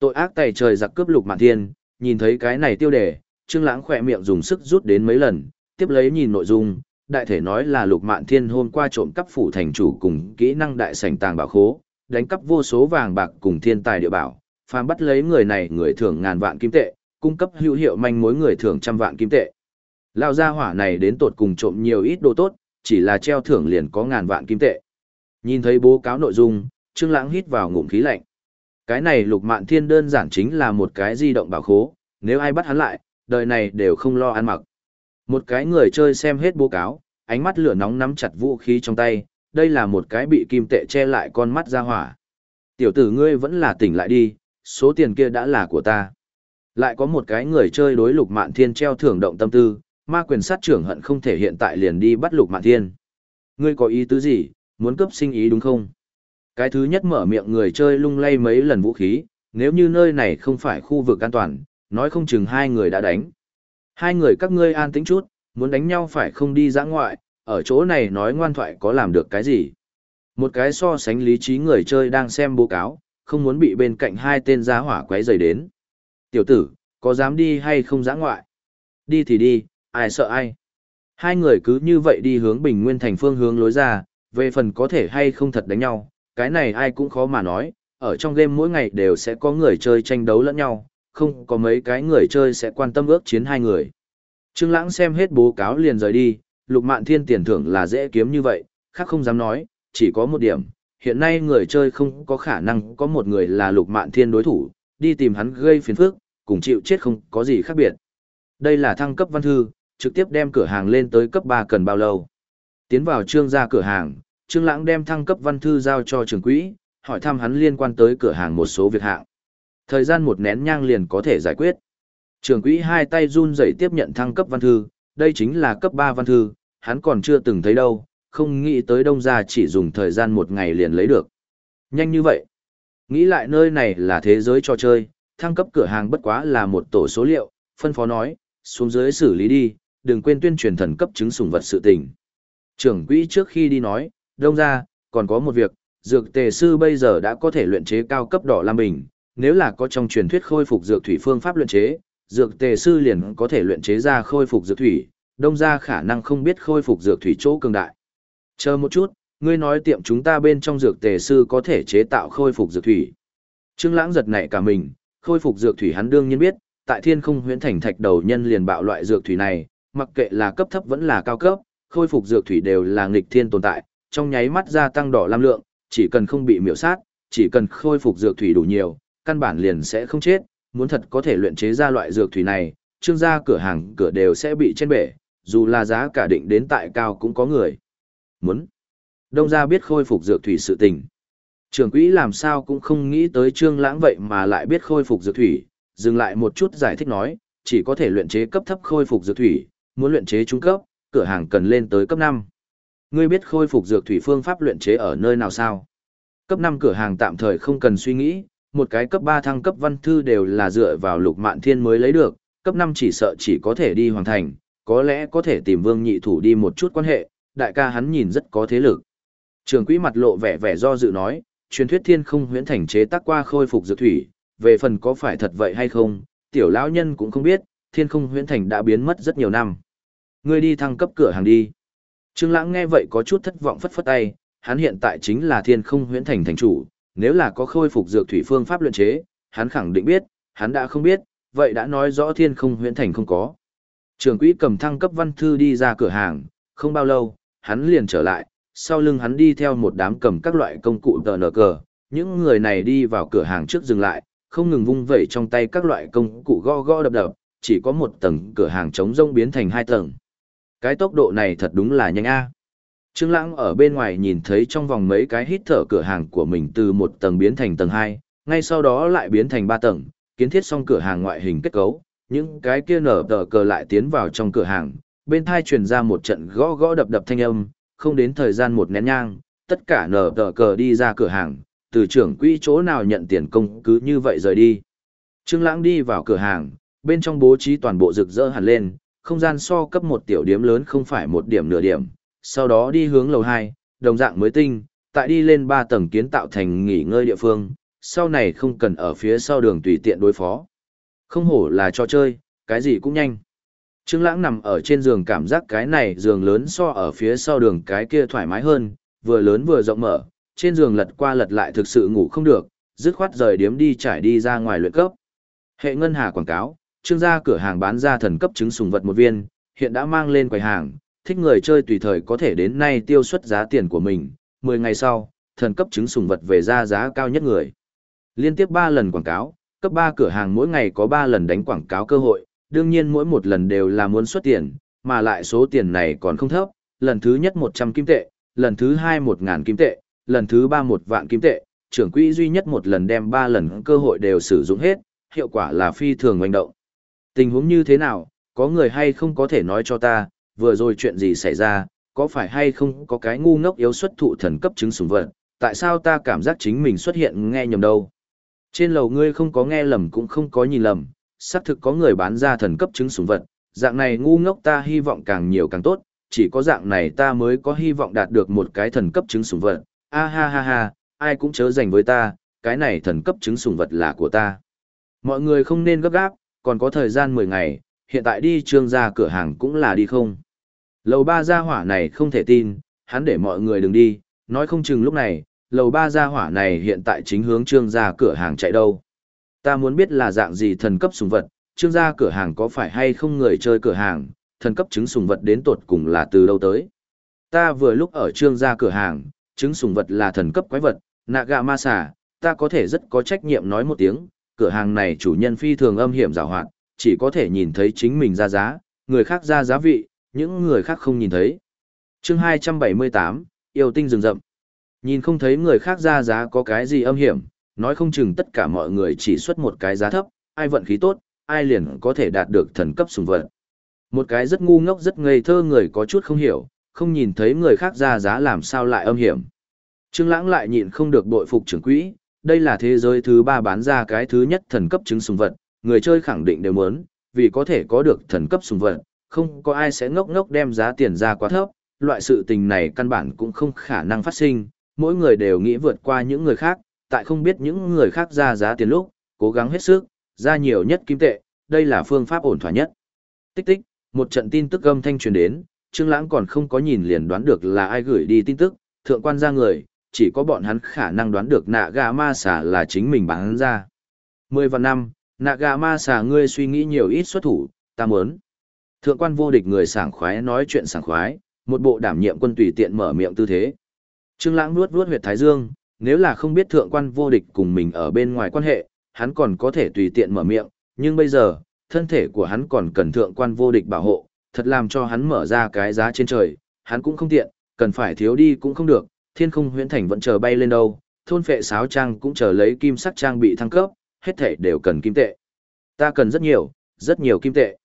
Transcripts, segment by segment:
Tội ác tày trời giặc cướp lục mạn thiên, nhìn thấy cái này tiêu đề, Trương Lãng khỏe miệng dùng sức rút đến mấy lần, tiếp lấy nhìn nội dung, đại thể nói là lục mạn thiên hôm qua trộm cắp phủ thành chủ cùng kỹ năng đại sảnh tàng bảo khố, đánh cắp vô số vàng bạc cùng thiên tài địa bảo, phàm bắt lấy người này người thưởng ngàn vạn kim tệ, cung cấp hữu hiệu manh mối người thưởng trăm vạn kim tệ. Lao gia hỏa này đến tột cùng trộm nhiều ít đồ tốt, chỉ là treo thưởng liền có ngàn vạn kim tệ. Nhìn thấy bố cáo nội dung, Trương Lãng hít vào ngụm khí lạnh. Cái này Lục Mạn Thiên đơn giản chính là một cái di động bảo khố, nếu ai bắt hắn lại, đời này đều không lo ăn mặc. Một cái người chơi xem hết bố cáo, ánh mắt lửa nóng nắm chặt vũ khí trong tay, đây là một cái bị kim tệ che lại con mắt ra hỏa. Tiểu tử ngươi vẫn là tỉnh lại đi, số tiền kia đã là của ta. Lại có một cái người chơi đối lục mạn thiên treo thưởng động tâm tư, ma quyền sát trưởng hận không thể hiện tại liền đi bắt lục mạn thiên. Ngươi có ý tứ gì, muốn cướp sinh ý đúng không? Cái thứ nhất mở miệng người chơi lung lay mấy lần vũ khí, nếu như nơi này không phải khu vực an toàn, nói không chừng hai người đã đánh. Hai người các ngươi an tĩnh chút, muốn đánh nhau phải không đi dã ngoại, ở chỗ này nói ngoan thoại có làm được cái gì. Một cái so sánh lý trí người chơi đang xem bố cáo, không muốn bị bên cạnh hai tên giá hỏa quấy rầy đến. Tiểu tử, có dám đi hay không dã ngoại? Đi thì đi, ai sợ ai? Hai người cứ như vậy đi hướng bình nguyên thành phương hướng lối ra, về phần có thể hay không thật đánh nhau, cái này ai cũng khó mà nói, ở trong game mỗi ngày đều sẽ có người chơi tranh đấu lẫn nhau, không có mấy cái người chơi sẽ quan tâm ước chiến hai người. Trương Lãng xem hết bố cáo liền rời đi, Lục Mạn Thiên tiền thưởng là dễ kiếm như vậy, khác không dám nói, chỉ có một điểm, hiện nay người chơi không có khả năng có một người là Lục Mạn Thiên đối thủ, đi tìm hắn gây phiền phức, cùng chịu chết không có gì khác biệt. Đây là thăng cấp văn thư, trực tiếp đem cửa hàng lên tới cấp 3 cần bao lâu. Tiến vào trương gia cửa hàng, Trương Lãng đem thăng cấp văn thư giao cho trưởng quỹ, hỏi thăm hắn liên quan tới cửa hàng một số việc hạng. Thời gian một nén nhang liền có thể giải quyết. Trưởng quỹ hai tay run rẩy tiếp nhận thăng cấp văn thư, đây chính là cấp 3 văn thư, hắn còn chưa từng thấy đâu, không nghĩ tới đông gia chỉ dùng thời gian một ngày liền lấy được. Nhanh như vậy. Nghĩ lại nơi này là thế giới trò chơi, thăng cấp cửa hàng bất quá là một tổ số liệu, phân phó nói, xuống dưới xử lý đi, đừng quên tuyên truyền thần cấp chứng sủng vật sự tình. Trưởng quỹ trước khi đi nói, đông ra, còn có một việc, dược tề sư bây giờ đã có thể luyện chế cao cấp đỏ lam bình, nếu là có trong truyền thuyết khôi phục dược thủy phương pháp luyện chế, dược tề sư liền có thể luyện chế ra khôi phục dược thủy, đông ra khả năng không biết khôi phục dược thủy chỗ cường đại. Chờ một chút, ngươi nói tiệm chúng ta bên trong dược tề sư có thể chế tạo khôi phục dược thủy. Trương Lãng giật nảy cả mình, khôi phục dược thủy hắn đương nhiên biết, tại Thiên Không Huyền Thành thạch đầu nhân liền bạo loại dược thủy này, mặc kệ là cấp thấp vẫn là cao cấp, khôi phục dược thủy đều là nghịch thiên tồn tại, trong nháy mắt gia tăng đỏ lam lượng, chỉ cần không bị miểu sát, chỉ cần khôi phục dược thủy đủ nhiều, căn bản liền sẽ không chết, muốn thật có thể luyện chế ra loại dược thủy này, trương gia cửa hàng cửa đều sẽ bị trên bể, dù là giá cả định đến tại cao cũng có người. Muốn. Đông gia biết khôi phục dược thủy sự tình. Trường quỹ làm sao cũng không nghĩ tới trương lãng vậy mà lại biết khôi phục dược thủy, dừng lại một chút giải thích nói, chỉ có thể luyện chế cấp thấp khôi phục dược thủy, muốn luyện chế trung cấp, cửa hàng cần lên tới cấp 5. Ngươi biết khôi phục dược thủy phương pháp luyện chế ở nơi nào sao? Cấp 5 cửa hàng tạm thời không cần suy nghĩ, một cái cấp 3 thăng cấp văn thư đều là dựa vào lục mạn thiên mới lấy được, cấp 5 chỉ sợ chỉ có thể đi hoàn thành, có lẽ có thể tìm vương nhị thủ đi một chút quan hệ, đại ca hắn nhìn rất có thế lực. Trường quỹ mặt lộ vẻ vẻ do dự nói, truyền thuyết thiên không huyễn thành chế tác qua khôi phục dược thủy, về phần có phải thật vậy hay không, tiểu lão nhân cũng không biết, thiên không huyễn thành đã biến mất rất nhiều năm. Ngươi đi thăng cấp cửa hàng đi. Trương Lãng nghe vậy có chút thất vọng phất phất tay, hắn hiện tại chính là thiên không huyễn thành thành chủ, nếu là có khôi phục dược thủy phương pháp luyện chế, hắn khẳng định biết, hắn đã không biết, vậy đã nói rõ thiên không huyễn thành không có. Trường quỹ cầm thăng cấp văn thư đi ra cửa hàng, không bao lâu, hắn liền trở lại, sau lưng hắn đi theo một đám cầm các loại công cụ tờ nở cờ, những người này đi vào cửa hàng trước dừng lại, không ngừng vung vẩy trong tay các loại công cụ gõ gõ đập đập, chỉ có một tầng cửa hàng trống rông biến thành hai tầng. Cái tốc độ này thật đúng là nhanh a. Trương Lãng ở bên ngoài nhìn thấy trong vòng mấy cái hít thở cửa hàng của mình từ một tầng biến thành tầng 2, ngay sau đó lại biến thành 3 tầng, kiến thiết xong cửa hàng ngoại hình kết cấu, những cái kia nở tờ cờ lại tiến vào trong cửa hàng, bên tai truyền ra một trận gõ gõ đập đập thanh âm, không đến thời gian một nén nhang, tất cả nở tờ cờ đi ra cửa hàng, từ trưởng quỹ chỗ nào nhận tiền công cứ như vậy rời đi. Trương Lãng đi vào cửa hàng, bên trong bố trí toàn bộ rực rỡ hẳn lên, không gian so cấp một tiểu điểm lớn không phải một điểm nửa điểm, sau đó đi hướng lầu 2, đồng dạng mới tinh, tại đi lên 3 tầng kiến tạo thành nghỉ ngơi địa phương, sau này không cần ở phía sau đường tùy tiện đối phó. Không hổ là cho chơi, cái gì cũng nhanh. Trương Lãng nằm ở trên giường cảm giác cái này giường lớn so ở phía sau đường cái kia thoải mái hơn, vừa lớn vừa rộng mở, trên giường lật qua lật lại thực sự ngủ không được, dứt khoát rời điếm đi trải đi ra ngoài luyện cấp. Hệ ngân hà quảng cáo, trương gia cửa hàng bán ra thần cấp trứng sùng vật một viên, hiện đã mang lên quầy hàng, thích người chơi tùy thời có thể đến nay tiêu xuất giá tiền của mình, 10 ngày sau, thần cấp trứng sùng vật về ra giá cao nhất người. Liên tiếp 3 lần quảng cáo, cấp 3 cửa hàng mỗi ngày có 3 lần đánh quảng cáo cơ hội, đương nhiên mỗi một lần đều là muốn xuất tiền, mà lại số tiền này còn không thấp, lần thứ nhất 100 kim tệ, lần thứ 2 1000 kim tệ, lần thứ 3 1 vạn kim tệ, trưởng quỹ duy nhất một lần đem 3 lần cơ hội đều sử dụng hết, hiệu quả là phi thường oanh động. Tình huống như thế nào, có người hay không có thể nói cho ta, vừa rồi chuyện gì xảy ra, có phải hay không có cái ngu ngốc yếu xuất thụ thần cấp chứng sủng vật, tại sao ta cảm giác chính mình xuất hiện nghe nhầm đâu. Trên lầu ngươi không có nghe lầm cũng không có nhìn lầm, xác thực có người bán ra thần cấp chứng sủng vật, dạng này ngu ngốc ta hy vọng càng nhiều càng tốt, chỉ có dạng này ta mới có hy vọng đạt được một cái thần cấp chứng sủng vật. A ha ha ha, ai cũng chớ dành với ta, cái này thần cấp chứng sủng vật là của ta. Mọi người không nên gấp gáp, còn có thời gian 10 ngày, hiện tại đi trương ra cửa hàng cũng là đi không. Lầu ba gia hỏa này không thể tin, hắn để mọi người đừng đi, nói không chừng lúc này, lầu ba gia hỏa này hiện tại chính hướng trương ra cửa hàng chạy đâu. Ta muốn biết là dạng gì thần cấp sùng vật, trương gia cửa hàng có phải hay không người chơi cửa hàng, thần cấp trứng sùng vật đến tột cùng là từ đâu tới. Ta vừa lúc ở trương gia cửa hàng, trứng sùng vật là thần cấp quái vật, nạ gạ ma xà, ta có thể rất có trách nhiệm nói một tiếng, cửa hàng này chủ nhân phi thường âm hiểm rào hoạt, chỉ có thể nhìn thấy chính mình ra giá, người khác ra giá vị, những người khác không nhìn thấy. chương 278, yêu tinh rừng rậm. Nhìn không thấy người khác ra giá có cái gì âm hiểm, nói không chừng tất cả mọi người chỉ xuất một cái giá thấp, ai vận khí tốt, ai liền có thể đạt được thần cấp sùng vật. Một cái rất ngu ngốc rất ngây thơ người có chút không hiểu, không nhìn thấy người khác ra giá làm sao lại âm hiểm. Trương Lãng lại nhịn không được bội phục trưởng quỹ, đây là thế giới thứ ba bán ra cái thứ nhất thần cấp trứng sùng vật, người chơi khẳng định đều muốn, vì có thể có được thần cấp sùng vật, không có ai sẽ ngốc ngốc đem giá tiền ra quá thấp, loại sự tình này căn bản cũng không khả năng phát sinh, mỗi người đều nghĩ vượt qua những người khác, tại không biết những người khác ra giá tiền lúc, cố gắng hết sức, ra nhiều nhất kim tệ, đây là phương pháp ổn thỏa nhất. Tích tích, một trận tin tức âm thanh truyền đến, Trương Lãng còn không có nhìn liền đoán được là ai gửi đi tin tức, thượng quan ra người, chỉ có bọn hắn khả năng đoán được nạ gà ma xà là chính mình bán ra. Mười vạn năm, nạ gà ma xà ngươi suy nghĩ nhiều ít xuất thủ, ta muốn. Thượng quan vô địch người sảng khoái nói chuyện sảng khoái, một bộ đảm nhiệm quân tùy tiện mở miệng tư thế. Trương Lãng nuốt nuốt huyệt thái dương, nếu là không biết thượng quan vô địch cùng mình ở bên ngoài quan hệ, hắn còn có thể tùy tiện mở miệng, nhưng bây giờ, thân thể của hắn còn cần thượng quan vô địch bảo hộ, thật làm cho hắn mở ra cái giá trên trời, hắn cũng không tiện, cần phải thiếu đi cũng không được, thiên không huyễn thành vẫn chờ bay lên đâu, thôn phệ sáo trang cũng chờ lấy kim sắc trang bị thăng cấp, hết thể đều cần kim tệ. Ta cần rất nhiều, rất nhiều kim tệ.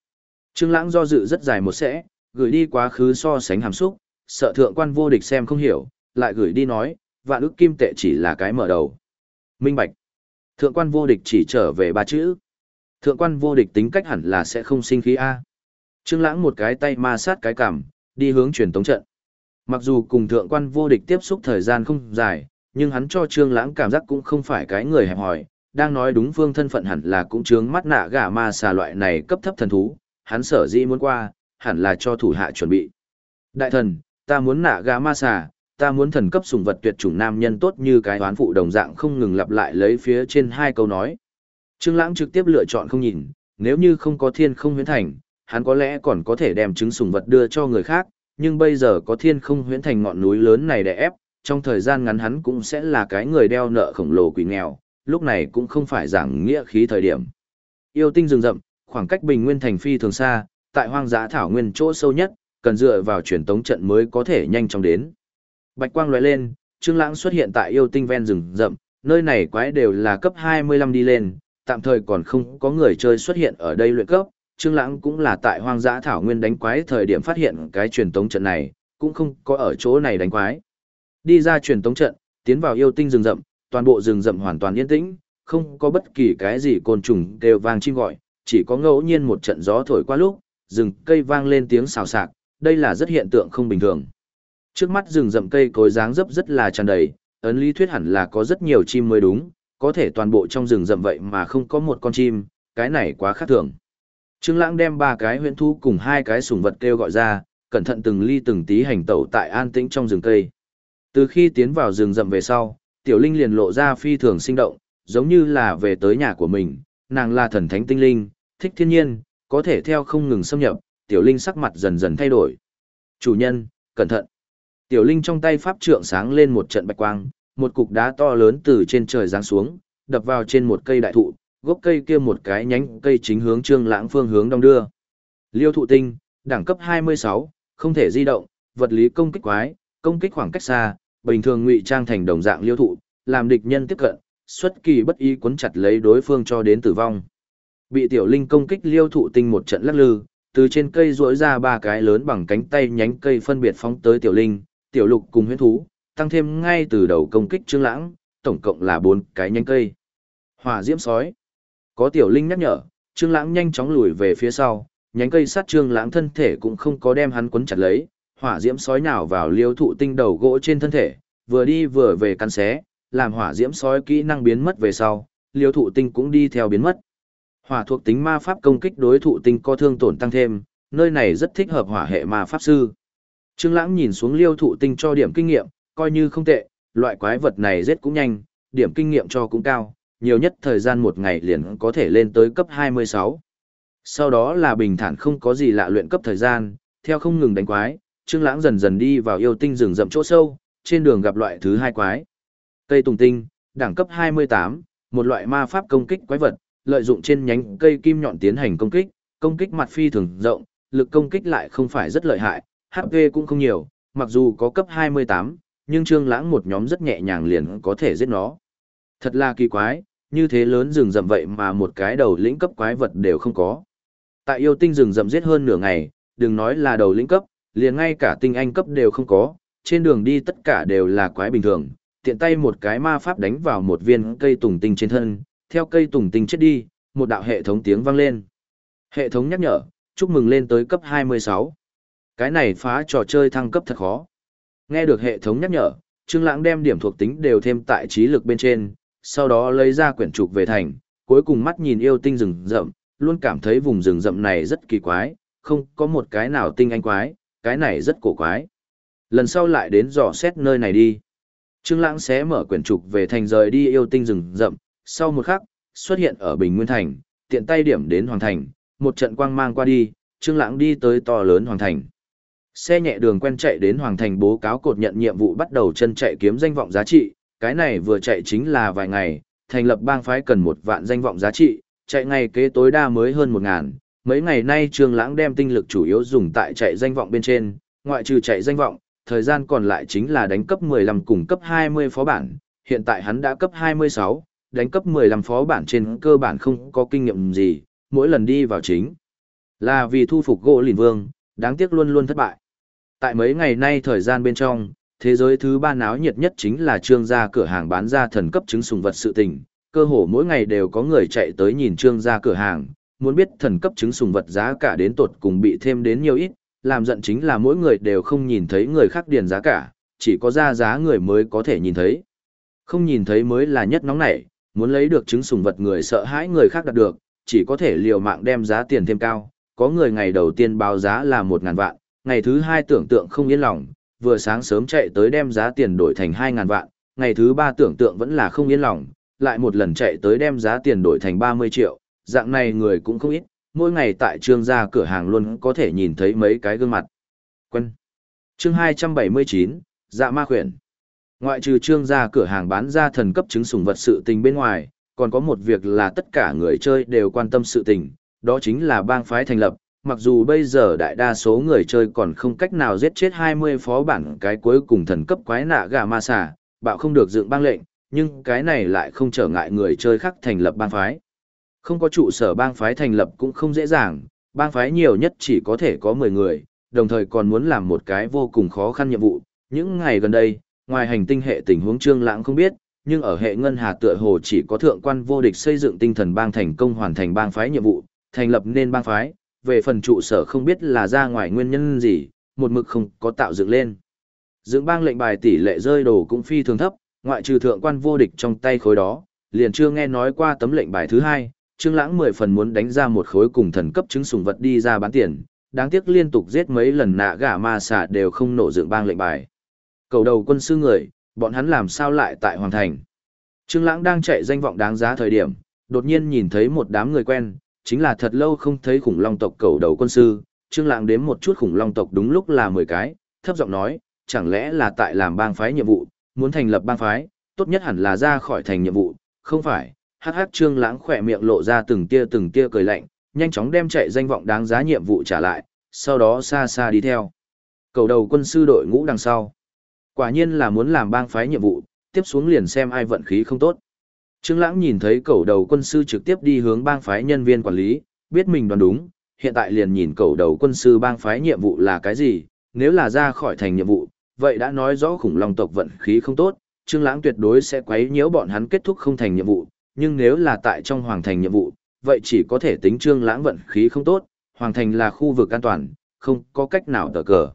Trương Lãng do dự rất dài một sẽ, gửi đi quá khứ so sánh hàm xúc, sợ thượng quan vô địch xem không hiểu, lại gửi đi nói, vạn ức kim tệ chỉ là cái mở đầu. Minh bạch. Thượng quan vô địch chỉ trở về ba chữ. Thượng quan vô địch tính cách hẳn là sẽ không sinh khí A. Trương Lãng một cái tay ma sát cái cằm, đi hướng truyền tống trận. Mặc dù cùng thượng quan vô địch tiếp xúc thời gian không dài, nhưng hắn cho Trương Lãng cảm giác cũng không phải cái người hẹp hòi, đang nói đúng phương thân phận hẳn là cũng chướng mắt nạ gà ma xà loại này cấp thấp thần thú, hắn sở dĩ muốn qua, hẳn là cho thủ hạ chuẩn bị. Đại thần, ta muốn nạ gà ma xà, ta muốn thần cấp sủng vật tuyệt chủng nam nhân tốt như cái toán phụ đồng dạng không ngừng lặp lại lấy phía trên hai câu nói. Trương Lãng trực tiếp lựa chọn không nhìn, nếu như không có thiên không huyễn thành, hắn có lẽ còn có thể đem trứng sủng vật đưa cho người khác, nhưng bây giờ có thiên không huyễn thành ngọn núi lớn này để ép, trong thời gian ngắn hắn cũng sẽ là cái người đeo nợ khổng lồ quỷ nghèo, lúc này cũng không phải giảng nghĩa khí thời điểm. Yêu tinh rừng rậm, khoảng cách Bình Nguyên thành phi thường xa, tại hoang dã thảo nguyên chỗ sâu nhất, cần dựa vào truyền tống trận mới có thể nhanh chóng đến. Bạch quang lóe lên, Trương Lãng xuất hiện tại yêu tinh ven rừng rậm, nơi này quái đều là cấp 25 đi lên, tạm thời còn không có người chơi xuất hiện ở đây luyện cấp, Trương Lãng cũng là tại hoang dã thảo nguyên đánh quái thời điểm phát hiện cái truyền tống trận này, cũng không có ở chỗ này đánh quái. Đi ra truyền tống trận, tiến vào yêu tinh rừng rậm, toàn bộ rừng rậm hoàn toàn yên tĩnh, không có bất kỳ cái gì côn trùng kêu vang chim gọi, chỉ có ngẫu nhiên một trận gió thổi qua lúc, rừng cây vang lên tiếng xào xạc, đây là rất hiện tượng không bình thường. Trước mắt rừng rậm cây cối dáng dấp rất là tràn đầy, ấn lý thuyết hẳn là có rất nhiều chim mới đúng, có thể toàn bộ trong rừng rậm vậy mà không có một con chim, cái này quá khác thường. Trương Lãng đem ba cái huyễn thú cùng hai cái sủng vật kêu gọi ra, cẩn thận từng ly từng tí hành tẩu tại an tĩnh trong rừng cây. Từ khi tiến vào rừng rậm về sau, Tiểu Linh liền lộ ra phi thường sinh động, giống như là về tới nhà của mình, nàng là thần thánh tinh linh, thích thiên nhiên, có thể theo không ngừng xâm nhập, Tiểu Linh sắc mặt dần dần thay đổi. Chủ nhân, cẩn thận. Tiểu Linh trong tay pháp trượng sáng lên một trận bạch quang, một cục đá to lớn từ trên trời giáng xuống, đập vào trên một cây đại thụ, gốc cây kia một cái nhánh cây chính hướng Trương Lãng phương hướng đông đưa. Liêu thụ tinh, đẳng cấp 26, không thể di động, vật lý công kích quái, công kích khoảng cách xa, bình thường ngụy trang thành đồng dạng liêu thụ, làm địch nhân tiếp cận, xuất kỳ bất ý cuốn chặt lấy đối phương cho đến tử vong. Bị tiểu linh công kích liêu thụ tinh một trận lắc lư, từ trên cây rỗi ra ba cái lớn bằng cánh tay nhánh cây phân biệt phóng tới tiểu linh, tiểu lục cùng huyết thú, tăng thêm ngay từ đầu công kích trương lãng, tổng cộng là bốn cái nhánh cây. Hỏa diễm sói. Có tiểu linh nhắc nhở, trương lãng nhanh chóng lùi về phía sau, nhánh cây sát trương lãng thân thể cũng không có đem hắn quấn chặt lấy, hỏa diễm sói nào vào liêu thụ tinh đầu gỗ trên thân thể, vừa đi vừa về cắn xé, làm hỏa diễm sói kỹ năng biến mất về sau, liêu thụ tinh cũng đi theo biến mất. Hỏa thuộc tính ma pháp công kích đối thụ tinh có thương tổn tăng thêm, nơi này rất thích hợp hỏa hệ ma pháp sư. Trương Lãng nhìn xuống liêu thụ tinh cho điểm kinh nghiệm, coi như không tệ, loại quái vật này giết cũng nhanh, điểm kinh nghiệm cho cũng cao, nhiều nhất thời gian một ngày liền có thể lên tới cấp 26. Sau đó là bình thản không có gì lạ luyện cấp thời gian, theo không ngừng đánh quái, Trương Lãng dần dần đi vào yêu tinh rừng rậm chỗ sâu, trên đường gặp loại thứ hai quái. Cây tùng tinh, đẳng cấp 28, một loại ma pháp công kích quái vật, lợi dụng trên nhánh cây kim nhọn tiến hành công kích, công kích mặt phi thường rộng, lực công kích lại không phải rất lợi hại, HP cũng không nhiều, mặc dù có cấp 28, nhưng Trương Lãng một nhóm rất nhẹ nhàng liền có thể giết nó. Thật là kỳ quái, như thế lớn rừng rậm vậy mà một cái đầu lĩnh cấp quái vật đều không có. Tại yêu tinh rừng rậm giết hơn nửa ngày, đừng nói là đầu lĩnh cấp, liền ngay cả tinh anh cấp đều không có, trên đường đi tất cả đều là quái bình thường, tiện tay một cái ma pháp đánh vào một viên cây tùng tinh trên thân, theo cây tùng tinh chết đi, một đạo hệ thống tiếng vang lên. Hệ thống nhắc nhở, chúc mừng lên tới cấp 26. Cái này phá trò chơi thăng cấp thật khó. Nghe được hệ thống nhắc nhở, Trương Lãng đem điểm thuộc tính đều thêm tại trí lực bên trên, sau đó lấy ra quyển trục về thành, cuối cùng mắt nhìn yêu tinh rừng rậm, luôn cảm thấy vùng rừng rậm này rất kỳ quái, không có một cái nào tinh anh quái, cái này rất cổ quái. Lần sau lại đến dò xét nơi này đi. Trương Lãng xé mở quyển trục về thành rời đi yêu tinh rừng rậm, sau một khắc, xuất hiện ở Bình Nguyên thành, tiện tay điểm đến hoàng thành, một trận quang mang qua đi, Trương Lãng đi tới to lớn hoàng thành. Xe nhẹ đường quen chạy đến hoàng thành bố cáo cột nhận nhiệm vụ bắt đầu chân chạy kiếm danh vọng giá trị, cái này vừa chạy chính là vài ngày, thành lập bang phái cần một vạn danh vọng giá trị, chạy ngày kế tối đa mới hơn một ngàn. Mấy ngày nay Trương Lãng đem tinh lực chủ yếu dùng tại chạy danh vọng bên trên, ngoại trừ chạy danh vọng, thời gian còn lại chính là đánh cấp 15 cùng cấp 20 phó bản, hiện tại hắn đã cấp 26, đánh cấp 15 phó bản trên cơ bản không có kinh nghiệm gì, mỗi lần đi vào chính là vì thu phục gỗ lìn vương, đáng tiếc luôn luôn thất bại. Tại mấy ngày nay thời gian bên trong, thế giới thứ ba náo nhiệt nhất chính là trương gia cửa hàng bán ra thần cấp trứng sùng vật sự tình, cơ hồ mỗi ngày đều có người chạy tới nhìn trương gia cửa hàng, muốn biết thần cấp trứng sùng vật giá cả đến tột cùng bị thêm đến nhiều ít, làm giận chính là mỗi người đều không nhìn thấy người khác điền giá cả, chỉ có ra giá người mới có thể nhìn thấy. Không nhìn thấy mới là nhất nóng nảy, muốn lấy được trứng sùng vật người sợ hãi người khác đạt được, chỉ có thể liều mạng đem giá tiền thêm cao, có người ngày đầu tiên báo giá là 1.000 vạn, ngày thứ hai tưởng tượng không yên lòng, vừa sáng sớm chạy tới đem giá tiền đổi thành 2.000 vạn, ngày thứ ba tưởng tượng vẫn là không yên lòng, lại một lần chạy tới đem giá tiền đổi thành 30 triệu, dạng này người cũng không ít, mỗi ngày tại trương gia cửa hàng luôn có thể nhìn thấy mấy cái gương mặt. Quân. Chương 279, Dạ Ma Khuyển. Ngoại trừ trương gia cửa hàng bán ra thần cấp chứng sủng vật sự tình bên ngoài, còn có một việc là tất cả người chơi đều quan tâm sự tình, đó chính là bang phái thành lập. Mặc dù bây giờ đại đa số người chơi còn không cách nào giết chết 20 phó bản cái cuối cùng thần cấp quái nạ gà ma xà, bạo không được dựng bang lệnh, nhưng cái này lại không trở ngại người chơi khác thành lập bang phái. Không có trụ sở bang phái thành lập cũng không dễ dàng, bang phái nhiều nhất chỉ có thể có 10 người, đồng thời còn muốn làm một cái vô cùng khó khăn nhiệm vụ. Những ngày gần đây, ngoài hành tinh hệ tình huống trương lãng không biết, nhưng ở hệ ngân hà tựa hồ chỉ có thượng quan vô địch xây dựng tinh thần bang thành công hoàn thành bang phái nhiệm vụ, thành lập nên bang phái, về phần trụ sở không biết là ra ngoài nguyên nhân gì, một mực không có tạo dựng lên. Dưỡng bang lệnh bài tỷ lệ rơi đồ cũng phi thường thấp, ngoại trừ thượng quan vô địch trong tay khối đó, liền chưa nghe nói qua tấm lệnh bài thứ hai, Trương Lãng mười phần muốn đánh ra một khối cùng thần cấp chứng sùng vật đi ra bán tiền, đáng tiếc liên tục giết mấy lần nạ gã ma xà đều không nổ dựng bang lệnh bài. Cầu đầu quân sư người, bọn hắn làm sao lại tại Hoàng Thành. Trương Lãng đang chạy danh vọng đáng giá thời điểm, đột nhiên nhìn thấy một đám người quen, chính là thật lâu không thấy khủng long tộc cầu đầu quân sư. Trương Lãng đếm một chút khủng long tộc đúng lúc là 10 cái, thấp giọng nói, chẳng lẽ là tại làm bang phái nhiệm vụ, muốn thành lập bang phái, tốt nhất hẳn là ra khỏi thành nhiệm vụ, không phải. Hắc hắc Trương Lãng khẽ miệng lộ ra từng tia từng tia cười lạnh, nhanh chóng đem chạy danh vọng đáng giá nhiệm vụ trả lại, sau đó xa xa đi theo. Cầu đầu quân sư đội ngũ đằng sau. Quả nhiên là muốn làm bang phái nhiệm vụ, tiếp xuống liền xem ai vận khí không tốt. Trương Lãng nhìn thấy cầu đầu quân sư trực tiếp đi hướng bang phái nhân viên quản lý, biết mình đoán đúng, hiện tại liền nhìn cầu đầu quân sư bang phái nhiệm vụ là cái gì, nếu là ra khỏi thành nhiệm vụ, vậy đã nói rõ khủng long tộc vận khí không tốt, Trương Lãng tuyệt đối sẽ quấy nhiễu bọn hắn kết thúc không thành nhiệm vụ, nhưng nếu là tại trong hoàng thành nhiệm vụ, vậy chỉ có thể tính Trương Lãng vận khí không tốt, hoàng thành là khu vực an toàn, không có cách nào tở cờ.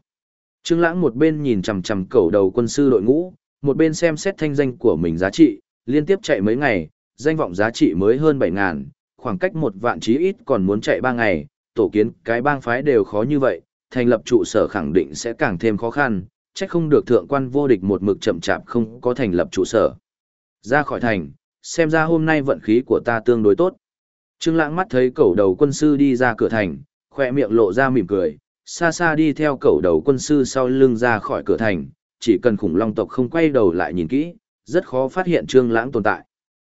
Trương Lãng một bên nhìn chằm chằm cầu đầu quân sư đội ngũ, một bên xem xét thanh danh của mình giá trị, liên tiếp chạy mấy ngày, danh vọng giá trị mới hơn 7000, khoảng cách một vạn chí ít còn muốn chạy 3 ngày, tổ kiến cái bang phái đều khó như vậy, thành lập trụ sở khẳng định sẽ càng thêm khó khăn, chắc không được thượng quan vô địch một mực chậm chạp không có thành lập trụ sở. Ra khỏi thành, xem ra hôm nay vận khí của ta tương đối tốt. Trương Lãng mắt thấy cẩu đầu quân sư đi ra cửa thành, khóe miệng lộ ra mỉm cười, xa xa đi theo cẩu đầu quân sư sau lưng ra khỏi cửa thành, chỉ cần khủng long tộc không quay đầu lại nhìn kỹ, rất khó phát hiện Trương Lãng tồn tại.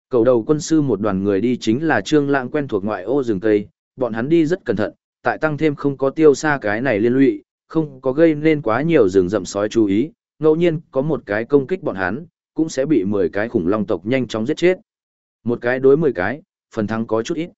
cầu đầu quân sư một đoàn người đi chính là Trương Lãng quen thuộc ngoại ô rừng cây, bọn hắn đi rất cẩn thận, tại tăng thêm không có tiêu xa cái này liên lụy, không có gây nên quá nhiều rừng rậm sói chú ý, ngẫu nhiên có một cái công kích bọn hắn, cũng sẽ bị 10 cái khủng long tộc nhanh chóng giết chết. Một cái đối 10 cái, phần thắng có chút ít.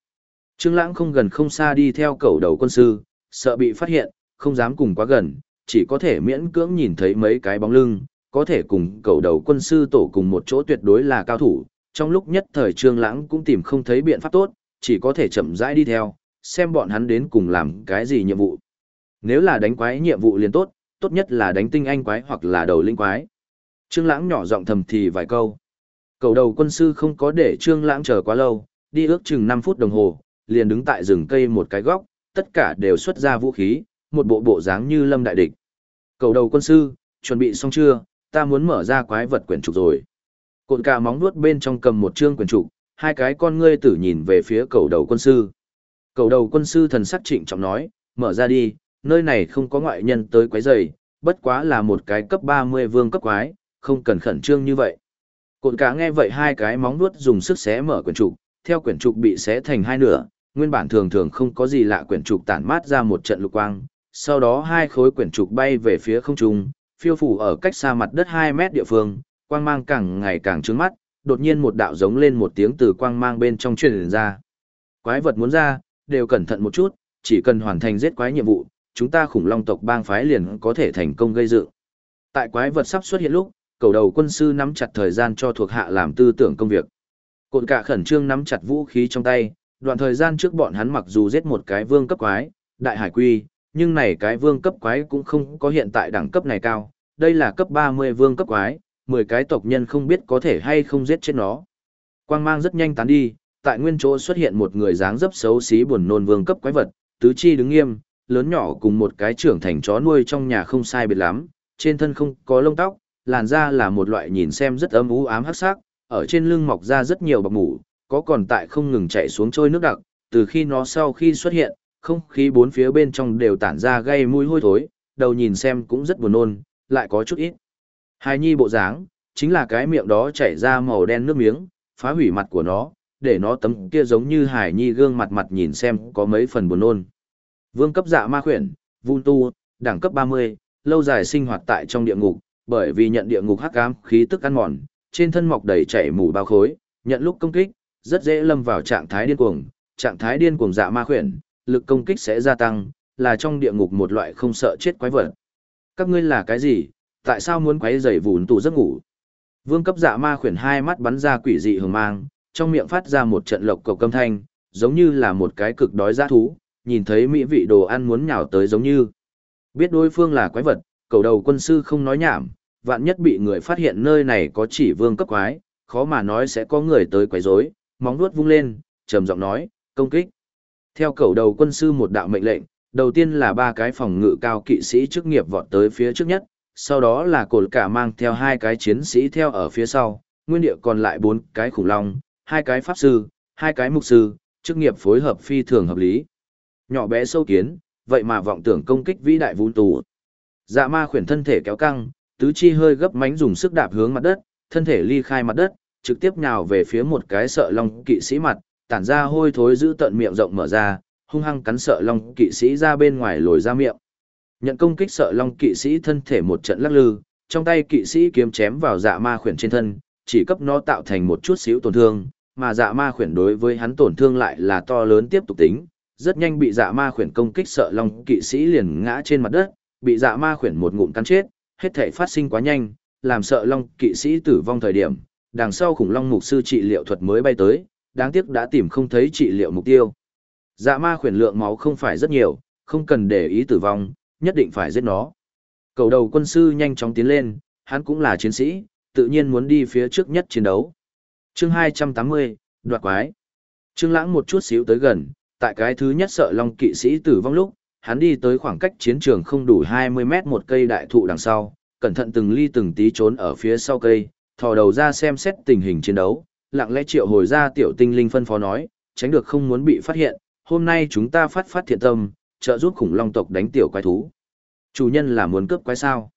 Trương Lãng không gần không xa đi theo cầu đầu quân sư, sợ bị phát hiện, không dám cùng quá gần, chỉ có thể miễn cưỡng nhìn thấy mấy cái bóng lưng, có thể cùng cẩu đầu quân sư tổ cùng một chỗ tuyệt đối là cao thủ. Trong lúc nhất thời Trương Lãng cũng tìm không thấy biện pháp tốt, chỉ có thể chậm rãi đi theo, xem bọn hắn đến cùng làm cái gì nhiệm vụ. Nếu là đánh quái nhiệm vụ liền tốt, tốt nhất là đánh tinh anh quái hoặc là đầu linh quái. Trương Lãng nhỏ giọng thầm thì vài câu. Cầu đầu quân sư không có để Trương Lãng chờ quá lâu, đi ước chừng 5 phút đồng hồ, liền đứng tại rừng cây một cái góc, tất cả đều xuất ra vũ khí, một bộ bộ dáng như lâm đại địch. Cầu đầu quân sư, chuẩn bị xong chưa, ta muốn mở ra quái vật quyển trục rồi. Cột cả móng nuốt bên trong cầm một chương quyển trục, hai cái con ngươi tử nhìn về phía cầu đầu quân sư. Cầu đầu quân sư thần sắc trịnh trọng nói, mở ra đi, nơi này không có ngoại nhân tới quái rầy, bất quá là một cái cấp 30 vương cấp quái, không cần khẩn trương như vậy. Cột cả nghe vậy hai cái móng nuốt dùng sức xé mở quyển trục, theo quyển trục bị xé thành hai nửa, nguyên bản thường thường không có gì lạ quyển trục tản mát ra một trận lục quang, sau đó hai khối quyển trục bay về phía không trung, phiêu phủ ở cách xa mặt đất 2 mét địa phương, quang mang càng ngày càng trướng mắt, đột nhiên một đạo giống lên một tiếng từ quang mang bên trong truyền ra. Quái vật muốn ra, đều cẩn thận một chút, chỉ cần hoàn thành giết quái nhiệm vụ, chúng ta khủng long tộc bang phái liền có thể thành công gây dựng. Tại quái vật sắp xuất hiện lúc, cầu đầu quân sư nắm chặt thời gian cho thuộc hạ làm tư tưởng công việc. Cột cả khẩn trương nắm chặt vũ khí trong tay, đoạn thời gian trước bọn hắn mặc dù giết một cái vương cấp quái, đại hải quy, nhưng này cái vương cấp quái cũng không có hiện tại đẳng cấp này cao, đây là cấp 30 vương cấp quái, 10 cái tộc nhân không biết có thể hay không giết chết nó. Quang mang rất nhanh tán đi, tại nguyên chỗ xuất hiện một người dáng dấp xấu xí buồn nôn vương cấp quái vật, tứ chi đứng nghiêm, lớn nhỏ cùng một cái trưởng thành chó nuôi trong nhà không sai biệt lắm, trên thân không có lông tóc, làn da là một loại nhìn xem rất ấm u ám hắc sắc, ở trên lưng mọc ra rất nhiều bọc mủ, có còn tại không ngừng chạy xuống trôi nước đặc, từ khi nó sau khi xuất hiện, không khí bốn phía bên trong đều tản ra gây mùi hôi thối, đầu nhìn xem cũng rất buồn nôn, lại có chút ít. Hài nhi bộ dáng, chính là cái miệng đó chảy ra màu đen nước miếng, phá hủy mặt của nó, để nó tấm kia giống như Hải nhi gương mặt mặt nhìn xem có mấy phần buồn nôn. Vương cấp dạ ma khuyển, vun tu, đẳng cấp 30, lâu dài sinh hoạt tại trong địa ngục, bởi vì nhận địa ngục hắc ám khí tức ăn mòn, trên thân mọc đầy chảy mù bao khối, nhận lúc công kích, rất dễ lâm vào trạng thái điên cuồng, trạng thái điên cuồng dạ ma khuyển, lực công kích sẽ gia tăng, là trong địa ngục một loại không sợ chết quái vật. Các ngươi là cái gì? Tại sao muốn quấy rầy vùn tù giấc ngủ? Vương cấp dạ ma khuyển hai mắt bắn ra quỷ dị hừng mang, trong miệng phát ra một trận lộc cộc âm thanh, giống như là một cái cực đói dã thú, nhìn thấy mỹ vị đồ ăn muốn nhào tới giống như. Biết đối phương là quái vật, cầu đầu quân sư không nói nhảm, vạn nhất bị người phát hiện nơi này có chỉ vương cấp quái, khó mà nói sẽ có người tới quấy rối, móng vuốt vung lên, trầm giọng nói, công kích. Theo cầu đầu quân sư một đạo mệnh lệnh, đầu tiên là ba cái phòng ngự cao kỵ sĩ chức nghiệp vọt tới phía trước nhất, sau đó là cột cả mang theo hai cái chiến sĩ theo ở phía sau, nguyên địa còn lại bốn cái khủng long, hai cái pháp sư, hai cái mục sư, chức nghiệp phối hợp phi thường hợp lý. Nhỏ bé sâu kiến, vậy mà vọng tưởng công kích vĩ đại vũ tù. Dạ ma khuyển thân thể kéo căng, tứ chi hơi gấp mánh dùng sức đạp hướng mặt đất, thân thể ly khai mặt đất, trực tiếp nhào về phía một cái sợ long kỵ sĩ mặt, tản ra hôi thối giữ tận miệng rộng mở ra, hung hăng cắn sợ long kỵ sĩ ra bên ngoài lồi ra miệng. Nhận công kích sợ long kỵ sĩ thân thể một trận lắc lư, trong tay kỵ sĩ kiếm chém vào dạ ma khuyển trên thân, chỉ cấp nó tạo thành một chút xíu tổn thương, mà dạ ma khuyển đối với hắn tổn thương lại là to lớn tiếp tục tính, rất nhanh bị dạ ma khuyển công kích sợ long kỵ sĩ liền ngã trên mặt đất, bị dạ ma khuyển một ngụm cắn chết, hết thể phát sinh quá nhanh, làm sợ long kỵ sĩ tử vong thời điểm, đằng sau khủng long mục sư trị liệu thuật mới bay tới, đáng tiếc đã tìm không thấy trị liệu mục tiêu. Dạ ma khuyển lượng máu không phải rất nhiều, không cần để ý tử vong, nhất định phải giết nó. Cầu đầu quân sư nhanh chóng tiến lên, hắn cũng là chiến sĩ, tự nhiên muốn đi phía trước nhất chiến đấu. Chương 280, đoạt quái. Trương Lãng một chút xíu tới gần, tại cái thứ nhất sợ long kỵ sĩ tử vong lúc, hắn đi tới khoảng cách chiến trường không đủ 20 mét một cây đại thụ đằng sau, cẩn thận từng ly từng tí trốn ở phía sau cây, thò đầu ra xem xét tình hình chiến đấu, lặng lẽ triệu hồi ra tiểu tinh linh phân phó nói, tránh được không muốn bị phát hiện, hôm nay chúng ta phát phát thiện tâm, trợ giúp khủng long tộc đánh tiểu quái thú. Chủ nhân là muốn cướp quái sao?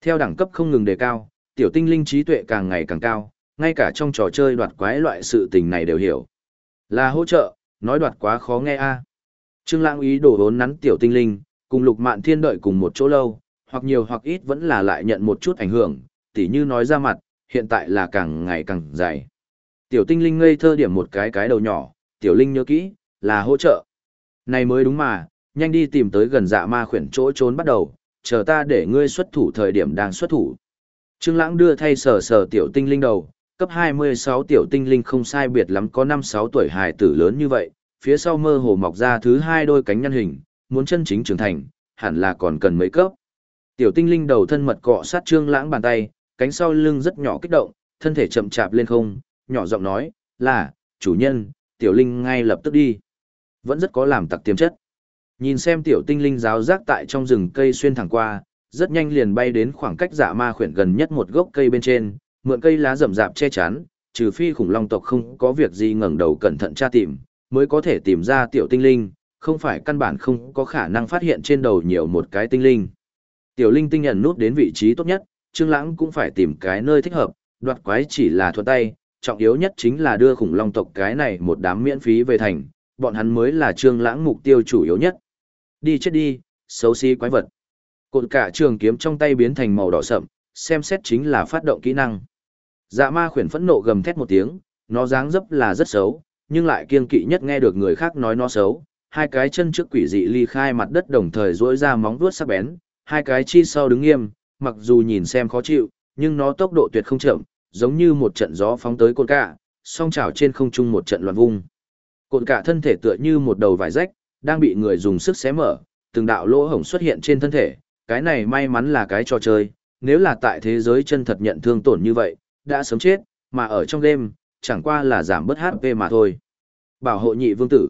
Theo đẳng cấp không ngừng đề cao, tiểu tinh linh trí tuệ càng ngày càng cao, ngay cả trong trò chơi đoạt quái loại sự tình này đều hiểu. Là hỗ trợ, nói đoạt quá khó nghe a. Trương Lãng ý đồ vốn nắn tiểu tinh linh, cùng Lục Mạn Thiên đợi cùng một chỗ lâu, hoặc nhiều hoặc ít vẫn là lại nhận một chút ảnh hưởng, tỉ như nói ra mặt, hiện tại là càng ngày càng dày. Tiểu tinh linh ngây thơ điểm một cái cái đầu nhỏ, tiểu linh nhớ kỹ, là hỗ trợ. Này mới đúng mà, nhanh đi tìm tới gần dạ ma khuyển chỗ trốn bắt đầu, chờ ta để ngươi xuất thủ thời điểm đang xuất thủ. Trương Lãng đưa thay sờ sờ tiểu tinh linh đầu, cấp 26 tiểu tinh linh không sai biệt lắm có 5-6 tuổi hài tử lớn như vậy, phía sau mơ hồ mọc ra thứ hai đôi cánh nhân hình, muốn chân chính trưởng thành, hẳn là còn cần mấy cấp. Tiểu tinh linh đầu thân mật cọ sát Trương Lãng bàn tay, cánh sau lưng rất nhỏ kích động, thân thể chậm chạp lên không, nhỏ giọng nói, là, chủ nhân, tiểu linh ngay lập tức đi. Vẫn rất có làm tặc tiềm chất. Nhìn xem tiểu tinh linh giáo giác tại trong rừng cây xuyên thẳng qua, rất nhanh liền bay đến khoảng cách dạ ma khuyển gần nhất một gốc cây bên trên, mượn cây lá rậm rạp che chắn, trừ phi khủng long tộc không có việc gì ngẩng đầu cẩn thận tra tìm, mới có thể tìm ra tiểu tinh linh, không phải căn bản không có khả năng phát hiện trên đầu nhiều một cái tinh linh. Tiểu linh tinh nhận nút đến vị trí tốt nhất, Trương Lãng cũng phải tìm cái nơi thích hợp, đoạt quái chỉ là thuận tay, trọng yếu nhất chính là đưa khủng long tộc cái này một đám miễn phí về thành, bọn hắn mới là Trương Lãng mục tiêu chủ yếu nhất. Đi chết đi, xấu xí quái vật. Cột cả trường kiếm trong tay biến thành màu đỏ sậm, xem xét chính là phát động kỹ năng. Dạ ma khuyển phẫn nộ gầm thét một tiếng, nó dáng dấp là rất xấu, nhưng lại kiên kỵ nhất nghe được người khác nói nó xấu. Hai cái chân trước quỷ dị ly khai mặt đất đồng thời duỗi ra móng vuốt sắc bén, hai cái chi sau đứng nghiêm, mặc dù nhìn xem khó chịu, nhưng nó tốc độ tuyệt không chậm, giống như một trận gió phóng tới cột cạ, song chảo trên không trung một trận loạn vung. Cột cạ thân thể tựa như một đầu vải rách, đang bị người dùng sức xé mở, từng đạo lỗ hổng xuất hiện trên thân thể, cái này may mắn là cái trò chơi, nếu là tại thế giới chân thật nhận thương tổn như vậy, đã sớm chết, mà ở trong đêm, chẳng qua là giảm bớt HP mà thôi. Bảo hộ nhị vương tử.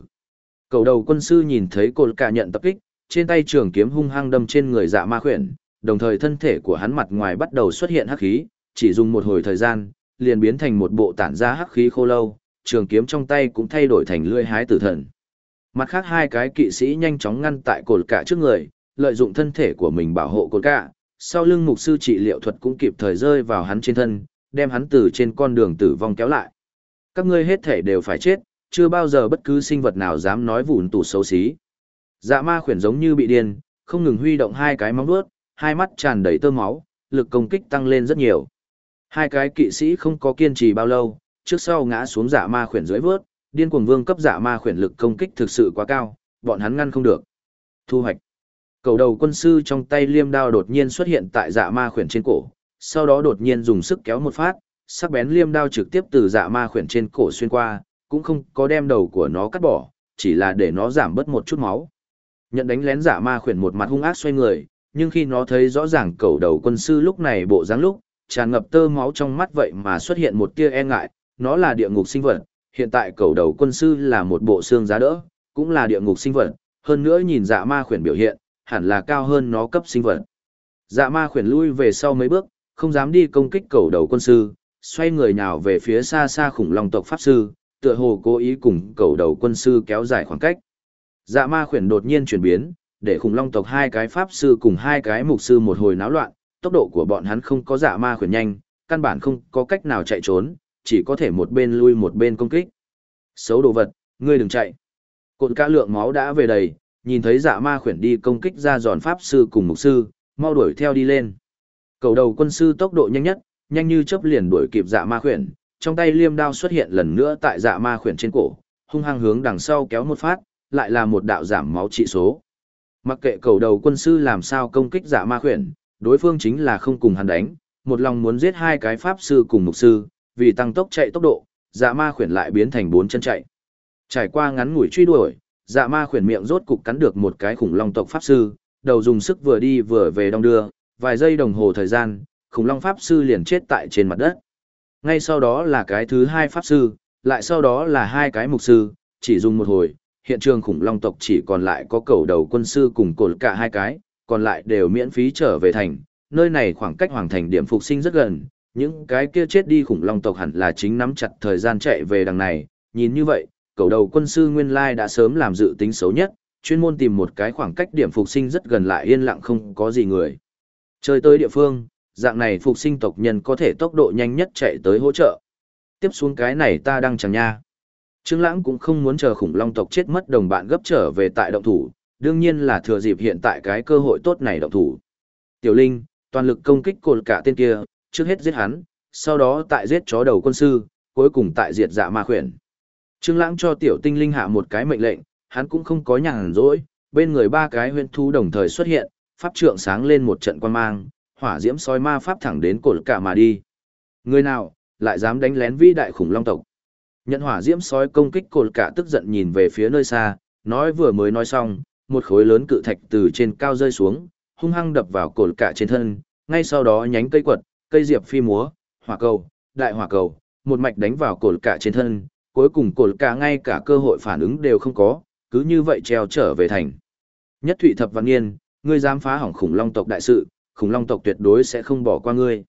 Cầu đầu quân sư nhìn thấy cột cạ nhận tập kích, trên tay trường kiếm hung hăng đâm trên người dạ ma khuyển, đồng thời thân thể của hắn mặt ngoài bắt đầu xuất hiện hắc khí, chỉ dùng một hồi thời gian, liền biến thành một bộ tản ra hắc khí khô lâu, trường kiếm trong tay cũng thay đổi thành lưỡi hái tử thần. Mặt khác hai cái kỵ sĩ nhanh chóng ngăn tại cột cả trước người, lợi dụng thân thể của mình bảo hộ cột cả, sau lưng mục sư trị liệu thuật cũng kịp thời rơi vào hắn trên thân, đem hắn từ trên con đường tử vong kéo lại. Các ngươi hết thể đều phải chết, chưa bao giờ bất cứ sinh vật nào dám nói vụn tủ xấu xí. Dạ ma khuyển giống như bị điên, không ngừng huy động hai cái móng vuốt, hai mắt tràn đầy tơ máu, lực công kích tăng lên rất nhiều. Hai cái kỵ sĩ không có kiên trì bao lâu, trước sau ngã xuống dạ ma khuyển dưới vớt, điên cuồng vương cấp dạ ma khuyển lực công kích thực sự quá cao, bọn hắn ngăn không được. Thu hoạch. Cầu đầu quân sư trong tay liêm đao đột nhiên xuất hiện tại dạ ma khuyển trên cổ, sau đó đột nhiên dùng sức kéo một phát, sắc bén liêm đao trực tiếp từ dạ ma khuyển trên cổ xuyên qua, cũng không có đem đầu của nó cắt bỏ, chỉ là để nó giảm bớt một chút máu. Nhận đánh lén dạ ma khuyển một mặt hung ác xoay người, nhưng khi nó thấy rõ ràng cầu đầu quân sư lúc này bộ dáng lúc, tràn ngập tơ máu trong mắt vậy mà xuất hiện một tia e ngại, nó là địa ngục sinh vật, hiện tại cầu đầu quân sư là một bộ xương giá đỡ, cũng là địa ngục sinh vật, hơn nữa nhìn dạ ma khuyển biểu hiện, hẳn là cao hơn nó cấp sinh vật. Dạ ma khuyển lui về sau mấy bước, không dám đi công kích cầu đầu quân sư, xoay người nhào về phía xa xa khủng long tộc pháp sư, tựa hồ cố ý cùng cầu đầu quân sư kéo dài khoảng cách. Dạ ma khuyển đột nhiên chuyển biến, để khủng long tộc hai cái pháp sư cùng hai cái mục sư một hồi náo loạn, tốc độ của bọn hắn không có dạ ma khuyển nhanh, căn bản không có cách nào chạy trốn, chỉ có thể một bên lui một bên công kích. Xấu đồ vật, ngươi đừng chạy. Cột ca lượng máu đã về đầy, nhìn thấy dạ ma khuyển đi công kích ra giòn pháp sư cùng mục sư, mau đuổi theo đi lên. Cầu đầu quân sư tốc độ nhanh nhất, nhanh như chớp liền đuổi kịp dạ ma khuyển, trong tay liêm đao xuất hiện lần nữa tại dạ ma khuyển trên cổ, hung hăng hướng đằng sau kéo một phát, lại là một đạo giảm máu trị số. Mặc kệ cầu đầu quân sư làm sao công kích dạ ma khuyển, đối phương chính là không cùng hắn đánh, một lòng muốn giết hai cái pháp sư cùng mục sư, vì tăng tốc chạy tốc độ, dạ ma khuyển lại biến thành bốn chân chạy. Trải qua ngắn ngủi truy đuổi, dạ ma khuyển miệng rốt cục cắn được một cái khủng long tộc pháp sư, đầu dùng sức vừa đi vừa về đong đưa, vài giây đồng hồ thời gian, khủng long pháp sư liền chết tại trên mặt đất. Ngay sau đó là cái thứ hai pháp sư, lại sau đó là hai cái mục sư, chỉ dùng một hồi, hiện trường khủng long tộc chỉ còn lại có cầu đầu quân sư cùng cột cả hai cái, còn lại đều miễn phí trở về thành, nơi này khoảng cách hoàng thành điểm phục sinh rất gần, những cái kia chết đi khủng long tộc hẳn là chính nắm chặt thời gian chạy về đằng này, nhìn như vậy, cầu đầu quân sư nguyên lai đã sớm làm dự tính xấu nhất, chuyên môn tìm một cái khoảng cách điểm phục sinh rất gần lại yên lặng không có gì người. Chơi tới địa phương, dạng này phục sinh tộc nhân có thể tốc độ nhanh nhất chạy tới hỗ trợ. Tiếp xuống cái này ta đang chẳng nha. Trương Lãng cũng không muốn chờ khủng long tộc chết mất đồng bạn gấp trở về tại động thủ, đương nhiên là thừa dịp hiện tại cái cơ hội tốt này động thủ. Tiểu Linh, toàn lực công kích cột cả tên kia, trước hết giết hắn, sau đó tại giết chó đầu quân sư, cuối cùng tại diệt dạ ma khuyển. Trương Lãng cho tiểu tinh linh hạ một cái mệnh lệnh, hắn cũng không có nhàn rỗi, bên người ba cái huyền thú đồng thời xuất hiện, pháp trượng sáng lên một trận quang mang, hỏa diễm soi ma pháp thẳng đến cột cả mà đi. Người nào lại dám đánh lén vĩ đại khủng long tộc? Nhận hỏa diễm sói công kích cột cả tức giận nhìn về phía nơi xa, nói vừa mới nói xong, một khối lớn cự thạch từ trên cao rơi xuống, hung hăng đập vào cột cả trên thân, ngay sau đó nhánh cây quật, cây diệp phi múa, hỏa cầu, đại hỏa cầu, một mạch đánh vào cột cả trên thân, cuối cùng cột cả ngay cả cơ hội phản ứng đều không có, cứ như vậy treo trở về thành. Nhất Thụy Thập Văn Nghiên, ngươi dám phá hỏng khủng long tộc đại sự, khủng long tộc tuyệt đối sẽ không bỏ qua ngươi.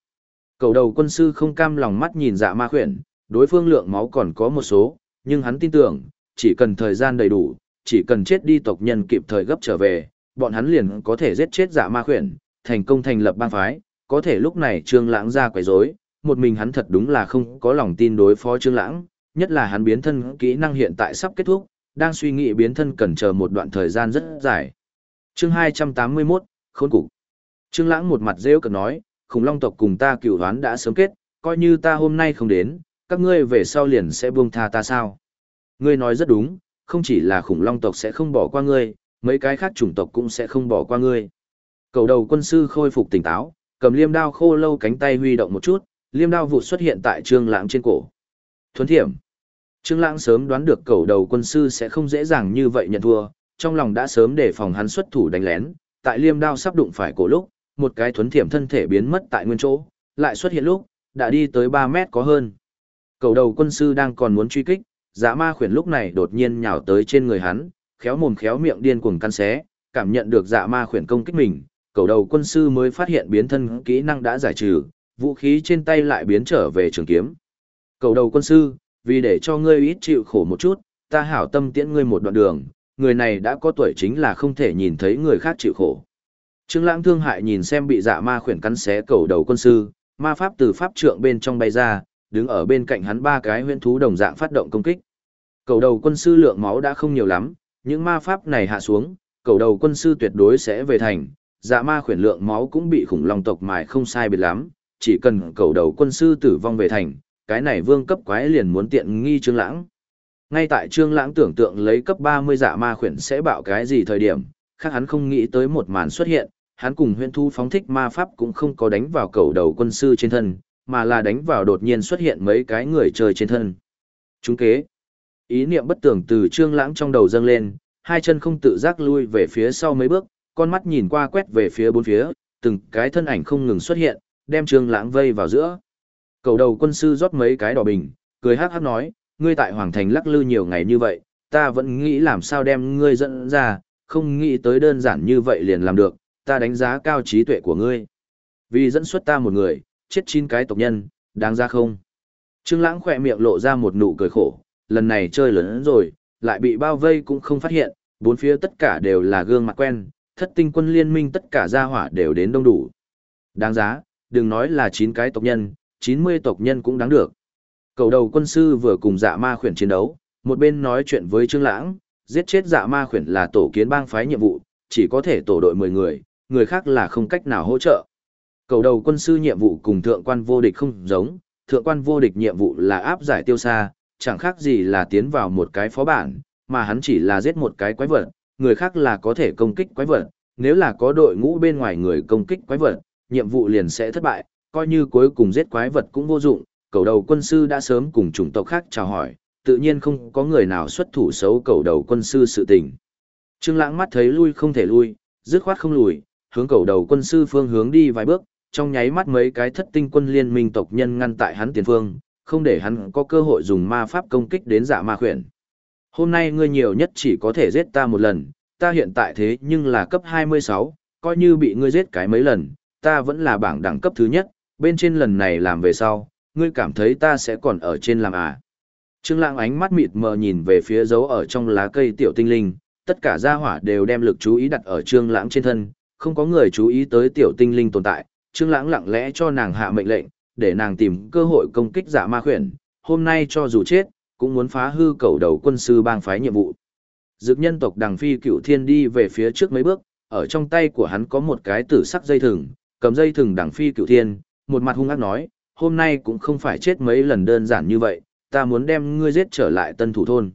Cầu đầu quân sư không cam lòng mắt nhìn dạ ma khuyển, đối phương lượng máu còn có một số, nhưng hắn tin tưởng, chỉ cần thời gian đầy đủ, chỉ cần chết đi tộc nhân kịp thời gấp trở về, bọn hắn liền có thể giết chết dạ ma khuyển, thành công thành lập bang phái, có thể lúc này Trương Lãng ra quấy rối, một mình hắn thật đúng là không có lòng tin đối phó Trương Lãng, nhất là hắn biến thân kỹ năng hiện tại sắp kết thúc, đang suy nghĩ biến thân cần chờ một đoạn thời gian rất dài. Chương 281, khốn cục. Trương Lãng một mặt rêu cợt nói, khủng long tộc cùng ta cửu đoán đã sớm kết, coi như ta hôm nay không đến, các ngươi về sau liền sẽ buông tha ta sao? Ngươi nói rất đúng, không chỉ là khủng long tộc sẽ không bỏ qua ngươi, mấy cái khác chủng tộc cũng sẽ không bỏ qua ngươi. Cầu đầu quân sư khôi phục tỉnh táo, cầm liêm đao khô lâu cánh tay huy động một chút, liêm đao vụt xuất hiện tại Trương Lãng trên cổ. Thuấn thiểm. Trương Lãng sớm đoán được cầu đầu quân sư sẽ không dễ dàng như vậy nhận thua, trong lòng đã sớm để phòng hắn xuất thủ đánh lén, tại liêm đao sắp đụng phải cổ lúc, một cái thuấn thiểm thân thể biến mất tại nguyên chỗ, lại xuất hiện lúc, đã đi tới 3 mét có hơn. Cầu đầu quân sư đang còn muốn truy kích, dã ma khuyển lúc này đột nhiên nhào tới trên người hắn, khéo mồm khéo miệng điên cuồng căn xé, cảm nhận được dạ ma khuyển công kích mình, cầu đầu quân sư mới phát hiện biến thân kỹ năng đã giải trừ, vũ khí trên tay lại biến trở về trường kiếm. Cầu đầu quân sư, vì để cho ngươi ít chịu khổ một chút, ta hảo tâm tiễn ngươi một đoạn đường, người này đã có tuổi chính là không thể nhìn thấy người khác chịu khổ. Trương Lãng thương hại nhìn xem bị dạ ma khuyển cắn xé cầu đầu quân sư, ma pháp từ pháp trượng bên trong bay ra, đứng ở bên cạnh hắn ba cái huyễn thú đồng dạng phát động công kích. Cầu đầu quân sư lượng máu đã không nhiều lắm, những ma pháp này hạ xuống, cầu đầu quân sư tuyệt đối sẽ về thành, dạ ma khuyển lượng máu cũng bị khủng long tộc mài không sai biệt lắm, chỉ cần cầu đầu quân sư tử vong về thành, cái này vương cấp quái liền muốn tiện nghi Trương Lãng. Ngay tại Trương Lãng tưởng tượng lấy cấp 30 dạ ma khuyển sẽ bạo cái gì thời điểm, khác hắn không nghĩ tới một màn xuất hiện, hắn cùng huyễn thu phóng thích ma pháp cũng không có đánh vào cầu đầu quân sư trên thân, mà là đánh vào đột nhiên xuất hiện mấy cái người chơi trên thân. Chúng kế. Ý niệm bất tưởng từ trương lãng trong đầu dâng lên, hai chân không tự giác lui về phía sau mấy bước, con mắt nhìn qua quét về phía bốn phía, từng cái thân ảnh không ngừng xuất hiện, đem Trương Lãng vây vào giữa. Cầu đầu quân sư rót mấy cái đỏ bình, cười hắc hắc nói, ngươi tại Hoàng Thành lắc lư nhiều ngày như vậy, ta vẫn nghĩ làm sao đem ngươi dẫn ra, không nghĩ tới đơn giản như vậy liền làm được, ta đánh giá cao trí tuệ của ngươi. Vì dẫn xuất ta một người, chết chín cái tộc nhân, đáng ra không? Trương Lãng khẽ miệng lộ ra một nụ cười khổ, lần này chơi lớn rồi, lại bị bao vây cũng không phát hiện, bốn phía tất cả đều là gương mặt quen, thất tinh quân liên minh tất cả gia hỏa đều đến đông đủ. Đáng giá, đừng nói là 9 cái tộc nhân, 90 tộc nhân cũng đáng được. Cầu đầu quân sư vừa cùng dạ ma khuyển chiến đấu, một bên nói chuyện với Trương Lãng, giết chết dạ ma khuyển là tổ kiến bang phái nhiệm vụ, chỉ có thể tổ đội 10 người, người khác là không cách nào hỗ trợ. Cầu đầu quân sư nhiệm vụ cùng thượng quan vô địch không giống, thượng quan vô địch nhiệm vụ là áp giải tiêu xa, chẳng khác gì là tiến vào một cái phó bản, mà hắn chỉ là giết một cái quái vật, người khác là có thể công kích quái vật, nếu là có đội ngũ bên ngoài người công kích quái vật, nhiệm vụ liền sẽ thất bại, coi như cuối cùng giết quái vật cũng vô dụng, cầu đầu quân sư đã sớm cùng chủng tộc khác chào hỏi, tự nhiên không có người nào xuất thủ xấu cầu đầu quân sư sự tình. Trương Lãng mắt thấy lui không thể lui, dứt khoát không lùi, hướng cầu đầu quân sư phương hướng đi vài bước, trong nháy mắt mấy cái thất tinh quân liên minh tộc nhân ngăn tại hắn tiền phương, không để hắn có cơ hội dùng ma pháp công kích đến dạ ma khuyển. Hôm nay ngươi nhiều nhất chỉ có thể giết ta một lần, ta hiện tại thế nhưng là cấp 26, coi như bị ngươi giết cái mấy lần, ta vẫn là bảng đẳng cấp thứ nhất, bên trên lần này làm về sau, ngươi cảm thấy ta sẽ còn ở trên làm à. Trương Lãng ánh mắt mịt mờ nhìn về phía dấu ở trong lá cây tiểu tinh linh, tất cả gia hỏa đều đem lực chú ý đặt ở Trương Lãng trên thân, không có người chú ý tới tiểu tinh linh tồn tại. Trương Lãng lặng lẽ cho nàng hạ mệnh lệnh, để nàng tìm cơ hội công kích giả ma khuyển, hôm nay cho dù chết, cũng muốn phá hư cầu đầu quân sư bang phái nhiệm vụ. Dực nhân tộc Đằng Phi Cựu Thiên đi về phía trước mấy bước, ở trong tay của hắn có một cái tử sắc dây thừng, cầm dây thừng Đằng Phi Cựu Thiên, một mặt hung ác nói, hôm nay cũng không phải chết mấy lần đơn giản như vậy, ta muốn đem ngươi giết trở lại tân thủ thôn.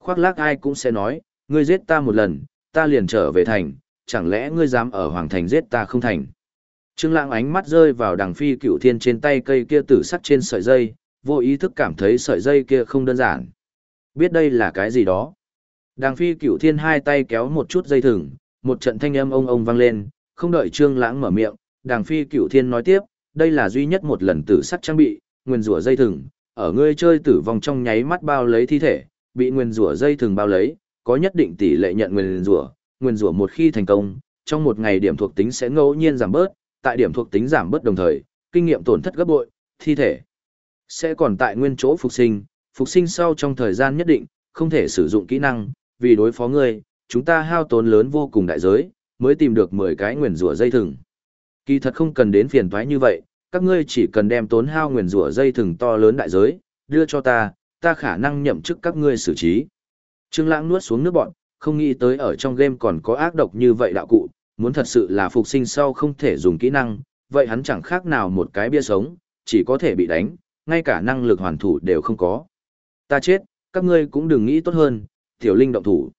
Khoác lác ai cũng sẽ nói, ngươi giết ta một lần, ta liền trở về thành, chẳng lẽ ngươi dám ở hoàng thành giết ta không thành. Trương Lãng ánh mắt rơi vào đằng phi cựu thiên trên tay cây kia tử sắc trên sợi dây, vô ý thức cảm thấy sợi dây kia không đơn giản. Biết đây là cái gì đó. Đằng phi cựu thiên hai tay kéo một chút dây thừng, một trận thanh âm ông ông vang lên, không đợi Trương Lãng mở miệng, đằng phi cựu thiên nói tiếp, đây là duy nhất một lần tử sắc trang bị, nguyên rủa dây thừng, ở ngươi chơi tử vong trong nháy mắt bao lấy thi thể, bị nguyên rủa dây thừng bao lấy, có nhất định tỷ lệ nhận nguyên rủa, nguyên rủa một khi thành công, trong một ngày điểm thuộc tính sẽ ngẫu nhiên giảm bớt, tại điểm thuộc tính giảm bất đồng thời, kinh nghiệm tổn thất gấp bội, thi thể sẽ còn tại nguyên chỗ phục sinh, phục sinh sau trong thời gian nhất định, không thể sử dụng kỹ năng, vì đối phó ngươi, chúng ta hao tốn lớn vô cùng đại giới, mới tìm được 10 cái nguyên rủa dây thừng. Kỳ thật không cần đến phiền toái như vậy, các ngươi chỉ cần đem tốn hao nguyên rủa dây thừng to lớn đại giới, đưa cho ta, ta khả năng nhậm chức các ngươi xử trí. Trương Lãng nuốt xuống nước bọt, không nghĩ tới ở trong game còn có ác độc như vậy đạo cụ, muốn thật sự là phục sinh sau không thể dùng kỹ năng, vậy hắn chẳng khác nào một cái bia sống, chỉ có thể bị đánh, ngay cả năng lực hoàn thủ đều không có. Ta chết, các ngươi cũng đừng nghĩ tốt hơn, tiểu linh động thủ.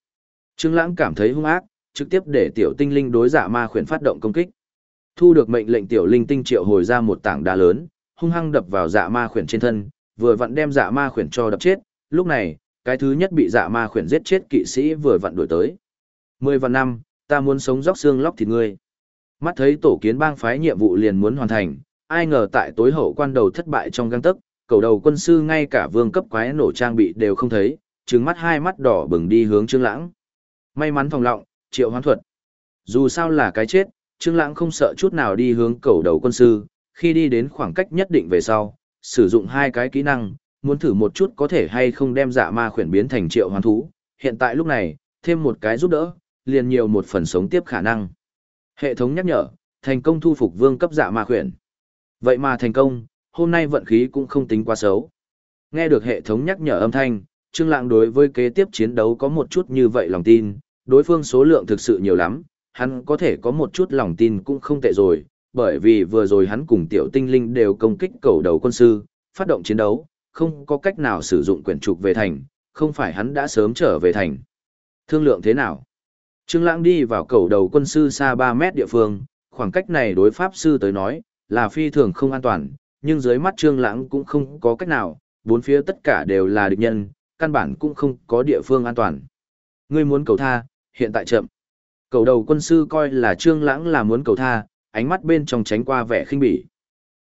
Trương Lãng cảm thấy hung ác, trực tiếp để tiểu tinh linh đối dạ ma khuyển phát động công kích. Thu được mệnh lệnh tiểu linh tinh triệu hồi ra một tảng đá lớn, hung hăng đập vào dạ ma khuyển trên thân, vừa vặn đem dạ ma khuyển cho đập chết, lúc này, cái thứ nhất bị dạ ma khuyển giết chết kỵ sĩ vừa vặn đuổi tới. Mười vạn năm, ta muốn sống róc xương lóc thịt ngươi. Mắt thấy tổ kiến bang phái nhiệm vụ liền muốn hoàn thành, ai ngờ tại tối hậu quan đầu thất bại trong găng tấc, cầu đầu quân sư ngay cả vương cấp quái nổ trang bị đều không thấy, trừng mắt hai mắt đỏ bừng đi hướng Trương Lãng. May mắn phòng lọng, triệu hoán thuật. Dù sao là cái chết, Trương Lãng không sợ chút nào đi hướng cầu đầu quân sư, khi đi đến khoảng cách nhất định về sau, sử dụng hai cái kỹ năng, muốn thử một chút có thể hay không đem dạ ma khuyển biến thành triệu hoán thú. Hiện tại lúc này, thêm một cái giúp đỡ, liền nhiều một phần sống tiếp khả năng. Hệ thống nhắc nhở, thành công thu phục vương cấp dạ ma khuyển. Vậy mà thành công, hôm nay vận khí cũng không tính quá xấu. Nghe được hệ thống nhắc nhở âm thanh, Trương Lãng đối với kế tiếp chiến đấu có một chút như vậy lòng tin, đối phương số lượng thực sự nhiều lắm, hắn có thể có một chút lòng tin cũng không tệ rồi, bởi vì vừa rồi hắn cùng tiểu tinh linh đều công kích cầu đầu quân sư, phát động chiến đấu, không có cách nào sử dụng quyển trục về thành, không phải hắn đã sớm trở về thành. Thương lượng thế nào? Trương Lãng đi vào cầu đầu quân sư xa 3 mét địa phương, khoảng cách này đối pháp sư tới nói, là phi thường không an toàn, nhưng dưới mắt Trương Lãng cũng không có cách nào, bốn phía tất cả đều là địch nhân, căn bản cũng không có địa phương an toàn. Ngươi muốn cầu tha, hiện tại chậm. Cầu đầu quân sư coi là Trương Lãng là muốn cầu tha, ánh mắt bên trong tránh qua vẻ khinh bỉ.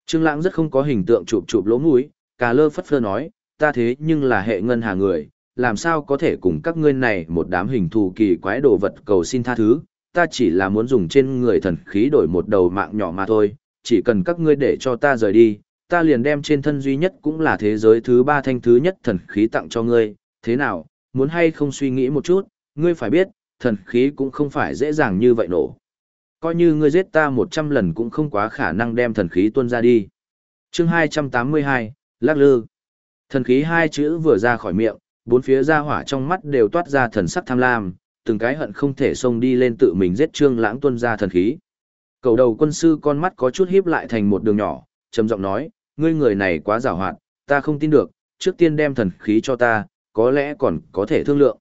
Trương Lãng rất không có hình tượng chụp chụp lỗ mũi, cà lơ phất phơ nói, ta thế nhưng là hệ ngân hà người, làm sao có thể cùng các ngươi này một đám hình thù kỳ quái đồ vật cầu xin tha thứ, ta chỉ là muốn dùng trên người thần khí đổi một đầu mạng nhỏ mà thôi, chỉ cần các ngươi để cho ta rời đi, ta liền đem trên thân duy nhất cũng là thế giới thứ ba thanh thứ nhất thần khí tặng cho ngươi, thế nào, muốn hay không suy nghĩ một chút, ngươi phải biết, thần khí cũng không phải dễ dàng như vậy nổ. Coi như ngươi giết ta 100 lần cũng không quá khả năng đem thần khí tuôn ra đi. chương 282, Lắc Lư. Thần khí hai chữ vừa ra khỏi miệng, bốn phía ra hỏa trong mắt đều toát ra thần sắc tham lam, từng cái hận không thể xông đi lên tự mình giết Trương Lãng tuân ra thần khí. Cầu đầu quân sư con mắt có chút híp lại thành một đường nhỏ, trầm giọng nói, ngươi người này quá giàu hoạt, ta không tin được, trước tiên đem thần khí cho ta, có lẽ còn có thể thương lượng.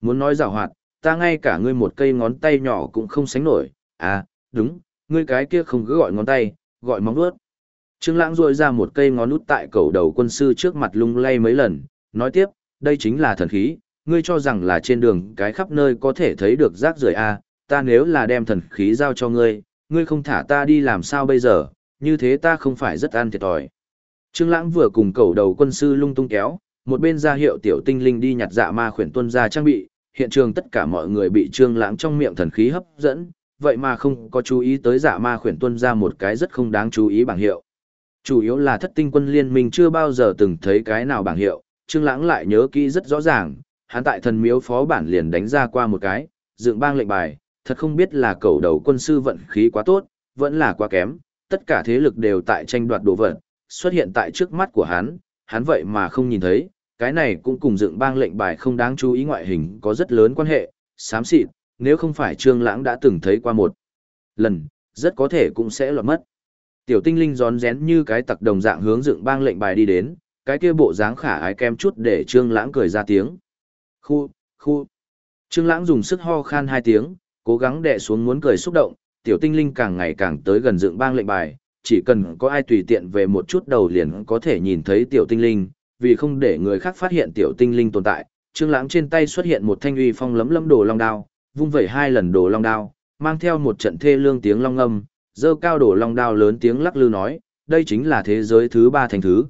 Muốn nói giàu hoạt, ta ngay cả ngươi một cây ngón tay nhỏ cũng không sánh nổi, à, đúng, ngươi cái kia không cứ gọi ngón tay, gọi móng vuốt. Trương Lãng rũa ra một cây ngón út tại cầu đầu quân sư trước mặt lung lay mấy lần, nói tiếp, đây chính là thần khí, ngươi cho rằng là trên đường cái khắp nơi có thể thấy được rác rưởi à, ta nếu là đem thần khí giao cho ngươi, ngươi không thả ta đi làm sao bây giờ, như thế ta không phải rất ăn thiệt thòi. Trương Lãng vừa cùng cầu đầu quân sư lung tung kéo, một bên ra hiệu tiểu tinh linh đi nhặt dạ ma khuyển tuân ra trang bị, hiện trường tất cả mọi người bị Trương Lãng trong miệng thần khí hấp dẫn, vậy mà không có chú ý tới dạ ma khuyển tuân ra một cái rất không đáng chú ý bảng hiệu. Chủ yếu là thất tinh quân liên minh chưa bao giờ từng thấy cái nào bảng hiệu, Trương Lãng lại nhớ kỹ rất rõ ràng, hắn tại thần miếu phó bản liền đánh ra qua một cái, dựng bang lệnh bài, thật không biết là cầu đầu quân sư vận khí quá tốt, vẫn là quá kém, tất cả thế lực đều tại tranh đoạt đồ vật, xuất hiện tại trước mắt của hắn, hắn vậy mà không nhìn thấy, cái này cũng cùng dựng bang lệnh bài không đáng chú ý ngoại hình có rất lớn quan hệ, xám xịt, nếu không phải Trương Lãng đã từng thấy qua một lần, rất có thể cũng sẽ lọt mất. Tiểu tinh linh gión rén như cái tặc đồng dạng hướng dựng bang lệnh bài đi đến, cái kia bộ dáng khả ái kem chút để Trương Lãng cười ra tiếng. Khu, khu. Trương Lãng dùng sức ho khan hai tiếng, cố gắng đè xuống muốn cười xúc động, tiểu tinh linh càng ngày càng tới gần dựng bang lệnh bài, chỉ cần có ai tùy tiện về một chút đầu liền có thể nhìn thấy tiểu tinh linh, vì không để người khác phát hiện tiểu tinh linh tồn tại, Trương Lãng trên tay xuất hiện một thanh uy phong lấm lấm đồ long đao, vung vẩy hai lần đồ long đao, mang theo một trận thê lương tiếng long ngâm, dơ cao đồ long đao lớn tiếng lắc lư nói, đây chính là thế giới thứ ba thành thứ.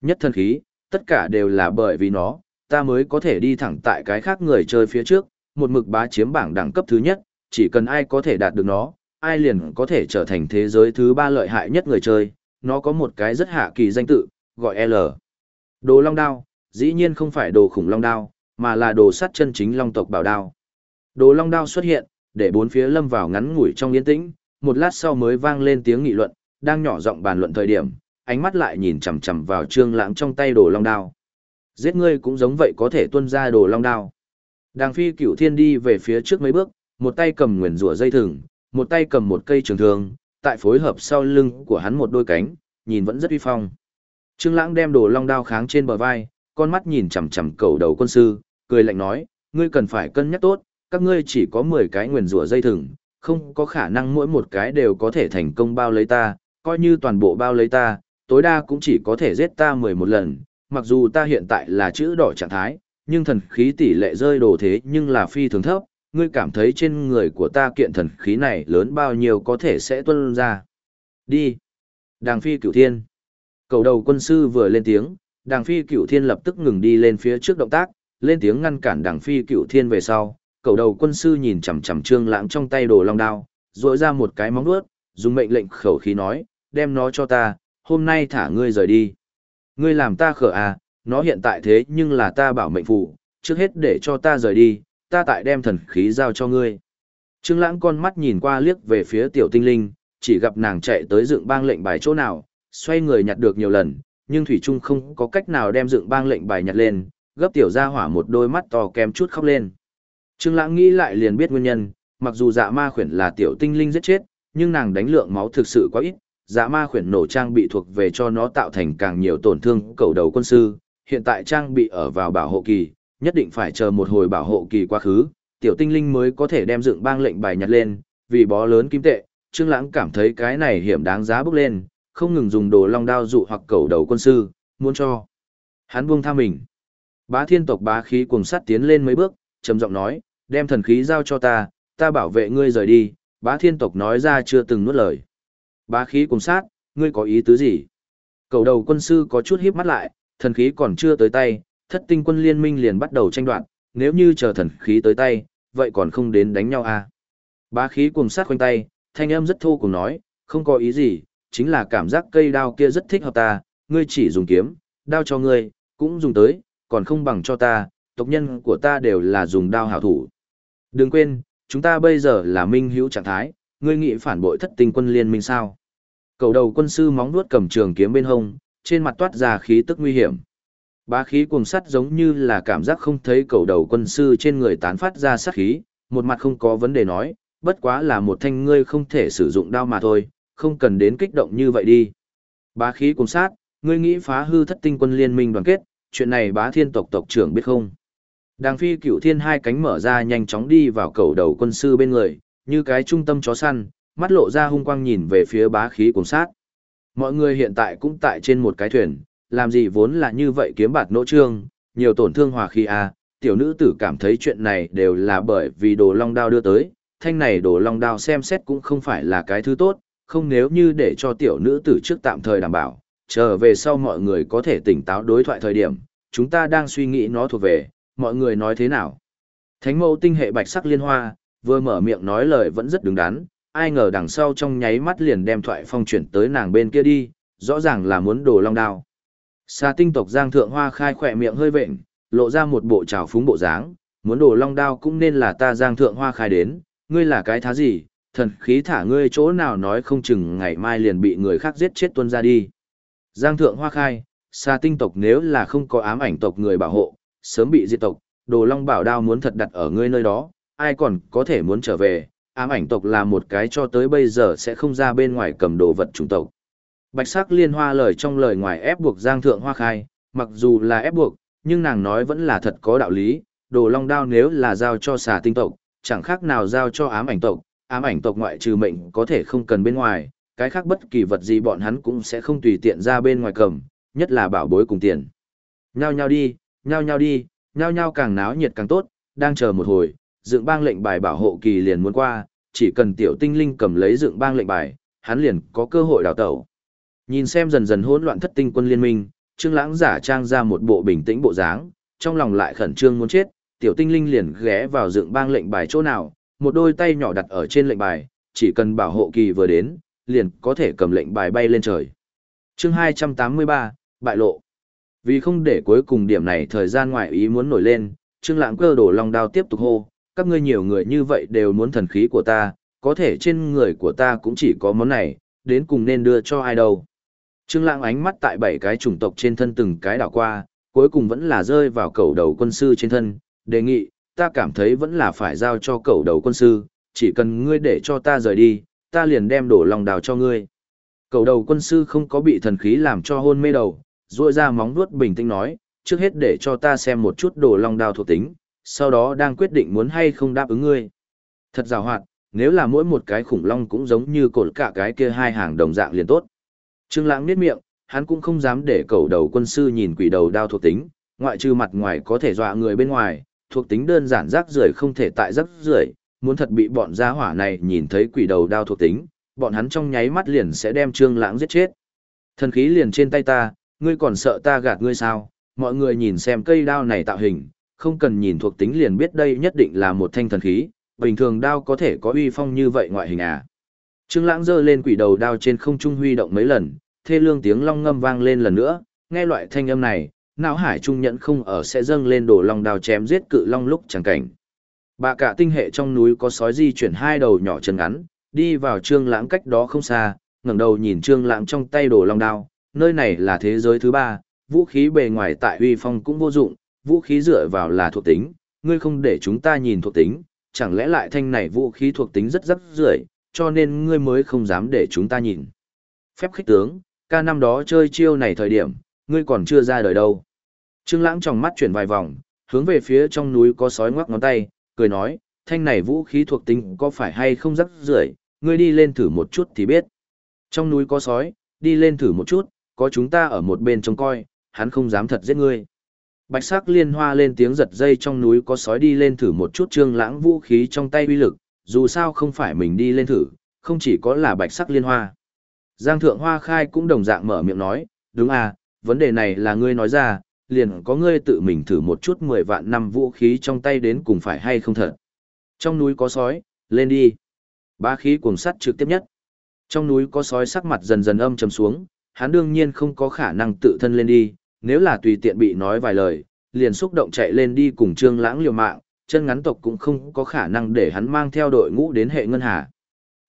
Nhất thân khí, tất cả đều là bởi vì nó, ta mới có thể đi thẳng tại cái khác người chơi phía trước, một mực bá chiếm bảng đẳng cấp thứ nhất, chỉ cần ai có thể đạt được nó, ai liền có thể trở thành thế giới thứ ba lợi hại nhất người chơi, nó có một cái rất hạ kỳ danh tự, gọi L. Đồ long đao, dĩ nhiên không phải đồ khủng long đao, mà là đồ sắt chân chính long tộc bảo đao. Đồ long đao xuất hiện, để bốn phía lâm vào ngắn ngủi trong yên tĩnh, một lát sau mới vang lên tiếng nghị luận, đang nhỏ giọng bàn luận thời điểm, ánh mắt lại nhìn chằm chằm vào trương lãng trong tay đồ long đao. Giết ngươi cũng giống vậy có thể tuân ra đồ long đao. Đàng phi cửu thiên đi về phía trước mấy bước, một tay cầm nguyền rủa dây thừng, một tay cầm một cây trường thương, tại phối hợp sau lưng của hắn một đôi cánh, nhìn vẫn rất uy phong. Trương Lãng đem đồ long đao kháng trên bờ vai, con mắt nhìn chằm chằm cầu đầu quân sư, cười lạnh nói, ngươi cần phải cân nhắc tốt, các ngươi chỉ có 10 cái nguyền rủa dây thừng, không có khả năng mỗi một cái đều có thể thành công bao lấy ta, coi như toàn bộ bao lấy ta, tối đa cũng chỉ có thể giết ta 11 lần, mặc dù ta hiện tại là chữ đỏ trạng thái, nhưng thần khí tỷ lệ rơi đồ thế nhưng là phi thường thấp, ngươi cảm thấy trên người của ta kiện thần khí này lớn bao nhiêu có thể sẽ tuân ra. Đi. Đàng phi cửu thiên. Cầu đầu quân sư vừa lên tiếng, đàng phi cửu thiên lập tức ngừng đi lên phía trước động tác, lên tiếng ngăn cản đàng phi cửu thiên về sau. Cầu đầu quân sư nhìn chằm chằm trương lãng trong tay đồ long đao, rỗi ra một cái móng vuốt, dùng mệnh lệnh khẩu khí nói, đem nó cho ta, hôm nay thả ngươi rời đi. Ngươi làm ta khở à, nó hiện tại thế nhưng là ta bảo mệnh phụ, trước hết để cho ta rời đi, ta tại đem thần khí giao cho ngươi. Trương Lãng con mắt nhìn qua liếc về phía tiểu tinh linh, chỉ gặp nàng chạy tới dựng bang lệnh bài chỗ nào, xoay người nhặt được nhiều lần, nhưng Thủy Trung không có cách nào đem dựng bang lệnh bài nhặt lên, gấp tiểu gia hỏa một đôi mắt to kém chút khóc lên. Trương Lãng nghĩ lại liền biết nguyên nhân, mặc dù dạ ma khuyển là tiểu tinh linh giết chết, nhưng nàng đánh lượng máu thực sự quá ít, dạ ma khuyển nổ trang bị thuộc về cho nó tạo thành càng nhiều tổn thương cầu đầu quân sư, hiện tại trang bị ở vào bảo hộ kỳ, nhất định phải chờ một hồi bảo hộ kỳ quá khứ, tiểu tinh linh mới có thể đem dựng bang lệnh bài nhặt lên, vì bó lớn kim tệ, Trương Lãng cảm thấy cái này hiểm đáng giá bước lên, không ngừng dùng đồ long đao dụ hoặc cầu đầu quân sư, muốn cho. Hắn buông tha mình. Bá thiên tộc bá khí cuồng sắt tiến lên mấy bước, trầm giọng nói, đem thần khí giao cho ta, ta bảo vệ ngươi rời đi, bá thiên tộc nói ra chưa từng nuốt lời. Bá khí cùng sát, ngươi có ý tứ gì? Cầu đầu quân sư có chút híp mắt lại, thần khí còn chưa tới tay, thất tinh quân liên minh liền bắt đầu tranh đoạt, nếu như chờ thần khí tới tay, vậy còn không đến đánh nhau à? Bá khí cùng sát quanh tay, thanh âm rất thô cùng nói, không có ý gì, chính là cảm giác cây đao kia rất thích hợp ta, ngươi chỉ dùng kiếm, đao cho ngươi, cũng dùng tới, còn không bằng cho ta, tộc nhân của ta đều là dùng đao hảo thủ. Đừng quên, chúng ta bây giờ là minh hữu trạng thái, ngươi nghĩ phản bội thất tinh quân liên minh sao? Cầu đầu quân sư móng vuốt cầm trường kiếm bên hông, trên mặt toát ra khí tức nguy hiểm. Bá khí cuồng sắt giống như là cảm giác không thấy cầu đầu quân sư trên người tán phát ra sát khí, một mặt không có vấn đề nói, bất quá là một thanh ngươi không thể sử dụng đao mà thôi, không cần đến kích động như vậy đi. Bá khí cuồng sát, ngươi nghĩ phá hư thất tinh quân liên minh đoàn kết, chuyện này bá thiên tộc tộc trưởng biết không? Đàng phi cửu thiên hai cánh mở ra nhanh chóng đi vào cầu đầu quân sư bên người, như cái trung tâm chó săn, mắt lộ ra hung quang nhìn về phía bá khí cùng sát. Mọi người hiện tại cũng tại trên một cái thuyền, làm gì vốn là như vậy kiếm bạt nỗ trương, nhiều tổn thương hòa khí à, tiểu nữ tử cảm thấy chuyện này đều là bởi vì đồ long đao đưa tới, thanh này đồ long đao xem xét cũng không phải là cái thứ tốt, không nếu như để cho tiểu nữ tử trước tạm thời đảm bảo, chờ về sau mọi người có thể tỉnh táo đối thoại thời điểm, chúng ta đang suy nghĩ nó thuộc về, mọi người nói thế nào. Thánh mẫu tinh hệ bạch sắc liên hoa, vừa mở miệng nói lời vẫn rất đứng đắn, ai ngờ đằng sau trong nháy mắt liền đem thoại phong chuyển tới nàng bên kia đi, rõ ràng là muốn đồ long đao. Sa tinh tộc Giang Thượng Hoa khai khỏe miệng hơi vệnh, lộ ra một bộ trào phúng bộ dáng, muốn đồ long đao cũng nên là ta Giang Thượng Hoa khai đến, ngươi là cái thá gì, thần khí thả ngươi chỗ nào nói không chừng ngày mai liền bị người khác giết chết tuân ra đi. Giang Thượng Hoa khai, Sa tinh tộc nếu là không có ám ảnh tộc người bảo hộ, sớm bị diệt tộc, đồ long bảo đao muốn thật đặt ở ngươi nơi đó, ai còn có thể muốn trở về, ám ảnh tộc là một cái cho tới bây giờ sẽ không ra bên ngoài cầm đồ vật chủng tộc. Bạch sắc liên hoa lời trong lời ngoài ép buộc Giang Thượng Hoa khai, mặc dù là ép buộc, nhưng nàng nói vẫn là thật có đạo lý, đồ long đao nếu là giao cho xà tinh tộc, chẳng khác nào giao cho ám ảnh tộc, ám ảnh tộc ngoại trừ mệnh có thể không cần bên ngoài, cái khác bất kỳ vật gì bọn hắn cũng sẽ không tùy tiện ra bên ngoài cầm, nhất là bảo bối cùng tiền. Nhao nhao đi, nhao nhao đi, nhao nhao càng náo nhiệt càng tốt, đang chờ một hồi, dựng bang lệnh bài bảo hộ kỳ liền muốn qua, chỉ cần tiểu tinh linh cầm lấy dựng bang lệnh bài, hắn liền có cơ hội đào tẩu. Nhìn xem dần dần hỗn loạn thất tinh quân liên minh, Trương Lãng giả trang ra một bộ bình tĩnh bộ dáng, trong lòng lại khẩn trương muốn chết, tiểu tinh linh liền ghé vào dựng bang lệnh bài chỗ nào, một đôi tay nhỏ đặt ở trên lệnh bài, chỉ cần bảo hộ kỳ vừa đến, liền có thể cầm lệnh bài bay lên trời. Chương 283, bại lộ. Vì không để cuối cùng điểm này thời gian ngoại ý muốn nổi lên, Trương Lãng cơ đổ long đao tiếp tục hô, các ngươi nhiều người như vậy đều muốn thần khí của ta, có thể trên người của ta cũng chỉ có món này, đến cùng nên đưa cho ai đâu. Trương Lãng ánh mắt tại bảy cái chủng tộc trên thân từng cái đảo qua, cuối cùng vẫn là rơi vào cầu đầu quân sư trên thân, đề nghị, ta cảm thấy vẫn là phải giao cho cầu đầu quân sư, chỉ cần ngươi để cho ta rời đi, ta liền đem đổ lòng đào cho ngươi. Cầu đầu quân sư không có bị thần khí làm cho hôn mê đầu, duỗi ra móng vuốt bình tĩnh nói, trước hết để cho ta xem một chút đổ lòng đào thuộc tính, sau đó đang quyết định muốn hay không đáp ứng ngươi. Thật rào hoạt, nếu là mỗi một cái khủng long cũng giống như cột cả cái kia hai hàng đồng dạng liền tốt. Trương Lãng niết miệng, hắn cũng không dám để cầu đầu quân sư nhìn quỷ đầu đao thuộc tính, ngoại trừ mặt ngoài có thể dọa người bên ngoài, thuộc tính đơn giản rác rưởi không thể tại rác rưởi, muốn thật bị bọn gia hỏa này nhìn thấy quỷ đầu đao thuộc tính, bọn hắn trong nháy mắt liền sẽ đem Trương Lãng giết chết. Thần khí liền trên tay ta, ngươi còn sợ ta gạt ngươi sao? Mọi người nhìn xem cây đao này tạo hình, không cần nhìn thuộc tính liền biết đây nhất định là một thanh thần khí, bình thường đao có thể có uy phong như vậy ngoại hình à. Trương Lãng giơ lên quỷ đầu đao trên không trung huy động mấy lần, thê lương tiếng long ngâm vang lên lần nữa, nghe loại thanh âm này, não hải trung nhận không ở sẽ dâng lên đổ long đao chém giết cự long lúc chẳng cảnh. Bà cả tinh hệ trong núi có sói di chuyển hai đầu nhỏ chân ngắn, đi vào Trương Lãng cách đó không xa, ngẩng đầu nhìn Trương Lãng trong tay đổ long đao, nơi này là thế giới thứ ba, vũ khí bề ngoài tại uy phong cũng vô dụng, vũ khí dựa vào là thuộc tính, ngươi không để chúng ta nhìn thuộc tính, chẳng lẽ lại thanh này vũ khí thuộc tính rất rất rưởi, cho nên ngươi mới không dám để chúng ta nhìn. Phép khích tướng, ca năm đó chơi chiêu này thời điểm, ngươi còn chưa ra đời đâu. Trương Lãng trong mắt chuyển vài vòng, hướng về phía trong núi có sói ngoắc ngón tay, cười nói, thanh này vũ khí thuộc tính có phải hay không rất rưởi, ngươi đi lên thử một chút thì biết. Trong núi có sói, đi lên thử một chút, có chúng ta ở một bên trông coi, hắn không dám thật giết ngươi. Bạch sắc liên hoa lên tiếng giật dây trong núi có sói đi lên thử một chút trương lãng vũ khí trong tay uy lực, dù sao không phải mình đi lên thử, không chỉ có là bạch sắc liên hoa. Giang Thượng Hoa Khai cũng đồng dạng mở miệng nói, đúng à, vấn đề này là ngươi nói ra, liền có ngươi tự mình thử một chút 10 vạn năm vũ khí trong tay đến cùng phải hay không thật. Trong núi có sói, lên đi. Ba khí cuồng sắt trực tiếp nhất. Trong núi có sói sắc mặt dần dần âm trầm xuống, hắn đương nhiên không có khả năng tự thân lên đi, nếu là tùy tiện bị nói vài lời, liền xúc động chạy lên đi cùng Trương Lãng liều mạng, chân ngắn tộc cũng không có khả năng để hắn mang theo đội ngũ đến hệ ngân hà.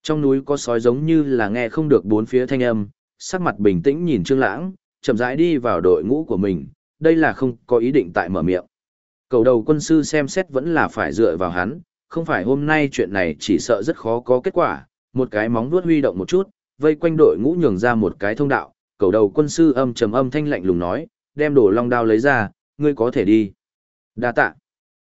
Trong núi có sói giống như là nghe không được bốn phía thanh âm, sắc mặt bình tĩnh nhìn Trương Lãng, chậm rãi đi vào đội ngũ của mình, đây là không có ý định tại mở miệng. Cầu đầu quân sư xem xét vẫn là phải dựa vào hắn, không phải hôm nay chuyện này chỉ sợ rất khó có kết quả, một cái móng vuốt huy động một chút, vây quanh đội ngũ nhường ra một cái thông đạo, cầu đầu quân sư âm trầm âm thanh lạnh lùng nói, đem đồ long đao lấy ra, ngươi có thể đi. Đa tạ.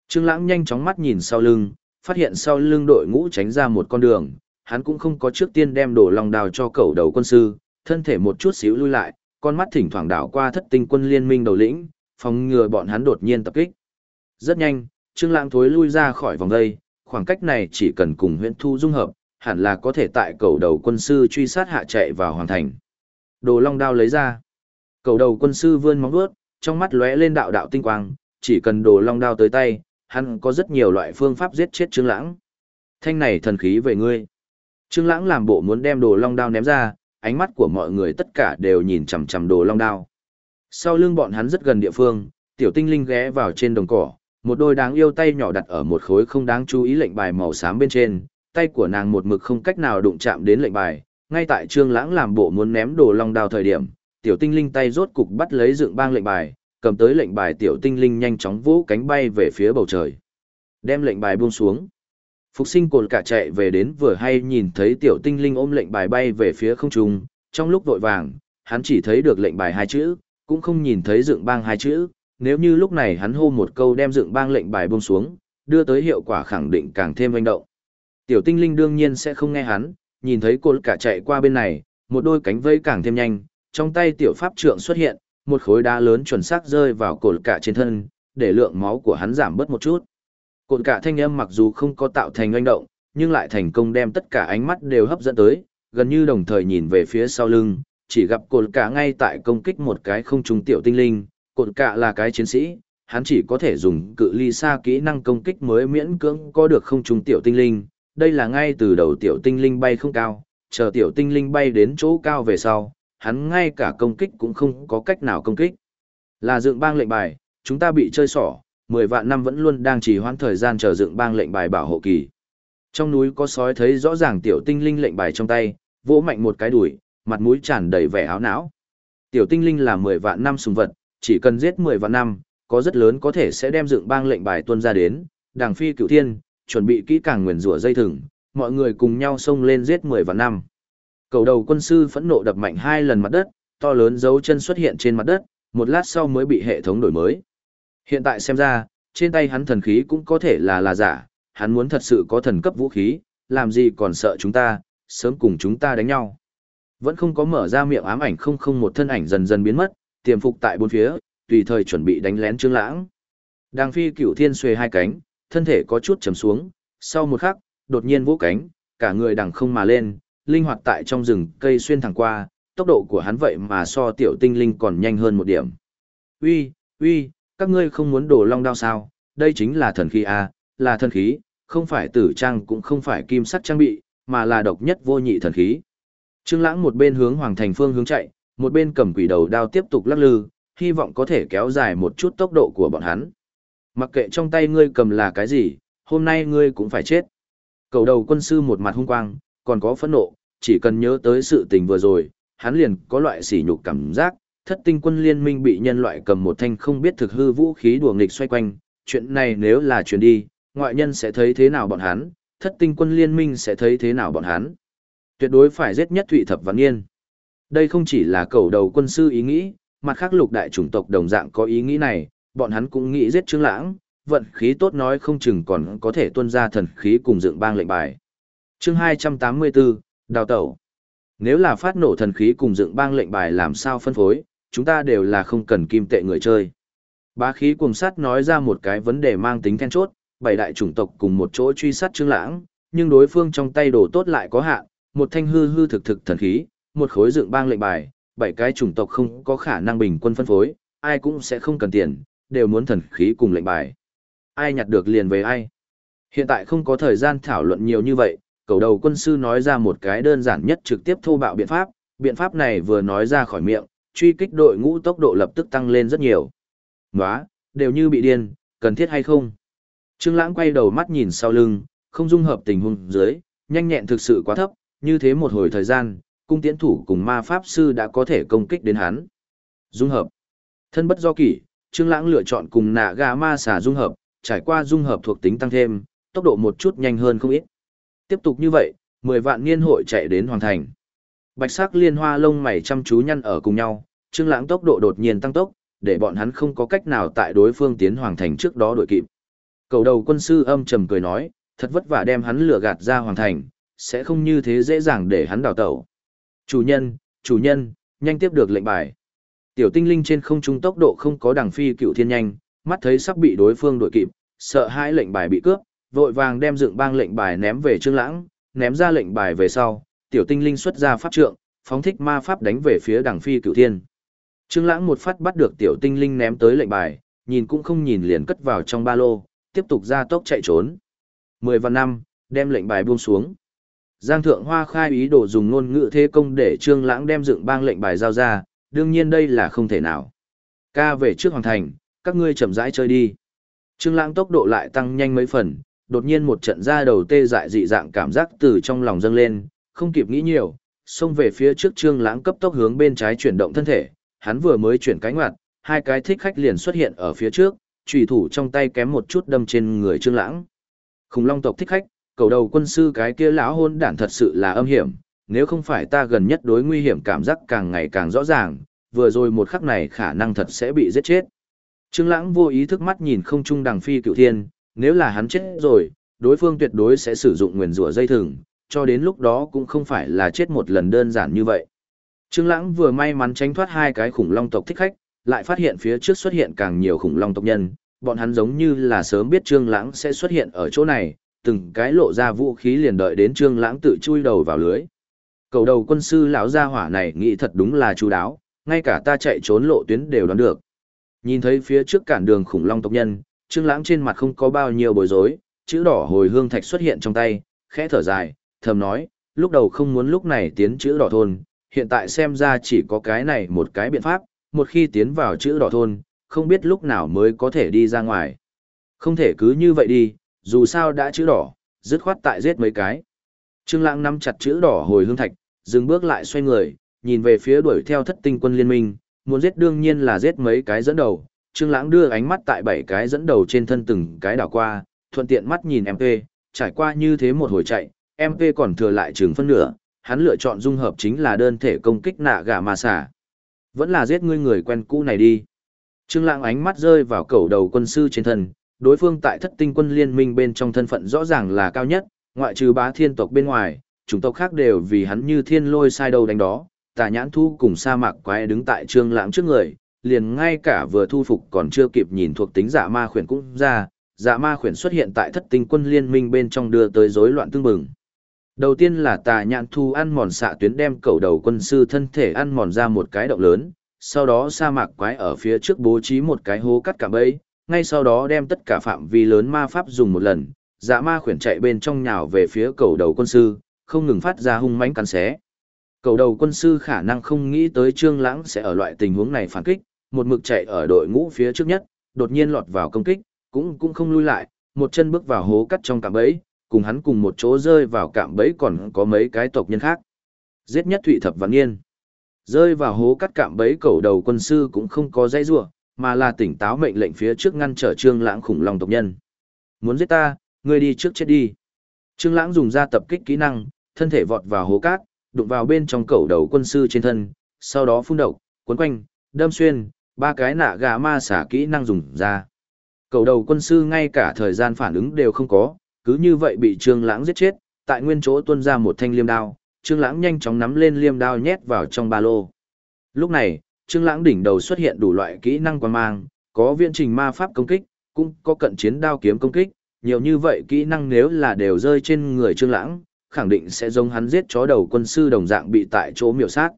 Trương Lãng nhanh chóng mắt nhìn sau lưng, phát hiện sau lưng đội ngũ tránh ra một con đường, hắn cũng không có trước tiên đem đồ long đao cho cẩu đầu quân sư, thân thể một chút xíu lui lại, con mắt thỉnh thoảng đảo qua thất tinh quân liên minh đầu lĩnh, phòng ngừa bọn hắn đột nhiên tập kích. Rất nhanh, Trương Lãng thối lui ra khỏi vòng dây, khoảng cách này chỉ cần cùng Huyễn Thu dung hợp, hẳn là có thể tại cầu đầu quân sư truy sát hạ chạy vào hoàn thành. Đồ long đao lấy ra. Cầu đầu quân sư vươn móng vuốt, trong mắt lóe lên đạo đạo tinh quang, chỉ cần đồ long đao tới tay, hắn có rất nhiều loại phương pháp giết chết Trương Lãng. Thanh này thần khí về ngươi. Trương Lãng làm bộ muốn đem đồ long đao ném ra, ánh mắt của mọi người tất cả đều nhìn chằm chằm đồ long đao. Sau lưng bọn hắn rất gần địa phương, tiểu tinh linh ghé vào trên đồng cỏ, một đôi đáng yêu tay nhỏ đặt ở một khối không đáng chú ý lệnh bài màu xám bên trên, tay của nàng một mực không cách nào đụng chạm đến lệnh bài, ngay tại Trương Lãng làm bộ muốn ném đồ long đao thời điểm, tiểu tinh linh tay rốt cục bắt lấy dựng bang lệnh bài, cầm tới lệnh bài tiểu tinh linh nhanh chóng vỗ cánh bay về phía bầu trời. Đem lệnh bài buông xuống. Phục sinh cồn cả chạy về đến vừa hay nhìn thấy tiểu tinh linh ôm lệnh bài bay về phía không trung, trong lúc vội vàng, hắn chỉ thấy được lệnh bài hai chữ, cũng không nhìn thấy dựng bang hai chữ, nếu như lúc này hắn hô một câu đem dựng bang lệnh bài buông xuống, đưa tới hiệu quả khẳng định càng thêm manh động. Tiểu tinh linh đương nhiên sẽ không nghe hắn, nhìn thấy cồn cả chạy qua bên này, một đôi cánh vây càng thêm nhanh, trong tay tiểu pháp trượng xuất hiện, một khối đá lớn chuẩn xác rơi vào cột cả trên thân, để lượng máu của hắn giảm bớt một chút. Cột cả thanh âm mặc dù không có tạo thành oanh động, nhưng lại thành công đem tất cả ánh mắt đều hấp dẫn tới, gần như đồng thời nhìn về phía sau lưng, chỉ gặp cột cả ngay tại công kích một cái không trùng tiểu tinh linh, Cột cả là cái chiến sĩ, hắn chỉ có thể dùng cự ly xa kỹ năng công kích mới miễn cưỡng có được không trùng tiểu tinh linh, đây là ngay từ đầu tiểu tinh linh bay không cao, chờ tiểu tinh linh bay đến chỗ cao về sau, hắn ngay cả công kích cũng không có cách nào công kích. Là dựng bang lệnh bài, chúng ta bị chơi xỏ, 10 vạn năm vẫn luôn đang trì hoãn thời gian chờ dựng bang lệnh bài bảo hộ kỳ. Trong núi có sói thấy rõ ràng tiểu tinh linh lệnh bài trong tay, vỗ mạnh một cái đuổi mặt mũi tràn đầy vẻ áo não. Tiểu tinh linh là 10 vạn năm sùng vật, chỉ cần giết 10 vạn năm, có rất lớn có thể sẽ đem dựng bang lệnh bài tuân ra đến, đàng phi cửu thiên, chuẩn bị kỹ càng nguyền rủa dây thừng, mọi người cùng nhau xông lên giết 10 vạn năm. Cầu đầu quân sư phẫn nộ đập mạnh hai lần mặt đất, to lớn dấu chân xuất hiện trên mặt đất, một lát sau mới bị hệ thống đổi mới. Hiện tại xem ra, trên tay hắn thần khí cũng có thể là là giả, hắn muốn thật sự có thần cấp vũ khí, làm gì còn sợ chúng ta, sớm cùng chúng ta đánh nhau. Vẫn không có mở ra miệng ám ảnh không không một thân ảnh dần dần biến mất, tiềm phục tại bốn phía, tùy thời chuẩn bị đánh lén Trương Lãng. Đang phi cửu thiên xuề hai cánh, thân thể có chút trầm xuống, sau một khắc, đột nhiên vỗ cánh, cả người đằng không mà lên, linh hoạt tại trong rừng cây xuyên thẳng qua, tốc độ của hắn vậy mà so tiểu tinh linh còn nhanh hơn một điểm. Uy, uy, các ngươi không muốn đổ long đao sao, đây chính là thần khí A, là thần khí, không phải tử trang cũng không phải kim sắt trang bị, mà là độc nhất vô nhị thần khí. Trương Lãng một bên hướng Hoàng Thành phương hướng chạy, một bên cầm quỷ đầu đao tiếp tục lắc lư, hy vọng có thể kéo dài một chút tốc độ của bọn hắn. Mặc kệ trong tay ngươi cầm là cái gì, hôm nay ngươi cũng phải chết. Cầu đầu quân sư một mặt hung quang, còn có phẫn nộ, chỉ cần nhớ tới sự tình vừa rồi, hắn liền có loại sỉ nhục cảm giác, thất tinh quân liên minh bị nhân loại cầm một thanh không biết thực hư vũ khí đùa nghịch xoay quanh, chuyện này nếu là chuyển đi, ngoại nhân sẽ thấy thế nào bọn hắn, thất tinh quân liên minh sẽ thấy thế nào bọn hắn. Tuyệt đối phải giết nhất Thụy Thập Văn Yên. Đây không chỉ là cầu đầu quân sư ý nghĩ, mặt khác lục đại chủng tộc đồng dạng có ý nghĩ này, bọn hắn cũng nghĩ giết Trương Lãng, vận khí tốt nói không chừng còn có thể tuân ra thần khí cùng dựng bang lệnh bài. Chương 284, Đào tẩu. Nếu là phát nổ thần khí cùng dựng bang lệnh bài làm sao phân phối, chúng ta đều là không cần kim tệ người chơi. Bá khí cùng sát nói ra một cái vấn đề mang tính then chốt, bảy đại chủng tộc cùng một chỗ truy sát Trương Lãng, nhưng đối phương trong tay đồ tốt lại có hạn, một thanh hư hư thực thực thần khí, một khối dựng bang lệnh bài, bảy cái chủng tộc không có khả năng bình quân phân phối, ai cũng sẽ không cần tiền, đều muốn thần khí cùng lệnh bài. Ai nhặt được liền về ai. Hiện tại không có thời gian thảo luận nhiều như vậy, cầu đầu quân sư nói ra một cái đơn giản nhất trực tiếp thô bạo biện pháp, biện pháp này vừa nói ra khỏi miệng, truy kích đội ngũ tốc độ lập tức tăng lên rất nhiều. Nóa, đều như bị điên, cần thiết hay không? Trương Lãng quay đầu mắt nhìn sau lưng, không dung hợp tình huống dưới, nhanh nhẹn thực sự quá thấp, như thế một hồi thời gian, cung tiễn thủ cùng ma pháp sư đã có thể công kích đến hắn. Dung hợp. Thân bất do kỷ, Trương Lãng lựa chọn cùng nạ gà ma xà dung hợp, trải qua dung hợp thuộc tính tăng thêm, tốc độ một chút nhanh hơn không ít. Tiếp tục như vậy, 10 vạn niên hội chạy đến hoàn thành. Bạch sắc liên hoa lông mày chăm chú nhăn ở cùng nhau, Trương Lãng tốc độ đột nhiên tăng tốc, để bọn hắn không có cách nào tại đối phương tiến hoàng thành trước đó đuổi kịp. Cầu đầu quân sư âm trầm cười nói, thật vất vả đem hắn lừa gạt ra hoàng thành, sẽ không như thế dễ dàng để hắn đào tẩu. Chủ nhân, chủ nhân, nhanh tiếp được lệnh bài. Tiểu tinh linh trên không trung tốc độ không có đằng phi cựu thiên nhanh, mắt thấy sắp bị đối phương đuổi kịp, sợ hãi lệnh bài bị cướp, vội vàng đem dựng bang lệnh bài ném về Trương Lãng, ném ra lệnh bài về sau, tiểu tinh linh xuất ra pháp trượng, phóng thích ma pháp đánh về phía đằng phi cửu thiên. Trương Lãng một phát bắt được tiểu tinh linh ném tới lệnh bài, nhìn cũng không nhìn liền cất vào trong ba lô, tiếp tục ra tốc chạy trốn. Mười vạn năm, đem lệnh bài buông xuống. Giang Thượng Hoa khai ý đồ dùng ngôn ngữ thế công để Trương Lãng đem dựng bang lệnh bài giao ra, đương nhiên đây là không thể nào. Ca về trước hoàng thành, các ngươi chậm rãi chơi đi. Trương Lãng tốc độ lại tăng nhanh mấy phần, đột nhiên một trận ra đầu tê dại dị dạng cảm giác từ trong lòng dâng lên, không kịp nghĩ nhiều, xông về phía trước Trương Lãng cấp tốc hướng bên trái chuyển động thân thể, hắn vừa mới chuyển cánh ngoặt, hai cái thích khách liền xuất hiện ở phía trước, chủy thủ trong tay kém một chút đâm trên người Trương Lãng. Khủng long tộc thích khách, cầu đầu quân sư cái kia lão hôn đản thật sự là âm hiểm, nếu không phải ta gần nhất đối nguy hiểm cảm giác càng ngày càng rõ ràng, vừa rồi một khắc này khả năng thật sẽ bị giết chết. Trương Lãng vô ý thức mắt nhìn không trung đằng phi cựu thiên, nếu là hắn chết rồi, đối phương tuyệt đối sẽ sử dụng nguyên rủa dây thừng, cho đến lúc đó cũng không phải là chết một lần đơn giản như vậy. Trương Lãng vừa may mắn tránh thoát hai cái khủng long tộc thích khách, lại phát hiện phía trước xuất hiện càng nhiều khủng long tộc nhân, bọn hắn giống như là sớm biết Trương Lãng sẽ xuất hiện ở chỗ này, từng cái lộ ra vũ khí liền đợi đến Trương Lãng tự chui đầu vào lưới. Cầu đầu quân sư lão gia hỏa này nghĩ thật đúng là chu đáo, ngay cả ta chạy trốn lộ tuyến đều đoán được. Nhìn thấy phía trước cản đường khủng long tộc nhân, Trương Lãng trên mặt không có bao nhiêu bối rối, chữ đỏ hồi hương thạch xuất hiện trong tay, khẽ thở dài, thầm nói, lúc đầu không muốn lúc này tiến chữ đỏ thôn, hiện tại xem ra chỉ có cái này một cái biện pháp, một khi tiến vào chữ đỏ thôn, không biết lúc nào mới có thể đi ra ngoài. Không thể cứ như vậy đi, dù sao đã chữ đỏ, dứt khoát tại giết mấy cái. Trương Lãng nắm chặt chữ đỏ hồi hương thạch, dừng bước lại xoay người, nhìn về phía đuổi theo thất tinh quân liên minh, muốn giết đương nhiên là giết mấy cái dẫn đầu. Trương Lãng đưa ánh mắt tại bảy cái dẫn đầu trên thân từng cái đảo qua, thuận tiện mắt nhìn MP, trải qua như thế một hồi chạy, MP còn thừa lại chừng phân nửa, hắn lựa chọn dung hợp chính là đơn thể công kích nạ gà ma xả. Vẫn là giết ngươi người quen cũ này đi. Trương Lãng ánh mắt rơi vào cầu đầu quân sư trên thân, đối phương tại thất tinh quân liên minh bên trong thân phận rõ ràng là cao nhất, ngoại trừ bá thiên tộc bên ngoài, chủng tộc khác đều vì hắn như thiên lôi sai đầu đánh đó, tà nhãn thu cùng sa mạc quái đứng tại trương lãng trước người, liền ngay cả vừa thu phục còn chưa kịp nhìn thuộc tính dạ ma khuyển cũng ra, dạ ma khuyển xuất hiện tại thất tinh quân liên minh bên trong đưa tới rối loạn tương bừng. Đầu tiên là tà nhạn thu ăn mòn xạ tuyến đem cầu đầu quân sư thân thể ăn mòn ra một cái động lớn, sau đó sa mạc quái ở phía trước bố trí một cái hố cắt cả bẫy, ngay sau đó đem tất cả phạm vi lớn ma pháp dùng một lần, dạ ma khuyển chạy bên trong nhào về phía cầu đầu quân sư, không ngừng phát ra hung mãnh cắn xé. Cầu đầu quân sư khả năng không nghĩ tới Trương Lãng sẽ ở loại tình huống này phản kích, một mực chạy ở đội ngũ phía trước nhất, đột nhiên lọt vào công kích, cũng cũng không lui lại, một chân bước vào hố cắt trong cạm bẫy, cùng hắn cùng một chỗ rơi vào cạm bẫy còn có mấy cái tộc nhân khác. Giết nhất Thụy Thập Văn Nghiên. Rơi vào hố cắt cạm bẫy cầu đầu quân sư cũng không có dây rủa, mà là tỉnh táo mệnh lệnh phía trước ngăn trở Trương Lãng khủng long tộc nhân. Muốn giết ta, ngươi đi trước chết đi. Trương Lãng dùng ra tập kích kỹ năng, thân thể vọt vào hố cát, đụng vào bên trong cầu đầu quân sư trên thân, sau đó phun độc, cuốn quanh, đâm xuyên, ba cái nạ gà ma xả kỹ năng dùng ra. Cầu đầu quân sư ngay cả thời gian phản ứng đều không có, cứ như vậy bị Trương Lãng giết chết, tại nguyên chỗ tuôn ra một thanh liêm đao, Trương Lãng nhanh chóng nắm lên liêm đao nhét vào trong ba lô. Lúc này, Trương Lãng đỉnh đầu xuất hiện đủ loại kỹ năng quan mang, có viễn trình ma pháp công kích, cũng có cận chiến đao kiếm công kích, nhiều như vậy kỹ năng nếu là đều rơi trên người Trương Lãng, khẳng định sẽ giống hắn giết chó đầu quân sư đồng dạng bị tại chỗ miểu sát.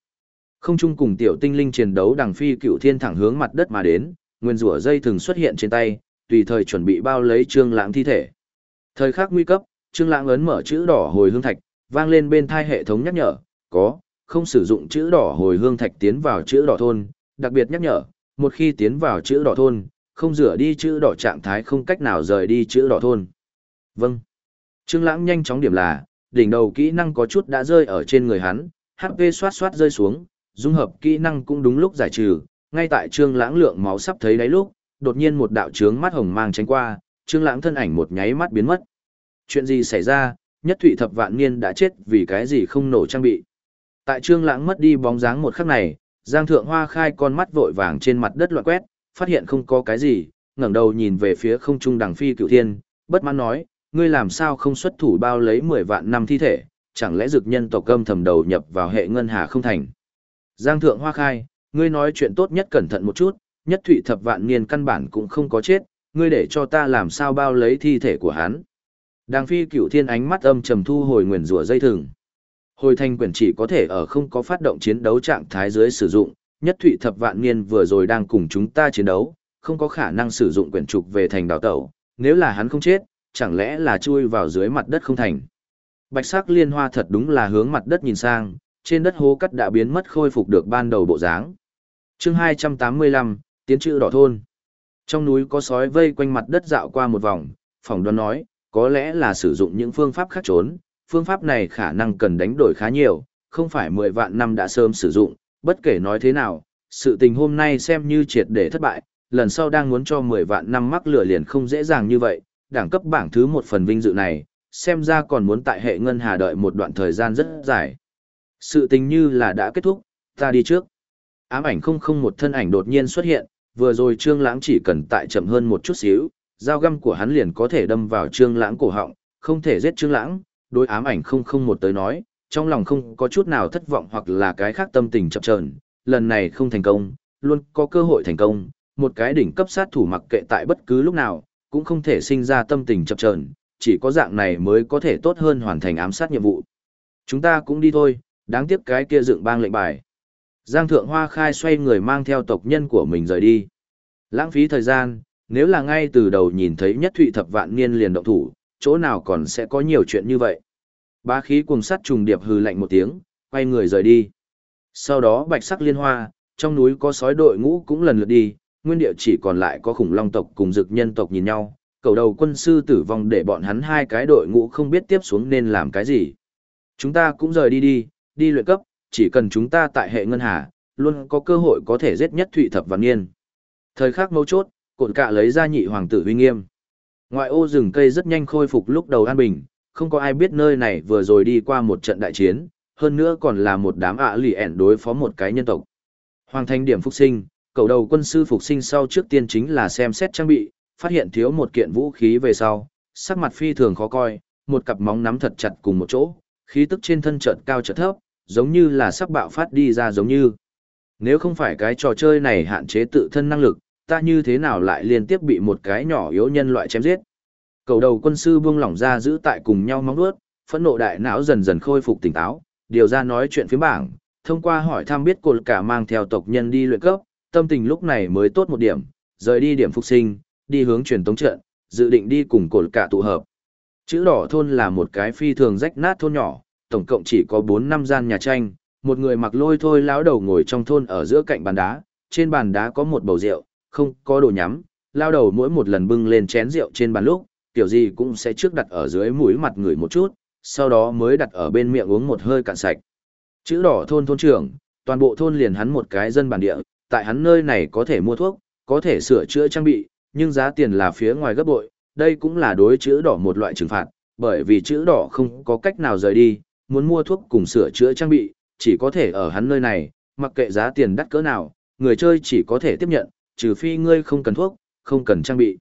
Không chung cùng tiểu tinh linh chiến đấu đằng phi cựu thiên thẳng hướng mặt đất mà đến, nguyên rủa dây thường xuất hiện trên tay, tùy thời chuẩn bị bao lấy trương lãng thi thể. Thời khắc nguy cấp, trương lãng ấn mở chữ đỏ hồi hương thạch, vang lên bên thai hệ thống nhắc nhở, có, không sử dụng chữ đỏ hồi hương thạch tiến vào chữ đỏ thôn, đặc biệt nhắc nhở, một khi tiến vào chữ đỏ thôn, không rửa đi chữ đỏ trạng thái không cách nào rời đi chữ đỏ thôn. Vâng. Trương Lãng nhanh chóng điểm là, đỉnh đầu kỹ năng có chút đã rơi ở trên người hắn, HP xoát xoát rơi xuống, dung hợp kỹ năng cũng đúng lúc giải trừ, ngay tại Trương Lãng lượng máu sắp thấy đáy lúc, đột nhiên một đạo chướng mắt hồng mang tránh qua, Trương Lãng thân ảnh một nháy mắt biến mất. Chuyện gì xảy ra? Nhất Thụy Thập Vạn Niên đã chết vì cái gì không nổ trang bị? Tại Trương Lãng mất đi bóng dáng một khắc này, Giang Thượng Hoa khai con mắt vội vàng trên mặt đất loạn quét, phát hiện không có cái gì, ngẩng đầu nhìn về phía không trung đằng phi cửu thiên, bất mãn nói, ngươi làm sao không xuất thủ bao lấy 10 vạn năm thi thể, chẳng lẽ dược nhân tộc âm thầm đầu nhập vào hệ ngân hà không thành. Giang Thượng Hoa khai, ngươi nói chuyện tốt nhất cẩn thận một chút, nhất thụy thập vạn niên căn bản cũng không có chết, ngươi để cho ta làm sao bao lấy thi thể của hắn. Đàng phi cửu thiên ánh mắt âm trầm thu hồi nguyền rủa dây thừng. Hồi thanh quyển chỉ có thể ở không có phát động chiến đấu trạng thái dưới sử dụng, nhất thụy thập vạn niên vừa rồi đang cùng chúng ta chiến đấu, không có khả năng sử dụng quyển trục về thành đào tẩu, nếu là hắn không chết, chẳng lẽ là chui vào dưới mặt đất không thành. Bạch sắc liên hoa thật đúng là hướng mặt đất nhìn sang, trên đất hố cắt đã biến mất khôi phục được ban đầu bộ dáng. chương 285, tiến chữ đỏ thôn. Trong núi có sói vây quanh mặt đất dạo qua một vòng, phòng đoán nói, có lẽ là sử dụng những phương pháp khác trốn, phương pháp này khả năng cần đánh đổi khá nhiều, không phải 10 vạn năm đã sớm sử dụng, bất kể nói thế nào, sự tình hôm nay xem như triệt để thất bại, lần sau đang muốn cho 10 vạn năm mắc lửa liền không dễ dàng như vậy, đẳng cấp bảng thứ một phần vinh dự này, xem ra còn muốn tại hệ ngân hà đợi một đoạn thời gian rất dài. Sự tình như là đã kết thúc, ta đi trước. Ám ảnh không không một thân ảnh đột nhiên xuất hiện, vừa rồi Trương Lãng chỉ cần tại chậm hơn một chút xíu, dao găm của hắn liền có thể đâm vào Trương Lãng cổ họng, không thể giết Trương Lãng, đối ám ảnh không không một tới nói, trong lòng không có chút nào thất vọng hoặc là cái khác tâm tình chập chờn, lần này không thành công, luôn có cơ hội thành công, một cái đỉnh cấp sát thủ mặc kệ tại bất cứ lúc nào, cũng không thể sinh ra tâm tình chập chờn, chỉ có dạng này mới có thể tốt hơn hoàn thành ám sát nhiệm vụ. Chúng ta cũng đi thôi, đáng tiếc cái kia dựng bang lệnh bài. Giang Thượng Hoa Khai xoay người mang theo tộc nhân của mình rời đi. Lãng phí thời gian, nếu là ngay từ đầu nhìn thấy nhất thụy thập vạn niên liền động thủ, chỗ nào còn sẽ có nhiều chuyện như vậy. Bá khí cùng sắt trùng điệp hừ lạnh một tiếng, quay người rời đi. Sau đó bạch sắc liên hoa, trong núi có sói đội ngũ cũng lần lượt đi, nguyên địa chỉ còn lại có khủng long tộc cùng dực nhân tộc nhìn nhau, cầu đầu quân sư tử vong để bọn hắn hai cái đội ngũ không biết tiếp xuống nên làm cái gì. Chúng ta cũng rời đi đi, đi luyện cấp, chỉ cần chúng ta tại hệ ngân hà, luôn có cơ hội có thể giết nhất thụy thập văn niên. Thời khắc mấu chốt, cổn cạ lấy ra nhị hoàng tử uy nghiêm. Ngoại ô rừng cây rất nhanh khôi phục lúc đầu an bình, không có ai biết nơi này vừa rồi đi qua một trận đại chiến, hơn nữa còn là một đám ạ lì ẻn đối phó một cái nhân tộc. Hoàng thành điểm phục sinh, cầu đầu quân sư phục sinh sau trước tiên chính là xem xét trang bị, phát hiện thiếu một kiện vũ khí về sau, sắc mặt phi thường khó coi, một cặp móng nắm thật chặt cùng một chỗ, khí tức trên thân chợt cao chợt thấp, giống như là sắp bạo phát đi ra giống như. Nếu không phải cái trò chơi này hạn chế tự thân năng lực, ta như thế nào lại liên tiếp bị một cái nhỏ yếu nhân loại chém giết. Cầu đầu quân sư buông lỏng ra giữ tại cùng nhau móng đuốt, phẫn nộ đại não dần dần khôi phục tỉnh táo, điều ra nói chuyện phía bảng, thông qua hỏi thăm biết cột cả mang theo tộc nhân đi luyện cấp, tâm tình lúc này mới tốt một điểm, rời đi điểm phục sinh, đi hướng truyền tống trận, dự định đi cùng cột cả tụ hợp. Chữ đỏ thôn là một cái phi thường rách nát thôn nhỏ, tổng cộng chỉ có 4 năm gian nhà tranh, một người mặc lôi thôi lão đầu ngồi trong thôn ở giữa cạnh bàn đá, trên bàn đá có một bầu rượu, không có đồ nhắm, lao đầu mỗi một lần bưng lên chén rượu trên bàn lúc, kiểu gì cũng sẽ trước đặt ở dưới mũi mặt người một chút, sau đó mới đặt ở bên miệng uống một hơi cạn sạch. Chữ đỏ thôn thôn trưởng, toàn bộ thôn liền hắn một cái dân bản địa, tại hắn nơi này có thể mua thuốc, có thể sửa chữa trang bị, nhưng giá tiền là phía ngoài gấp bội, đây cũng là đối chữ đỏ một loại trừng phạt, bởi vì chữ đỏ không có cách nào rời đi, muốn mua thuốc cùng sửa chữa trang bị, chỉ có thể ở hắn nơi này, mặc kệ giá tiền đắt cỡ nào, người chơi chỉ có thể tiếp nhận, trừ phi ngươi không cần thuốc, không cần trang bị.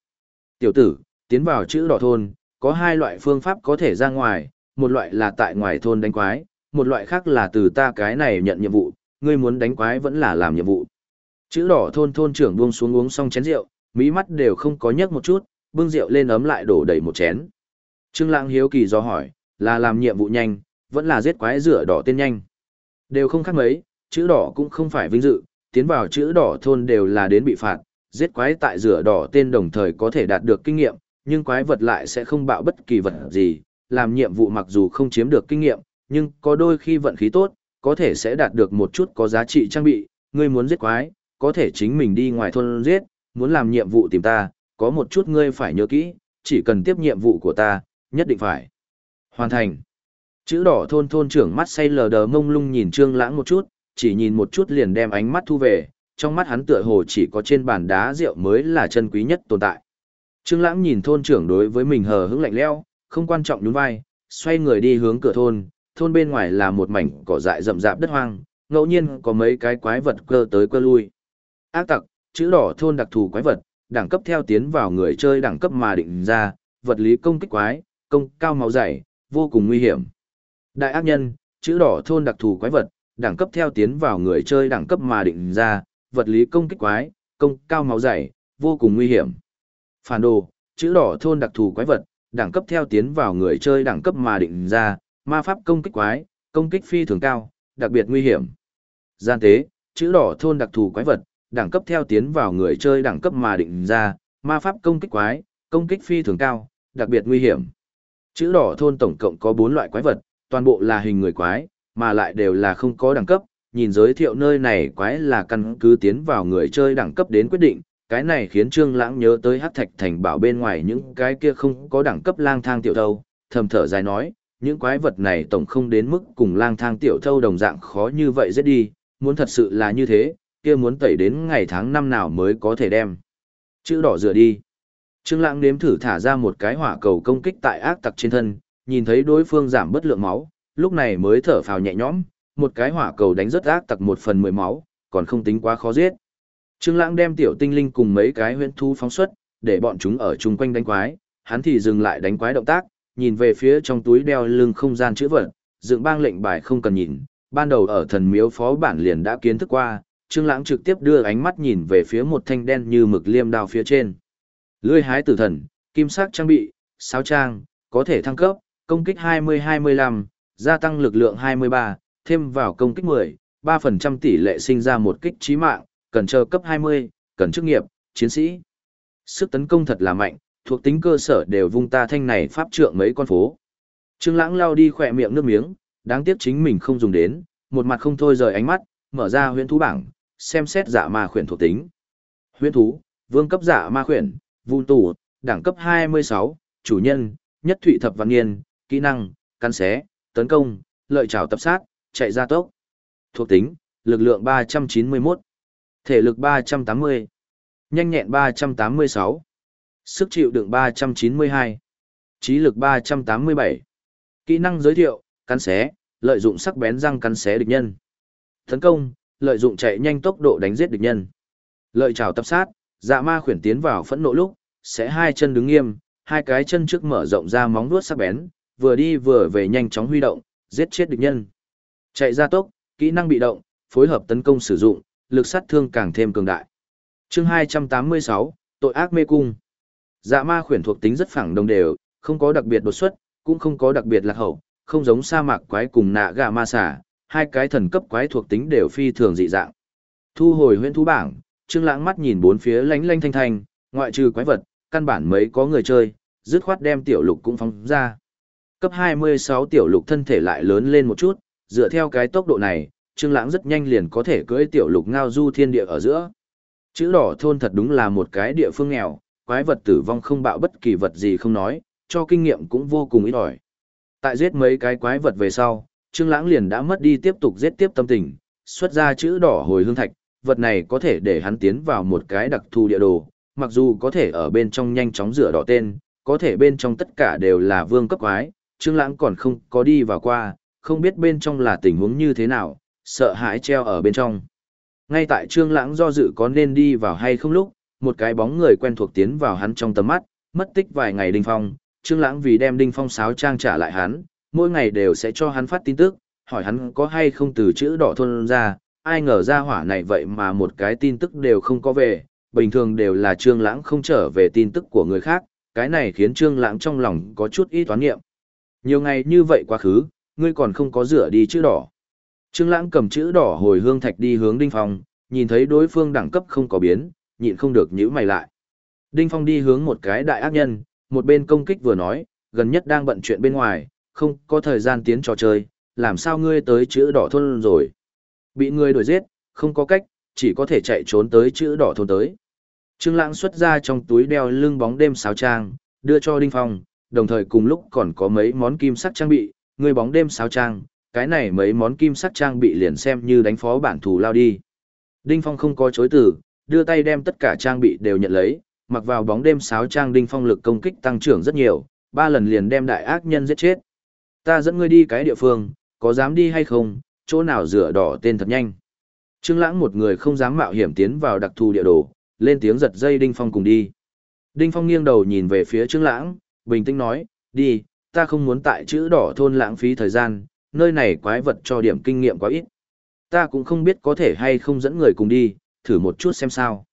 Tiểu tử, tiến vào chữ đỏ thôn, có hai loại phương pháp có thể ra ngoài, một loại là tại ngoài thôn đánh quái, một loại khác là từ ta cái này nhận nhiệm vụ, ngươi muốn đánh quái vẫn là làm nhiệm vụ. Chữ đỏ thôn thôn trưởng buông xuống uống xong chén rượu, mỹ mắt đều không có nhấc một chút, bưng rượu lên ấm lại đổ đầy một chén. Trương Lãng hiếu kỳ do hỏi, là làm nhiệm vụ nhanh, vẫn là giết quái rửa đỏ tên nhanh. Đều không khác mấy, chữ đỏ cũng không phải vinh dự, tiến vào chữ đỏ thôn đều là đến bị phạt, giết quái tại rửa đỏ tên đồng thời có thể đạt được kinh nghiệm, nhưng quái vật lại sẽ không bạo bất kỳ vật gì, làm nhiệm vụ mặc dù không chiếm được kinh nghiệm, nhưng có đôi khi vận khí tốt, có thể sẽ đạt được một chút có giá trị trang bị, ngươi muốn giết quái, có thể chính mình đi ngoài thôn giết, muốn làm nhiệm vụ tìm ta, có một chút ngươi phải nhớ kỹ, chỉ cần tiếp nhiệm vụ của ta, nhất định phải hoàn thành. Chữ đỏ thôn thôn trưởng mắt say lờ đờ mông lung nhìn Trương Lãng một chút, chỉ nhìn một chút liền đem ánh mắt thu về, trong mắt hắn tựa hồ chỉ có trên bàn đá rượu mới là chân quý nhất tồn tại. Trương Lãng nhìn thôn trưởng đối với mình hờ hững lạnh lẽo, không quan trọng nhún vai, xoay người đi hướng cửa thôn, thôn bên ngoài là một mảnh cỏ dại rậm rạp đất hoang, ngẫu nhiên có mấy cái quái vật cơ tới cơ lui. Ác tặc, chữ đỏ thôn đặc thù quái vật, đẳng cấp theo tiến vào người chơi đẳng cấp mà định ra, vật lý công kích quái, công cao máu dày, vô cùng nguy hiểm. Đại ác nhân, chữ đỏ thôn đặc thù quái vật, đẳng cấp theo tiến vào người chơi đẳng cấp mà định ra, vật lý công kích quái, công cao máu dày, vô cùng nguy hiểm. Phản đồ, chữ đỏ thôn đặc thù quái vật, đẳng cấp theo tiến vào người chơi đẳng cấp mà định ra, ma pháp công kích quái, công kích phi thường cao, đặc biệt nguy hiểm. Gian tế, chữ đỏ thôn đặc thù quái vật, đẳng cấp theo tiến vào người chơi đẳng cấp mà định ra, ma pháp công kích quái, công kích phi thường cao, đặc biệt nguy hiểm. Chữ đỏ thôn tổng cộng có 4 loại quái vật, toàn bộ là hình người quái, mà lại đều là không có đẳng cấp, nhìn giới thiệu nơi này quái là căn cứ tiến vào người chơi đẳng cấp đến quyết định, cái này khiến Trương Lãng nhớ tới Hắc Thạch Thành bảo bên ngoài những cái kia không có đẳng cấp lang thang tiểu thâu, thầm thở dài nói, những quái vật này tổng không đến mức cùng lang thang tiểu thâu đồng dạng khó như vậy giết đi, muốn thật sự là như thế, kia muốn tẩy đến ngày tháng năm nào mới có thể đem. Chữ đỏ rửa đi. Trương Lãng nếm thử thả ra một cái hỏa cầu công kích tại ác tặc trên thân, nhìn thấy đối phương giảm bất lượng máu, lúc này mới thở phào nhẹ nhõm, một cái hỏa cầu đánh rất ác tặc một phần mười máu, còn không tính quá khó giết. Trương Lãng đem tiểu tinh linh cùng mấy cái huyễn thú phóng xuất, để bọn chúng ở chung quanh đánh quái, hắn thì dừng lại đánh quái động tác, nhìn về phía trong túi đeo lưng không gian chữ vật, dựng bang lệnh bài không cần nhìn, ban đầu ở thần miếu phó bản liền đã kiến thức qua, Trương Lãng trực tiếp đưa ánh mắt nhìn về phía một thanh đen như mực liêm đao phía trên. Lưỡi hái tử thần, kim sắc trang bị, sáo trang, có thể thăng cấp, công kích 20-25, gia tăng lực lượng 23, thêm vào công kích 10, 3% tỷ lệ sinh ra một kích chí mạng, cần chờ cấp 20, cần chức nghiệp, chiến sĩ. Sức tấn công thật là mạnh, thuộc tính cơ sở đều vung ta thanh này pháp trượng mấy con phố. Trương Lãng lao đi khỏe miệng nước miếng, đáng tiếc chính mình không dùng đến, một mặt không thôi rời ánh mắt, mở ra huyễn thú bảng, xem xét dạ ma khuyển thuộc tính. Huyễn thú, vương cấp dạ ma khuyển, vun tủ, đẳng cấp 26, chủ nhân, nhất thụy thập văn niên kỹ năng, căn xé, tấn công, lợi trảo tập sát, chạy ra tốc. Thuộc tính, lực lượng 391, thể lực 380, nhanh nhẹn 386, sức chịu đựng 392, trí lực 387. Kỹ năng giới thiệu, cắn xé, lợi dụng sắc bén răng cắn xé địch nhân. Tấn công, lợi dụng chạy nhanh tốc độ đánh giết địch nhân. Lợi trảo tập sát, dạ ma khuyển tiến vào phẫn nộ lúc, sẽ hai chân đứng nghiêm, hai cái chân trước mở rộng ra móng vuốt sắc bén, vừa đi vừa về nhanh chóng huy động, giết chết địch nhân. Chạy ra tốc, kỹ năng bị động, phối hợp tấn công sử dụng, lực sát thương càng thêm cường đại. Chương 286, tội ác mê cung. Dạ ma khuyển thuộc tính rất phẳng đồng đều, không có đặc biệt đột xuất, cũng không có đặc biệt lạc hậu, không giống sa mạc quái cùng nạ gà ma xà, hai cái thần cấp quái thuộc tính đều phi thường dị dạng. Thu hồi huyễn thú bảng, Trương Lãng mắt nhìn bốn phía lánh lánh thanh thanh, ngoại trừ quái vật, căn bản mấy có người chơi, dứt khoát đem tiểu lục cũng phóng ra. Cấp 26 tiểu lục thân thể lại lớn lên một chút, dựa theo cái tốc độ này, Trương Lãng rất nhanh liền có thể cưỡi tiểu lục ngao du thiên địa ở giữa. Chữ đỏ thôn thật đúng là một cái địa phương nghèo, quái vật tử vong không bạo bất kỳ vật gì không nói, cho kinh nghiệm cũng vô cùng ít ỏi. Tại giết mấy cái quái vật về sau, Trương Lãng liền đã mất đi tiếp tục giết tiếp tâm tình, xuất ra chữ đỏ hồi hương thạch, vật này có thể để hắn tiến vào một cái đặc thù địa đồ, mặc dù có thể ở bên trong nhanh chóng rửa đỏ tên, có thể bên trong tất cả đều là vương cấp quái, Trương Lãng còn không có đi vào qua, không biết bên trong là tình huống như thế nào, sợ hãi treo ở bên trong. Ngay tại Trương Lãng do dự có nên đi vào hay không lúc, một cái bóng người quen thuộc tiến vào hắn trong tầm mắt, mất tích vài ngày Đinh Phong, Trương Lãng vì đem Đinh Phong sáo trang trả lại hắn, mỗi ngày đều sẽ cho hắn phát tin tức, hỏi hắn có hay không từ chữ đỏ thôn ra, ai ngờ ra hỏa này vậy mà một cái tin tức đều không có về, bình thường đều là Trương Lãng không trở về tin tức của người khác, cái này khiến Trương Lãng trong lòng có chút ít toán nghiệm. Nhiều ngày như vậy quá khứ, ngươi còn không có rửa đi chữ đỏ. Trương Lãng cầm chữ đỏ hồi hương thạch đi hướng Đinh Phong, nhìn thấy đối phương đẳng cấp không có biến, nhịn không được nhíu mày lại. Đinh Phong đi hướng một cái đại ác nhân, một bên công kích vừa nói, gần nhất đang bận chuyện bên ngoài, không có thời gian tiến trò chơi, làm sao ngươi tới chữ đỏ thôn rồi. Bị ngươi đuổi giết, không có cách, chỉ có thể chạy trốn tới chữ đỏ thôn tới. Trương Lãng xuất ra trong túi đeo lưng bóng đêm sáo trang, đưa cho Đinh Phong, đồng thời cùng lúc còn có mấy món kim sắc trang bị, người bóng đêm sáo trang, cái này mấy món kim sắc trang bị liền xem như đánh phó bản thủ lao đi. Đinh Phong không có chối từ, đưa tay đem tất cả trang bị đều nhận lấy, mặc vào bóng đêm sáo trang Đinh Phong lực công kích tăng trưởng rất nhiều, ba lần liền đem đại ác nhân giết chết. Ta dẫn ngươi đi cái địa phương, có dám đi hay không, chỗ nào rửa đỏ tên thật nhanh. Trương Lãng một người không dám mạo hiểm tiến vào đặc thù địa đồ, lên tiếng giật dây Đinh Phong cùng đi. Đinh Phong nghiêng đầu nhìn về phía Trương Lãng, bình tĩnh nói, đi, ta không muốn tại chữ đỏ thôn lãng phí thời gian, nơi này quái vật cho điểm kinh nghiệm quá ít. Ta cũng không biết có thể hay không dẫn người cùng đi, thử một chút xem sao.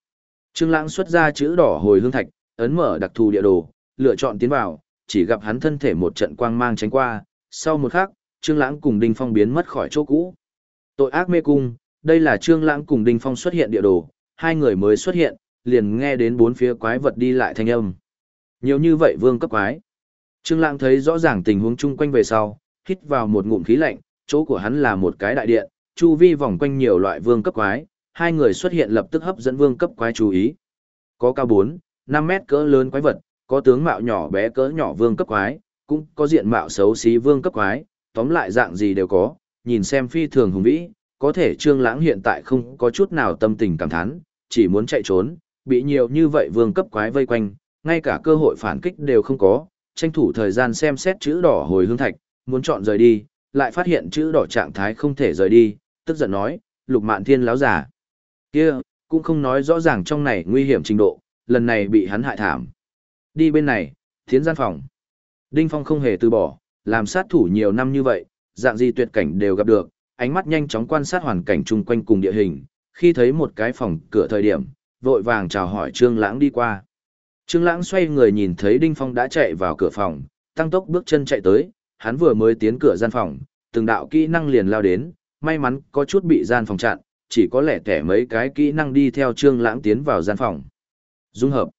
Trương Lãng xuất ra chữ đỏ hồi hương thạch, ấn mở đặc thù địa đồ, lựa chọn tiến vào, chỉ gặp hắn thân thể một trận quang mang tránh qua, sau một khắc, Trương Lãng cùng Đinh Phong biến mất khỏi chỗ cũ. Tội ác mê cung, đây là Trương Lãng cùng Đinh Phong xuất hiện địa đồ, hai người mới xuất hiện, liền nghe đến bốn phía quái vật đi lại thanh âm. Nhiều như vậy vương cấp quái. Trương Lãng thấy rõ ràng tình huống chung quanh về sau, hít vào một ngụm khí lạnh, chỗ của hắn là một cái đại điện, chu vi vòng quanh nhiều loại vương cấp quái, hai người xuất hiện lập tức hấp dẫn vương cấp quái chú ý. Có cao 4, 5 mét cỡ lớn quái vật, có tướng mạo nhỏ bé cỡ nhỏ vương cấp quái, cũng có diện mạo xấu xí vương cấp quái, tóm lại dạng gì đều có, nhìn xem phi thường hùng vĩ, có thể Trương Lãng hiện tại không có chút nào tâm tình cảm thán, chỉ muốn chạy trốn, bị nhiều như vậy vương cấp quái vây quanh, ngay cả cơ hội phản kích đều không có, tranh thủ thời gian xem xét chữ đỏ hồi hương thạch, muốn chọn rời đi, lại phát hiện chữ đỏ trạng thái không thể rời đi, tức giận nói, lục mạn thiên láo giả. kia cũng không nói rõ ràng trong này nguy hiểm trình độ, lần này bị hắn hại thảm. Đi bên này, thiến gian phòng. Đinh Phong không hề từ bỏ, làm sát thủ nhiều năm như vậy, dạng gì tuyệt cảnh đều gặp được, ánh mắt nhanh chóng quan sát hoàn cảnh chung quanh cùng địa hình, khi thấy một cái phòng cửa thời điểm, vội vàng chào hỏi Trương Lãng đi qua. Trương Lãng xoay người nhìn thấy Đinh Phong đã chạy vào cửa phòng, tăng tốc bước chân chạy tới, hắn vừa mới tiến cửa gian phòng, từng đạo kỹ năng liền lao đến, may mắn có chút bị gian phòng chặn, chỉ có lẻ tẻ mấy cái kỹ năng đi theo Trương Lãng tiến vào gian phòng. Dung hợp.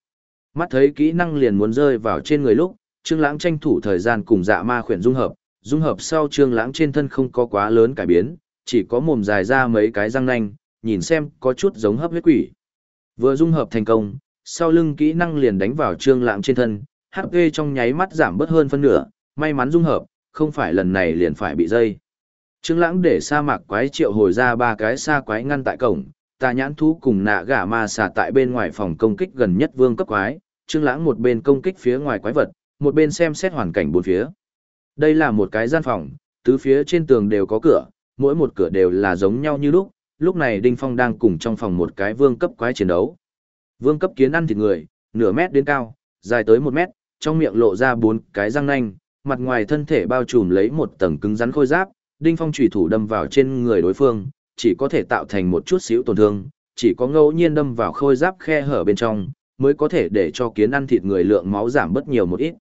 Mắt thấy kỹ năng liền muốn rơi vào trên người lúc, Trương Lãng tranh thủ thời gian cùng Dạ Ma khuyển dung hợp, dung hợp sau Trương Lãng trên thân không có quá lớn cải biến, chỉ có mồm dài ra mấy cái răng nanh, nhìn xem có chút giống hấp huyết quỷ. Vừa dung hợp thành công, sau lưng kỹ năng liền đánh vào Trương Lãng trên thân, HP trong nháy mắt giảm bớt hơn phân nửa, may mắn dung hợp, không phải lần này liền phải bị dây. Trương Lãng để sa mạc quái triệu hồi ra ba cái sa quái ngăn tại cổng, tà nhãn thú cùng nạ gã ma xà tại bên ngoài phòng công kích gần nhất vương cấp quái, Trương Lãng một bên công kích phía ngoài quái vật, một bên xem xét hoàn cảnh bốn phía. Đây là một cái gian phòng, tứ phía trên tường đều có cửa, mỗi một cửa đều là giống nhau như lúc, lúc này Đinh Phong đang cùng trong phòng một cái vương cấp quái chiến đấu. Vương cấp kiến ăn thịt người, nửa mét đến cao, dài tới một mét, trong miệng lộ ra bốn cái răng nanh, mặt ngoài thân thể bao trùm lấy một tầng cứng rắn khôi giáp, Đinh Phong chủy thủ đâm vào trên người đối phương, chỉ có thể tạo thành một chút xíu tổn thương, chỉ có ngẫu nhiên đâm vào khôi giáp khe hở bên trong, mới có thể để cho kiến ăn thịt người lượng máu giảm bất nhiều một ít.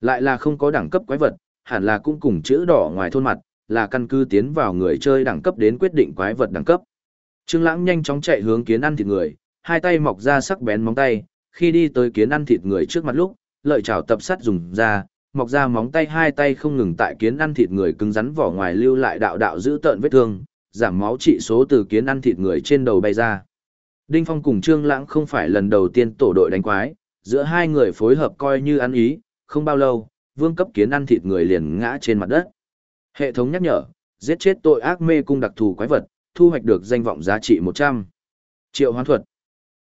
Lại là không có đẳng cấp quái vật, hẳn là cũng cùng chữ đỏ ngoài thôn mặt, là căn cứ tiến vào người chơi đẳng cấp đến quyết định quái vật đẳng cấp. Trương Lãng nhanh chóng chạy hướng kiến ăn thịt người, hai tay mọc ra sắc bén móng tay, khi đi tới kiến ăn thịt người trước mặt lúc, lợi chảo tập sát dùng ra, mọc ra móng tay hai tay không ngừng tại kiến ăn thịt người cứng rắn vỏ ngoài lưu lại đạo đạo giữ tợn vết thương, giảm máu trị số từ kiến ăn thịt người trên đầu bay ra. Đinh Phong cùng Trương Lãng không phải lần đầu tiên tổ đội đánh quái, giữa hai người phối hợp coi như ăn ý, không bao lâu, vương cấp kiến ăn thịt người liền ngã trên mặt đất. Hệ thống nhắc nhở, giết chết tội ác mê cung đặc thù quái vật, thu hoạch được danh vọng giá trị 100 triệu hoán thuật.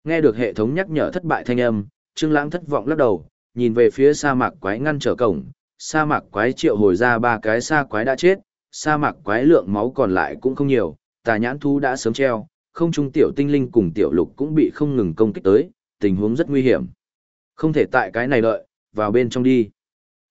Nghe được hệ thống nhắc nhở thất bại thanh âm, Trương Lãng thất vọng lắc đầu, nhìn về phía sa mạc quái ngăn trở cổng, sa mạc quái triệu hồi ra ba cái sa quái đã chết, sa mạc quái lượng máu còn lại cũng không nhiều, tà nhãn thú đã sớm treo, không trung tiểu tinh linh cùng tiểu lục cũng bị không ngừng công kích tới, tình huống rất nguy hiểm. Không thể tại cái này đợi, vào bên trong đi.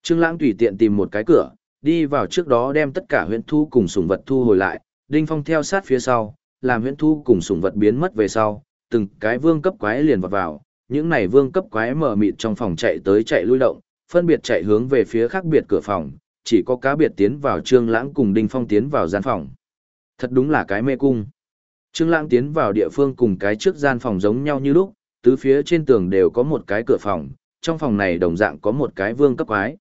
Trương Lãng tùy tiện tìm một cái cửa, đi vào trước đó đem tất cả huyễn thu cùng sủng vật thu hồi lại, Đinh Phong theo sát phía sau, làm huyễn thu cùng sủng vật biến mất về sau, từng cái vương cấp quái liền vọt vào, những này vương cấp quái mở mịt trong phòng chạy tới chạy lui động, phân biệt chạy hướng về phía khác biệt cửa phòng, chỉ có cá biệt tiến vào Trương Lãng cùng Đinh Phong tiến vào gian phòng. Thật đúng là cái mê cung. Trương Lãng tiến vào địa phương cùng cái trước gian phòng giống nhau như lúc, tứ phía trên tường đều có một cái cửa phòng, trong phòng này đồng dạng có một cái vương cấp quái.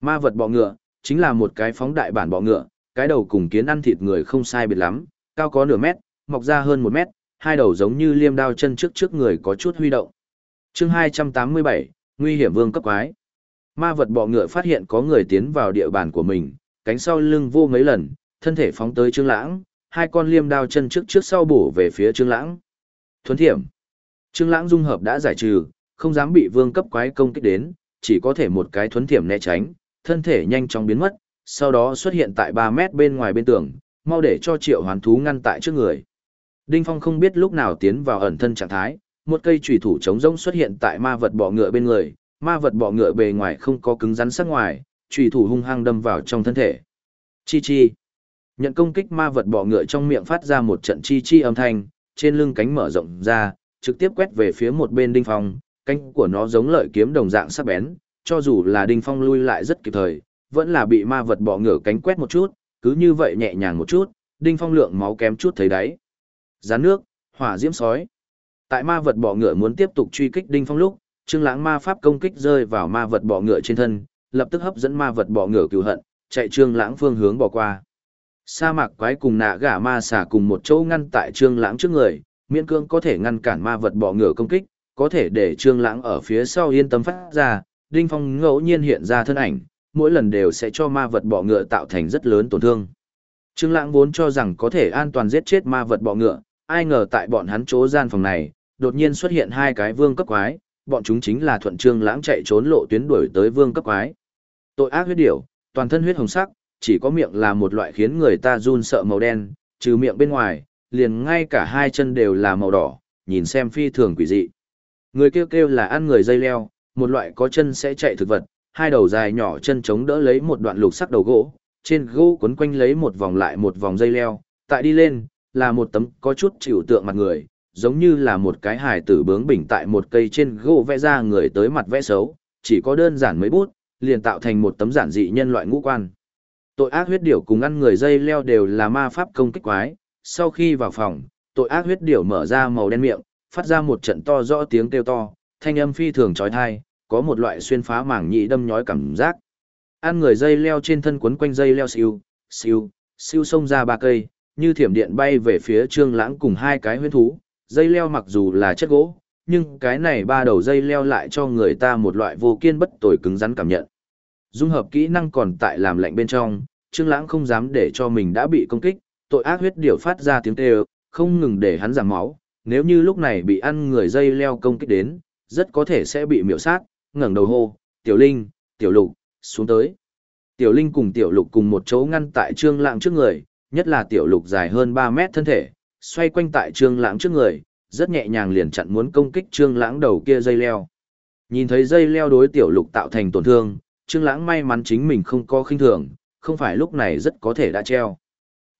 Ma vật bọ ngựa, chính là một cái phóng đại bản bọ ngựa, cái đầu cùng kiến ăn thịt người không sai biệt lắm, cao có nửa mét, mọc ra hơn một mét, hai đầu giống như liêm đao chân trước trước người có chút huy động. Chương 287, nguy hiểm vương cấp quái. Ma vật bọ ngựa phát hiện có người tiến vào địa bàn của mình, cánh sau lưng vô mấy lần, thân thể phóng tới Trương Lãng, hai con liêm đao chân trước trước sau bổ về phía Trương Lãng. Thuấn thiểm. Trương Lãng dung hợp đã giải trừ, không dám bị vương cấp quái công kích đến, chỉ có thể một cái thuấn thiểm né tránh, thân thể nhanh chóng biến mất, sau đó xuất hiện tại 3 mét bên ngoài bên tường, mau để cho Triệu Hoán thú ngăn tại trước người. Đinh Phong không biết lúc nào tiến vào ẩn thân trạng thái, một cây chùy thủ chống rỗng xuất hiện tại ma vật bọ ngựa bên người, ma vật bọ ngựa bề ngoài không có cứng rắn sắc ngoài, chùy thủ hung hăng đâm vào trong thân thể. Chi chi. Nhận công kích ma vật bọ ngựa trong miệng phát ra một trận chi chi âm thanh, trên lưng cánh mở rộng ra, trực tiếp quét về phía một bên Đinh Phong, cánh của nó giống lợi kiếm đồng dạng sắc bén, cho dù là Đinh Phong lui lại rất kịp thời, vẫn là bị ma vật bọ ngựa cánh quét một chút, cứ như vậy nhẹ nhàng một chút, Đinh Phong lượng máu kém chút thấy đáy. Gián nước, hỏa diễm sói. Tại ma vật bọ ngựa muốn tiếp tục truy kích Đinh Phong lúc, Trương Lãng ma pháp công kích rơi vào ma vật bọ ngựa trên thân, lập tức hấp dẫn ma vật bọ ngựa cứu hận, chạy Trương Lãng phương hướng bỏ qua. Sa mạc quái cùng nạ gã ma xà cùng một chỗ ngăn tại Trương Lãng trước người, miễn cương có thể ngăn cản ma vật bọ ngựa công kích, có thể để Trương Lãng ở phía sau yên tâm phát ra, Đinh Phong ngẫu nhiên hiện ra thân ảnh, mỗi lần đều sẽ cho ma vật bọ ngựa tạo thành rất lớn tổn thương. Trương Lãng vốn cho rằng có thể an toàn giết chết ma vật bọ ngựa, ai ngờ tại bọn hắn chỗ gian phòng này, đột nhiên xuất hiện hai cái vương cấp quái, bọn chúng chính là thuận Trương Lãng chạy trốn lộ tuyến đuổi tới vương cấp quái. Tội ác huyết điểu, toàn thân huyết hồng sắc, chỉ có miệng là một loại khiến người ta run sợ màu đen, trừ miệng bên ngoài, liền ngay cả hai chân đều là màu đỏ, nhìn xem phi thường quỷ dị. Người kêu kêu là ăn người dây leo, một loại có chân sẽ chạy thực vật, hai đầu dài nhỏ chân chống đỡ lấy một đoạn lục sắc đầu gỗ, trên gỗ quấn quanh lấy một vòng lại một vòng dây leo, tại đi lên, là một tấm có chút chịu tượng mặt người, giống như là một cái hài tử bướng bỉnh tại một cây trên gỗ vẽ ra người tới mặt vẽ xấu, chỉ có đơn giản mấy bút, liền tạo thành một tấm giản dị nhân loại ngũ quan. Tội ác huyết điểu cùng ăn người dây leo đều là ma pháp công kích quái, sau khi vào phòng, tội ác huyết điểu mở ra màu đen miệng, phát ra một trận to rõ tiếng kêu to, thanh âm phi thường trói thai, có một loại xuyên phá mảng nhị đâm nhói cảm giác. Ăn người dây leo trên thân quấn quanh dây leo siêu, siêu, siêu xông ra ba cây, như thiểm điện bay về phía trương lãng cùng hai cái huyên thú. Dây leo mặc dù là chất gỗ, nhưng cái này ba đầu dây leo lại cho người ta một loại vô kiên bất tồi cứng rắn cảm nhận. Dung hợp kỹ năng còn tại làm lạnh bên trong, Trương Lãng không dám để cho mình đã bị công kích, tội ác huyết điểu phát ra tiếng kêu, không ngừng để hắn giảm máu, nếu như lúc này bị ăn người dây leo công kích đến, rất có thể sẽ bị miểu sát, ngẩng đầu hô, "Tiểu Linh, Tiểu Lục, xuống tới." Tiểu Linh cùng Tiểu Lục cùng một chỗ ngăn tại Trương Lãng trước người, nhất là Tiểu Lục dài hơn 3 mét thân thể, xoay quanh tại Trương Lãng trước người, rất nhẹ nhàng liền chặn muốn công kích Trương Lãng đầu kia dây leo. Nhìn thấy dây leo đối Tiểu Lục tạo thành tổn thương, Trương Lãng may mắn chính mình không có khinh thường, không phải lúc này rất có thể đã treo.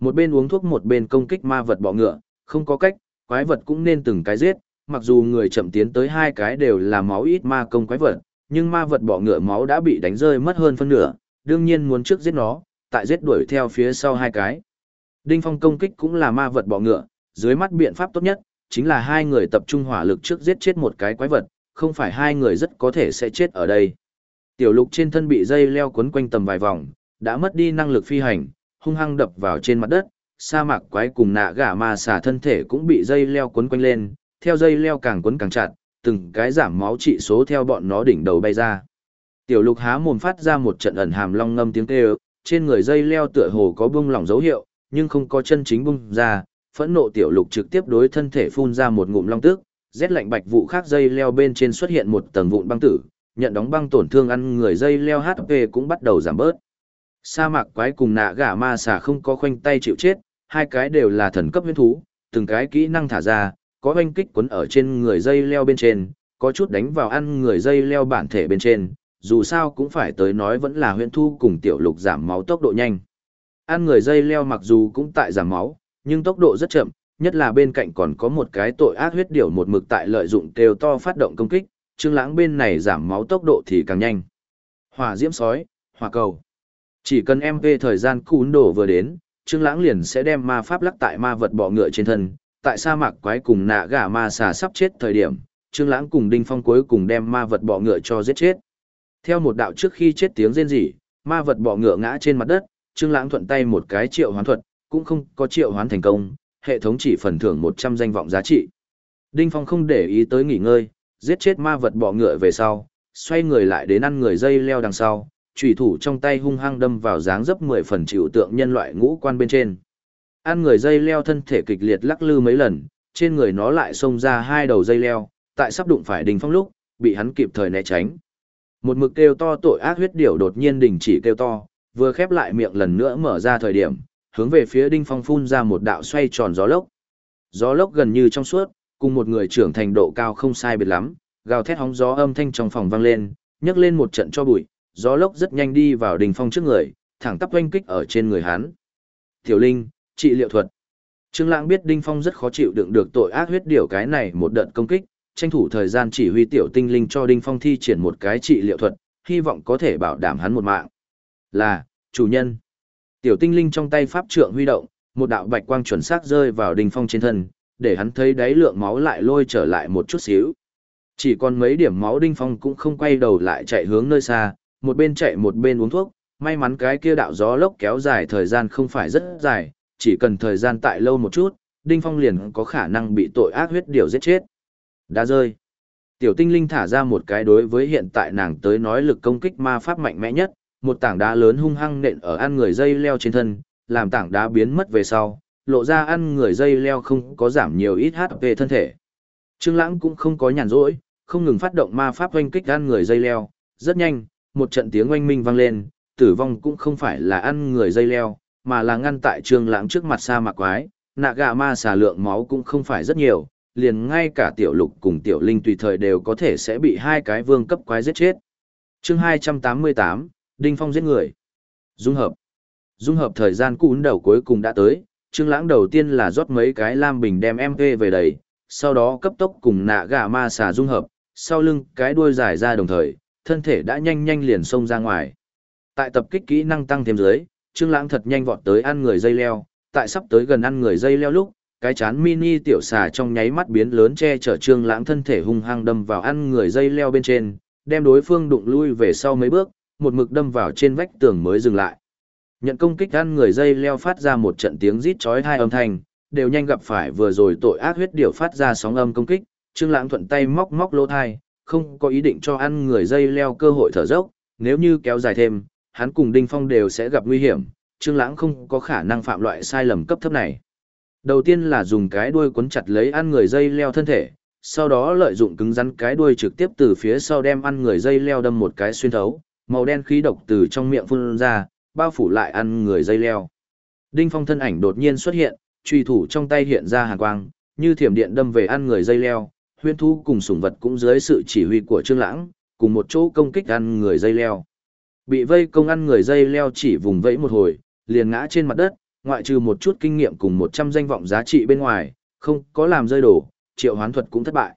Một bên uống thuốc một bên công kích ma vật bọ ngựa, không có cách, quái vật cũng nên từng cái giết, mặc dù người chậm tiến tới hai cái đều là máu ít ma công quái vật, nhưng ma vật bọ ngựa máu đã bị đánh rơi mất hơn phân nửa, đương nhiên muốn trước giết nó, tại giết đuổi theo phía sau hai cái. Đinh Phong công kích cũng là ma vật bọ ngựa, dưới mắt biện pháp tốt nhất, chính là hai người tập trung hỏa lực trước giết chết một cái quái vật, không phải hai người rất có thể sẽ chết ở đây. Tiểu lục trên thân bị dây leo quấn quanh tầm vài vòng, đã mất đi năng lực phi hành, hung hăng đập vào trên mặt đất, sa mạc quái cùng nạ gã ma xà thân thể cũng bị dây leo quấn quanh lên, theo dây leo càng quấn càng chặt, từng cái giảm máu trị số theo bọn nó đỉnh đầu bay ra. Tiểu lục há mồm phát ra một trận ẩn hàm long ngâm tiếng kêu, trên người dây leo tựa hồ có bung lỏng dấu hiệu, nhưng không có chân chính bung ra, phẫn nộ tiểu lục trực tiếp đối thân thể phun ra một ngụm long tức, rét lạnh bạch vụ khác dây leo bên trên xuất hiện một tầng vụn băng tử, nhận đóng băng tổn thương ăn người dây leo HP cũng bắt đầu giảm bớt. Sa mạc quái cùng nạ gã ma xà không có khoanh tay chịu chết, hai cái đều là thần cấp huyết thú, từng cái kỹ năng thả ra, có oanh kích quấn ở trên người dây leo bên trên, có chút đánh vào ăn người dây leo bản thể bên trên, dù sao cũng phải tới nói vẫn là huyễn thu cùng tiểu lục giảm máu tốc độ nhanh. Ăn người dây leo mặc dù cũng tại giảm máu, nhưng tốc độ rất chậm, nhất là bên cạnh còn có một cái tội ác huyết điểu một mực tại lợi dụng kêu to phát động công kích, Trương Lãng bên này giảm máu tốc độ thì càng nhanh. Hỏa diễm sói, hỏa cầu. Chỉ cần MP thời gian cún đổ vừa đến, Trương Lãng liền sẽ đem ma pháp lắc tại ma vật bọ ngựa trên thân, tại sa mạc quái cùng nạ gà ma xà sắp chết thời điểm, Trương Lãng cùng Đinh Phong cuối cùng đem ma vật bọ ngựa cho giết chết. Theo một đạo trước khi chết tiếng rên rỉ, ma vật bọ ngựa ngã trên mặt đất, Trương Lãng thuận tay một cái triệu hoán thuật, cũng không có triệu hoán thành công, hệ thống chỉ phần thưởng 100 danh vọng giá trị. Đinh Phong không để ý tới nghỉ ngơi, giết chết ma vật bọ ngựa về sau, xoay người lại đến ăn người dây leo đằng sau, chủy thủ trong tay hung hăng đâm vào dáng dấp 10 phần chịu tượng nhân loại ngũ quan bên trên. Ăn người dây leo thân thể kịch liệt lắc lư mấy lần, trên người nó lại xông ra hai đầu dây leo, tại sắp đụng phải Đinh Phong lúc, bị hắn kịp thời né tránh. Một mực kêu to tội ác huyết điểu đột nhiên đình chỉ kêu to, vừa khép lại miệng lần nữa mở ra thời điểm, hướng về phía Đinh Phong phun ra một đạo xoay tròn gió lốc. Gió lốc gần như trong suốt, cùng một người trưởng thành độ cao không sai biệt lắm, gào thét hóng gió âm thanh trong phòng vang lên, nhấc lên một trận cho bụi, gió lốc rất nhanh đi vào Đinh Phong trước người, thẳng tắp oanh kích ở trên người hắn. Tiểu Linh, trị liệu thuật. Trương Lãng biết Đinh Phong rất khó chịu đựng được tội ác huyết điểu cái này một đợt công kích, tranh thủ thời gian chỉ huy tiểu tinh linh cho Đinh Phong thi triển một cái trị liệu thuật, hy vọng có thể bảo đảm hắn một mạng. Là, chủ nhân. Tiểu tinh linh trong tay pháp trượng huy động, một đạo bạch quang chuẩn xác rơi vào Đinh Phong trên thân, để hắn thấy đáy lượng máu lại lôi trở lại một chút xíu. Chỉ còn mấy điểm máu Đinh Phong cũng không quay đầu lại chạy hướng nơi xa, một bên chạy một bên uống thuốc, may mắn cái kia đạo gió lốc kéo dài thời gian không phải rất dài, chỉ cần thời gian tại lâu một chút, Đinh Phong liền có khả năng bị tội ác huyết điều giết chết. Đã rơi. Tiểu tinh linh thả ra một cái đối với hiện tại nàng tới nói lực công kích ma pháp mạnh mẽ nhất, một tảng đá lớn hung hăng nện ở ăn người dây leo trên thân, làm tảng đá biến mất về sau, lộ ra ăn người dây leo không có giảm nhiều ít HP thân thể. Trương Lãng cũng không có nhàn rỗi, không ngừng phát động ma pháp oanh kích ăn người dây leo, rất nhanh, một trận tiếng oanh minh vang lên, tử vong cũng không phải là ăn người dây leo, mà là ngăn tại Trương Lãng trước mặt sa mạc quái, nạ gạ ma xà lượng máu cũng không phải rất nhiều, liền ngay cả tiểu lục cùng tiểu linh tùy thời đều có thể sẽ bị hai cái vương cấp quái giết chết. Chương 288, Đinh Phong giết người. Dung hợp. Dung hợp thời gian cún đầu cuối cùng đã tới, Trương Lãng đầu tiên là rót mấy cái lam bình đem MP về đầy, sau đó cấp tốc cùng nạ gà ma xà dung hợp, sau lưng cái đuôi dài ra đồng thời, thân thể đã nhanh nhanh liền xông ra ngoài. Tại tập kích kỹ năng tăng thêm dưới, Trương Lãng thật nhanh vọt tới ăn người dây leo, tại sắp tới gần ăn người dây leo lúc, cái chán mini tiểu xà trong nháy mắt biến lớn che chở Trương Lãng thân thể hung hăng đâm vào ăn người dây leo bên trên, đem đối phương đụng lui về sau mấy bước, một mực đâm vào trên vách tường mới dừng lại. Nhận công kích ăn người dây leo phát ra một trận tiếng rít chói tai âm thanh, đều nhanh gặp phải vừa rồi tội ác huyết điểu phát ra sóng âm công kích, Trương Lãng thuận tay móc móc lỗ tai, không có ý định cho ăn người dây leo cơ hội thở dốc, nếu như kéo dài thêm, hắn cùng Đinh Phong đều sẽ gặp nguy hiểm, Trương Lãng không có khả năng phạm loại sai lầm cấp thấp này. Đầu tiên là dùng cái đuôi cuốn chặt lấy ăn người dây leo thân thể, sau đó lợi dụng cứng rắn cái đuôi trực tiếp từ phía sau đem ăn người dây leo đâm một cái xuyên thấu, màu đen khí độc từ trong miệng phun ra, bao phủ lại ăn người dây leo. Đinh Phong thân ảnh đột nhiên xuất hiện, truy thủ trong tay hiện ra hàn quang, như thiểm điện đâm về ăn người dây leo, huyên thú cùng sủng vật cũng dưới sự chỉ huy của Trương Lãng, cùng một chỗ công kích ăn người dây leo. Bị vây công ăn người dây leo chỉ vùng vẫy một hồi, liền ngã trên mặt đất, ngoại trừ một chút kinh nghiệm cùng 100 danh vọng giá trị bên ngoài, không có làm rơi đổ, triệu hoán thuật cũng thất bại.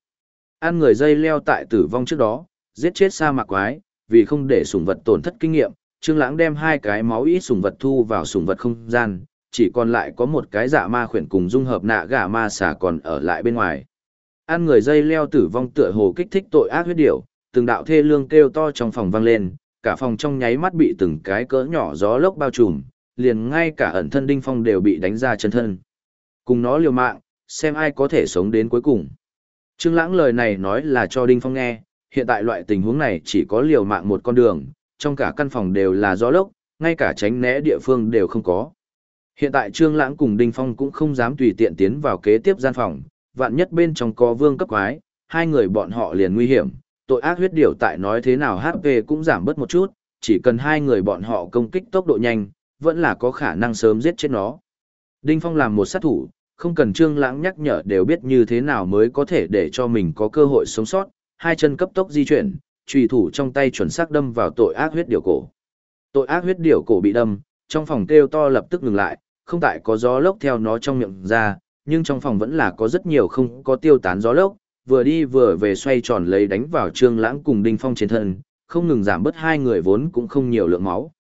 Ăn người dây leo tại tử vong trước đó, giết chết sa mạc quái, vì không để sủng vật tổn thất kinh nghiệm, Trương Lãng đem hai cái máu ít sủng vật thu vào sủng vật không gian, chỉ còn lại có một cái dạ ma khuyển cùng dung hợp nạ gà ma xà còn ở lại bên ngoài. Ăn người dây leo tử vong tựa hồ kích thích tội ác huyết điểu, từng đạo thê lương kêu to trong phòng vang lên, cả phòng trong nháy mắt bị từng cái cỡ nhỏ gió lốc bao trùm, liền ngay cả ẩn thân đinh phong đều bị đánh ra chân thân. Cùng nó liều mạng, xem ai có thể sống đến cuối cùng. Trương Lãng lời này nói là cho đinh phong nghe, hiện tại loại tình huống này chỉ có liều mạng một con đường, trong cả căn phòng đều là gió lốc, ngay cả tránh né địa phương đều không có. Hiện tại Trương Lãng cùng Đinh Phong cũng không dám tùy tiện tiến vào kế tiếp gian phòng, vạn nhất bên trong có vương cấp quái, hai người bọn họ liền nguy hiểm, tội ác huyết điểu tại nói thế nào HP cũng giảm bớt một chút, chỉ cần hai người bọn họ công kích tốc độ nhanh, vẫn là có khả năng sớm giết chết nó. Đinh Phong làm một sát thủ, không cần Trương Lãng nhắc nhở đều biết như thế nào mới có thể để cho mình có cơ hội sống sót, hai chân cấp tốc di chuyển, chùy thủ trong tay chuẩn xác đâm vào tội ác huyết điểu cổ. Tội ác huyết điểu cổ bị đâm, trong phòng kêu to lập tức ngừng lại, không tại có gió lốc theo nó trong miệng ra, nhưng trong phòng vẫn là có rất nhiều không có tiêu tán gió lốc, vừa đi vừa về xoay tròn lấy đánh vào Trương Lãng cùng Đinh Phong trên thân, không ngừng giảm bớt hai người vốn cũng không nhiều lượng máu.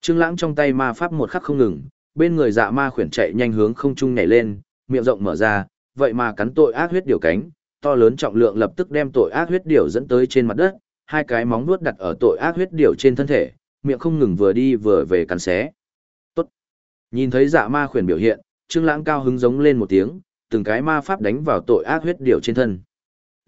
Trương Lãng trong tay ma pháp một khắc không ngừng, bên người dạ ma khuyển chạy nhanh hướng không trung nhảy lên, miệng rộng mở ra, vậy mà cắn tội ác huyết điều cánh, to lớn trọng lượng lập tức đem tội ác huyết điều dẫn tới trên mặt đất, hai cái móng vuốt đặt ở tội ác huyết điều trên thân thể, miệng không ngừng vừa đi vừa về cắn xé. Tốt. Nhìn thấy dạ ma khuyển biểu hiện, Trương Lãng cao hứng giống lên một tiếng, từng cái ma pháp đánh vào tội ác huyết điều trên thân.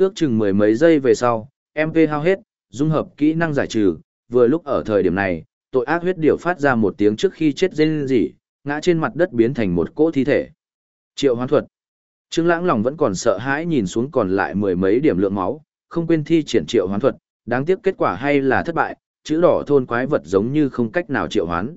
Ước chừng mười mấy giây về sau, MP hao hết, dung hợp kỹ năng giải trừ, vừa lúc ở thời điểm này, tội ác huyết điều phát ra một tiếng trước khi chết rên rỉ, ngã trên mặt đất biến thành một cỗ thi thể. Triệu hoán thuật. Trương Lãng lòng vẫn còn sợ hãi nhìn xuống còn lại mười mấy điểm lượng máu, không quên thi triển triệu hoán thuật, đáng tiếc kết quả hay là thất bại, chữ đỏ thôn quái vật giống như không cách nào triệu hoán.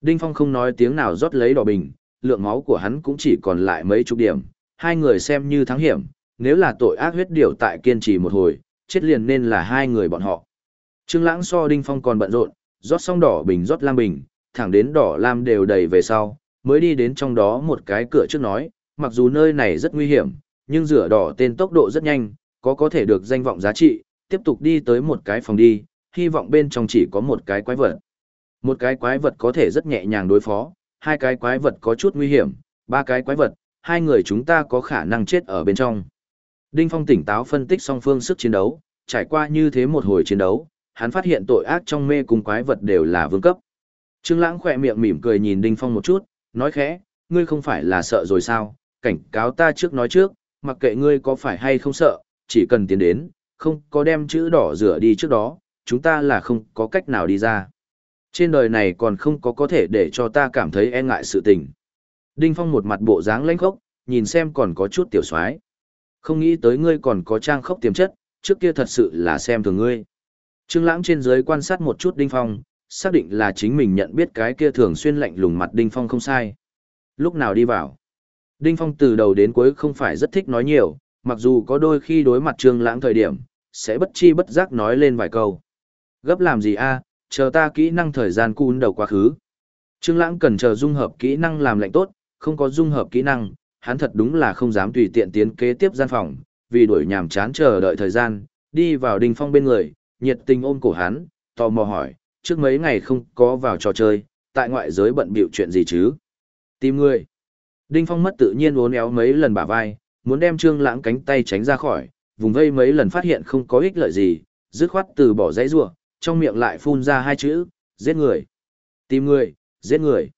Đinh Phong không nói tiếng nào rót lấy đỏ bình, lượng máu của hắn cũng chỉ còn lại mấy chục điểm, hai người xem như thắng hiểm, nếu là tội ác huyết điều tại kiên trì một hồi, chết liền nên là hai người bọn họ. Trương Lãng so Đinh Phong còn bận rộn, rót xong đỏ bình rót lam bình, thẳng đến đỏ lam đều đầy về sau, mới đi đến trong đó một cái cửa trước nói, mặc dù nơi này rất nguy hiểm, nhưng rửa đỏ tên tốc độ rất nhanh, có có thể được danh vọng giá trị, tiếp tục đi tới một cái phòng đi, hy vọng bên trong chỉ có một cái quái vật. Một cái quái vật có thể rất nhẹ nhàng đối phó, hai cái quái vật có chút nguy hiểm, ba cái quái vật, hai người chúng ta có khả năng chết ở bên trong. Đinh Phong tỉnh táo phân tích song phương sức chiến đấu, trải qua như thế một hồi chiến đấu, hắn phát hiện tội ác trong mê cùng quái vật đều là vương cấp. Trương Lãng khẽ miệng mỉm cười nhìn Đinh Phong một chút, nói khẽ, ngươi không phải là sợ rồi sao, cảnh cáo ta trước nói trước, mặc kệ ngươi có phải hay không sợ, chỉ cần tiến đến, không có đem chữ đỏ rửa đi trước đó, chúng ta là không có cách nào đi ra. Trên đời này còn không có có thể để cho ta cảm thấy e ngại sự tình. Đinh Phong một mặt bộ dáng lãnh khốc, nhìn xem còn có chút tiểu soái. Không nghĩ tới ngươi còn có trang khốc tiềm chất, trước kia thật sự là xem thường ngươi. Trương Lãng trên dưới quan sát một chút Đinh Phong, xác định là chính mình nhận biết cái kia thường xuyên lạnh lùng mặt Đinh Phong không sai. Lúc nào đi vào? Đinh Phong từ đầu đến cuối không phải rất thích nói nhiều, mặc dù có đôi khi đối mặt Trương Lãng thời điểm, sẽ bất chi bất giác nói lên vài câu. Gấp làm gì a, à, chờ ta kỹ năng thời gian cuốn đầu quá khứ. Trương Lãng cần chờ dung hợp kỹ năng làm lạnh tốt, không có dung hợp kỹ năng, hắn thật đúng là không dám tùy tiện tiến kế tiếp gian phòng, vì đuổi nhàm chán chờ đợi thời gian, đi vào Đinh Phong bên người, nhiệt tình ôm cổ hắn, tò mò hỏi, trước mấy ngày không có vào trò chơi, tại ngoại giới bận bịu chuyện gì chứ? Tìm người. Đinh Phong mất tự nhiên uốn éo mấy lần bả vai, muốn đem Trương Lãng cánh tay tránh ra khỏi, vùng vây mấy lần phát hiện không có ích lợi gì, dứt khoát từ bỏ dãy rủa, trong miệng lại phun ra hai chữ, giết người. Tìm người, giết người.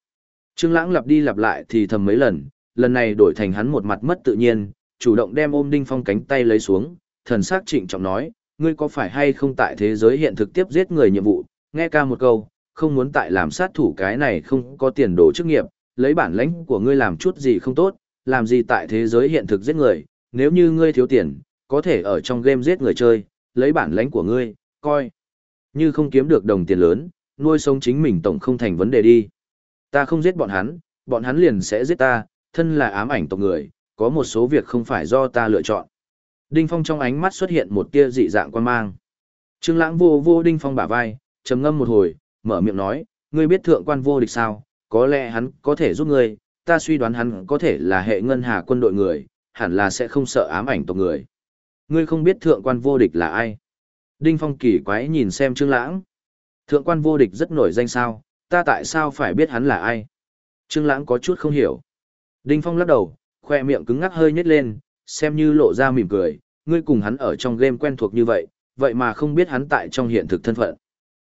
Trương Lãng lặp đi lặp lại thì thầm mấy lần, lần này đổi thành hắn một mặt mất tự nhiên, chủ động đem ôm Đinh Phong cánh tay lấy xuống, thần sắc trịnh trọng nói, ngươi có phải hay không tại thế giới hiện thực tiếp giết người nhiệm vụ, nghe ca một câu, không muốn tại làm sát thủ cái này không có tiền đồ chức nghiệp, lấy bản lãnh của ngươi làm chút gì không tốt, làm gì tại thế giới hiện thực giết người, nếu như ngươi thiếu tiền, có thể ở trong game giết người chơi, lấy bản lãnh của ngươi, coi. Như không kiếm được đồng tiền lớn, nuôi sống chính mình tổng không thành vấn đề đi. Ta không giết bọn hắn, bọn hắn liền sẽ giết ta, thân là ám ảnh tộc người, có một số việc không phải do ta lựa chọn. Đinh Phong trong ánh mắt xuất hiện một tia dị dạng quan mang. Trương Lãng vô vô Đinh Phong bả vai, trầm ngâm một hồi, mở miệng nói, ngươi biết thượng quan vô địch sao, có lẽ hắn có thể giúp ngươi, ta suy đoán hắn có thể là hệ ngân hà quân đội người, hẳn là sẽ không sợ ám ảnh tộc người. Ngươi không biết thượng quan vô địch là ai? Đinh Phong kỳ quái nhìn xem Trương Lãng. Thượng quan vô địch rất nổi danh sao, ta tại sao phải biết hắn là ai? Trương Lãng có chút không hiểu. Đinh Phong lắc đầu, khoe miệng cứng ngắc hơi nhếch lên, xem như lộ ra mỉm cười, ngươi cùng hắn ở trong game quen thuộc như vậy, vậy mà không biết hắn tại trong hiện thực thân phận.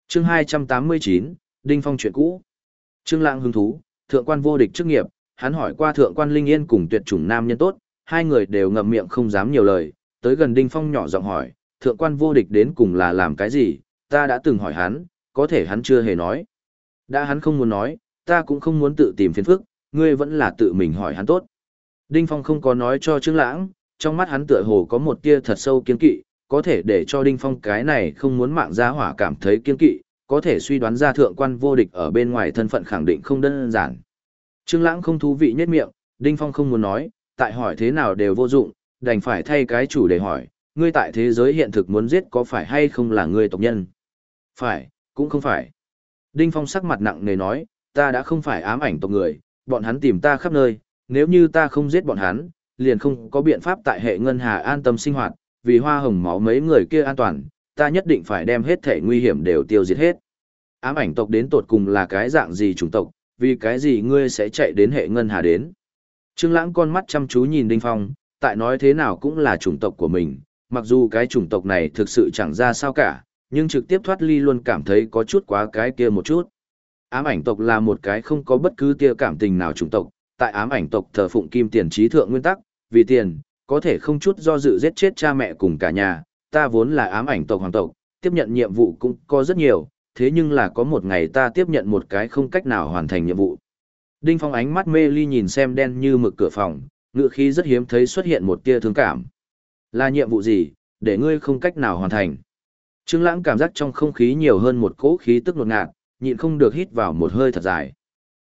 Chương 289, Đinh Phong chuyện cũ. Trương Lãng hứng thú, thượng quan vô địch chức nghiệp, hắn hỏi qua thượng quan Linh Yên cùng tuyệt chủng nam nhân tốt, hai người đều ngậm miệng không dám nhiều lời, tới gần Đinh Phong nhỏ giọng hỏi, thượng quan vô địch đến cùng là làm cái gì, ta đã từng hỏi hắn, có thể hắn chưa hề nói. Đã hắn không muốn nói, ta cũng không muốn tự tìm phiền phức, ngươi vẫn là tự mình hỏi hắn tốt. Đinh Phong không có nói cho Trương Lãng, trong mắt hắn tựa hồ có một tia thật sâu kiên kỵ, có thể để cho Đinh Phong cái này không muốn mạng ra hỏa cảm thấy kiên kỵ, có thể suy đoán ra thượng quan vô địch ở bên ngoài thân phận khẳng định không đơn giản. Trương Lãng không thú vị nhếch miệng, Đinh Phong không muốn nói, tại hỏi thế nào đều vô dụng, đành phải thay cái chủ đề hỏi, ngươi tại thế giới hiện thực muốn giết có phải hay không là ngươi tộc nhân? Phải, cũng không phải. Đinh Phong sắc mặt nặng nề nói, ta đã không phải ám ảnh tộc người, bọn hắn tìm ta khắp nơi, nếu như ta không giết bọn hắn, liền không có biện pháp tại hệ ngân hà an tâm sinh hoạt, vì hoa hồng máu mấy người kia an toàn, ta nhất định phải đem hết thể nguy hiểm đều tiêu diệt hết. Ám ảnh tộc đến tột cùng là cái dạng gì chủng tộc, vì cái gì ngươi sẽ chạy đến hệ ngân hà đến. Trương Lãng con mắt chăm chú nhìn Đinh Phong, tại nói thế nào cũng là chủng tộc của mình, mặc dù cái chủng tộc này thực sự chẳng ra sao cả, nhưng trực tiếp thoát ly luôn cảm thấy có chút quá cái kia một chút. Ám ảnh tộc là một cái không có bất cứ tia cảm tình nào chủng tộc, tại ám ảnh tộc thờ phụng kim tiền trí thượng nguyên tắc, vì tiền, có thể không chút do dự giết chết cha mẹ cùng cả nhà, ta vốn là ám ảnh tộc hoàng tộc, tiếp nhận nhiệm vụ cũng có rất nhiều, thế nhưng là có một ngày ta tiếp nhận một cái không cách nào hoàn thành nhiệm vụ. Đinh Phong ánh mắt mê ly nhìn xem đen như mực cửa phòng, ngựa khí rất hiếm thấy xuất hiện một tia thương cảm. Là nhiệm vụ gì, để ngươi không cách nào hoàn thành? Trương Lãng cảm giác trong không khí nhiều hơn một cỗ khí tức ngột ngạt, nhịn không được hít vào một hơi thật dài.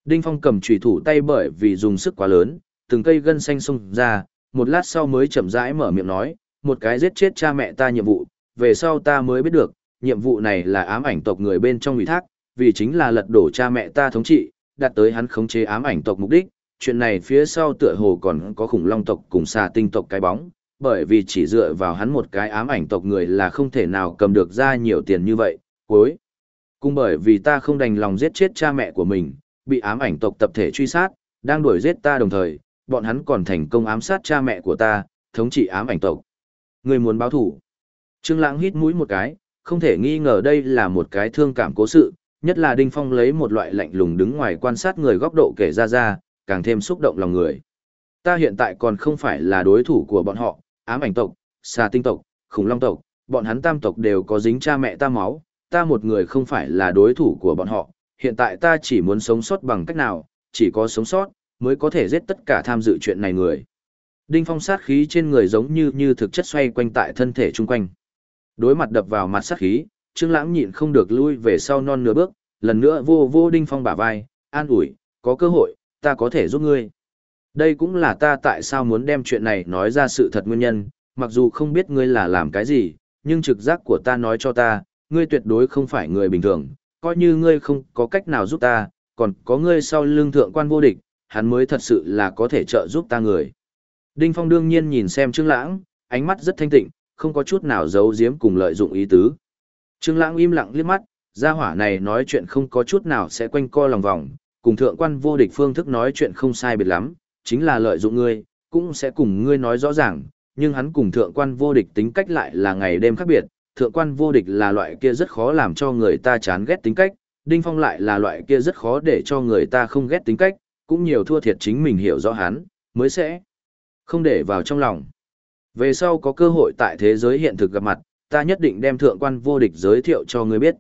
Đinh Phong cầm chủy thủ tay bởi vì dùng sức quá lớn, từng cây gân xanh xung ra, một lát sau mới chậm rãi mở miệng nói, một cái giết chết cha mẹ ta nhiệm vụ, về sau ta mới biết được, nhiệm vụ này là ám ảnh tộc người bên trong ủy thác, vì chính là lật đổ cha mẹ ta thống trị, đạt tới hắn khống chế ám ảnh tộc mục đích. Chuyện này phía sau tựa hồ còn có khủng long tộc cùng xà tinh tộc cái bóng, bởi vì chỉ dựa vào hắn một cái ám ảnh tộc người là không thể nào cầm được ra nhiều tiền như vậy. Cuối cùng bởi vì ta không đành lòng giết chết cha mẹ của mình, bị ám ảnh tộc tập thể truy sát, đang đuổi giết ta đồng thời, bọn hắn còn thành công ám sát cha mẹ của ta, thống trị ám ảnh tộc. Người muốn báo thủ. Trương Lãng hít mũi một cái, không thể nghi ngờ đây là một cái thương cảm cố sự, nhất là Đinh Phong lấy một loại lạnh lùng đứng ngoài quan sát người góc độ kể ra ra, càng thêm xúc động lòng người. Ta hiện tại còn không phải là đối thủ của bọn họ, ám ảnh tộc, xà tinh tộc, khủng long tộc, bọn hắn tam tộc đều có dính cha mẹ ta máu, ta một người không phải là đối thủ của bọn họ, hiện tại ta chỉ muốn sống sót bằng cách nào, chỉ có sống sót, mới có thể giết tất cả tham dự chuyện này người. Đinh Phong sát khí trên người giống như như thực chất xoay quanh tại thân thể chung quanh. Đối mặt đập vào mặt sát khí, Trương Lãng nhịn không được lui về sau non nửa bước, lần nữa vô vô Đinh Phong bả vai, an ủi, có cơ hội, ta có thể giúp ngươi. Đây cũng là ta tại sao muốn đem chuyện này nói ra sự thật nguyên nhân, mặc dù không biết ngươi là làm cái gì, nhưng trực giác của ta nói cho ta, ngươi tuyệt đối không phải người bình thường, coi như ngươi không có cách nào giúp ta, còn có ngươi sau lưng thượng quan vô địch, hắn mới thật sự là có thể trợ giúp ta người. Đinh Phong đương nhiên nhìn xem Trương Lãng, ánh mắt rất thanh tịnh, không có chút nào giấu giếm cùng lợi dụng ý tứ. Trương Lãng im lặng liếc mắt, gia hỏa này nói chuyện không có chút nào sẽ quanh co lòng vòng, cùng thượng quan vô địch phương thức nói chuyện không sai biệt lắm, chính là lợi dụng ngươi, cũng sẽ cùng ngươi nói rõ ràng, nhưng hắn cùng thượng quan vô địch tính cách lại là ngày đêm khác biệt, thượng quan vô địch là loại kia rất khó làm cho người ta chán ghét tính cách, Đinh Phong lại là loại kia rất khó để cho người ta không ghét tính cách, cũng nhiều thua thiệt chính mình hiểu rõ hắn, mới sẽ không để vào trong lòng. Về sau có cơ hội tại thế giới hiện thực gặp mặt, ta nhất định đem thượng quan vô địch giới thiệu cho ngươi biết.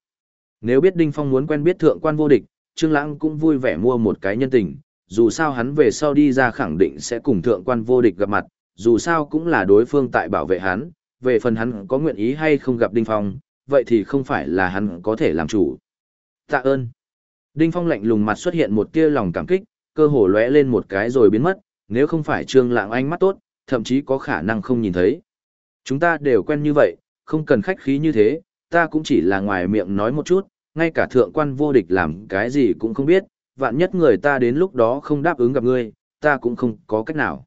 Nếu biết Đinh Phong muốn quen biết thượng quan vô địch, Trương Lãng cũng vui vẻ mua một cái nhân tình, dù sao hắn về sau đi ra khẳng định sẽ cùng thượng quan vô địch gặp mặt, dù sao cũng là đối phương tại bảo vệ hắn, về phần hắn có nguyện ý hay không gặp Đinh Phong, vậy thì không phải là hắn có thể làm chủ. Tạ ơn. Đinh Phong lạnh lùng mặt xuất hiện một tia lòng cảm kích, cơ hồ lóe lên một cái rồi biến mất, nếu không phải Trương Lãng ánh mắt tốt, thậm chí có khả năng không nhìn thấy. Chúng ta đều quen như vậy, không cần khách khí như thế, ta cũng chỉ là ngoài miệng nói một chút, ngay cả thượng quan vô địch làm cái gì cũng không biết, vạn nhất người ta đến lúc đó không đáp ứng gặp ngươi, ta cũng không có cách nào.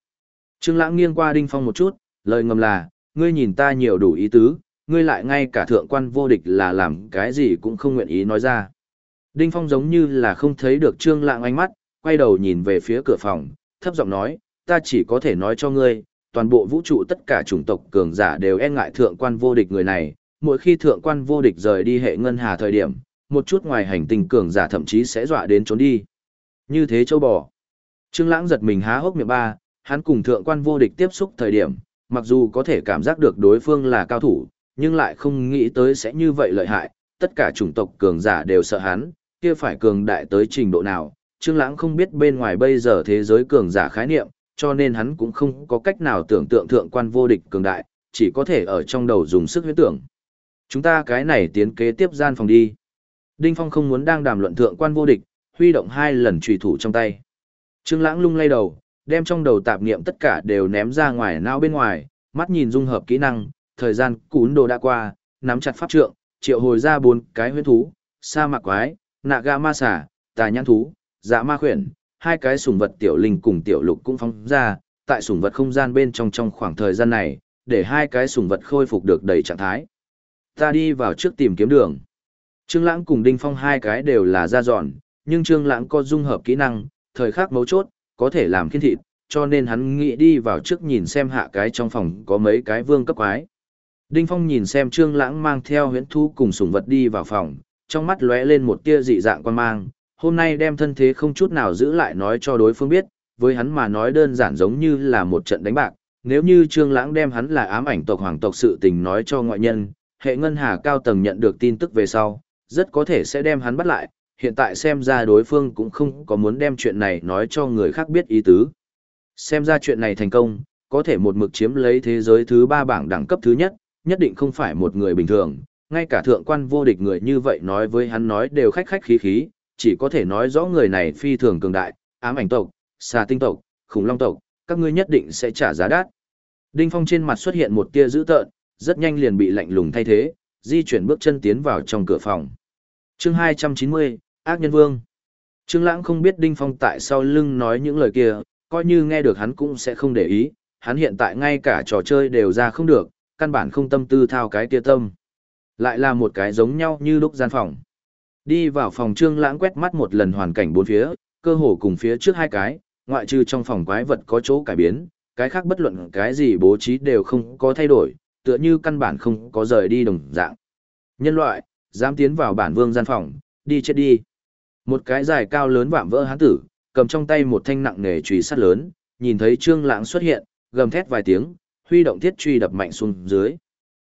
Trương Lãng nghiêng qua Đinh Phong một chút, lời ngầm là, ngươi nhìn ta nhiều đủ ý tứ, ngươi lại ngay cả thượng quan vô địch là làm cái gì cũng không nguyện ý nói ra. Đinh Phong giống như là không thấy được Trương Lãng ánh mắt, quay đầu nhìn về phía cửa phòng, thấp giọng nói, ta chỉ có thể nói cho ngươi, toàn bộ vũ trụ tất cả chủng tộc cường giả đều e ngại thượng quan vô địch người này, mỗi khi thượng quan vô địch rời đi hệ ngân hà thời điểm, một chút ngoài hành tinh cường giả thậm chí sẽ dọa đến trốn đi. Như thế châu bò. Trương Lãng giật mình há hốc miệng ba, hắn cùng thượng quan vô địch tiếp xúc thời điểm, mặc dù có thể cảm giác được đối phương là cao thủ, nhưng lại không nghĩ tới sẽ như vậy lợi hại, tất cả chủng tộc cường giả đều sợ hắn, kia phải cường đại tới trình độ nào. Trương Lãng không biết bên ngoài bây giờ thế giới cường giả khái niệm, cho nên hắn cũng không có cách nào tưởng tượng thượng quan vô địch cường đại, chỉ có thể ở trong đầu dùng sức huyễn tưởng. Chúng ta cái này tiến kế tiếp gian phòng đi. Đinh Phong không muốn đang đàm luận thượng quan vô địch, huy động hai lần chùy thủ trong tay. Trương Lãng lung lay đầu, đem trong đầu tạp niệm tất cả đều ném ra ngoài não bên ngoài, mắt nhìn dung hợp kỹ năng, thời gian cún đồ đã qua, nắm chặt pháp trượng, triệu hồi ra bốn cái huyết thú, sa mạc quái, nạ ga ma xà, tà nhãn thú, dạ ma khuyển, hai cái sủng vật tiểu linh cùng tiểu lục cũng phóng ra, tại sủng vật không gian bên trong trong khoảng thời gian này, để hai cái sủng vật khôi phục được đầy trạng thái. Ta đi vào trước tìm kiếm đường. Trương Lãng cùng Đinh Phong hai cái đều là da dọn nhưng Trương Lãng có dung hợp kỹ năng, thời khắc mấu chốt, có thể làm khiên thịt, cho nên hắn nghĩ đi vào trước nhìn xem hạ cái trong phòng có mấy cái vương cấp quái. Đinh Phong nhìn xem Trương Lãng mang theo huyễn thú cùng sủng vật đi vào phòng, trong mắt lóe lên một tia dị dạng quan mang, hôm nay đem thân thế không chút nào giữ lại nói cho đối phương biết, với hắn mà nói đơn giản giống như là một trận đánh bạc, nếu như Trương Lãng đem hắn là ám ảnh tộc hoàng tộc sự tình nói cho ngoại nhân, hệ ngân hà cao tầng nhận được tin tức về sau, rất có thể sẽ đem hắn bắt lại, hiện tại xem ra đối phương cũng không có muốn đem chuyện này nói cho người khác biết ý tứ. Xem ra chuyện này thành công, có thể một mực chiếm lấy thế giới thứ ba bảng đẳng cấp thứ nhất, nhất định không phải một người bình thường, ngay cả thượng quan vô địch người như vậy nói với hắn nói đều khách khách khí khí, chỉ có thể nói rõ người này phi thường cường đại, ám ảnh tộc, xà tinh tộc, khủng long tộc, các ngươi nhất định sẽ trả giá đắt. Đinh Phong trên mặt xuất hiện một tia dữ tợn, rất nhanh liền bị lạnh lùng thay thế, di chuyển bước chân tiến vào trong cửa phòng. Chương 290, Ác Nhân Vương. Trương Lãng không biết Đinh Phong tại sao lưng nói những lời kia, coi như nghe được hắn cũng sẽ không để ý, hắn hiện tại ngay cả trò chơi đều ra không được, căn bản không tâm tư thao cái kia tâm. Lại là một cái giống nhau như lúc gian phòng. Đi vào phòng Trương Lãng quét mắt một lần hoàn cảnh bốn phía, cơ hồ cùng phía trước hai cái, ngoại trừ trong phòng quái vật có chỗ cải biến, cái khác bất luận cái gì bố trí đều không có thay đổi, tựa như căn bản không có rời đi đồng dạng. Nhân loại, dám tiến vào bản vương gian phòng, đi chết đi. Một cái dài cao lớn vạm vỡ hán tử, cầm trong tay một thanh nặng nề chùy sắt lớn, nhìn thấy Trương Lãng xuất hiện, gầm thét vài tiếng, huy động thiết truy đập mạnh xuống dưới.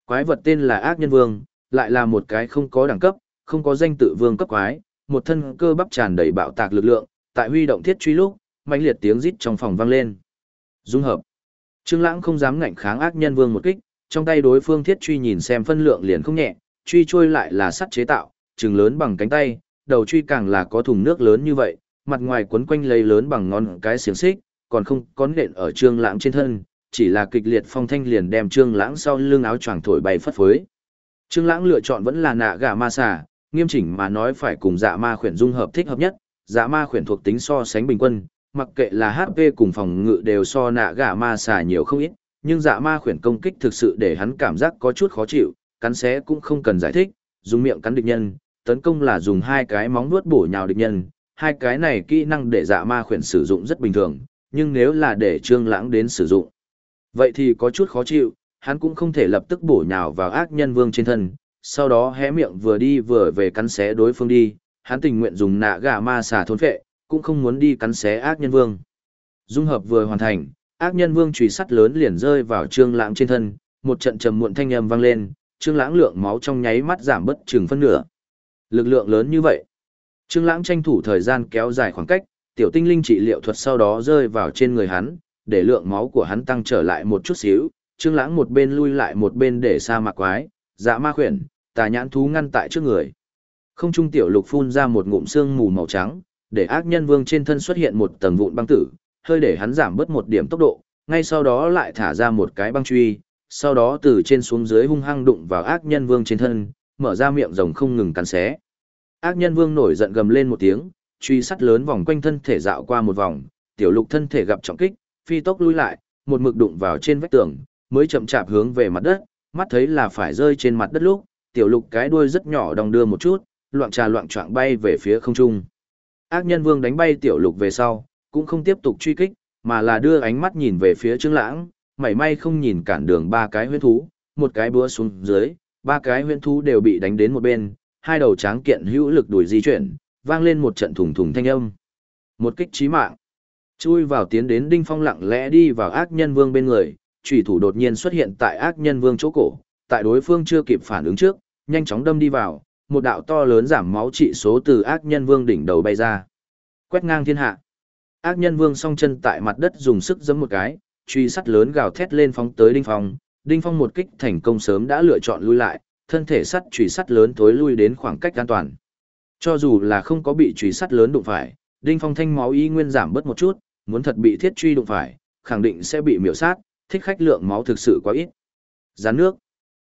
Quái vật tên là Ác Nhân Vương, lại là một cái không có đẳng cấp, không có danh tự vương cấp quái, một thân cơ bắp tràn đầy bạo tạc lực lượng, tại huy động thiết truy lúc, mãnh liệt tiếng rít trong phòng vang lên. Dung hợp. Trương Lãng không dám ngạnh kháng ác nhân vương một kích, trong tay đối phương thiết truy nhìn xem phân lượng liền không nhẹ, truy trôi lại là sắt chế tạo, trường lớn bằng cánh tay, đầu truy càng là có thùng nước lớn như vậy, mặt ngoài quấn quanh lấy lớn bằng ngón cái xiềng xích, còn không có nện ở Trương Lãng trên thân, chỉ là kịch liệt phong thanh liền đem Trương Lãng sau lưng áo choàng thổi bay phất phới. Trương Lãng lựa chọn vẫn là nạ gà ma xà, nghiêm chỉnh mà nói phải cùng dạ ma khuyển dung hợp thích hợp nhất, dạ ma khuyển thuộc tính so sánh bình quân, mặc kệ là HP cùng phòng ngự đều so nạ gà ma xà nhiều không ít, nhưng dạ ma khuyển công kích thực sự để hắn cảm giác có chút khó chịu, cắn xé cũng không cần giải thích, dùng miệng cắn địch nhân, tấn công là dùng hai cái móng nuốt bổ nhào địch nhân, hai cái này kỹ năng để dạ ma khuyển sử dụng rất bình thường, nhưng nếu là để Trương Lãng đến sử dụng, vậy thì có chút khó chịu, hắn cũng không thể lập tức bổ nhào vào ác nhân vương trên thân, sau đó hé miệng vừa đi vừa về cắn xé đối phương đi, hắn tình nguyện dùng nạ gà ma xà thôn phệ, cũng không muốn đi cắn xé ác nhân vương. Dung hợp vừa hoàn thành, ác nhân vương chùy sắt lớn liền rơi vào trương lãng trên thân, một trận trầm muộn thanh âm vang lên, trương lãng lượng máu trong nháy mắt giảm bất chừng phân nửa. Lực lượng lớn như vậy. Trương lãng tranh thủ thời gian kéo dài khoảng cách, tiểu tinh linh trị liệu thuật sau đó rơi vào trên người hắn, để lượng máu của hắn tăng trở lại một chút xíu. Trương lãng một bên lui lại một bên để xa mạc quái, dạ ma khuyển, tà nhãn thú ngăn tại trước người. Không trung tiểu lục phun ra một ngụm xương mù màu trắng, để ác nhân vương trên thân xuất hiện một tầng vụn băng tử, hơi để hắn giảm bớt một điểm tốc độ, ngay sau đó lại thả ra một cái băng truy, sau đó từ trên xuống dưới hung hăng đụng vào ác nhân vương trên thân, mở ra miệng rồng không ngừng cắn xé. Ác nhân vương nổi giận gầm lên một tiếng, truy sắt lớn vòng quanh thân thể dạo qua một vòng, tiểu lục thân thể gặp trọng kích, phi tốc lui lại, một mực đụng vào trên vách tường, mới chậm chạp hướng về mặt đất, mắt thấy là phải rơi trên mặt đất lúc, tiểu lục cái đuôi rất nhỏ đồng đưa một chút, loạn trà loạn choạng bay về phía không trung. Ác nhân vương đánh bay tiểu lục về sau, cũng không tiếp tục truy kích, mà là đưa ánh mắt nhìn về phía Trương Lãng, mảy may không nhìn cản đường ba cái huyết thú, một cái búa xuống dưới, ba cái huyễn thú đều bị đánh đến một bên, hai đầu tráng kiện hữu lực đuổi di chuyển, vang lên một trận thùng thùng thanh âm. Một kích chí mạng. Chui vào tiến đến Đinh Phong lặng lẽ đi vào ác nhân vương bên người, chủy thủ đột nhiên xuất hiện tại ác nhân vương chỗ cổ, tại đối phương chưa kịp phản ứng trước, nhanh chóng đâm đi vào, một đạo to lớn giảm máu trị số từ ác nhân vương đỉnh đầu bay ra. Quét ngang thiên hạ. Ác nhân vương song chân tại mặt đất dùng sức giẫm một cái, truy sắt lớn gào thét lên phóng tới Đinh Phong. Đinh Phong một kích thành công sớm đã lựa chọn lui lại, thân thể sắt chùy sắt lớn tối lui đến khoảng cách an toàn. Cho dù là không có bị chùy sắt lớn đụng phải, Đinh Phong thanh máu y nguyên giảm bớt một chút, muốn thật bị thiết truy đụng phải, khẳng định sẽ bị miểu sát, thích khách lượng máu thực sự quá ít. Gián nước.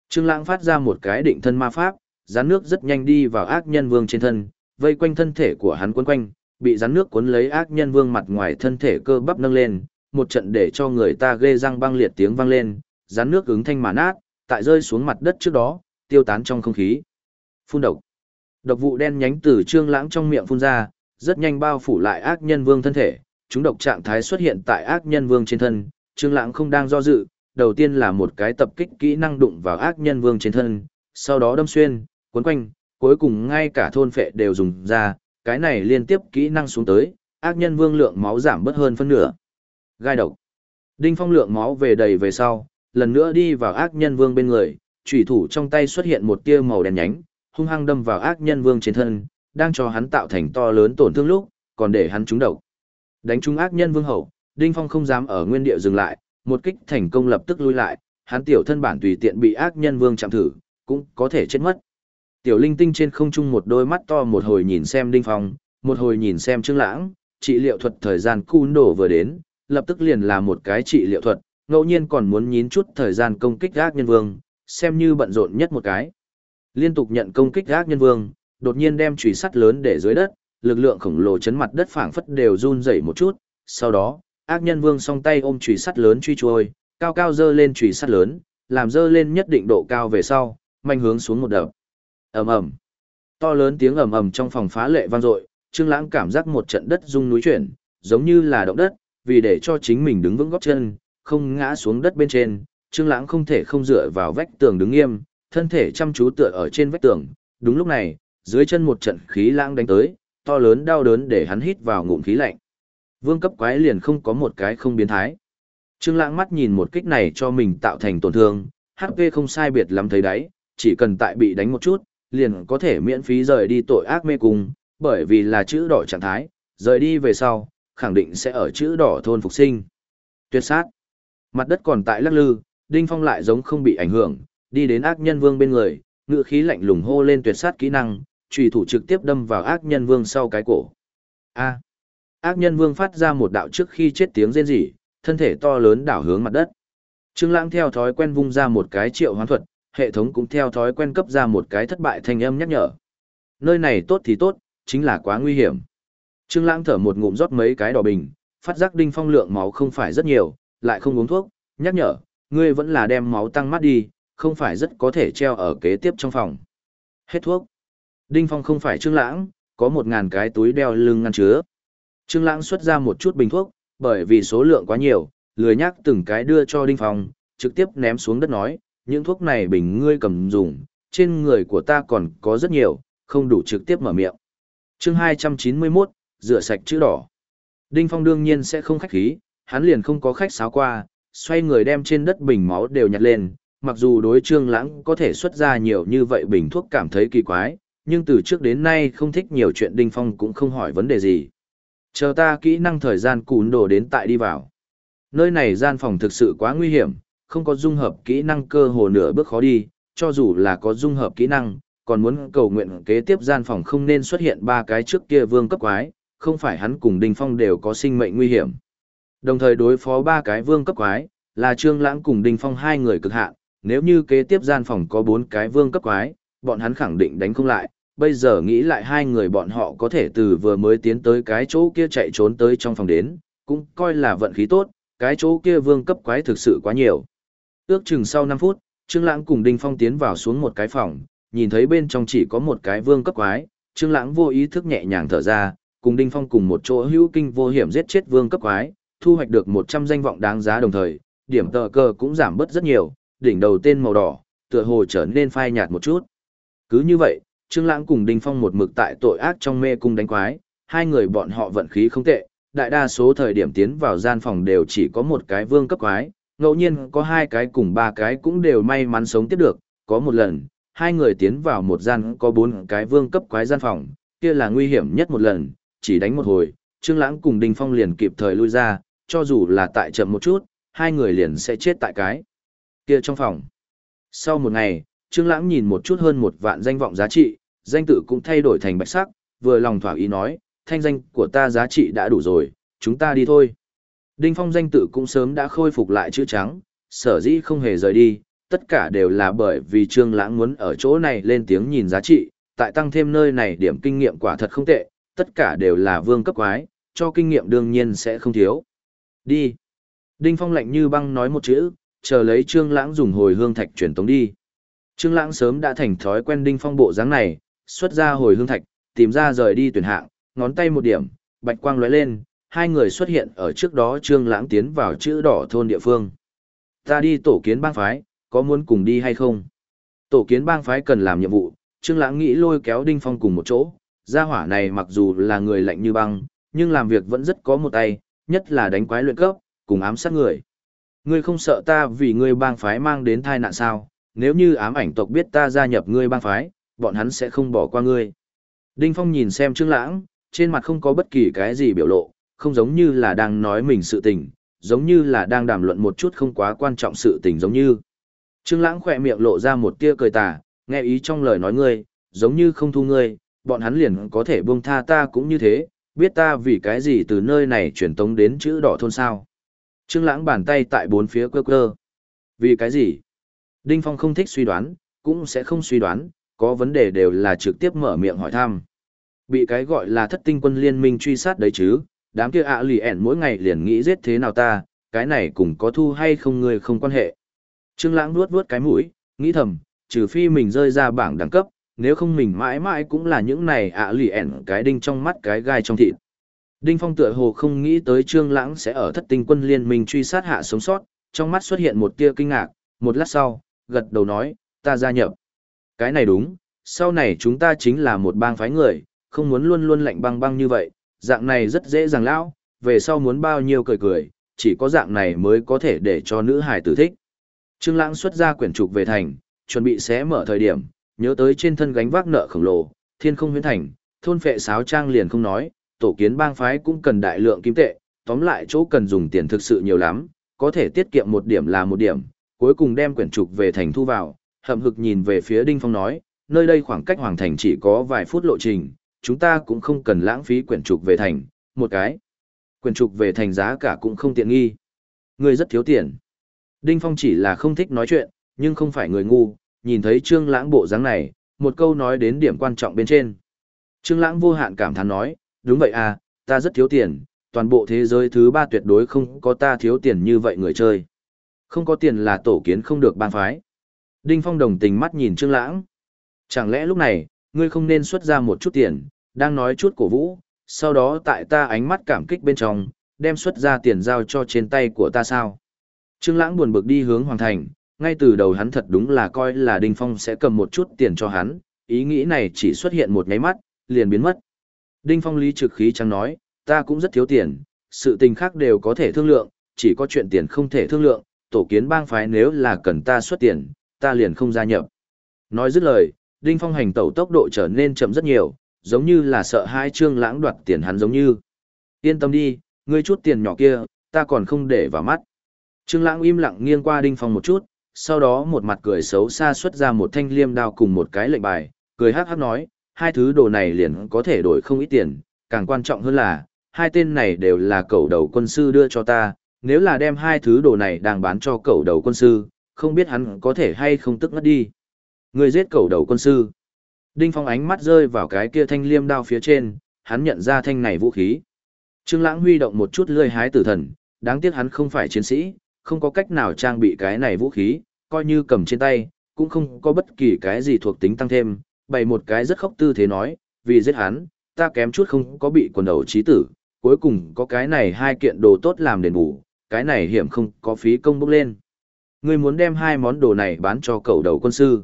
Trương Lãng phát ra một cái định thân ma pháp, gián nước rất nhanh đi vào ác nhân vương trên thân, vây quanh thân thể của hắn quấn quanh, bị rắn nước cuốn lấy ác nhân vương mặt ngoài thân thể cơ bắp nâng lên, một trận để cho người ta ghê răng băng liệt tiếng vang lên, rắn nước ứng thanh mà nát, tại rơi xuống mặt đất trước đó, tiêu tán trong không khí. Phun độc. Độc vụ đen nhánh từ Trương Lãng trong miệng phun ra, rất nhanh bao phủ lại ác nhân vương thân thể, chúng độc trạng thái xuất hiện tại ác nhân vương trên thân, Trương Lãng không đang do dự, đầu tiên là một cái tập kích kỹ năng đụng vào ác nhân vương trên thân, sau đó đâm xuyên, cuốn quanh, cuối cùng ngay cả thôn phệ đều dùng ra, cái này liên tiếp kỹ năng xuống tới, ác nhân vương lượng máu giảm bớt hơn phân nửa. Gai độc. Đinh Phong lượng máu về đầy về sau, lần nữa đi vào ác nhân vương bên người, chủy thủ trong tay xuất hiện một tia màu đen nhánh, hung hăng đâm vào ác nhân vương trên thân, đang cho hắn tạo thành to lớn tổn thương lúc, còn để hắn trúng độc. Đánh trúng ác nhân vương hậu, Đinh Phong không dám ở nguyên địa dừng lại, một kích thành công lập tức lui lại, hắn tiểu thân bản tùy tiện bị ác nhân vương chạm thử, cũng có thể chết mất. Tiểu linh tinh trên không trung một đôi mắt to một hồi nhìn xem Đinh Phong, một hồi nhìn xem Trương Lãng, trị liệu thuật thời gian cun đổ vừa đến, lập tức liền là một cái trị liệu thuật, ngẫu nhiên còn muốn nhín chút thời gian công kích ác nhân vương, xem như bận rộn nhất một cái. Liên tục nhận công kích ác nhân vương, đột nhiên đem chùy sắt lớn để dưới đất, lực lượng khổng lồ chấn mặt đất phảng phất đều run rẩy một chút, sau đó, ác nhân vương song tay ôm chùy sắt lớn truy trôi, cao cao dơ lên chùy sắt lớn, làm dơ lên nhất định độ cao về sau, manh hướng xuống một đập. Ầm ầm. To lớn tiếng ầm ầm trong phòng phá lệ vang dội, Trương Lãng cảm giác một trận đất rung núi chuyển, giống như là động đất, vì để cho chính mình đứng vững gót chân, không ngã xuống đất bên trên, Trương Lãng không thể không dựa vào vách tường đứng nghiêm, thân thể chăm chú tựa ở trên vách tường. Đúng lúc này, dưới chân một trận khí lãng đánh tới, to lớn đau đớn để hắn hít vào ngụm khí lạnh. Vương cấp quái liền không có một cái không biến thái. Trương Lãng mắt nhìn một kích này cho mình tạo thành tổn thương, HP không sai biệt lắm thấy đấy, chỉ cần tại bị đánh một chút, liền có thể miễn phí rời đi tội ác mê cung, bởi vì là chữ đỏ trạng thái, rời đi về sau, khẳng định sẽ ở chữ đỏ thôn phục sinh. Tuyệt sát. Mặt đất còn tại lắc lư, Đinh Phong lại giống không bị ảnh hưởng, đi đến ác nhân vương bên người, ngựa khí lạnh lùng hô lên tuyệt sát kỹ năng, chủy thủ trực tiếp đâm vào ác nhân vương sau cái cổ. A. Ác nhân vương phát ra một đạo trước khi chết tiếng rên rỉ, thân thể to lớn đảo hướng mặt đất. Trương Lãng theo thói quen vung ra một cái triệu hoán thuật, hệ thống cũng theo thói quen cấp ra một cái thất bại thanh âm nhắc nhở. Nơi này tốt thì tốt, chính là quá nguy hiểm. Trương Lãng thở một ngụm rót mấy cái đỏ bình, phát giác Đinh Phong lượng máu không phải rất nhiều, lại không uống thuốc, nhắc nhở, ngươi vẫn là đem máu tăng mắt đi, không phải rất có thể treo ở kế tiếp trong phòng. Hết thuốc. Đinh Phong không phải Trương Lãng, có một ngàn cái túi đeo lưng ngăn chứa. Trương Lãng xuất ra một chút bình thuốc, bởi vì số lượng quá nhiều, lười nhắc từng cái đưa cho Đinh Phong, trực tiếp ném xuống đất nói, những thuốc này bình ngươi cầm dùng, trên người của ta còn có rất nhiều, không đủ trực tiếp mở miệng. Chương 291, rửa sạch chữ đỏ. Đinh Phong đương nhiên sẽ không khách khí, hắn liền không có khách sáo qua, xoay người đem trên đất bình máu đều nhặt lên, mặc dù đối Trương Lãng có thể xuất ra nhiều như vậy bình thuốc cảm thấy kỳ quái, nhưng từ trước đến nay không thích nhiều chuyện Đinh Phong cũng không hỏi vấn đề gì. Chờ ta kỹ năng thời gian cún đồ đến tại đi vào. Nơi này gian phòng thực sự quá nguy hiểm, không có dung hợp kỹ năng cơ hồ nửa bước khó đi, cho dù là có dung hợp kỹ năng, còn muốn cầu nguyện kế tiếp gian phòng không nên xuất hiện ba cái trước kia vương cấp quái, không phải hắn cùng Đinh Phong đều có sinh mệnh nguy hiểm. Đồng thời đối phó ba cái vương cấp quái, là Trương Lãng cùng Đinh Phong hai người cực hạn, nếu như kế tiếp gian phòng có bốn cái vương cấp quái, bọn hắn khẳng định đánh không lại. Bây giờ nghĩ lại hai người bọn họ có thể từ vừa mới tiến tới cái chỗ kia chạy trốn tới trong phòng đến, cũng coi là vận khí tốt, cái chỗ kia vương cấp quái thực sự quá nhiều. Ước chừng sau 5 phút, Trương Lãng cùng Đinh Phong tiến vào xuống một cái phòng, nhìn thấy bên trong chỉ có một cái vương cấp quái, Trương Lãng vô ý thức nhẹ nhàng thở ra, cùng Đinh Phong cùng một chỗ hữu kinh vô hiểm giết chết vương cấp quái, thu hoạch được 100 danh vọng đáng giá đồng thời, điểm tờ cơ cũng giảm bớt rất nhiều, đỉnh đầu tên màu đỏ, tựa hồ trở nên phai nhạt một chút. Cứ như vậy, Trương Lãng cùng Đinh Phong một mực tại tội ác trong mê cung đánh quái, hai người bọn họ vận khí không tệ, đại đa số thời điểm tiến vào gian phòng đều chỉ có một cái vương cấp quái, ngẫu nhiên có hai cái cùng ba cái cũng đều may mắn sống tiếp được, có một lần, hai người tiến vào một gian có bốn cái vương cấp quái gian phòng, kia là nguy hiểm nhất một lần, chỉ đánh một hồi, Trương Lãng cùng Đinh Phong liền kịp thời lui ra, cho dù là tại chậm một chút, hai người liền sẽ chết tại cái kia trong phòng. Sau một ngày, Trương Lãng nhìn một chút hơn một vạn danh vọng giá trị, danh tự cũng thay đổi thành bạch sắc, vừa lòng thỏa ý nói, thanh danh của ta giá trị đã đủ rồi, chúng ta đi thôi. Đinh Phong danh tự cũng sớm đã khôi phục lại chữ trắng, sở dĩ không hề rời đi, tất cả đều là bởi vì Trương Lãng muốn ở chỗ này lên tiếng nhìn giá trị, tại tăng thêm nơi này điểm kinh nghiệm quả thật không tệ, tất cả đều là vương cấp quái, cho kinh nghiệm đương nhiên sẽ không thiếu. Đi. Đinh Phong lạnh như băng nói một chữ, chờ lấy Trương Lãng dùng hồi hương thạch truyền tống đi. Trương Lãng sớm đã thành thói quen Đinh Phong bộ dáng này, xuất ra hồi hương thạch, tìm ra rời đi tuyển hạng, ngón tay một điểm, bạch quang lóe lên, hai người xuất hiện ở trước đó Trương Lãng tiến vào chữ đỏ thôn địa phương. Ta đi tổ kiến bang phái, có muốn cùng đi hay không? Tổ kiến bang phái cần làm nhiệm vụ, Trương Lãng nghĩ lôi kéo Đinh Phong cùng một chỗ, gia hỏa này mặc dù là người lạnh như băng, nhưng làm việc vẫn rất có một tay, nhất là đánh quái luyện cấp, cùng ám sát người. Ngươi không sợ ta vì ngươi bang phái mang đến tai nạn sao? Nếu như ám ảnh tộc biết ta gia nhập ngươi bang phái, bọn hắn sẽ không bỏ qua ngươi. Đinh Phong nhìn xem Trương Lãng, trên mặt không có bất kỳ cái gì biểu lộ, không giống như là đang nói mình sự tình, giống như là đang đàm luận một chút không quá quan trọng sự tình giống như. Trương Lãng khẽ miệng lộ ra một tia cười tà, nghe ý trong lời nói ngươi, giống như không thu ngươi, bọn hắn liền có thể buông tha ta cũng như thế, biết ta vì cái gì từ nơi này truyền tống đến chữ đỏ thôn sao. Trương Lãng bàn tay tại bốn phía quơ quơ. Vì cái gì? Đinh Phong không thích suy đoán, cũng sẽ không suy đoán, có vấn đề đều là trực tiếp mở miệng hỏi thăm. Bị cái gọi là thất tinh quân liên minh truy sát đấy chứ, đám kia ạ lì ẻn mỗi ngày liền nghĩ giết thế nào ta, cái này cùng có thu hay không người không quan hệ. Trương Lãng nuốt nuốt cái mũi, nghĩ thầm, trừ phi mình rơi ra bảng đẳng cấp, nếu không mình mãi mãi cũng là những này ạ lì ẻn cái đinh trong mắt cái gai trong thịt. Đinh Phong tựa hồ không nghĩ tới Trương Lãng sẽ ở thất tinh quân liên minh truy sát hạ sống sót, trong mắt xuất hiện một tia kinh ngạc, một lát sau, gật đầu nói, ta gia nhập. Cái này đúng, sau này chúng ta chính là một bang phái người, không muốn luôn luôn lạnh băng băng như vậy, dạng này rất dễ dàng lão, về sau muốn bao nhiêu cười cười, chỉ có dạng này mới có thể để cho nữ hài tử thích. Trương Lãng xuất ra quyển trục về thành, chuẩn bị xé mở thời điểm, nhớ tới trên thân gánh vác nợ khổng lồ, thiên không huyễn thành, thôn phệ sáo trang liền không nói, tổ kiến bang phái cũng cần đại lượng kim tệ, tóm lại chỗ cần dùng tiền thực sự nhiều lắm, có thể tiết kiệm một điểm là một điểm, cuối cùng đem quyển trục về thành thu vào, hậm hực nhìn về phía Đinh Phong nói, nơi đây khoảng cách hoàng thành chỉ có vài phút lộ trình, chúng ta cũng không cần lãng phí quyển trục về thành, một cái. Quyển trục về thành giá cả cũng không tiện nghi. Người rất thiếu tiền. Đinh Phong chỉ là không thích nói chuyện, nhưng không phải người ngu, nhìn thấy Trương Lãng bộ dáng này, một câu nói đến điểm quan trọng bên trên. Trương Lãng vô hạn cảm thán nói, đúng vậy à, ta rất thiếu tiền, toàn bộ thế giới thứ ba tuyệt đối không có ta thiếu tiền như vậy người chơi. Không có tiền là tổ kiến không được ban phái. Đinh Phong đồng tình mắt nhìn Trương Lãng. Chẳng lẽ lúc này, ngươi không nên xuất ra một chút tiền, đang nói chút cổ vũ, sau đó tại ta ánh mắt cảm kích bên trong, đem xuất ra tiền giao cho trên tay của ta sao? Trương Lãng buồn bực đi hướng Hoàng Thành, ngay từ đầu hắn thật đúng là coi là Đinh Phong sẽ cầm một chút tiền cho hắn, ý nghĩ này chỉ xuất hiện một nháy mắt, liền biến mất. Đinh Phong lý trực khí chẳng nói, ta cũng rất thiếu tiền, sự tình khác đều có thể thương lượng, chỉ có chuyện tiền không thể thương lượng, tổ kiến bang phái nếu là cần ta xuất tiền, ta liền không gia nhập. Nói dứt lời, Đinh Phong hành tẩu tốc độ trở nên chậm rất nhiều, giống như là sợ hai trương lãng đoạt tiền hắn giống như. Yên tâm đi, ngươi chút tiền nhỏ kia, ta còn không để vào mắt. Trương lãng im lặng nghiêng qua Đinh Phong một chút, sau đó một mặt cười xấu xa xuất ra một thanh liêm đao cùng một cái lệnh bài, cười hắc hắc nói, hai thứ đồ này liền có thể đổi không ít tiền, càng quan trọng hơn là, hai tên này đều là cẩu đầu quân sư đưa cho ta, nếu là đem hai thứ đồ này đang bán cho cẩu đầu quân sư, không biết hắn có thể hay không tức ngất đi. Người giết cẩu đầu quân sư. Đinh Phong ánh mắt rơi vào cái kia thanh liêm đao phía trên, hắn nhận ra thanh này vũ khí. Trương Lãng huy động một chút lưỡi hái tử thần, đáng tiếc hắn không phải chiến sĩ, không có cách nào trang bị cái này vũ khí, coi như cầm trên tay, cũng không có bất kỳ cái gì thuộc tính tăng thêm, bày một cái rất khốc tư thế nói, vì giết hắn, ta kém chút không có bị quần đầu trí tử, cuối cùng có cái này hai kiện đồ tốt làm đền bù, cái này hiểm không có phí công bốc lên. Ngươi muốn đem hai món đồ này bán cho cậu đầu quân sư.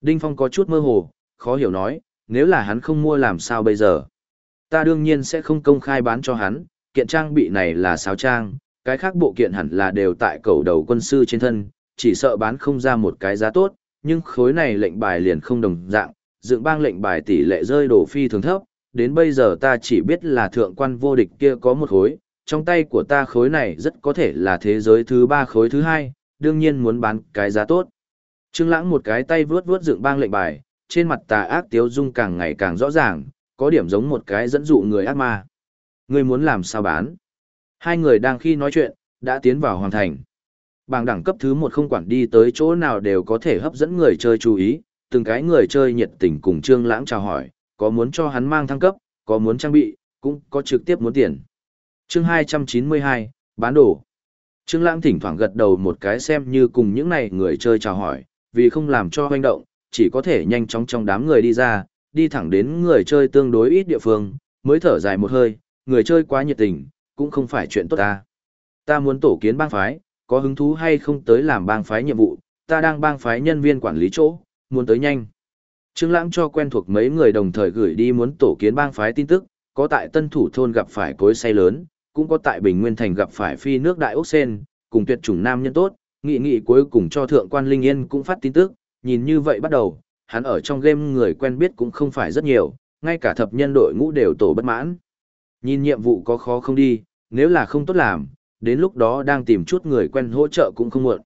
Đinh Phong có chút mơ hồ, khó hiểu nói, nếu là hắn không mua làm sao bây giờ? Ta đương nhiên sẽ không công khai bán cho hắn, kiện trang bị này là sáo trang, cái khác bộ kiện hẳn là đều tại cầu đầu quân sư trên thân, chỉ sợ bán không ra một cái giá tốt, nhưng khối này lệnh bài liền không đồng dạng, dựng bang lệnh bài tỷ lệ rơi đổ phi thường thấp, đến bây giờ ta chỉ biết là thượng quan vô địch kia có một khối, trong tay của ta khối này rất có thể là thế giới thứ ba khối thứ hai, đương nhiên muốn bán cái giá tốt. Trương Lãng một cái tay vướt vướt dựng bang lệnh bài, trên mặt tà ác tiếu dung càng ngày càng rõ ràng, có điểm giống một cái dẫn dụ người ác ma. Ngươi muốn làm sao bán? Hai người đang khi nói chuyện, đã tiến vào hoàn thành. Bảng đẳng cấp thứ một không quản đi tới chỗ nào đều có thể hấp dẫn người chơi chú ý, từng cái người chơi nhiệt tình cùng Trương Lãng chào hỏi, có muốn cho hắn mang thăng cấp, có muốn trang bị, cũng có trực tiếp muốn tiền. Chương 292, bán đồ. Trương Lãng thỉnh thoảng gật đầu một cái xem như cùng những này người chơi chào hỏi, vì không làm cho hoành động, chỉ có thể nhanh chóng trong đám người đi ra, đi thẳng đến người chơi tương đối ít địa phương, mới thở dài một hơi, người chơi quá nhiệt tình, cũng không phải chuyện tốt ta. Ta muốn tổ kiến bang phái, có hứng thú hay không tới làm bang phái nhiệm vụ, ta đang bang phái nhân viên quản lý chỗ, muốn tới nhanh. Trương Lãng cho quen thuộc mấy người đồng thời gửi đi muốn tổ kiến bang phái tin tức, có tại Tân Thủ thôn gặp phải cối xay lớn, cũng có tại Bình Nguyên thành gặp phải phi nước đại ốc sen, cùng tuyệt chủng nam nhân tốt, nghị nghị cuối cùng cho thượng quan Linh Yên cũng phát tin tức, nhìn như vậy bắt đầu, hắn ở trong game người quen biết cũng không phải rất nhiều, ngay cả thập nhân đội ngũ đều tổ bất mãn. Nhìn nhiệm vụ có khó không đi, nếu là không tốt làm, đến lúc đó đang tìm chút người quen hỗ trợ cũng không muộn.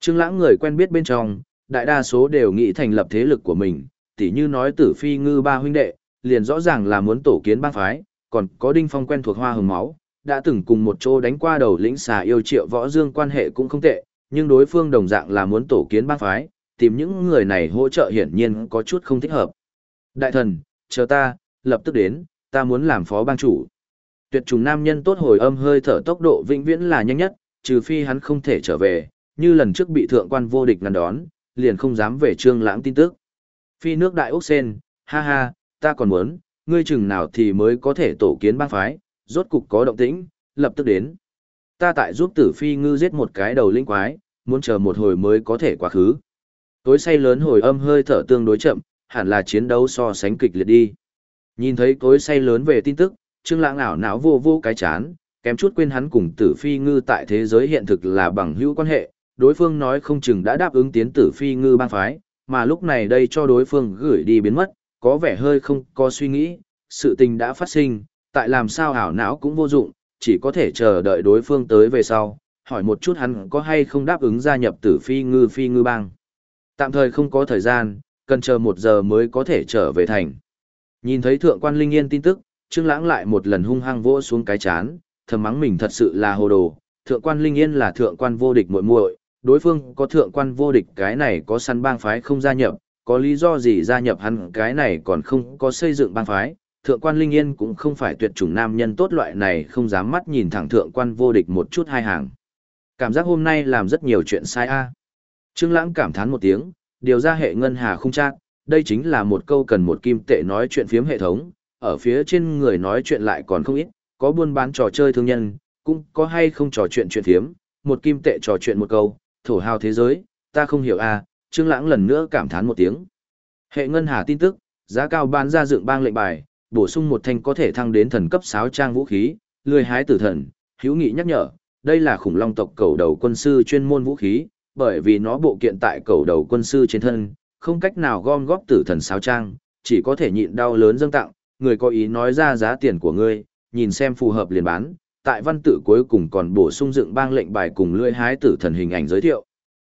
Trương Lãng người quen biết bên trong, đại đa số đều nghĩ thành lập thế lực của mình, tỉ như nói Tử Phi Ngư ba huynh đệ, liền rõ ràng là muốn tổ kiến bang phái, còn có Đinh Phong quen thuộc Hoa Hồng máu, đã từng cùng một chỗ đánh qua đầu lĩnh xà yêu Triệu Võ Dương quan hệ cũng không tệ, nhưng đối phương đồng dạng là muốn tổ kiến bang phái, tìm những người này hỗ trợ hiển nhiên có chút không thích hợp. Đại thần, chờ ta, lập tức đến, ta muốn làm phó bang chủ. Tuyệt trùng nam nhân tốt hồi âm hơi thở tốc độ vĩnh viễn là nhanh nhất, trừ phi hắn không thể trở về, như lần trước bị thượng quan vô địch ngăn đón, liền không dám về trương lãng tin tức. Phi nước đại ốc sen, ha ha, ta còn muốn, ngươi chừng nào thì mới có thể tổ kiến bang phái, rốt cục có động tĩnh, lập tức đến. Ta tại giúp tử phi ngư giết một cái đầu linh quái, muốn chờ một hồi mới có thể quá khứ. Tối say lớn hồi âm hơi thở tương đối chậm, hẳn là chiến đấu so sánh kịch liệt đi. Nhìn thấy tối say lớn về tin tức, Trương Lãng ảo não vô vô cái chán, kém chút quên hắn cùng Tử Phi Ngư tại thế giới hiện thực là bằng hữu quan hệ, đối phương nói không chừng đã đáp ứng tiến Tử Phi Ngư bang phái, mà lúc này đây cho đối phương gửi đi biến mất, có vẻ hơi không có suy nghĩ, sự tình đã phát sinh, tại làm sao ảo não cũng vô dụng, chỉ có thể chờ đợi đối phương tới về sau, hỏi một chút hắn có hay không đáp ứng gia nhập Tử Phi Ngư Phi Ngư bang. Tạm thời không có thời gian, cần chờ một giờ mới có thể trở về thành. Nhìn thấy thượng quan Linh Yên tin tức, Trương Lãng lại một lần hung hăng vỗ xuống cái chán, thầm mắng mình thật sự là hồ đồ, thượng quan Linh Yên là thượng quan vô địch muội muội, đối phương có thượng quan vô địch cái này có săn bang phái không gia nhập, có lý do gì gia nhập hắn cái này còn không có xây dựng bang phái, thượng quan Linh Yên cũng không phải tuyệt chủng nam nhân tốt loại này không dám mắt nhìn thẳng thượng quan vô địch một chút hai hàng. Cảm giác hôm nay làm rất nhiều chuyện sai a. Trương Lãng cảm thán một tiếng, điều ra hệ ngân hà không chắc, đây chính là một câu cần một kim tệ nói chuyện phiếm hệ thống, ở phía trên người nói chuyện lại còn không ít, có buôn bán trò chơi thương nhân, cũng có hay không trò chuyện chuyện phiếm, một kim tệ trò chuyện một câu, thổ hào thế giới, ta không hiểu à, Trương Lãng lần nữa cảm thán một tiếng. Hệ ngân hà tin tức, giá cao bán ra dựng bang lệnh bài, bổ sung một thanh có thể thăng đến thần cấp 6 trang vũ khí, lười hái tử thần, hữu nghị nhắc nhở, đây là khủng long tộc cầu đầu quân sư chuyên môn vũ khí, bởi vì nó bộ kiện tại cầu đầu quân sư trên thân, không cách nào gom góp tử thần sáo trang, chỉ có thể nhịn đau lớn dâng tặng, người có ý nói ra giá tiền của ngươi, nhìn xem phù hợp liền bán, tại văn tự cuối cùng còn bổ sung dựng bang lệnh bài cùng lưỡi hái tử thần hình ảnh giới thiệu.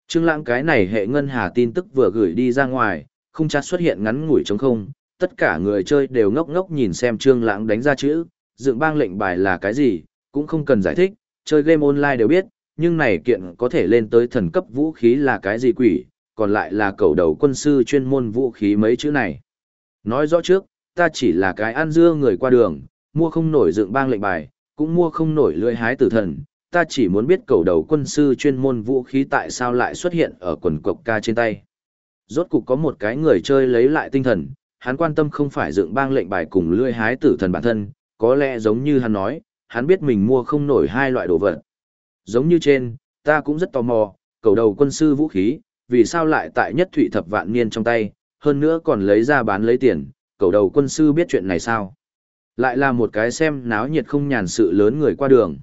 Trương Lãng cái này hệ ngân hà tin tức vừa gửi đi ra ngoài, không chắc xuất hiện ngắn ngủi trống không, tất cả người chơi đều ngốc ngốc nhìn xem Trương Lãng đánh ra chữ, dựng bang lệnh bài là cái gì, cũng không cần giải thích, chơi game online đều biết, nhưng này kiện có thể lên tới thần cấp vũ khí là cái gì quỷ, còn lại là cầu đầu quân sư chuyên môn vũ khí mấy chữ này. Nói rõ trước, ta chỉ là cái ăn dưa người qua đường, mua không nổi dựng bang lệnh bài, cũng mua không nổi lưỡi hái tử thần, ta chỉ muốn biết cầu đầu quân sư chuyên môn vũ khí tại sao lại xuất hiện ở quần cộc ca trên tay. Rốt cục có một cái người chơi lấy lại tinh thần, hắn quan tâm không phải dựng bang lệnh bài cùng lưỡi hái tử thần bản thân, có lẽ giống như hắn nói, hắn biết mình mua không nổi hai loại đồ vật. Giống như trên, ta cũng rất tò mò, cầu đầu quân sư vũ khí, vì sao lại tại nhất thụy thập vạn niên trong tay, hơn nữa còn lấy ra bán lấy tiền, cầu đầu quân sư biết chuyện này sao? Lại là một cái xem náo nhiệt không nhàn sự lớn người qua đường.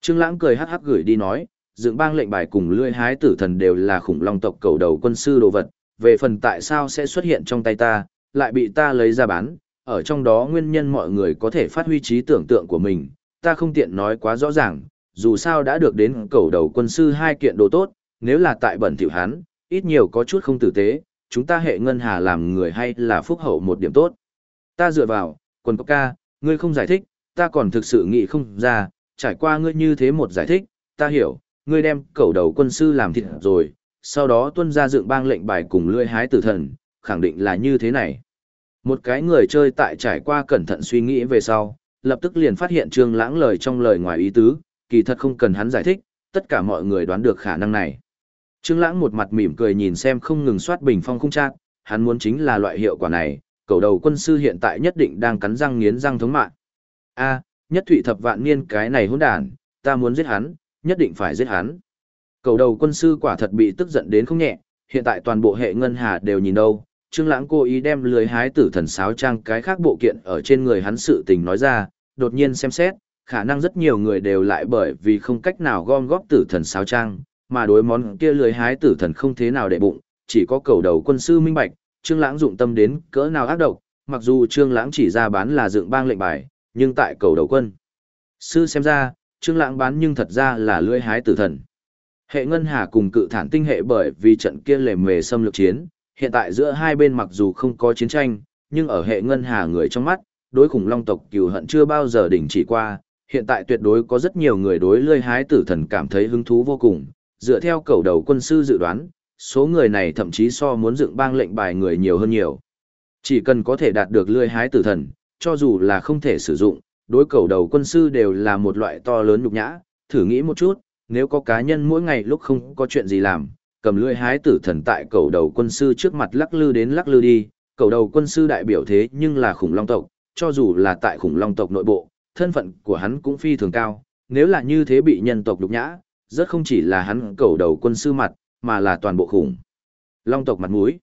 Trương Lãng cười hắc hắc gửi đi nói, dựng bang lệnh bài cùng lưỡi hái tử thần đều là khủng long tộc cầu đầu quân sư đồ vật, về phần tại sao sẽ xuất hiện trong tay ta, lại bị ta lấy ra bán, ở trong đó nguyên nhân mọi người có thể phát huy trí tưởng tượng của mình, ta không tiện nói quá rõ ràng, dù sao đã được đến cầu đầu quân sư hai kiện đồ tốt, nếu là tại bẩn thỉu hắn, ít nhiều có chút không tử tế, chúng ta hệ ngân hà làm người hay là phúc hậu một điểm tốt. Ta dựa vào, quần cốc ca, ngươi không giải thích, ta còn thực sự nghĩ không ra, trải qua ngươi như thế một giải thích, ta hiểu, ngươi đem cầu đầu quân sư làm thịt rồi, sau đó tuân ra dựng bang lệnh bài cùng lưỡi hái tử thần, khẳng định là như thế này. Một cái người chơi tại trải qua cẩn thận suy nghĩ về sau, lập tức liền phát hiện trương lãng lời trong lời ngoài ý tứ, kỳ thật không cần hắn giải thích, tất cả mọi người đoán được khả năng này. Trương Lãng một mặt mỉm cười nhìn xem không ngừng soát bình phong không trang, hắn muốn chính là loại hiệu quả này, cầu đầu quân sư hiện tại nhất định đang cắn răng nghiến răng thống mạng. A, nhất thụy thập vạn niên cái này hỗn đản, ta muốn giết hắn, nhất định phải giết hắn. Cầu đầu quân sư quả thật bị tức giận đến không nhẹ, hiện tại toàn bộ hệ ngân hà đều nhìn đâu. Trương Lãng cố ý đem lưới hái tử thần sáo trang cái khác bộ kiện ở trên người hắn sự tình nói ra, đột nhiên xem xét, khả năng rất nhiều người đều lại bởi vì không cách nào gom góp tử thần sáo trang, mà đối món kia lười hái tử thần không thế nào để bụng, chỉ có cầu đầu quân sư minh bạch, Trương Lãng dụng tâm đến cỡ nào ác độc, mặc dù Trương Lãng chỉ ra bán là dựng bang lệnh bài, nhưng tại cầu đầu quân sư xem ra, Trương Lãng bán nhưng thật ra là lưỡi hái tử thần. Hệ ngân hà cùng cự thản tinh hệ bởi vì trận kia lề mề xâm lược chiến, hiện tại giữa hai bên mặc dù không có chiến tranh, nhưng ở hệ ngân hà người trong mắt, đối khủng long tộc cừu hận chưa bao giờ đỉnh chỉ qua, hiện tại tuyệt đối có rất nhiều người đối lưỡi hái tử thần cảm thấy hứng thú vô cùng, dựa theo cầu đầu quân sư dự đoán, số người này thậm chí so muốn dựng bang lệnh bài người nhiều hơn nhiều. Chỉ cần có thể đạt được lươi hái tử thần, cho dù là không thể sử dụng, đối cầu đầu quân sư đều là một loại to lớn nhục nhã, thử nghĩ một chút, nếu có cá nhân mỗi ngày lúc không có chuyện gì làm, cầm lưỡi hái tử thần tại cầu đầu quân sư trước mặt lắc lư đến lắc lư đi, cầu đầu quân sư đại biểu thế nhưng là khủng long tộc, cho dù là tại khủng long tộc nội bộ, thân phận của hắn cũng phi thường cao, nếu là như thế bị nhân tộc nhục nhã, rất không chỉ là hắn cầu đầu quân sư mặt, mà là toàn bộ khủng. Long tộc mặt mũi.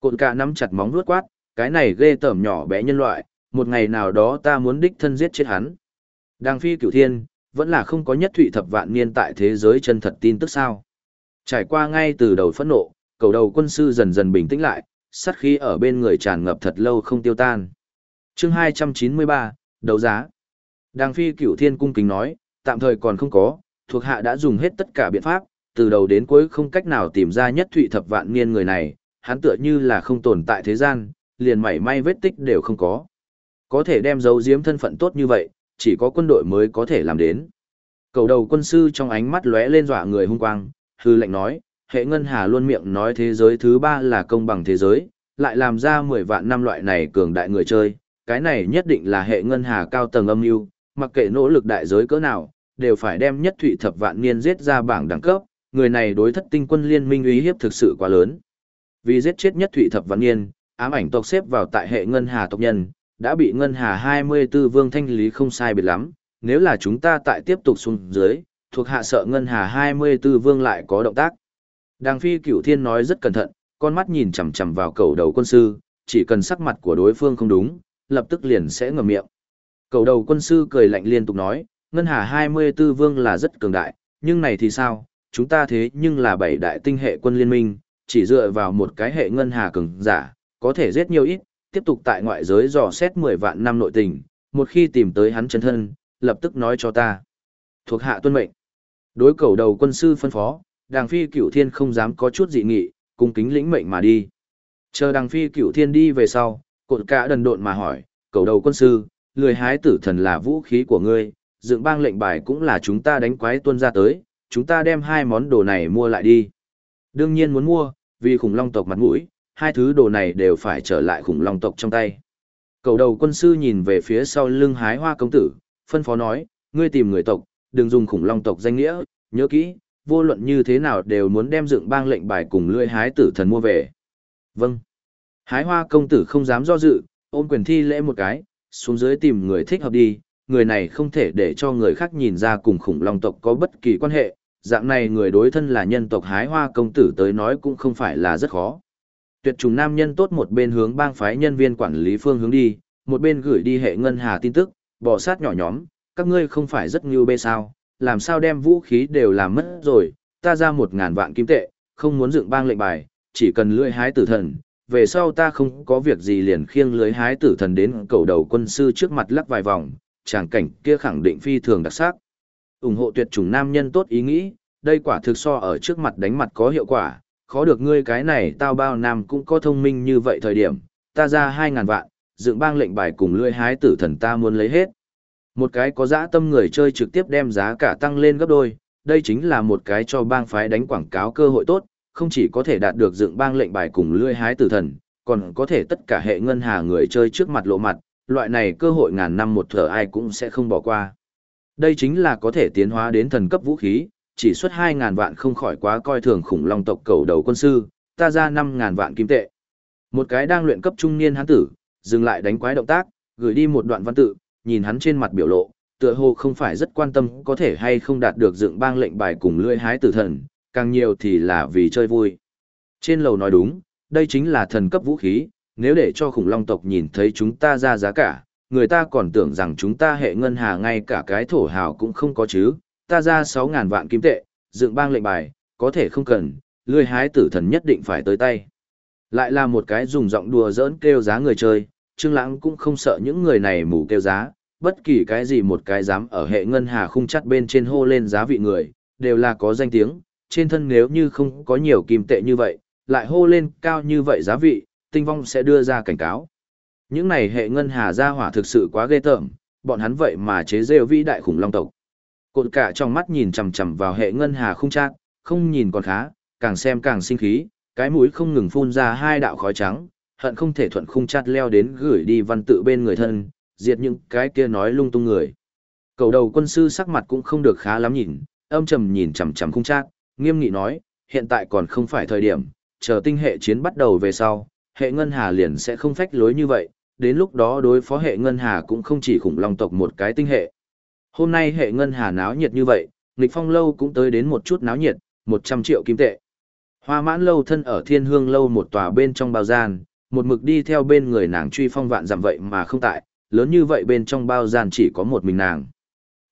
Cộn cả nắm chặt móng vuốt quát, cái này ghê tởm nhỏ bé nhân loại, một ngày nào đó ta muốn đích thân giết chết hắn. Đang phi cửu thiên, vẫn là không có nhất thụy thập vạn niên tại thế giới chân thật tin tức sao. Trải qua ngay từ đầu phẫn nộ, cầu đầu quân sư dần dần bình tĩnh lại, sát khí ở bên người tràn ngập thật lâu không tiêu tan. chương 293, đấu giá. Đang phi cửu thiên cung kính nói, tạm thời còn không có, thuộc hạ đã dùng hết tất cả biện pháp, từ đầu đến cuối không cách nào tìm ra nhất thụy thập vạn niên người này, hắn tựa như là không tồn tại thế gian, liền mảy may vết tích đều không có. Có thể đem giấu diếm thân phận tốt như vậy, chỉ có quân đội mới có thể làm đến. Cầu đầu quân sư trong ánh mắt lóe lên dọa người hung quang, hư lệnh nói, hệ ngân hà luôn miệng nói thế giới thứ ba là công bằng thế giới, lại làm ra 10 vạn năm loại này cường đại người chơi, cái này nhất định là hệ ngân hà cao tầng âm mưu, mặc kệ nỗ lực đại giới cỡ nào, đều phải đem nhất thụy thập vạn niên giết ra bảng đẳng cấp, người này đối thất tinh quân liên minh uy hiếp thực sự quá lớn. Vì giết chết nhất thụy thập vạn niên, ám ảnh tộc xếp vào tại hệ ngân hà tộc nhân, đã bị ngân hà 24 vương thanh lý không sai biệt lắm, nếu là chúng ta tại tiếp tục xuống dưới, thuộc hạ sợ ngân hà 24 vương lại có động tác. Đàng phi cửu thiên nói rất cẩn thận, con mắt nhìn chằm chằm vào cầu đầu quân sư, chỉ cần sắc mặt của đối phương không đúng, lập tức liền sẽ ngậm miệng. Cầu đầu quân sư cười lạnh liên tục nói, ngân hà 24 vương là rất cường đại, nhưng này thì sao, chúng ta thế nhưng là bảy đại tinh hệ quân liên minh, chỉ dựa vào một cái hệ ngân hà cường giả, có thể giết nhiều ít, tiếp tục tại ngoại giới dò xét 10 vạn năm nội tình, một khi tìm tới hắn chân thân, lập tức nói cho ta. Thuộc hạ tuân mệnh. Đối cầu đầu quân sư phân phó, đàng phi cửu thiên không dám có chút dị nghị, cung kính lĩnh mệnh mà đi. Chờ đàng phi cửu thiên đi về sau, cột cả đần độn mà hỏi, cầu đầu quân sư, lười hái tử thần là vũ khí của ngươi, dựng bang lệnh bài cũng là chúng ta đánh quái tuân ra tới, chúng ta đem hai món đồ này mua lại đi. Đương nhiên muốn mua, vì khủng long tộc mặt mũi, hai thứ đồ này đều phải trở lại khủng long tộc trong tay. Cầu đầu quân sư nhìn về phía sau lưng hái hoa công tử, phân phó nói, ngươi tìm người tộc, đừng dùng khủng long tộc danh nghĩa, nhớ kỹ, vô luận như thế nào đều muốn đem dựng bang lệnh bài cùng lưỡi hái tử thần mua về. Vâng. Hái hoa công tử không dám do dự, ôm quyền thi lễ một cái, xuống dưới tìm người thích hợp đi, người này không thể để cho người khác nhìn ra cùng khủng long tộc có bất kỳ quan hệ, dạng này người đối thân là nhân tộc hái hoa công tử tới nói cũng không phải là rất khó. Tuyệt trùng nam nhân tốt một bên hướng bang phái nhân viên quản lý phương hướng đi, một bên gửi đi hệ ngân hà tin tức, bỏ sát nhỏ nhóm, các ngươi không phải rất như bê sao, làm sao đem vũ khí đều làm mất rồi, ta ra một ngàn vạn kim tệ, không muốn dựng bang lệnh bài, chỉ cần lưỡi hái tử thần, về sau ta không có việc gì liền khiêng lưới hái tử thần đến cầu đầu quân sư trước mặt lắc vài vòng, tràng cảnh kia khẳng định phi thường đặc sắc. ủng hộ tuyệt chủng nam nhân tốt ý nghĩ, đây quả thực so ở trước mặt đánh mặt có hiệu quả, khó được ngươi cái này tao bao nam cũng có thông minh như vậy thời điểm, ta ra hai ngàn vạn, dựng bang lệnh bài cùng lưỡi hái tử thần ta muốn lấy hết. Một cái có dã tâm người chơi trực tiếp đem giá cả tăng lên gấp đôi, đây chính là một cái cho bang phái đánh quảng cáo cơ hội tốt, không chỉ có thể đạt được dựng bang lệnh bài cùng lưỡi hái tử thần, còn có thể tất cả hệ ngân hà người chơi trước mặt lộ mặt, loại này cơ hội ngàn năm một thở ai cũng sẽ không bỏ qua. Đây chính là có thể tiến hóa đến thần cấp vũ khí, chỉ xuất 2.000 vạn không khỏi quá coi thường khủng long tộc cầu đầu quân sư, ta ra 5.000 vạn kim tệ. Một cái đang luyện cấp trung niên hắn tử, dừng lại đánh quái động tác, gửi đi một đoạn văn tự, nhìn hắn trên mặt biểu lộ, tựa hồ không phải rất quan tâm có thể hay không đạt được dựng bang lệnh bài cùng lưỡi hái tử thần, càng nhiều thì là vì chơi vui. Trên lầu nói đúng, đây chính là thần cấp vũ khí, nếu để cho khủng long tộc nhìn thấy chúng ta ra giá cả, người ta còn tưởng rằng chúng ta hệ ngân hà ngay cả cái thổ hào cũng không có chứ, ta ra 6.000 vạn kim tệ, dựng bang lệnh bài, có thể không cần, lươi hái tử thần nhất định phải tới tay. Lại là một cái dùng giọng đùa giỡn kêu giá người chơi, Trương Lãng cũng không sợ những người này mù kêu giá, bất kỳ cái gì một cái dám ở hệ ngân hà khung chắt bên trên hô lên giá vị người, đều là có danh tiếng, trên thân nếu như không có nhiều kim tệ như vậy, lại hô lên cao như vậy giá vị, tinh vong sẽ đưa ra cảnh cáo. Những này hệ ngân hà gia hỏa thực sự quá ghê tởm, bọn hắn vậy mà chế rêu vĩ đại khủng long tộc. Cột cả trong mắt nhìn chằm chằm vào hệ ngân hà khung chát, không nhìn còn khá, càng xem càng sinh khí, cái mũi không ngừng phun ra hai đạo khói trắng, hận không thể thuận khung chát leo đến gửi đi văn tự bên người thân, diệt những cái kia nói lung tung người. Cầu đầu quân sư sắc mặt cũng không được khá lắm nhìn, âm trầm nhìn chằm chằm khung chát, nghiêm nghị nói, hiện tại còn không phải thời điểm, chờ tinh hệ chiến bắt đầu về sau, hệ ngân hà liền sẽ không phách lối như vậy, đến lúc đó đối phó hệ ngân hà cũng không chỉ khủng long tộc một cái tinh hệ. Hôm nay hệ ngân hà náo nhiệt như vậy, nghịch phong lâu cũng tới đến một chút náo nhiệt, 100 triệu kim tệ. Hoa mãn lâu thân ở thiên hương lâu một tòa bên trong bao gian, một mực đi theo bên người nàng truy phong vạn giảm vậy mà không tại, lớn như vậy bên trong bao gian chỉ có một mình nàng.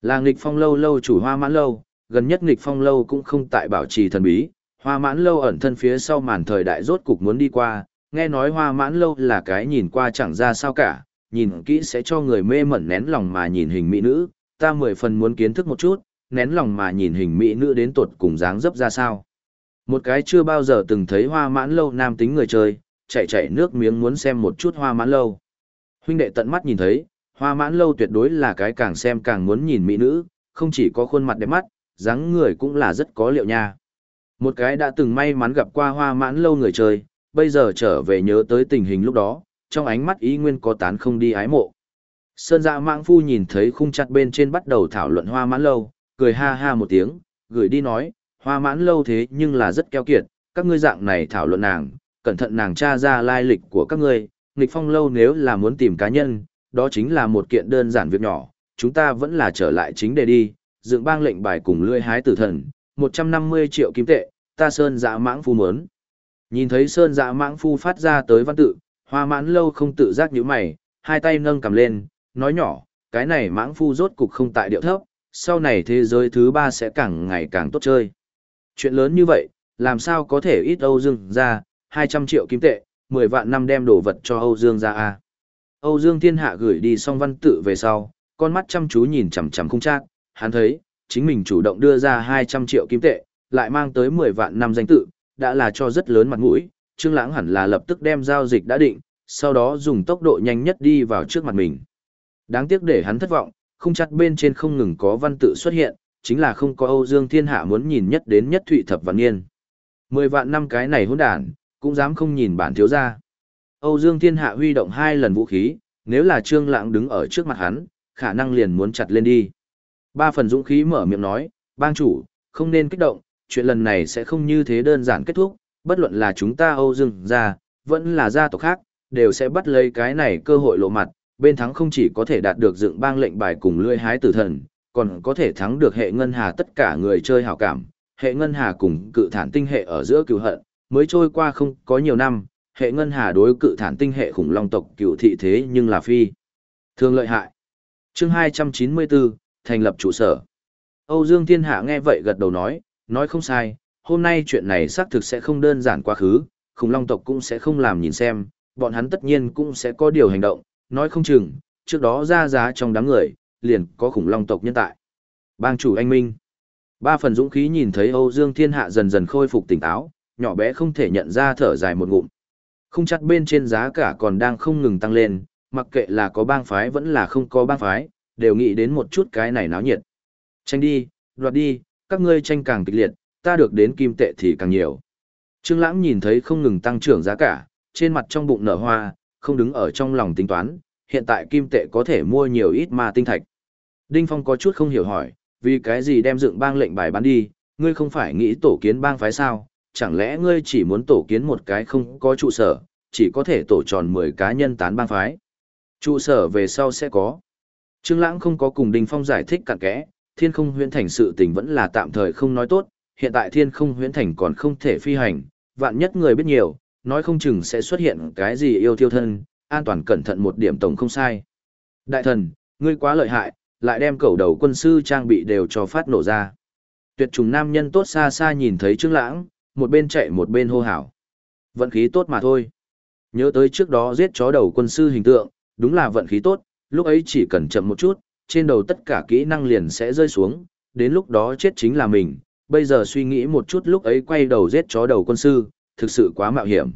Là nghịch phong lâu lâu chủ hoa mãn lâu, gần nhất nghịch phong lâu cũng không tại bảo trì thần bí, hoa mãn lâu ẩn thân phía sau màn thời đại rốt cục muốn đi qua, nghe nói hoa mãn lâu là cái nhìn qua chẳng ra sao cả, nhìn kỹ sẽ cho người mê mẩn nén lòng mà nhìn hình mỹ nữ, ta mười phần muốn kiến thức một chút, nén lòng mà nhìn hình mỹ nữ đến tột cùng dáng dấp ra sao. Một cái chưa bao giờ từng thấy hoa mãn lâu nam tính người chơi, chạy chạy nước miếng muốn xem một chút hoa mãn lâu. Huynh đệ tận mắt nhìn thấy, hoa mãn lâu tuyệt đối là cái càng xem càng muốn nhìn mỹ nữ, không chỉ có khuôn mặt đẹp mắt, dáng người cũng là rất có liệu nha. Một cái đã từng may mắn gặp qua hoa mãn lâu người chơi, bây giờ trở về nhớ tới tình hình lúc đó, trong ánh mắt ý nguyên có tán không đi ái mộ. Sơn dạ mạng phu nhìn thấy khung chặt bên trên bắt đầu thảo luận hoa mãn lâu, cười ha ha một tiếng, gửi đi nói, hoa mãn lâu thế nhưng là rất keo kiệt, các ngươi dạng này thảo luận nàng, cẩn thận nàng tra ra lai lịch của các ngươi, nghịch phong lâu nếu là muốn tìm cá nhân, đó chính là một kiện đơn giản việc nhỏ, chúng ta vẫn là trở lại chính đề đi, dựng bang lệnh bài cùng lươi hái tử thần, 150 triệu kim tệ, ta sơn dạ mãng phu muốn. Nhìn thấy sơn dạ mãng phu phát ra tới văn tự, hoa mãn lâu không tự giác nhíu mày, hai tay nâng cầm lên, nói nhỏ, cái này mãng phu rốt cục không tại điệu thấp, sau này thế giới thứ ba sẽ càng ngày càng tốt chơi. Chuyện lớn như vậy, làm sao có thể ít Âu Dương ra, 200 triệu kim tệ, 10 vạn năm đem đồ vật cho Âu Dương ra a. Âu Dương Thiên Hạ gửi đi xong văn tự về sau, con mắt chăm chú nhìn chằm chằm không chắc, hắn thấy, chính mình chủ động đưa ra 200 triệu kim tệ, lại mang tới 10 vạn năm danh tự, đã là cho rất lớn mặt mũi, Trương Lãng hẳn là lập tức đem giao dịch đã định, sau đó dùng tốc độ nhanh nhất đi vào trước mặt mình. Đáng tiếc để hắn thất vọng, không chặt bên trên không ngừng có văn tự xuất hiện, chính là không có Âu Dương Thiên Hạ muốn nhìn nhất đến nhất Thụy Thập Văn Niên. Mười vạn năm cái này hỗn đản, cũng dám không nhìn bản thiếu gia. Âu Dương Thiên Hạ huy động hai lần vũ khí, nếu là Trương Lãng đứng ở trước mặt hắn, khả năng liền muốn chặt lên đi. Ba phần dũng khí mở miệng nói, bang chủ, không nên kích động, chuyện lần này sẽ không như thế đơn giản kết thúc, bất luận là chúng ta Âu Dương gia, vẫn là gia tộc khác, đều sẽ bắt lấy cái này cơ hội lộ mặt, bên thắng không chỉ có thể đạt được dựng bang lệnh bài cùng lưỡi hái tử thần, còn có thể thắng được hệ ngân hà tất cả người chơi hảo cảm. Hệ ngân hà cùng cự thản tinh hệ ở giữa cừu hận, mới trôi qua không có nhiều năm, hệ ngân hà đối cự thản tinh hệ khủng long tộc cựu thị thế nhưng là phi. thường lợi hại. chương 294, thành lập trụ sở. Âu Dương Thiên Hạ nghe vậy gật đầu nói, nói không sai, hôm nay chuyện này xác thực sẽ không đơn giản quá khứ, khủng long tộc cũng sẽ không làm nhìn xem, bọn hắn tất nhiên cũng sẽ có điều hành động, nói không chừng, trước đó ra giá trong đám người, liền có khủng long tộc nhân tại. Bang chủ anh Minh. Ba phần dũng khí nhìn thấy Âu Dương Thiên Hạ dần dần khôi phục tỉnh táo, nhỏ bé không thể nhận ra thở dài một ngụm. Không chắc bên trên giá cả còn đang không ngừng tăng lên, mặc kệ là có bang phái vẫn là không có bang phái, đều nghĩ đến một chút cái này náo nhiệt. Tranh đi, đoạt đi, các ngươi tranh càng kịch liệt, ta được đến kim tệ thì càng nhiều. Trương Lãng nhìn thấy không ngừng tăng trưởng giá cả, trên mặt trong bụng nở hoa, không đứng ở trong lòng tính toán, hiện tại kim tệ có thể mua nhiều ít ma tinh thạch. Đinh Phong có chút không hiểu hỏi, vì cái gì đem dựng bang lệnh bài bán đi, ngươi không phải nghĩ tổ kiến bang phái sao, chẳng lẽ ngươi chỉ muốn tổ kiến một cái không có trụ sở, chỉ có thể tổ tròn 10 cá nhân tán bang phái. Trụ sở về sau sẽ có. Trương Lãng không có cùng Đinh Phong giải thích cặn kẽ, Thiên Không Huyễn Thành sự tình vẫn là tạm thời không nói tốt, hiện tại Thiên Không Huyễn Thành còn không thể phi hành, vạn nhất người biết nhiều, nói không chừng sẽ xuất hiện cái gì yêu thiêu thân, an toàn cẩn thận một điểm tổng không sai. Đại thần, ngươi quá lợi hại, lại đem cầu đầu quân sư trang bị đều cho phát nổ ra. Tuyệt trùng nam nhân tốt xa xa nhìn thấy Trương Lãng, một bên chạy một bên hô hào. Vận khí tốt mà thôi. Nhớ tới trước đó giết chó đầu quân sư hình tượng, đúng là vận khí tốt, lúc ấy chỉ cần chậm một chút, trên đầu tất cả kỹ năng liền sẽ rơi xuống, đến lúc đó chết chính là mình. Bây giờ suy nghĩ một chút lúc ấy quay đầu giết chó đầu quân sư, thực sự quá mạo hiểm.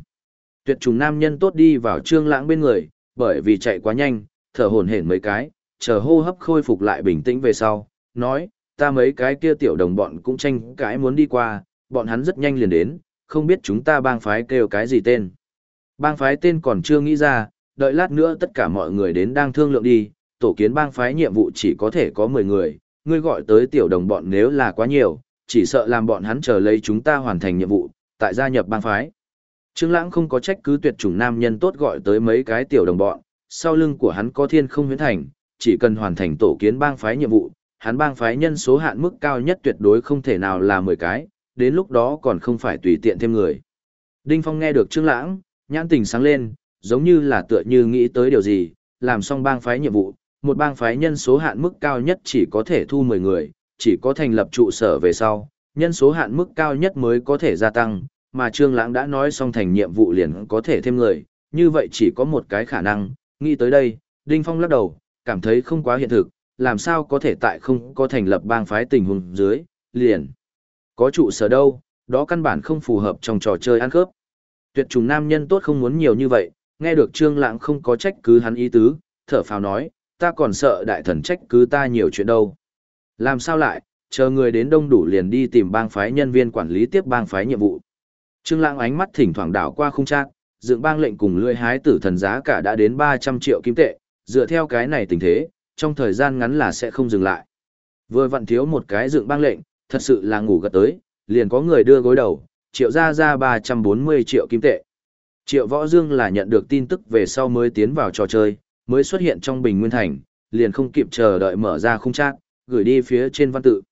Tuyệt trùng nam nhân tốt đi vào trương lãng bên người, bởi vì chạy quá nhanh, thở hổn hển mấy cái, chờ hô hấp khôi phục lại bình tĩnh về sau, nói, ta mấy cái kia tiểu đồng bọn cũng tranh cãi muốn đi qua, bọn hắn rất nhanh liền đến, không biết chúng ta bang phái kêu cái gì tên. Bang phái tên còn chưa nghĩ ra, đợi lát nữa tất cả mọi người đến đang thương lượng đi, tổ kiến bang phái nhiệm vụ chỉ có thể có 10 người, ngươi gọi tới tiểu đồng bọn nếu là quá nhiều, chỉ sợ làm bọn hắn chờ lấy chúng ta hoàn thành nhiệm vụ, tại gia nhập bang phái. Trương Lãng không có trách cứ tuyệt chủng nam nhân tốt gọi tới mấy cái tiểu đồng bọn, sau lưng của hắn có thiên không huyễn thành, chỉ cần hoàn thành tổ kiến bang phái nhiệm vụ, hắn bang phái nhân số hạn mức cao nhất tuyệt đối không thể nào là 10 cái, đến lúc đó còn không phải tùy tiện thêm người. Đinh Phong nghe được Trương Lãng, nhãn tình sáng lên, giống như là tựa như nghĩ tới điều gì, làm xong bang phái nhiệm vụ, một bang phái nhân số hạn mức cao nhất chỉ có thể thu 10 người, chỉ có thành lập trụ sở về sau, nhân số hạn mức cao nhất mới có thể gia tăng, mà Trương Lãng đã nói xong thành nhiệm vụ liền có thể thêm người, như vậy chỉ có một cái khả năng, nghĩ tới đây, Đinh Phong lắc đầu, cảm thấy không quá hiện thực, làm sao có thể tại không có thành lập bang phái tình huống dưới, liền có trụ sở đâu, đó căn bản không phù hợp trong trò chơi ăn cướp. Tuyệt trùng nam nhân tốt không muốn nhiều như vậy, nghe được Trương Lãng không có trách cứ hắn ý tứ, thở phào nói, ta còn sợ đại thần trách cứ ta nhiều chuyện đâu. Làm sao lại, chờ người đến đông đủ liền đi tìm bang phái nhân viên quản lý tiếp bang phái nhiệm vụ. Trương Lãng ánh mắt thỉnh thoảng đảo qua khung trang, dựng bang lệnh cùng lưỡi hái tử thần giá cả đã đến 300 triệu kim tệ, dựa theo cái này tình thế, trong thời gian ngắn là sẽ không dừng lại. Vừa vặn thiếu một cái dựng bang lệnh, thật sự là ngủ gật tới, liền có người đưa gối đầu, triệu ra ra 340 triệu kim tệ. Triệu Võ Dương là nhận được tin tức về sau mới tiến vào trò chơi, mới xuất hiện trong Bình Nguyên Thành, liền không kịp chờ đợi mở ra khung trang, gửi đi phía trên văn tự.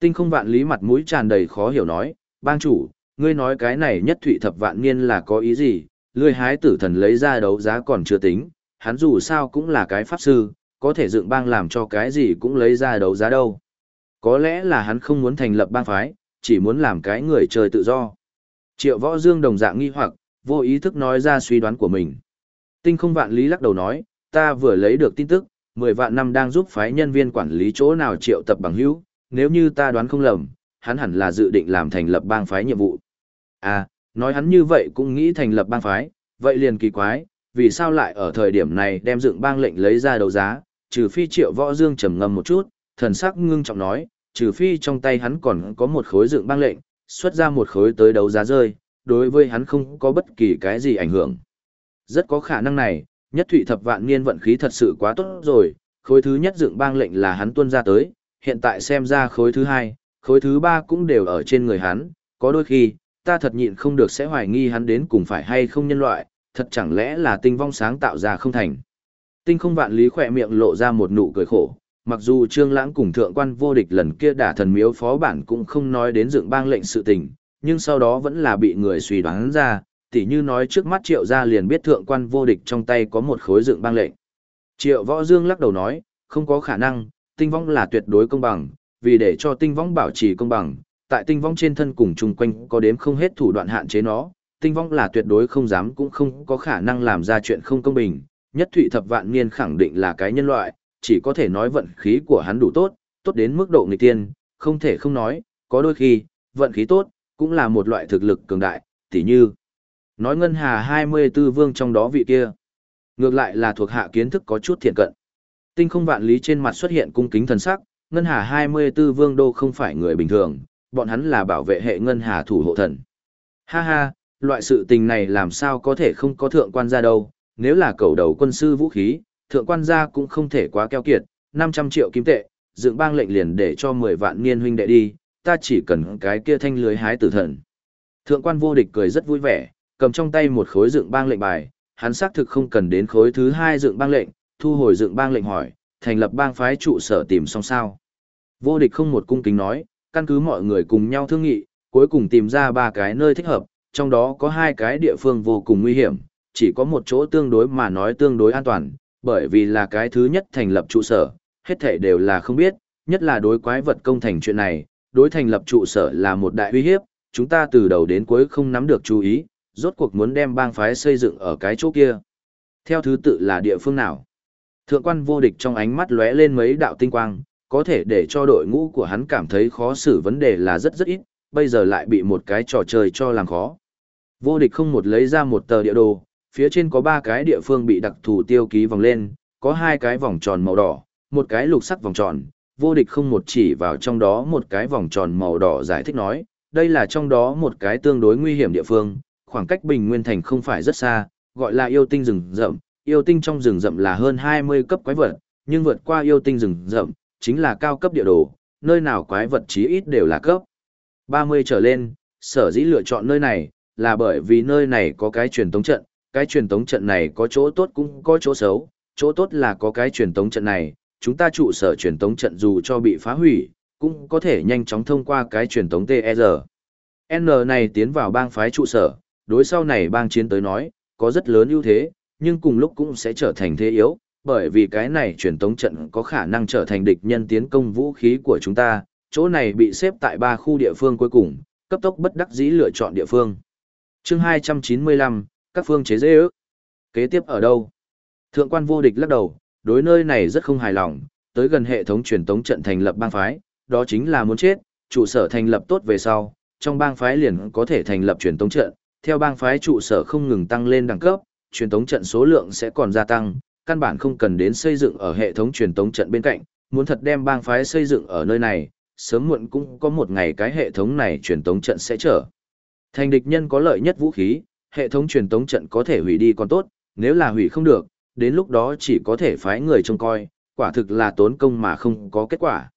Tinh không vạn lý mặt mũi tràn đầy khó hiểu nói, bang chủ, ngươi nói cái này nhất thụy thập vạn niên là có ý gì, lươi hái tử thần lấy ra đấu giá còn chưa tính, hắn dù sao cũng là cái pháp sư, có thể dựng bang làm cho cái gì cũng lấy ra đấu giá đâu. Có lẽ là hắn không muốn thành lập bang phái, chỉ muốn làm cái người chơi tự do. Triệu võ dương đồng dạng nghi hoặc, vô ý thức nói ra suy đoán của mình. Tinh không vạn lý lắc đầu nói, ta vừa lấy được tin tức, 10 vạn năm đang giúp phái nhân viên quản lý chỗ nào triệu tập bằng hữu, nếu như ta đoán không lầm, hắn hẳn là dự định làm thành lập bang phái nhiệm vụ. À, nói hắn như vậy cũng nghĩ thành lập bang phái, vậy liền kỳ quái, vì sao lại ở thời điểm này đem dựng bang lệnh lấy ra đấu giá, trừ phi triệu võ dương trầm ngâm một chút, thần sắc ngưng trọng nói, trừ phi trong tay hắn còn có một khối dựng bang lệnh, xuất ra một khối tới đấu giá rơi, đối với hắn không có bất kỳ cái gì ảnh hưởng. Rất có khả năng này, nhất thụy thập vạn niên vận khí thật sự quá tốt rồi, khối thứ nhất dựng bang lệnh là hắn tuân ra tới, hiện tại xem ra khối thứ hai, khối thứ ba cũng đều ở trên người hắn, có đôi khi, ta thật nhịn không được sẽ hoài nghi hắn đến cùng phải hay không nhân loại, thật chẳng lẽ là tinh vong sáng tạo ra không thành. Tinh không vạn lý khỏe miệng lộ ra một nụ cười khổ, mặc dù trương lãng cùng thượng quan vô địch lần kia đả thần miếu phó bản cũng không nói đến dựng bang lệnh sự tình, nhưng sau đó vẫn là bị người suy đoán ra, tỉ như nói trước mắt triệu gia liền biết thượng quan vô địch trong tay có một khối dựng băng lệnh. Triệu võ dương lắc đầu nói, không có khả năng, tinh vong là tuyệt đối công bằng, vì để cho tinh vong bảo trì công bằng, tại tinh vong trên thân cùng chung quanh có đếm không hết thủ đoạn hạn chế nó, tinh vong là tuyệt đối không dám cũng không có khả năng làm ra chuyện không công bình, nhất thụy thập vạn niên khẳng định là cái nhân loại, chỉ có thể nói vận khí của hắn đủ tốt, tốt đến mức độ nghịch tiên, không thể không nói, có đôi khi, vận khí tốt, cũng là một loại thực lực cường đại, tỉ như, nói ngân hà 24 vương trong đó vị kia. Ngược lại là thuộc hạ kiến thức có chút thiện cận. Tinh không vạn lý trên mặt xuất hiện cung kính thần sắc, ngân hà 24 vương đô không phải người bình thường, bọn hắn là bảo vệ hệ ngân hà thủ hộ thần. Ha ha, loại sự tình này làm sao có thể không có thượng quan gia đâu, nếu là cầu đầu quân sư vũ khí, thượng quan gia cũng không thể quá keo kiệt, 500 triệu kim tệ, dựng bang lệnh liền để cho 10 vạn niên huynh đệ đi, ta chỉ cần cái kia thanh lưới hái tử thần. Thượng quan vô địch cười rất vui vẻ, cầm trong tay một khối dựng bang lệnh bài, hắn xác thực không cần đến khối thứ hai dựng bang lệnh, thu hồi dựng bang lệnh hỏi, thành lập bang phái trụ sở tìm xong sao. Vô địch không một cung kính nói, căn cứ mọi người cùng nhau thương nghị, cuối cùng tìm ra ba cái nơi thích hợp, trong đó có hai cái địa phương vô cùng nguy hiểm, chỉ có một chỗ tương đối mà nói tương đối an toàn, bởi vì là cái thứ nhất thành lập trụ sở, hết thảy đều là không biết, nhất là đối quái vật công thành chuyện này, đối thành lập trụ sở là một đại uy hiếp, chúng ta từ đầu đến cuối không nắm được chú ý, rốt cuộc muốn đem bang phái xây dựng ở cái chỗ kia. Theo thứ tự là địa phương nào? Thượng quan vô địch trong ánh mắt lóe lên mấy đạo tinh quang, có thể để cho đội ngũ của hắn cảm thấy khó xử vấn đề là rất rất ít, bây giờ lại bị một cái trò chơi cho làm khó. Vô địch không một lấy ra một tờ địa đồ, phía trên có ba cái địa phương bị đặc thù tiêu ký vòng lên, có hai cái vòng tròn màu đỏ, một cái lục sắc vòng tròn, vô địch không một chỉ vào trong đó một cái vòng tròn màu đỏ giải thích nói, đây là trong đó một cái tương đối nguy hiểm địa phương, khoảng cách Bình Nguyên Thành không phải rất xa, gọi là yêu tinh rừng rậm, yêu tinh trong rừng rậm là hơn 20 cấp quái vật, nhưng vượt qua yêu tinh rừng rậm, chính là cao cấp địa đồ, nơi nào quái vật chí ít đều là cấp. 30 trở lên, sở dĩ lựa chọn nơi này, là bởi vì nơi này có cái truyền tống trận, cái truyền tống trận này có chỗ tốt cũng có chỗ xấu, chỗ tốt là có cái truyền tống trận này, chúng ta trụ sở truyền tống trận dù cho bị phá hủy, cũng có thể nhanh chóng thông qua cái truyền tống TR. E N này tiến vào bang phái trụ sở, đối sau này bang chiến tới nói, có rất lớn ưu thế, nhưng cùng lúc cũng sẽ trở thành thế yếu, bởi vì cái này truyền tống trận có khả năng trở thành địch nhân tiến công vũ khí của chúng ta, chỗ này bị xếp tại ba khu địa phương cuối cùng, cấp tốc bất đắc dĩ lựa chọn địa phương. Chương 295, các phương chế dễ ước. Kế tiếp ở đâu? Thượng quan vô địch lắc đầu, đối nơi này rất không hài lòng, tới gần hệ thống truyền tống trận thành lập bang phái, đó chính là muốn chết, trụ sở thành lập tốt về sau, trong bang phái liền có thể thành lập truyền tống trận, theo bang phái trụ sở không ngừng tăng lên đẳng cấp, truyền tống trận số lượng sẽ còn gia tăng, căn bản không cần đến xây dựng ở hệ thống truyền tống trận bên cạnh, muốn thật đem bang phái xây dựng ở nơi này, sớm muộn cũng có một ngày cái hệ thống này truyền tống trận sẽ trở. Thành địch nhân có lợi nhất vũ khí, hệ thống truyền tống trận có thể hủy đi còn tốt, nếu là hủy không được, đến lúc đó chỉ có thể phái người trông coi, quả thực là tốn công mà không có kết quả.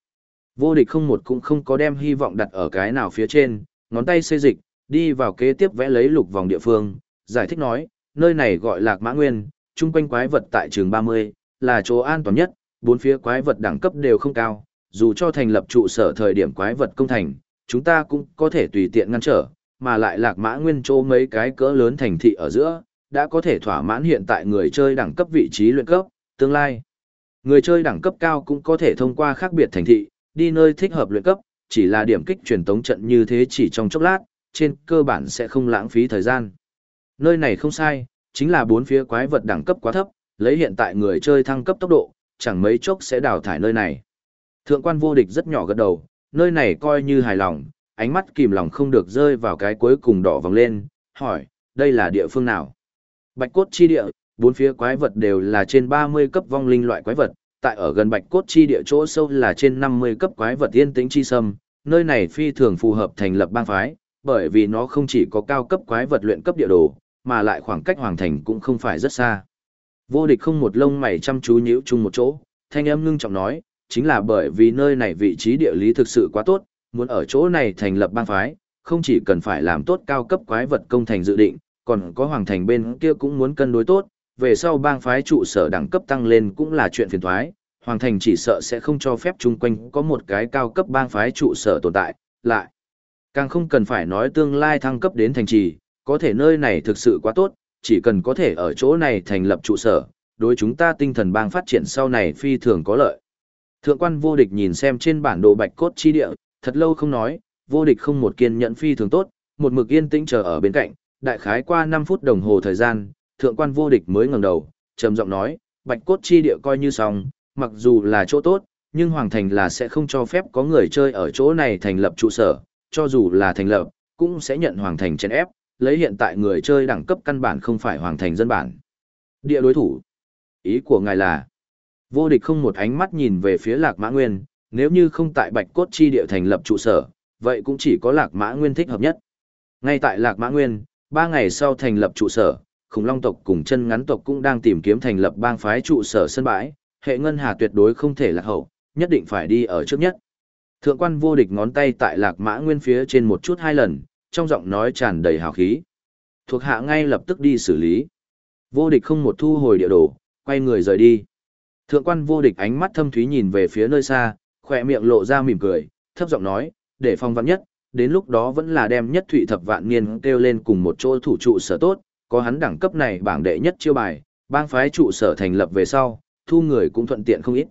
Vô địch không một cũng không có đem hy vọng đặt ở cái nào phía trên, ngón tay xây dịch, đi vào kế tiếp vẽ lấy lục vòng địa phương, giải thích nói, nơi này gọi lạc mã nguyên, chung quanh quái vật tại trường 30, là chỗ an toàn nhất, bốn phía quái vật đẳng cấp đều không cao, dù cho thành lập trụ sở thời điểm quái vật công thành, chúng ta cũng có thể tùy tiện ngăn trở, mà lại lạc mã nguyên chỗ mấy cái cỡ lớn thành thị ở giữa, đã có thể thỏa mãn hiện tại người chơi đẳng cấp vị trí luyện cấp, tương lai. Người chơi đẳng cấp cao cũng có thể thông qua khác biệt thành thị, đi nơi thích hợp luyện cấp, chỉ là điểm kích truyền tống trận như thế chỉ trong chốc lát, trên cơ bản sẽ không lãng phí thời gian. Nơi này không sai, chính là bốn phía quái vật đẳng cấp quá thấp, lấy hiện tại người chơi thăng cấp tốc độ, chẳng mấy chốc sẽ đào thải nơi này. Thượng quan vô địch rất nhỏ gật đầu, nơi này coi như hài lòng, ánh mắt kìm lòng không được rơi vào cái cuối cùng đỏ vòng lên, hỏi, đây là địa phương nào? Bạch cốt chi địa, bốn phía quái vật đều là trên 30 cấp vong linh loại quái vật, tại ở gần bạch cốt chi địa chỗ sâu là trên 50 cấp quái vật yên tĩnh chi sâm, nơi này phi thường phù hợp thành lập bang phái, bởi vì nó không chỉ có cao cấp quái vật luyện cấp địa đồ, mà lại khoảng cách hoàng thành cũng không phải rất xa. Vô địch không một lông mày chăm chú nhíu chung một chỗ, thanh âm ngưng trọng nói, chính là bởi vì nơi này vị trí địa lý thực sự quá tốt, muốn ở chỗ này thành lập bang phái, không chỉ cần phải làm tốt cao cấp quái vật công thành dự định, còn có hoàng thành bên kia cũng muốn cân đối tốt, về sau bang phái trụ sở đẳng cấp tăng lên cũng là chuyện phiền thoái, hoàng thành chỉ sợ sẽ không cho phép chung quanh có một cái cao cấp bang phái trụ sở tồn tại, lại. Càng không cần phải nói tương lai thăng cấp đến thành trì, có thể nơi này thực sự quá tốt, chỉ cần có thể ở chỗ này thành lập trụ sở, đối chúng ta tinh thần bang phát triển sau này phi thường có lợi. Thượng quan vô địch nhìn xem trên bản đồ bạch cốt chi địa, thật lâu không nói, vô địch không một kiên nhẫn phi thường tốt, một mực yên tĩnh chờ ở bên cạnh, đại khái qua 5 phút đồng hồ thời gian, thượng quan vô địch mới ngẩng đầu, trầm giọng nói, bạch cốt chi địa coi như xong, mặc dù là chỗ tốt, nhưng hoàng thành là sẽ không cho phép có người chơi ở chỗ này thành lập trụ sở, cho dù là thành lập, cũng sẽ nhận hoàng thành chèn ép, lấy hiện tại người chơi đẳng cấp căn bản không phải hoàng thành dân bản. Địa đối thủ. Ý của ngài là, vô địch không một ánh mắt nhìn về phía lạc mã nguyên, nếu như không tại bạch cốt chi địa thành lập trụ sở, vậy cũng chỉ có lạc mã nguyên thích hợp nhất. Ngay tại lạc mã nguyên, ba ngày sau thành lập trụ sở, khủng long tộc cùng chân ngắn tộc cũng đang tìm kiếm thành lập bang phái trụ sở sân bãi, hệ ngân hà tuyệt đối không thể lạc hậu, nhất định phải đi ở trước nhất. Thượng quan vô địch ngón tay tại lạc mã nguyên phía trên một chút hai lần, trong giọng nói tràn đầy hào khí. Thuộc hạ ngay lập tức đi xử lý. Vô địch không một thu hồi địa đồ, quay người rời đi. Thượng quan vô địch ánh mắt thâm thúy nhìn về phía nơi xa, khỏe miệng lộ ra mỉm cười, thấp giọng nói, để phong vắn nhất, đến lúc đó vẫn là đem nhất thụy thập vạn niên kêu lên cùng một chỗ thủ trụ sở tốt, có hắn đẳng cấp này bảng đệ nhất chiêu bài, bang phái trụ sở thành lập về sau, thu người cũng thuận tiện không ít.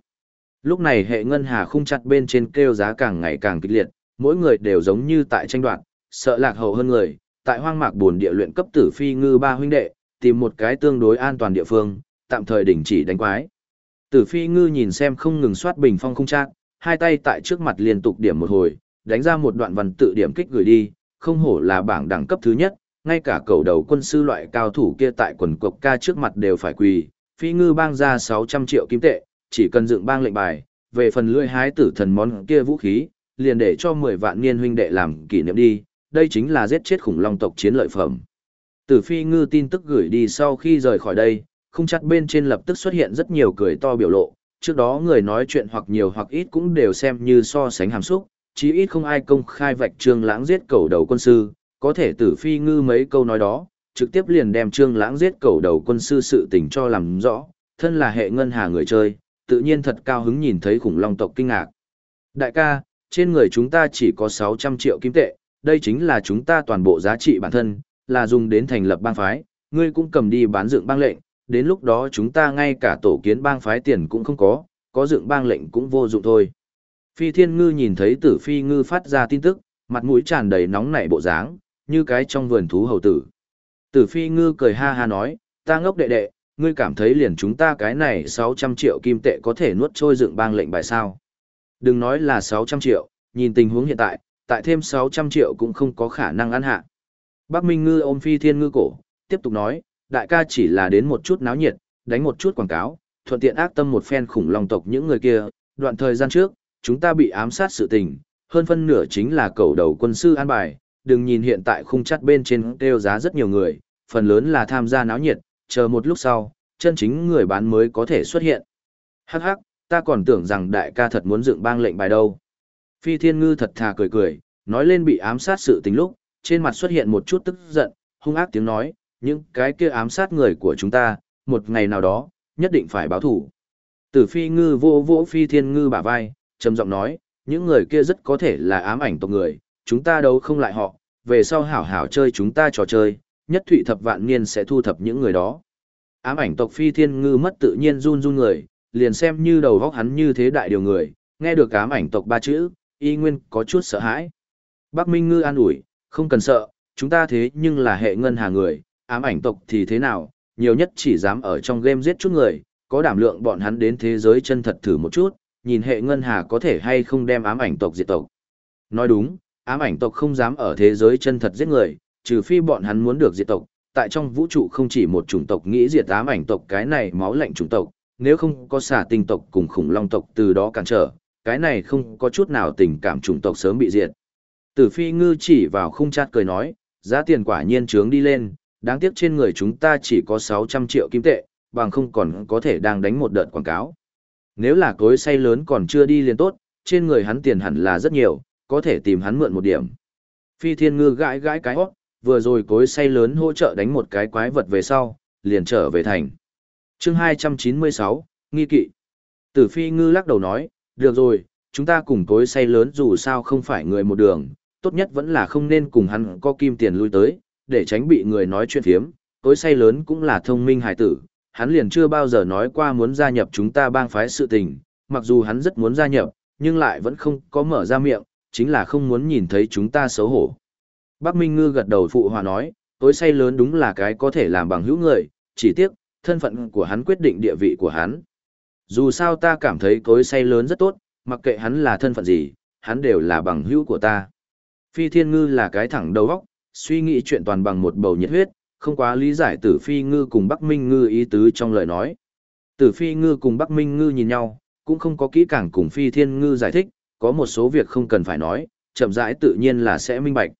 Lúc này hệ ngân hà khung chặt bên trên kêu giá càng ngày càng kịch liệt, mỗi người đều giống như tại tranh đoạt, sợ lạc hậu hơn người, tại hoang mạc buồn địa luyện cấp tử phi ngư ba huynh đệ, tìm một cái tương đối an toàn địa phương, tạm thời đình chỉ đánh quái. Tử phi ngư nhìn xem không ngừng soát bình phong khung chặt hai tay tại trước mặt liên tục điểm một hồi, đánh ra một đoạn văn tự điểm kích gửi đi, không hổ là bảng đẳng cấp thứ nhất, ngay cả cầu đầu quân sư loại cao thủ kia tại quần cộc ca trước mặt đều phải quỳ, phi ngư bang ra 600 triệu kim tệ, chỉ cần dựng bang lệnh bài, về phần lưỡi hái tử thần món kia vũ khí, liền để cho 10 vạn niên huynh đệ làm kỷ niệm đi, đây chính là giết chết khủng long tộc chiến lợi phẩm. Tử phi ngư tin tức gửi đi sau khi rời khỏi đây, không chắc bên trên lập tức xuất hiện rất nhiều cười to biểu lộ, trước đó người nói chuyện hoặc nhiều hoặc ít cũng đều xem như so sánh hàm xúc, chí ít không ai công khai vạch trương lãng giết cầu đầu quân sư, có thể tử phi ngư mấy câu nói đó, trực tiếp liền đem trương lãng giết cầu đầu quân sư sự tình cho làm rõ, thân là hệ ngân hà người chơi, tự nhiên thật cao hứng nhìn thấy khủng long tộc kinh ngạc. Đại ca, trên người chúng ta chỉ có 600 triệu kim tệ, đây chính là chúng ta toàn bộ giá trị bản thân, là dùng đến thành lập bang phái, ngươi cũng cầm đi bán dựng bang lệnh, đến lúc đó chúng ta ngay cả tổ kiến bang phái tiền cũng không có, có dựng bang lệnh cũng vô dụng thôi. Phi Thiên Ngư nhìn thấy Tử Phi Ngư phát ra tin tức, mặt mũi tràn đầy nóng nảy bộ dáng, như cái trong vườn thú hầu tử. Tử Phi Ngư cười ha ha nói, ta ngốc đệ đệ, ngươi cảm thấy liền chúng ta cái này 600 triệu kim tệ có thể nuốt trôi dựng bang lệnh bài sao. Đừng nói là 600 triệu, nhìn tình huống hiện tại, tại thêm 600 triệu cũng không có khả năng ăn hạ. Bác Minh Ngư ôm Phi Thiên Ngư cổ, tiếp tục nói, đại ca chỉ là đến một chút náo nhiệt, đánh một chút quảng cáo, thuận tiện ác tâm một phen khủng long tộc những người kia, đoạn thời gian trước, chúng ta bị ám sát sự tình, hơn phân nửa chính là cầu đầu quân sư an bài, đừng nhìn hiện tại khung chắt bên trên kêu giá rất nhiều người, phần lớn là tham gia náo nhiệt, chờ một lúc sau, chân chính người bán mới có thể xuất hiện. Hắc hắc, ta còn tưởng rằng đại ca thật muốn dựng bang lệnh bài đâu. Phi Thiên Ngư thật thà cười cười, nói lên bị ám sát sự tình lúc, trên mặt xuất hiện một chút tức giận, hung ác tiếng nói, những cái kia ám sát người của chúng ta, một ngày nào đó, nhất định phải báo thủ. Tử Phi Ngư vô vỗ Phi Thiên Ngư bả vai, trầm giọng nói, những người kia rất có thể là ám ảnh tộc người, chúng ta đâu không lại họ, về sau hảo hảo chơi chúng ta trò chơi, nhất thụy thập vạn niên sẽ thu thập những người đó. Ám ảnh tộc phi thiên ngư mất tự nhiên run run người, liền xem như đầu góc hắn như thế đại điều người, nghe được ám ảnh tộc ba chữ, y nguyên có chút sợ hãi. Bắc Minh ngư an ủi, không cần sợ, chúng ta thế nhưng là hệ ngân hà người, ám ảnh tộc thì thế nào, nhiều nhất chỉ dám ở trong game giết chút người, có đảm lượng bọn hắn đến thế giới chân thật thử một chút, nhìn hệ ngân hà có thể hay không đem ám ảnh tộc diệt tộc. Nói đúng, ám ảnh tộc không dám ở thế giới chân thật giết người, trừ phi bọn hắn muốn được diệt tộc. Tại trong vũ trụ không chỉ một chủng tộc nghĩ diệt ám ảnh tộc cái này máu lạnh chủng tộc, nếu không có xà tinh tộc cùng khủng long tộc từ đó cản trở, cái này không có chút nào tình cảm chủng tộc sớm bị diệt. Tử phi ngư chỉ vào khung chát cười nói, giá tiền quả nhiên trướng đi lên, đáng tiếc trên người chúng ta chỉ có 600 triệu kim tệ, bằng không còn có thể đang đánh một đợt quảng cáo. Nếu là cối say lớn còn chưa đi liền tốt, trên người hắn tiền hẳn là rất nhiều, có thể tìm hắn mượn một điểm. Phi thiên ngư gãi gãi cái hót, vừa rồi cối say lớn hỗ trợ đánh một cái quái vật về sau, liền trở về thành. chương 296, nghi kỵ. Tử phi ngư lắc đầu nói, được rồi, chúng ta cùng cối say lớn dù sao không phải người một đường, tốt nhất vẫn là không nên cùng hắn có kim tiền lui tới, để tránh bị người nói chuyện phiếm. Cối say lớn cũng là thông minh hài tử, hắn liền chưa bao giờ nói qua muốn gia nhập chúng ta bang phái sự tình, mặc dù hắn rất muốn gia nhập, nhưng lại vẫn không có mở ra miệng, chính là không muốn nhìn thấy chúng ta xấu hổ. Bác Minh Ngư gật đầu phụ hòa nói, tối say lớn đúng là cái có thể làm bằng hữu người, chỉ tiếc, thân phận của hắn quyết định địa vị của hắn. Dù sao ta cảm thấy cối say lớn rất tốt, mặc kệ hắn là thân phận gì, hắn đều là bằng hữu của ta. Phi Thiên Ngư là cái thẳng đầu óc, suy nghĩ chuyện toàn bằng một bầu nhiệt huyết, không quá lý giải tử phi ngư cùng Bắc Minh ngư ý tứ trong lời nói. Tử phi ngư cùng Bắc Minh ngư nhìn nhau, cũng không có kỹ càng cùng phi thiên ngư giải thích, có một số việc không cần phải nói, chậm rãi tự nhiên là sẽ minh bạch.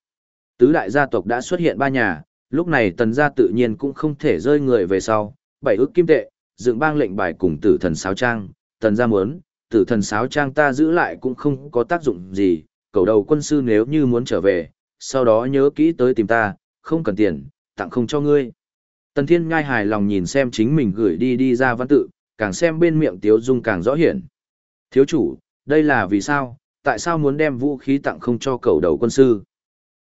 Tứ đại gia tộc đã xuất hiện ba nhà, lúc này tần gia tự nhiên cũng không thể rơi người về sau, bảy ước kim tệ, dựng bang lệnh bài cùng tử thần sáo trang, tần gia muốn, tử thần sáo trang ta giữ lại cũng không có tác dụng gì, cầu đầu quân sư nếu như muốn trở về, sau đó nhớ kỹ tới tìm ta, không cần tiền, tặng không cho ngươi. Tần Thiên Ngai hài lòng nhìn xem chính mình gửi đi đi ra văn tự, càng xem bên miệng Tiếu Dung càng rõ hiển. Thiếu chủ, đây là vì sao, tại sao muốn đem vũ khí tặng không cho cầu đầu quân sư?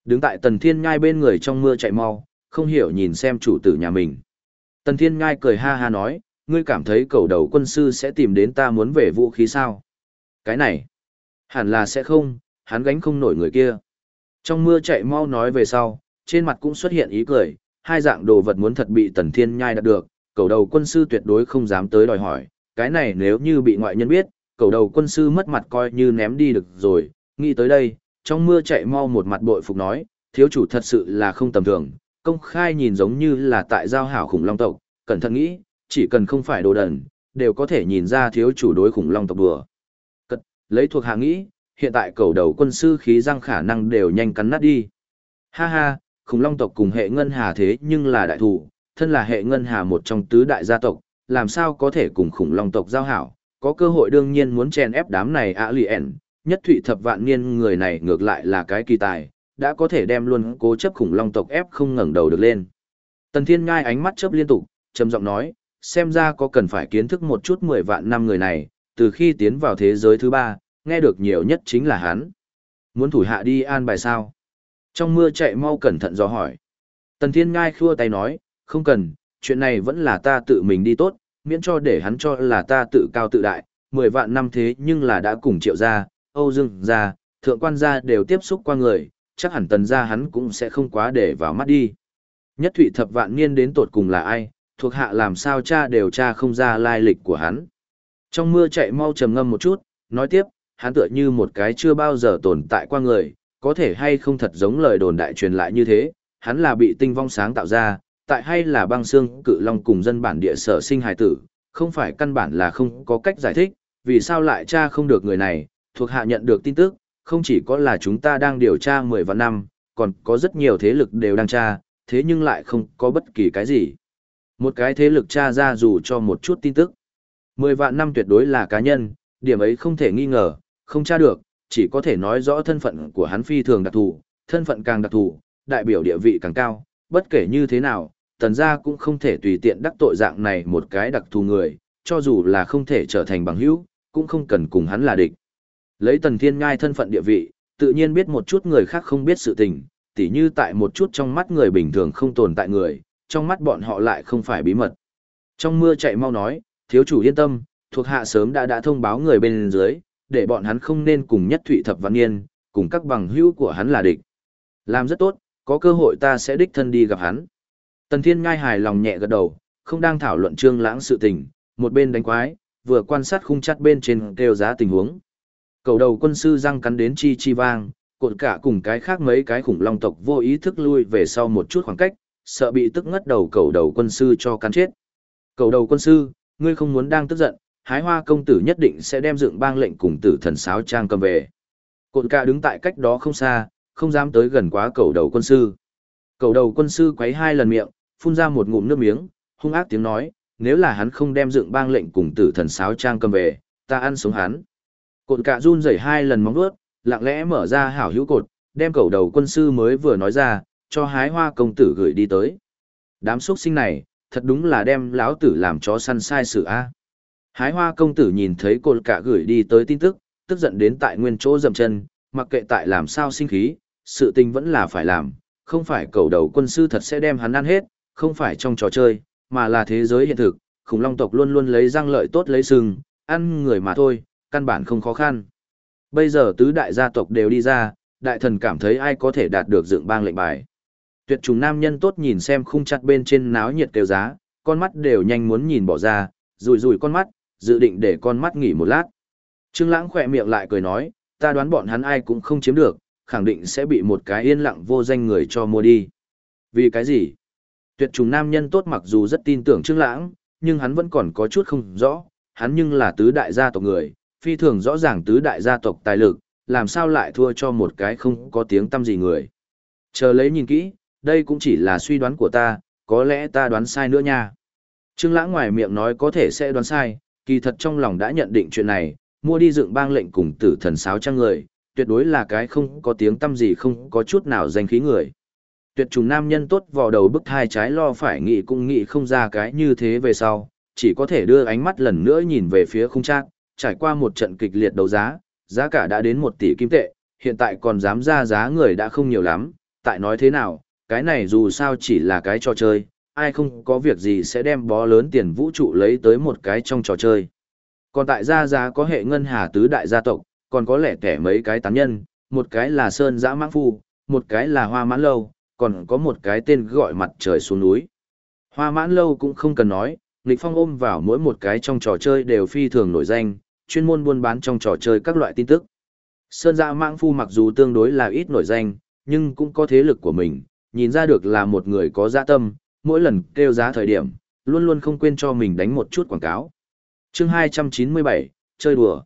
Đứng tại Tần Thiên Nhai bên người trong mưa chạy mau, không hiểu nhìn xem chủ tử nhà mình. Tần Thiên Nhai cười ha ha nói, ngươi cảm thấy cầu đầu quân sư sẽ tìm đến ta muốn về vũ khí sao? Cái này, hẳn là sẽ không, hắn gánh không nổi người kia. Trong mưa chạy mau nói về sau, trên mặt cũng xuất hiện ý cười, hai dạng đồ vật muốn thật bị Tần Thiên Nhai đạt được, cầu đầu quân sư tuyệt đối không dám tới đòi hỏi, cái này nếu như bị ngoại nhân biết, cầu đầu quân sư mất mặt coi như ném đi được rồi, nghĩ tới đây, trong mưa chạy mau một mặt bội phục nói, thiếu chủ thật sự là không tầm thường, công khai nhìn giống như là tại giao hảo khủng long tộc, cẩn thận nghĩ, chỉ cần không phải đồ đần, đều có thể nhìn ra thiếu chủ đối khủng long tộc đùa. Cật, lấy thuộc hạ nghĩ, hiện tại cầu đầu quân sư khí răng khả năng đều nhanh cắn nát đi. Ha ha, khủng long tộc cùng hệ ngân hà thế nhưng là đại thủ, thân là hệ ngân hà một trong tứ đại gia tộc, làm sao có thể cùng khủng long tộc giao hảo, có cơ hội đương nhiên muốn chèn ép đám này ạ lì ẻn, nhất thụy thập vạn niên người này ngược lại là cái kỳ tài, đã có thể đem luôn cố chấp khủng long tộc ép không ngẩng đầu được lên. Tần Thiên Ngai ánh mắt chớp liên tục, trầm giọng nói, xem ra có cần phải kiến thức một chút mười vạn năm người này, từ khi tiến vào thế giới thứ ba, nghe được nhiều nhất chính là hắn. Muốn thủ hạ đi an bài sao? Trong mưa chạy mau cẩn thận dò hỏi. Tần Thiên Ngai khua tay nói, không cần, chuyện này vẫn là ta tự mình đi tốt, miễn cho để hắn cho là ta tự cao tự đại, mười vạn năm thế nhưng là đã cùng triệu gia, Âu Dương gia, thượng quan gia đều tiếp xúc qua người, chắc hẳn tần gia hắn cũng sẽ không quá để vào mắt đi. Nhất thụy thập vạn niên đến tột cùng là ai, thuộc hạ làm sao cha đều cha không ra lai lịch của hắn. Trong mưa chạy mau trầm ngâm một chút, nói tiếp, hắn tựa như một cái chưa bao giờ tồn tại qua người, có thể hay không thật giống lời đồn đại truyền lại như thế, hắn là bị tinh vong sáng tạo ra, tại hay là băng xương cự long cùng dân bản địa sở sinh hài tử, không phải căn bản là không có cách giải thích, vì sao lại cha không được người này, thuộc hạ nhận được tin tức, không chỉ có là chúng ta đang điều tra 10 vạn năm, còn có rất nhiều thế lực đều đang tra, thế nhưng lại không có bất kỳ cái gì. Một cái thế lực tra ra dù cho một chút tin tức. 10 vạn năm tuyệt đối là cá nhân, điểm ấy không thể nghi ngờ, không tra được, chỉ có thể nói rõ thân phận của hắn phi thường đặc thù, thân phận càng đặc thù, đại biểu địa vị càng cao, bất kể như thế nào, tần gia cũng không thể tùy tiện đắc tội dạng này một cái đặc thù người, cho dù là không thể trở thành bằng hữu, cũng không cần cùng hắn là địch. Lấy tần thiên ngai thân phận địa vị, tự nhiên biết một chút người khác không biết sự tình, tỉ như tại một chút trong mắt người bình thường không tồn tại người, trong mắt bọn họ lại không phải bí mật. Trong mưa chạy mau nói, thiếu chủ yên tâm, thuộc hạ sớm đã đã thông báo người bên dưới, để bọn hắn không nên cùng nhất thụy thập văn niên, cùng các bằng hữu của hắn là địch. Làm rất tốt, có cơ hội ta sẽ đích thân đi gặp hắn. Tần Thiên Ngai hài lòng nhẹ gật đầu, không đang thảo luận trương lãng sự tình, một bên đánh quái, vừa quan sát khung chặt bên trên kêu giá tình huống. Cầu đầu quân sư răng cắn đến chi chi vang, cột cả cùng cái khác mấy cái khủng long tộc vô ý thức lui về sau một chút khoảng cách, sợ bị tức ngất đầu cầu đầu quân sư cho cắn chết. Cầu đầu quân sư, ngươi không muốn đang tức giận, hái hoa công tử nhất định sẽ đem dựng bang lệnh cùng tử thần sáo trang cầm về. Cột cả đứng tại cách đó không xa, không dám tới gần quá cầu đầu quân sư. Cầu đầu quân sư quấy hai lần miệng, phun ra một ngụm nước miếng, hung ác tiếng nói, nếu là hắn không đem dựng bang lệnh cùng tử thần sáo trang cầm về, ta ăn sống hắn. Cột cạ run rẩy hai lần móng vuốt, lặng lẽ mở ra hảo hữu cột, đem cầu đầu quân sư mới vừa nói ra, cho hái hoa công tử gửi đi tới. Đám xuất sinh này, thật đúng là đem lão tử làm chó săn sai sự a. Hái hoa công tử nhìn thấy cột cạ gửi đi tới tin tức, tức giận đến tại nguyên chỗ dậm chân, mặc kệ tại làm sao sinh khí, sự tình vẫn là phải làm, không phải cầu đầu quân sư thật sẽ đem hắn ăn hết, không phải trong trò chơi, mà là thế giới hiện thực, khủng long tộc luôn luôn lấy răng lợi tốt lấy sừng, ăn người mà thôi, căn bản không khó khăn. Bây giờ tứ đại gia tộc đều đi ra, đại thần cảm thấy ai có thể đạt được dựng bang lệnh bài. Tuyệt trùng nam nhân tốt nhìn xem khung chặt bên trên náo nhiệt kêu giá, con mắt đều nhanh muốn nhìn bỏ ra, rùi rùi con mắt, dự định để con mắt nghỉ một lát. Trương Lãng khỏe miệng lại cười nói, ta đoán bọn hắn ai cũng không chiếm được, khẳng định sẽ bị một cái yên lặng vô danh người cho mua đi. Vì cái gì? Tuyệt trùng nam nhân tốt mặc dù rất tin tưởng Trương Lãng, nhưng hắn vẫn còn có chút không rõ, hắn nhưng là tứ đại gia tộc người, phi thường rõ ràng tứ đại gia tộc tài lực, làm sao lại thua cho một cái không có tiếng tâm gì người. Chờ lấy nhìn kỹ, đây cũng chỉ là suy đoán của ta, có lẽ ta đoán sai nữa nha. Trương Lãng ngoài miệng nói có thể sẽ đoán sai, kỳ thật trong lòng đã nhận định chuyện này, mua đi dựng bang lệnh cùng tử thần sáo trang người, tuyệt đối là cái không có tiếng tâm gì không có chút nào danh khí người. Tuyệt trùng nam nhân tốt vò đầu bức hai trái lo phải nghĩ cũng nghĩ không ra cái như thế về sau, chỉ có thể đưa ánh mắt lần nữa nhìn về phía khung trang trải qua một trận kịch liệt đấu giá, giá cả đã đến 1 tỷ kim tệ, hiện tại còn dám ra giá người đã không nhiều lắm, tại nói thế nào, cái này dù sao chỉ là cái trò chơi, ai không có việc gì sẽ đem bó lớn tiền vũ trụ lấy tới một cái trong trò chơi. Còn tại gia giá có hệ ngân hà tứ đại gia tộc, còn có lẻ kẻ mấy cái tán nhân, một cái là Sơn Giã Mãng Phu, một cái là Hoa Mãn Lâu, còn có một cái tên gọi mặt trời xuống núi. Hoa Mãn Lâu cũng không cần nói, Lịch Phong ôm vào mỗi một cái trong trò chơi đều phi thường nổi danh, chuyên môn buôn bán trong trò chơi các loại tin tức. Sơn Dạ Mãng Phu mặc dù tương đối là ít nổi danh, nhưng cũng có thế lực của mình, nhìn ra được là một người có dạ tâm, mỗi lần kêu giá thời điểm, luôn luôn không quên cho mình đánh một chút quảng cáo. chương 297, chơi đùa.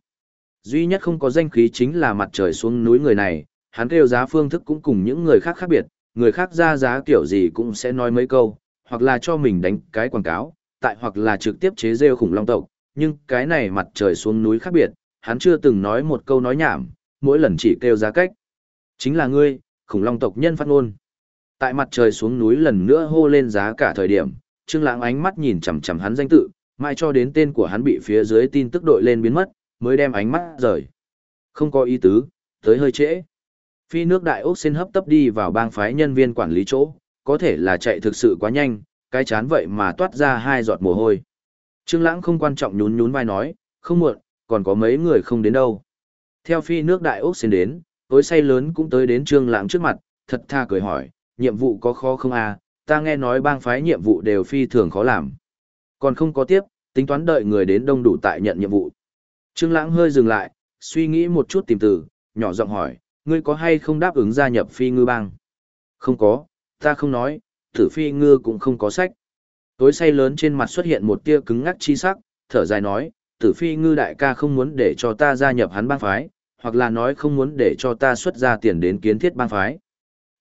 Duy nhất không có danh khí chính là mặt trời xuống núi người này, hắn kêu giá phương thức cũng cùng những người khác khác biệt, người khác ra giá kiểu gì cũng sẽ nói mấy câu, hoặc là cho mình đánh cái quảng cáo, tại hoặc là trực tiếp chế rêu khủng long tộc, nhưng cái này mặt trời xuống núi khác biệt, hắn chưa từng nói một câu nói nhảm, mỗi lần chỉ kêu giá cách. Chính là ngươi, khủng long tộc nhân phát ngôn. Tại mặt trời xuống núi lần nữa hô lên giá cả thời điểm, Trương Lãng ánh mắt nhìn chằm chằm hắn danh tự, mãi cho đến tên của hắn bị phía dưới tin tức đội lên biến mất, mới đem ánh mắt rời. Không có ý tứ, tới hơi trễ. Phi nước đại ốc xin hấp tấp đi vào bang phái nhân viên quản lý chỗ, có thể là chạy thực sự quá nhanh, cái chán vậy mà toát ra hai giọt mồ hôi. Trương Lãng không quan trọng nhún nhún vai nói, không muộn, còn có mấy người không đến đâu. Theo phi nước đại ốc xin đến, tối say lớn cũng tới đến Trương Lãng trước mặt, thật tha cười hỏi, nhiệm vụ có khó không à, ta nghe nói bang phái nhiệm vụ đều phi thường khó làm. Còn không có tiếp, tính toán đợi người đến đông đủ tại nhận nhiệm vụ. Trương Lãng hơi dừng lại, suy nghĩ một chút tìm từ, nhỏ giọng hỏi, ngươi có hay không đáp ứng gia nhập phi ngư bang? Không có, ta không nói, tử phi ngư cũng không có sách. Tối say lớn trên mặt xuất hiện một tia cứng ngắc chi sắc, thở dài nói, tử phi ngư đại ca không muốn để cho ta gia nhập hắn bang phái, hoặc là nói không muốn để cho ta xuất ra tiền đến kiến thiết bang phái.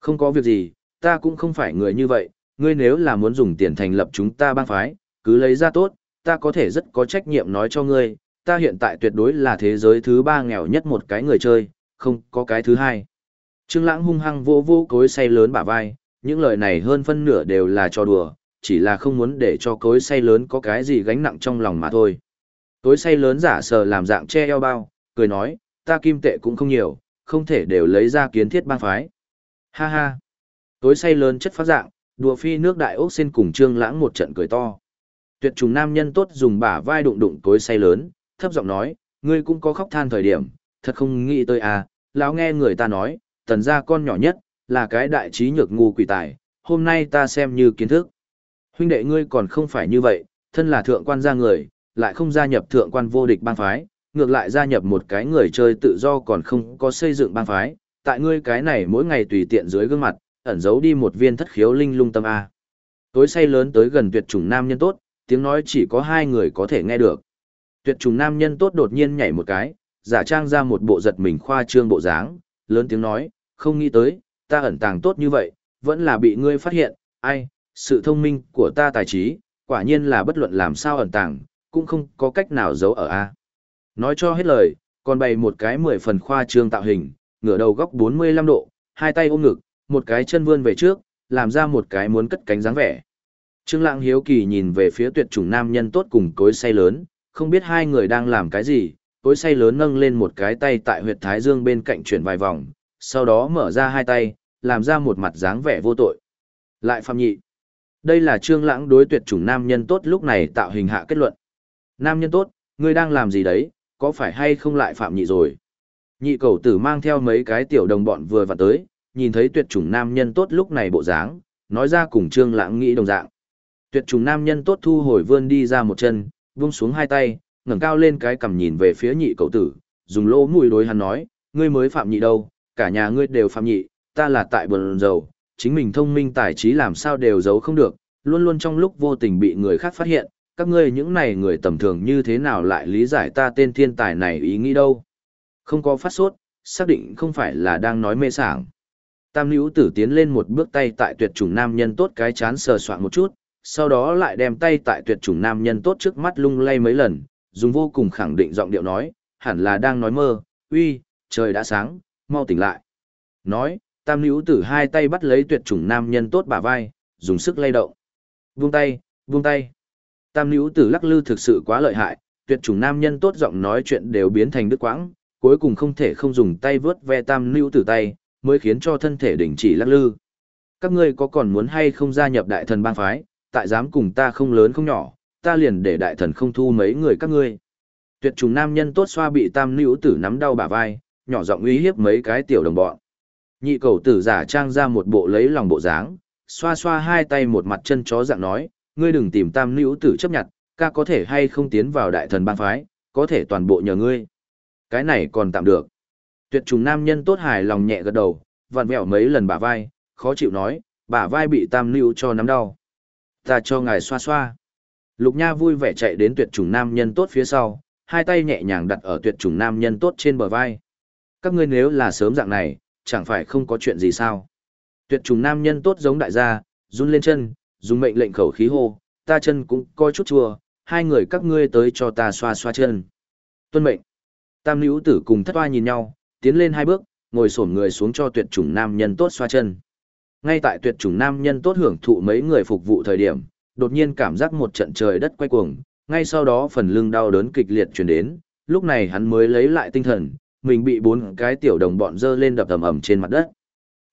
Không có việc gì, ta cũng không phải người như vậy, ngươi nếu là muốn dùng tiền thành lập chúng ta bang phái, cứ lấy ra tốt, ta có thể rất có trách nhiệm nói cho ngươi, ta hiện tại tuyệt đối là thế giới thứ ba nghèo nhất một cái người chơi, không có cái thứ hai. Trương Lãng hung hăng vô vô cối say lớn bả vai, những lời này hơn phân nửa đều là cho đùa, chỉ là không muốn để cho cối say lớn có cái gì gánh nặng trong lòng mà thôi. Cối say lớn giả sờ làm dạng che eo bao, cười nói, ta kim tệ cũng không nhiều, không thể đều lấy ra kiến thiết bang phái. Ha ha. Cối say lớn chất phát dạng, đùa phi nước đại ốc xin cùng Trương Lãng một trận cười to. Tuyệt trùng nam nhân tốt dùng bả vai đụng đụng cối say lớn, thấp giọng nói, ngươi cũng có khóc than thời điểm, thật không nghĩ tới à, lão nghe người ta nói, tần gia con nhỏ nhất, là cái đại trí nhược ngu quỷ tài, hôm nay ta xem như kiến thức. Huynh đệ ngươi còn không phải như vậy, thân là thượng quan gia người, lại không gia nhập thượng quan vô địch bang phái, ngược lại gia nhập một cái người chơi tự do còn không có xây dựng bang phái, tại ngươi cái này mỗi ngày tùy tiện dưới gương mặt, ẩn giấu đi một viên thất khiếu linh lung tâm A. Tối say lớn tới gần tuyệt chủng nam nhân tốt, tiếng nói chỉ có hai người có thể nghe được. Tuyệt trùng nam nhân tốt đột nhiên nhảy một cái, giả trang ra một bộ giật mình khoa trương bộ dáng, lớn tiếng nói, không nghĩ tới, ta ẩn tàng tốt như vậy, vẫn là bị ngươi phát hiện, ai, sự thông minh của ta tài trí, quả nhiên là bất luận làm sao ẩn tàng, cũng không có cách nào giấu ở A. Nói cho hết lời, còn bày một cái mười phần khoa trương tạo hình, ngửa đầu góc 45 độ, hai tay ôm ngực, một cái chân vươn về trước, làm ra một cái muốn cất cánh dáng vẻ. Trương Lãng hiếu kỳ nhìn về phía tuyệt chủng nam nhân tốt cùng cối say lớn, không biết hai người đang làm cái gì, cối say lớn nâng lên một cái tay tại huyệt thái dương bên cạnh chuyển vài vòng, sau đó mở ra hai tay, làm ra một mặt dáng vẻ vô tội. Lại phạm nhị. Đây là trương lãng đối tuyệt chủng nam nhân tốt lúc này tạo hình hạ kết luận. Nam nhân tốt, ngươi đang làm gì đấy, có phải hay không lại phạm nhị rồi? Nhị cầu tử mang theo mấy cái tiểu đồng bọn vừa vặn tới, nhìn thấy tuyệt chủng nam nhân tốt lúc này bộ dáng, nói ra cùng trương lãng nghĩ đồng dạng. Tuyệt chủng nam nhân tốt thu hồi vươn đi ra một chân, vung xuống hai tay, ngẩng cao lên cái cằm nhìn về phía nhị cầu tử, dùng lỗ mũi đối hắn nói, ngươi mới phạm nhị đâu, cả nhà ngươi đều phạm nhị, ta là tại buồn dầu, chính mình thông minh tài trí làm sao đều giấu không được, luôn luôn trong lúc vô tình bị người khác phát hiện, các ngươi những này người tầm thường như thế nào lại lý giải ta tên thiên tài này ý nghĩ đâu. Không có phát sốt, xác định không phải là đang nói mê sảng. Tam nữ tử tiến lên một bước tay tại tuyệt chủng nam nhân tốt cái chán sờ soạn một chút, sau đó lại đem tay tại tuyệt chủng nam nhân tốt trước mắt lung lay mấy lần, dùng vô cùng khẳng định giọng điệu nói, hẳn là đang nói mơ, uy, trời đã sáng, mau tỉnh lại. Nói, tam nữ tử hai tay bắt lấy tuyệt chủng nam nhân tốt bả vai, dùng sức lay động. Buông tay, buông tay. Tam nữ tử lắc lư thực sự quá lợi hại, tuyệt chủng nam nhân tốt giọng nói chuyện đều biến thành đứt quãng, cuối cùng không thể không dùng tay vớt ve tam nữ tử tay, mới khiến cho thân thể đình chỉ lắc lư. Các ngươi có còn muốn hay không gia nhập đại thần bang phái, tại dám cùng ta không lớn không nhỏ, ta liền để đại thần không thu mấy người các ngươi. Tuyệt trùng nam nhân tốt xoa bị tam nữ tử nắm đau bả vai, nhỏ giọng uy hiếp mấy cái tiểu đồng bọn. Nhị cầu tử giả trang ra một bộ lấy lòng bộ dáng, xoa xoa hai tay một mặt chân chó dạng nói, ngươi đừng tìm tam nữ tử chấp nhận, ca có thể hay không tiến vào đại thần bang phái, có thể toàn bộ nhờ ngươi. Cái này còn tạm được. Tuyệt trùng nam nhân tốt hài lòng nhẹ gật đầu, vặn vẹo mấy lần bả vai, khó chịu nói, bả vai bị tam nữ cho nắm đau. Ta cho ngài xoa xoa. Lục Nha vui vẻ chạy đến tuyệt trùng nam nhân tốt phía sau, hai tay nhẹ nhàng đặt ở tuyệt trùng nam nhân tốt trên bờ vai. Các ngươi nếu là sớm dạng này, chẳng phải không có chuyện gì sao. Tuyệt trùng nam nhân tốt giống đại gia, run lên chân, dùng mệnh lệnh khẩu khí hô, ta chân cũng coi chút chua, hai người các ngươi tới cho ta xoa xoa chân. Tuân mệnh. Tam nữ tử cùng thất oa nhìn nhau, tiến lên hai bước, ngồi xổm người xuống cho tuyệt chủng nam nhân tốt xoa chân. Ngay tại tuyệt chủng nam nhân tốt hưởng thụ mấy người phục vụ thời điểm, đột nhiên cảm giác một trận trời đất quay cuồng, ngay sau đó phần lưng đau đớn kịch liệt truyền đến, lúc này hắn mới lấy lại tinh thần, mình bị bốn cái tiểu đồng bọn dơ lên đập ầm ầm trên mặt đất.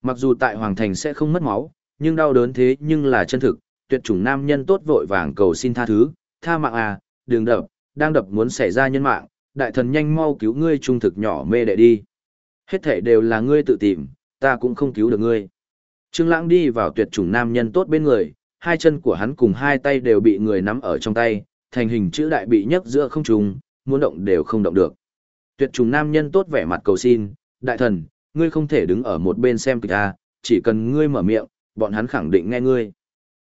Mặc dù tại Hoàng Thành sẽ không mất máu, nhưng đau đớn thế nhưng là chân thực, tuyệt chủng nam nhân tốt vội vàng cầu xin tha thứ, tha mạng à, đừng đập, đang đập muốn xảy ra nhân mạng, đại thần nhanh mau cứu ngươi trung thực nhỏ mê đệ đi. Hết thể đều là ngươi tự tìm, ta cũng không cứu được ngươi. Trương Lãng đi vào tuyệt chủng nam nhân tốt bên người, hai chân của hắn cùng hai tay đều bị người nắm ở trong tay, thành hình chữ đại bị nhấc giữa không trung, muốn động đều không động được. Tuyệt trùng nam nhân tốt vẻ mặt cầu xin, đại thần, ngươi không thể đứng ở một bên xem kịch ta, chỉ cần ngươi mở miệng, bọn hắn khẳng định nghe ngươi.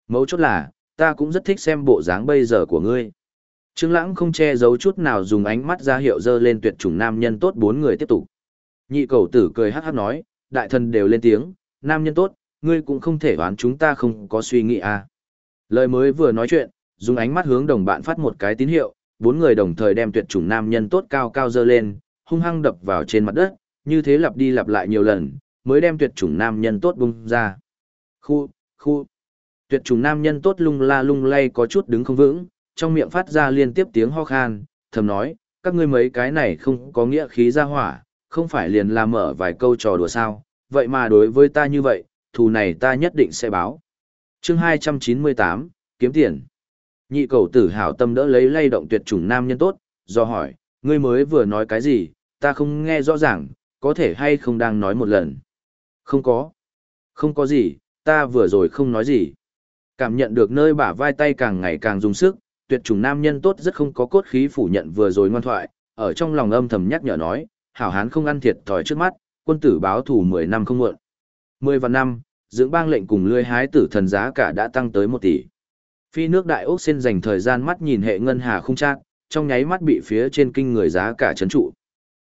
Mấu chốt là, ta cũng rất thích xem bộ dáng bây giờ của ngươi. Trương Lãng không che giấu chút nào dùng ánh mắt ra hiệu dơ lên tuyệt chủng nam nhân tốt bốn người tiếp tục. Nhị cầu tử cười hắc hắc nói, đại thần đều lên tiếng, nam nhân tốt, ngươi cũng không thể đoán chúng ta không có suy nghĩ à. Lời mới vừa nói chuyện, dùng ánh mắt hướng đồng bạn phát một cái tín hiệu, bốn người đồng thời đem tuyệt chủng nam nhân tốt cao cao dơ lên, hung hăng đập vào trên mặt đất, như thế lặp đi lặp lại nhiều lần, mới đem tuyệt chủng nam nhân tốt bung ra. Khu, khu. Tuyệt chủng nam nhân tốt lung la lung lay có chút đứng không vững, trong miệng phát ra liên tiếp tiếng ho khan, thầm nói, các ngươi mấy cái này không có nghĩa khí ra hỏa, không phải liền làm mở vài câu trò đùa sao, vậy mà đối với ta như vậy, thù này ta nhất định sẽ báo. chương 298, kiếm tiền. Nhị cầu tử hảo tâm đỡ lấy lay động tuyệt chủng nam nhân tốt, do hỏi, ngươi mới vừa nói cái gì, ta không nghe rõ ràng, có thể hay không đang nói một lần. Không có. Không có gì, ta vừa rồi không nói gì. Cảm nhận được nơi bả vai tay càng ngày càng dùng sức, tuyệt chủng nam nhân tốt rất không có cốt khí phủ nhận vừa rồi ngoan thoại, ở trong lòng âm thầm nhắc nhở nói, hảo hán không ăn thiệt thòi trước mắt, quân tử báo thủ 10 năm không muộn. 10 và năm, dưỡng bang lệnh cùng lươi hái tử thần giá cả đã tăng tới 1 tỷ. Phi nước đại ốc xin dành thời gian mắt nhìn hệ ngân hà không chát, trong nháy mắt bị phía trên kinh người giá cả chấn trụ.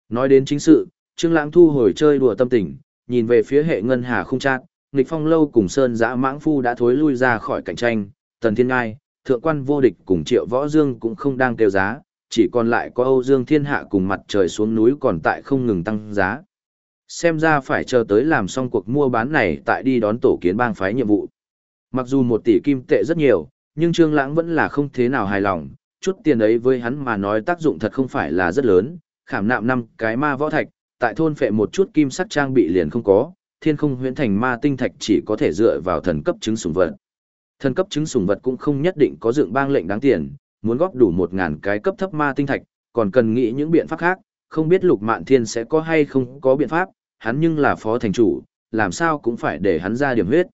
Nói đến chính sự, Trương Lãng thu hồi chơi đùa tâm tình, nhìn về phía hệ ngân hà không chát, nghịch phong lâu cùng sơn dã mãng phu đã thối lui ra khỏi cạnh tranh, tần thiên ngai, thượng quan vô địch cùng triệu võ dương cũng không đang kêu giá, chỉ còn lại có Âu Dương Thiên Hạ cùng mặt trời xuống núi còn tại không ngừng tăng giá. Xem ra phải chờ tới làm xong cuộc mua bán này tại đi đón tổ kiến bang phái nhiệm vụ. Mặc dù một tỷ kim tệ rất nhiều, nhưng Trương Lãng vẫn là không thế nào hài lòng, chút tiền ấy với hắn mà nói tác dụng thật không phải là rất lớn, khảm nạm năm cái ma võ thạch, tại thôn phệ một chút kim sắc trang bị liền không có, thiên không huyễn thành ma tinh thạch chỉ có thể dựa vào thần cấp chứng sủng vật. Thần cấp chứng sủng vật cũng không nhất định có dựng bang lệnh đáng tiền, muốn góp đủ một ngàn cái cấp thấp ma tinh thạch, còn cần nghĩ những biện pháp khác, không biết Lục Mạn Thiên sẽ có hay không có biện pháp, hắn nhưng là phó thành chủ, làm sao cũng phải để hắn ra điểm huyết.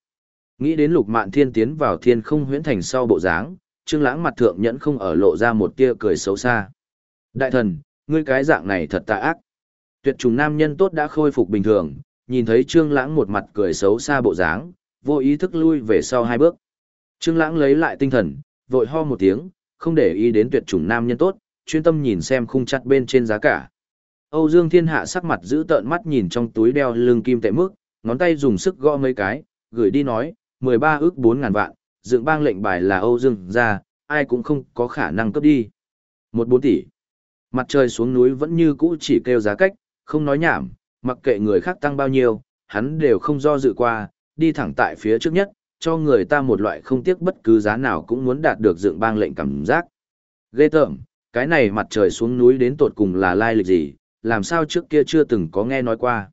Nghĩ đến Lục Mạn Thiên tiến vào thiên không huyễn thành sau bộ dáng, Trương Lãng mặt thượng nhẫn không ở lộ ra một tia cười xấu xa. Đại thần, ngươi cái dạng này thật tà ác. Tuyệt trùng nam nhân tốt đã khôi phục bình thường, nhìn thấy Trương Lãng một mặt cười xấu xa bộ dáng, vô ý thức lui về sau hai bước. Trương Lãng lấy lại tinh thần, vội ho một tiếng, không để ý đến tuyệt trùng nam nhân tốt, chuyên tâm nhìn xem khung chặt bên trên giá cả. Âu Dương Thiên Hạ sắc mặt giữ tợn mắt nhìn trong túi đeo lưng kim tệ mức, ngón tay dùng sức gõ mấy cái, gửi đi nói, 13 ước 4 ngàn vạn, dựng bang lệnh bài là Âu Dương ra, ai cũng không có khả năng cấp đi. Một bốn tỷ. Mặt trời xuống núi vẫn như cũ chỉ kêu giá cách, không nói nhảm, mặc kệ người khác tăng bao nhiêu, hắn đều không do dự qua, đi thẳng tại phía trước nhất, cho người ta một loại không tiếc bất cứ giá nào cũng muốn đạt được dựng bang lệnh cảm giác. Ghê tởm, cái này mặt trời xuống núi đến tột cùng là lai lịch gì, làm sao trước kia chưa từng có nghe nói qua.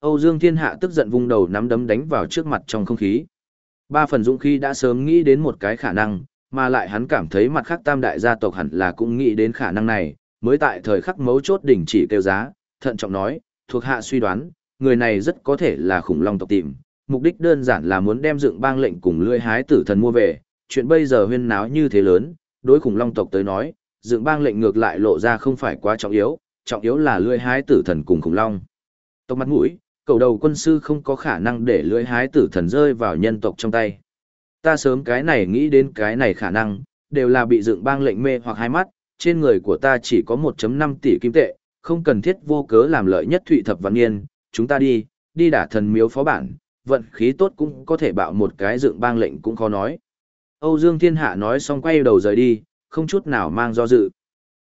Âu Dương Thiên Hạ tức giận vung đầu nắm đấm đánh vào trước mặt trong không khí. Ba phần dũng khí đã sớm nghĩ đến một cái khả năng, mà lại hắn cảm thấy mặt khác tam đại gia tộc hẳn là cũng nghĩ đến khả năng này, mới tại thời khắc mấu chốt đỉnh chỉ kêu giá, thận trọng nói, thuộc hạ suy đoán, người này rất có thể là khủng long tộc tìm, mục đích đơn giản là muốn đem dựng bang lệnh cùng lưỡi hái tử thần mua về, chuyện bây giờ huyên náo như thế lớn, đối khủng long tộc tới nói, dựng bang lệnh ngược lại lộ ra không phải quá trọng yếu, trọng yếu là lưỡi hái tử thần cùng khủng long. Tộc mặt mũi, cầu đầu quân sư không có khả năng để lưỡi hái tử thần rơi vào nhân tộc trong tay. Ta sớm cái này nghĩ đến cái này khả năng, đều là bị dựng bang lệnh mê hoặc hai mắt, trên người của ta chỉ có 1.5 tỷ kim tệ, không cần thiết vô cớ làm lợi nhất thụy thập văn niên, chúng ta đi, đi đả thần miếu phó bản, vận khí tốt cũng có thể bạo một cái dựng bang lệnh cũng khó nói. Âu Dương Thiên Hạ nói xong quay đầu rời đi, không chút nào mang do dự.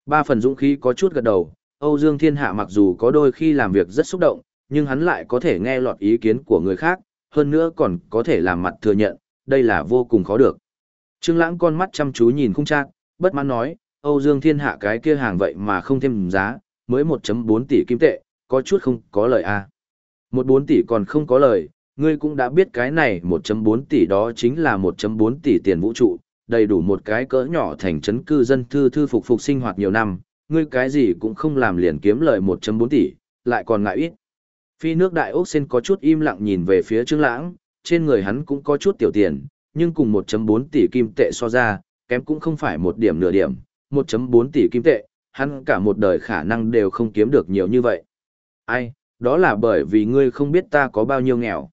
Ba phần dũng khí có chút gật đầu, Âu Dương Thiên Hạ mặc dù có đôi khi làm việc rất xúc động, nhưng hắn lại có thể nghe lọt ý kiến của người khác, hơn nữa còn có thể làm mặt thừa nhận, đây là vô cùng khó được. Trương Lãng con mắt chăm chú nhìn khung trang, bất mãn nói, Âu Dương Thiên Hạ cái kia hàng vậy mà không thêm giá, mới 1.4 tỷ kim tệ, có chút không có lời a. À. 1.4 tỷ còn không có lời, ngươi cũng đã biết cái này 1.4 tỷ đó chính là 1.4 tỷ tiền vũ trụ, đầy đủ một cái cỡ nhỏ thành trấn cư dân thư thư phục phục sinh hoạt nhiều năm, ngươi cái gì cũng không làm liền kiếm lời 1.4 tỷ, lại còn ngại ít. Phi nước đại ốc sen có chút im lặng nhìn về phía Trương Lãng, trên người hắn cũng có chút tiểu tiền, nhưng cùng 1.4 tỷ kim tệ so ra, kém cũng không phải một điểm nửa điểm, 1.4 tỷ kim tệ, hắn cả một đời khả năng đều không kiếm được nhiều như vậy. Ai, đó là bởi vì ngươi không biết ta có bao nhiêu nghèo.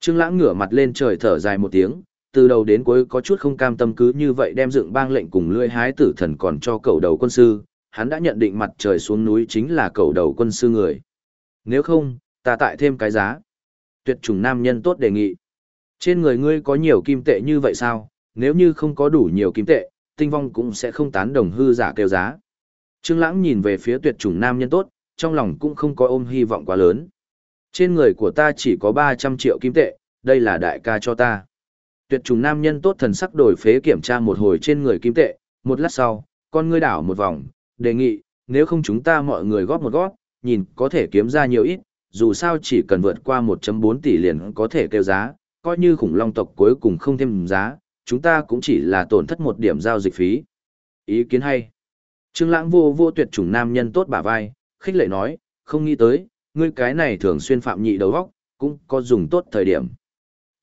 Trương Lãng ngửa mặt lên trời thở dài một tiếng, từ đầu đến cuối có chút không cam tâm cứ như vậy đem dựng bang lệnh cùng lưỡi hái tử thần còn cho cậu đầu quân sư, hắn đã nhận định mặt trời xuống núi chính là cậu đầu quân sư người. Nếu không, ta tại thêm cái giá. Tuyệt chủng nam nhân tốt đề nghị. Trên người ngươi có nhiều kim tệ như vậy sao? Nếu như không có đủ nhiều kim tệ, tinh vong cũng sẽ không tán đồng hư giả kêu giá. Trương Lãng nhìn về phía tuyệt chủng nam nhân tốt, trong lòng cũng không có ôm hy vọng quá lớn. Trên người của ta chỉ có 300 triệu kim tệ, đây là đại ca cho ta. Tuyệt trùng nam nhân tốt thần sắc đổi phế kiểm tra một hồi trên người kim tệ, một lát sau, con ngươi đảo một vòng, đề nghị, nếu không chúng ta mọi người góp một góp, nhìn có thể kiếm ra nhiều ít, dù sao chỉ cần vượt qua 1.4 tỷ liền có thể kêu giá, coi như khủng long tộc cuối cùng không thêm giá, chúng ta cũng chỉ là tổn thất một điểm giao dịch phí. Ý kiến hay. Trương Lãng vô vô tuyệt chủng nam nhân tốt bả vai, khích lệ nói, không nghĩ tới, ngươi cái này thường xuyên phạm nhị đầu óc, cũng có dùng tốt thời điểm.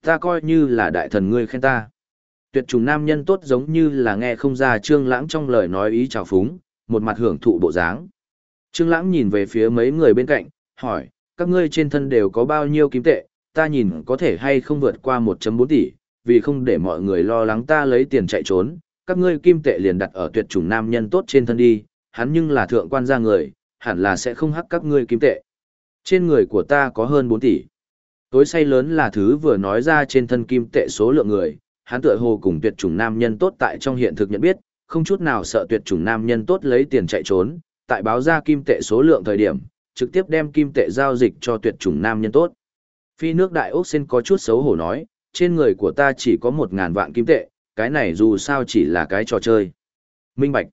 Ta coi như là đại thần ngươi khen ta. Tuyệt chủng nam nhân tốt giống như là nghe không ra Trương Lãng trong lời nói ý trào phúng, một mặt hưởng thụ bộ dáng. Trương Lãng nhìn về phía mấy người bên cạnh, hỏi, các ngươi trên thân đều có bao nhiêu kim tệ, ta nhìn có thể hay không vượt qua 1.4 tỷ, vì không để mọi người lo lắng ta lấy tiền chạy trốn, các ngươi kim tệ liền đặt ở tuyệt chủng nam nhân tốt trên thân đi, hắn nhưng là thượng quan gia người, hẳn là sẽ không hắc các ngươi kim tệ. Trên người của ta có hơn 4 tỷ. Tối say lớn là thứ vừa nói ra trên thân kim tệ số lượng người, hắn tựa hồ cùng tuyệt chủng nam nhân tốt tại trong hiện thực nhận biết, không chút nào sợ tuyệt chủng nam nhân tốt lấy tiền chạy trốn, tại báo ra kim tệ số lượng thời điểm, trực tiếp đem kim tệ giao dịch cho tuyệt chủng nam nhân tốt. Phi nước đại ốc xin có chút xấu hổ nói, trên người của ta chỉ có một ngàn vạn kim tệ, cái này dù sao chỉ là cái trò chơi. Minh Bạch.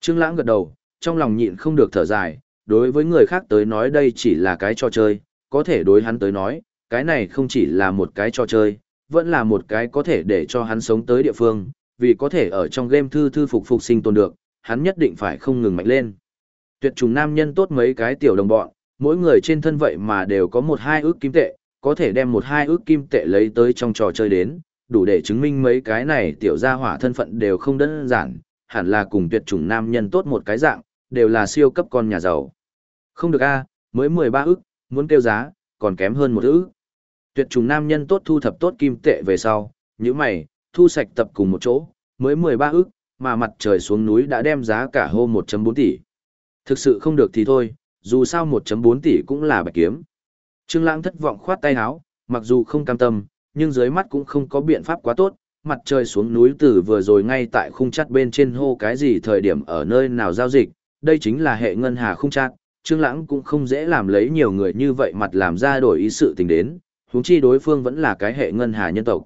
Trương Lãng gật đầu, trong lòng nhịn không được thở dài, đối với người khác tới nói đây chỉ là cái trò chơi, có thể đối hắn tới nói, cái này không chỉ là một cái trò chơi, vẫn là một cái có thể để cho hắn sống tới địa phương, vì có thể ở trong game thư thư phục phục sinh tồn được, hắn nhất định phải không ngừng mạnh lên. Tuyệt trùng nam nhân tốt mấy cái tiểu đồng bọn, mỗi người trên thân vậy mà đều có một hai ước kim tệ, có thể đem một hai ước kim tệ lấy tới trong trò chơi đến, đủ để chứng minh mấy cái này tiểu gia hỏa thân phận đều không đơn giản, hẳn là cùng tuyệt chủng nam nhân tốt một cái dạng, đều là siêu cấp con nhà giàu. Không được a, mới 13 ức, muốn kêu giá, còn kém hơn một ức. Tuyệt trùng nam nhân tốt thu thập tốt kim tệ về sau, như mày, thu sạch tập cùng một chỗ, mới 13 ức, mà mặt trời xuống núi đã đem giá cả hô 1.4 tỷ. Thực sự không được thì thôi, dù sao 1.4 tỷ cũng là bạch kiếm. Trương Lãng thất vọng khoát tay áo, mặc dù không cam tâm, nhưng dưới mắt cũng không có biện pháp quá tốt, mặt trời xuống núi từ vừa rồi ngay tại khung chặt bên trên hô cái gì thời điểm ở nơi nào giao dịch, đây chính là hệ ngân hà khung chặt, Trương Lãng cũng không dễ làm lấy nhiều người như vậy mặt làm ra đổi ý sự tình đến, huống chi đối phương vẫn là cái hệ ngân hà nhân tộc.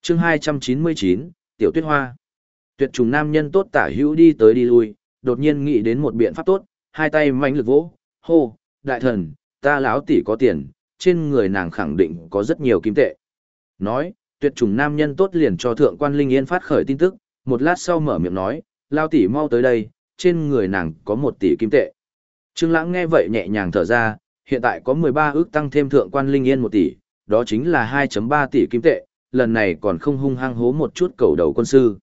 chương 299, Tiểu Tuyết Hoa. Tuyệt trùng nam nhân tốt tả hữu đi tới đi lui, đột nhiên nghĩ đến một biện pháp tốt, hai tay mạnh lực vỗ, hô, đại thần, ta lão tỷ có tiền, trên người nàng khẳng định có rất nhiều kim tệ. Nói, tuyệt trùng nam nhân tốt liền cho thượng quan Linh Yên phát khởi tin tức, một lát sau mở miệng nói, lao tỷ mau tới đây, trên người nàng có một tỷ kim tệ. Trương Lãng nghe vậy nhẹ nhàng thở ra, hiện tại có 13 ước tăng thêm thượng quan Linh Yên một tỷ, đó chính là 2.3 tỷ kim tệ, lần này còn không hung hăng hố một chút cầu đầu quân sư.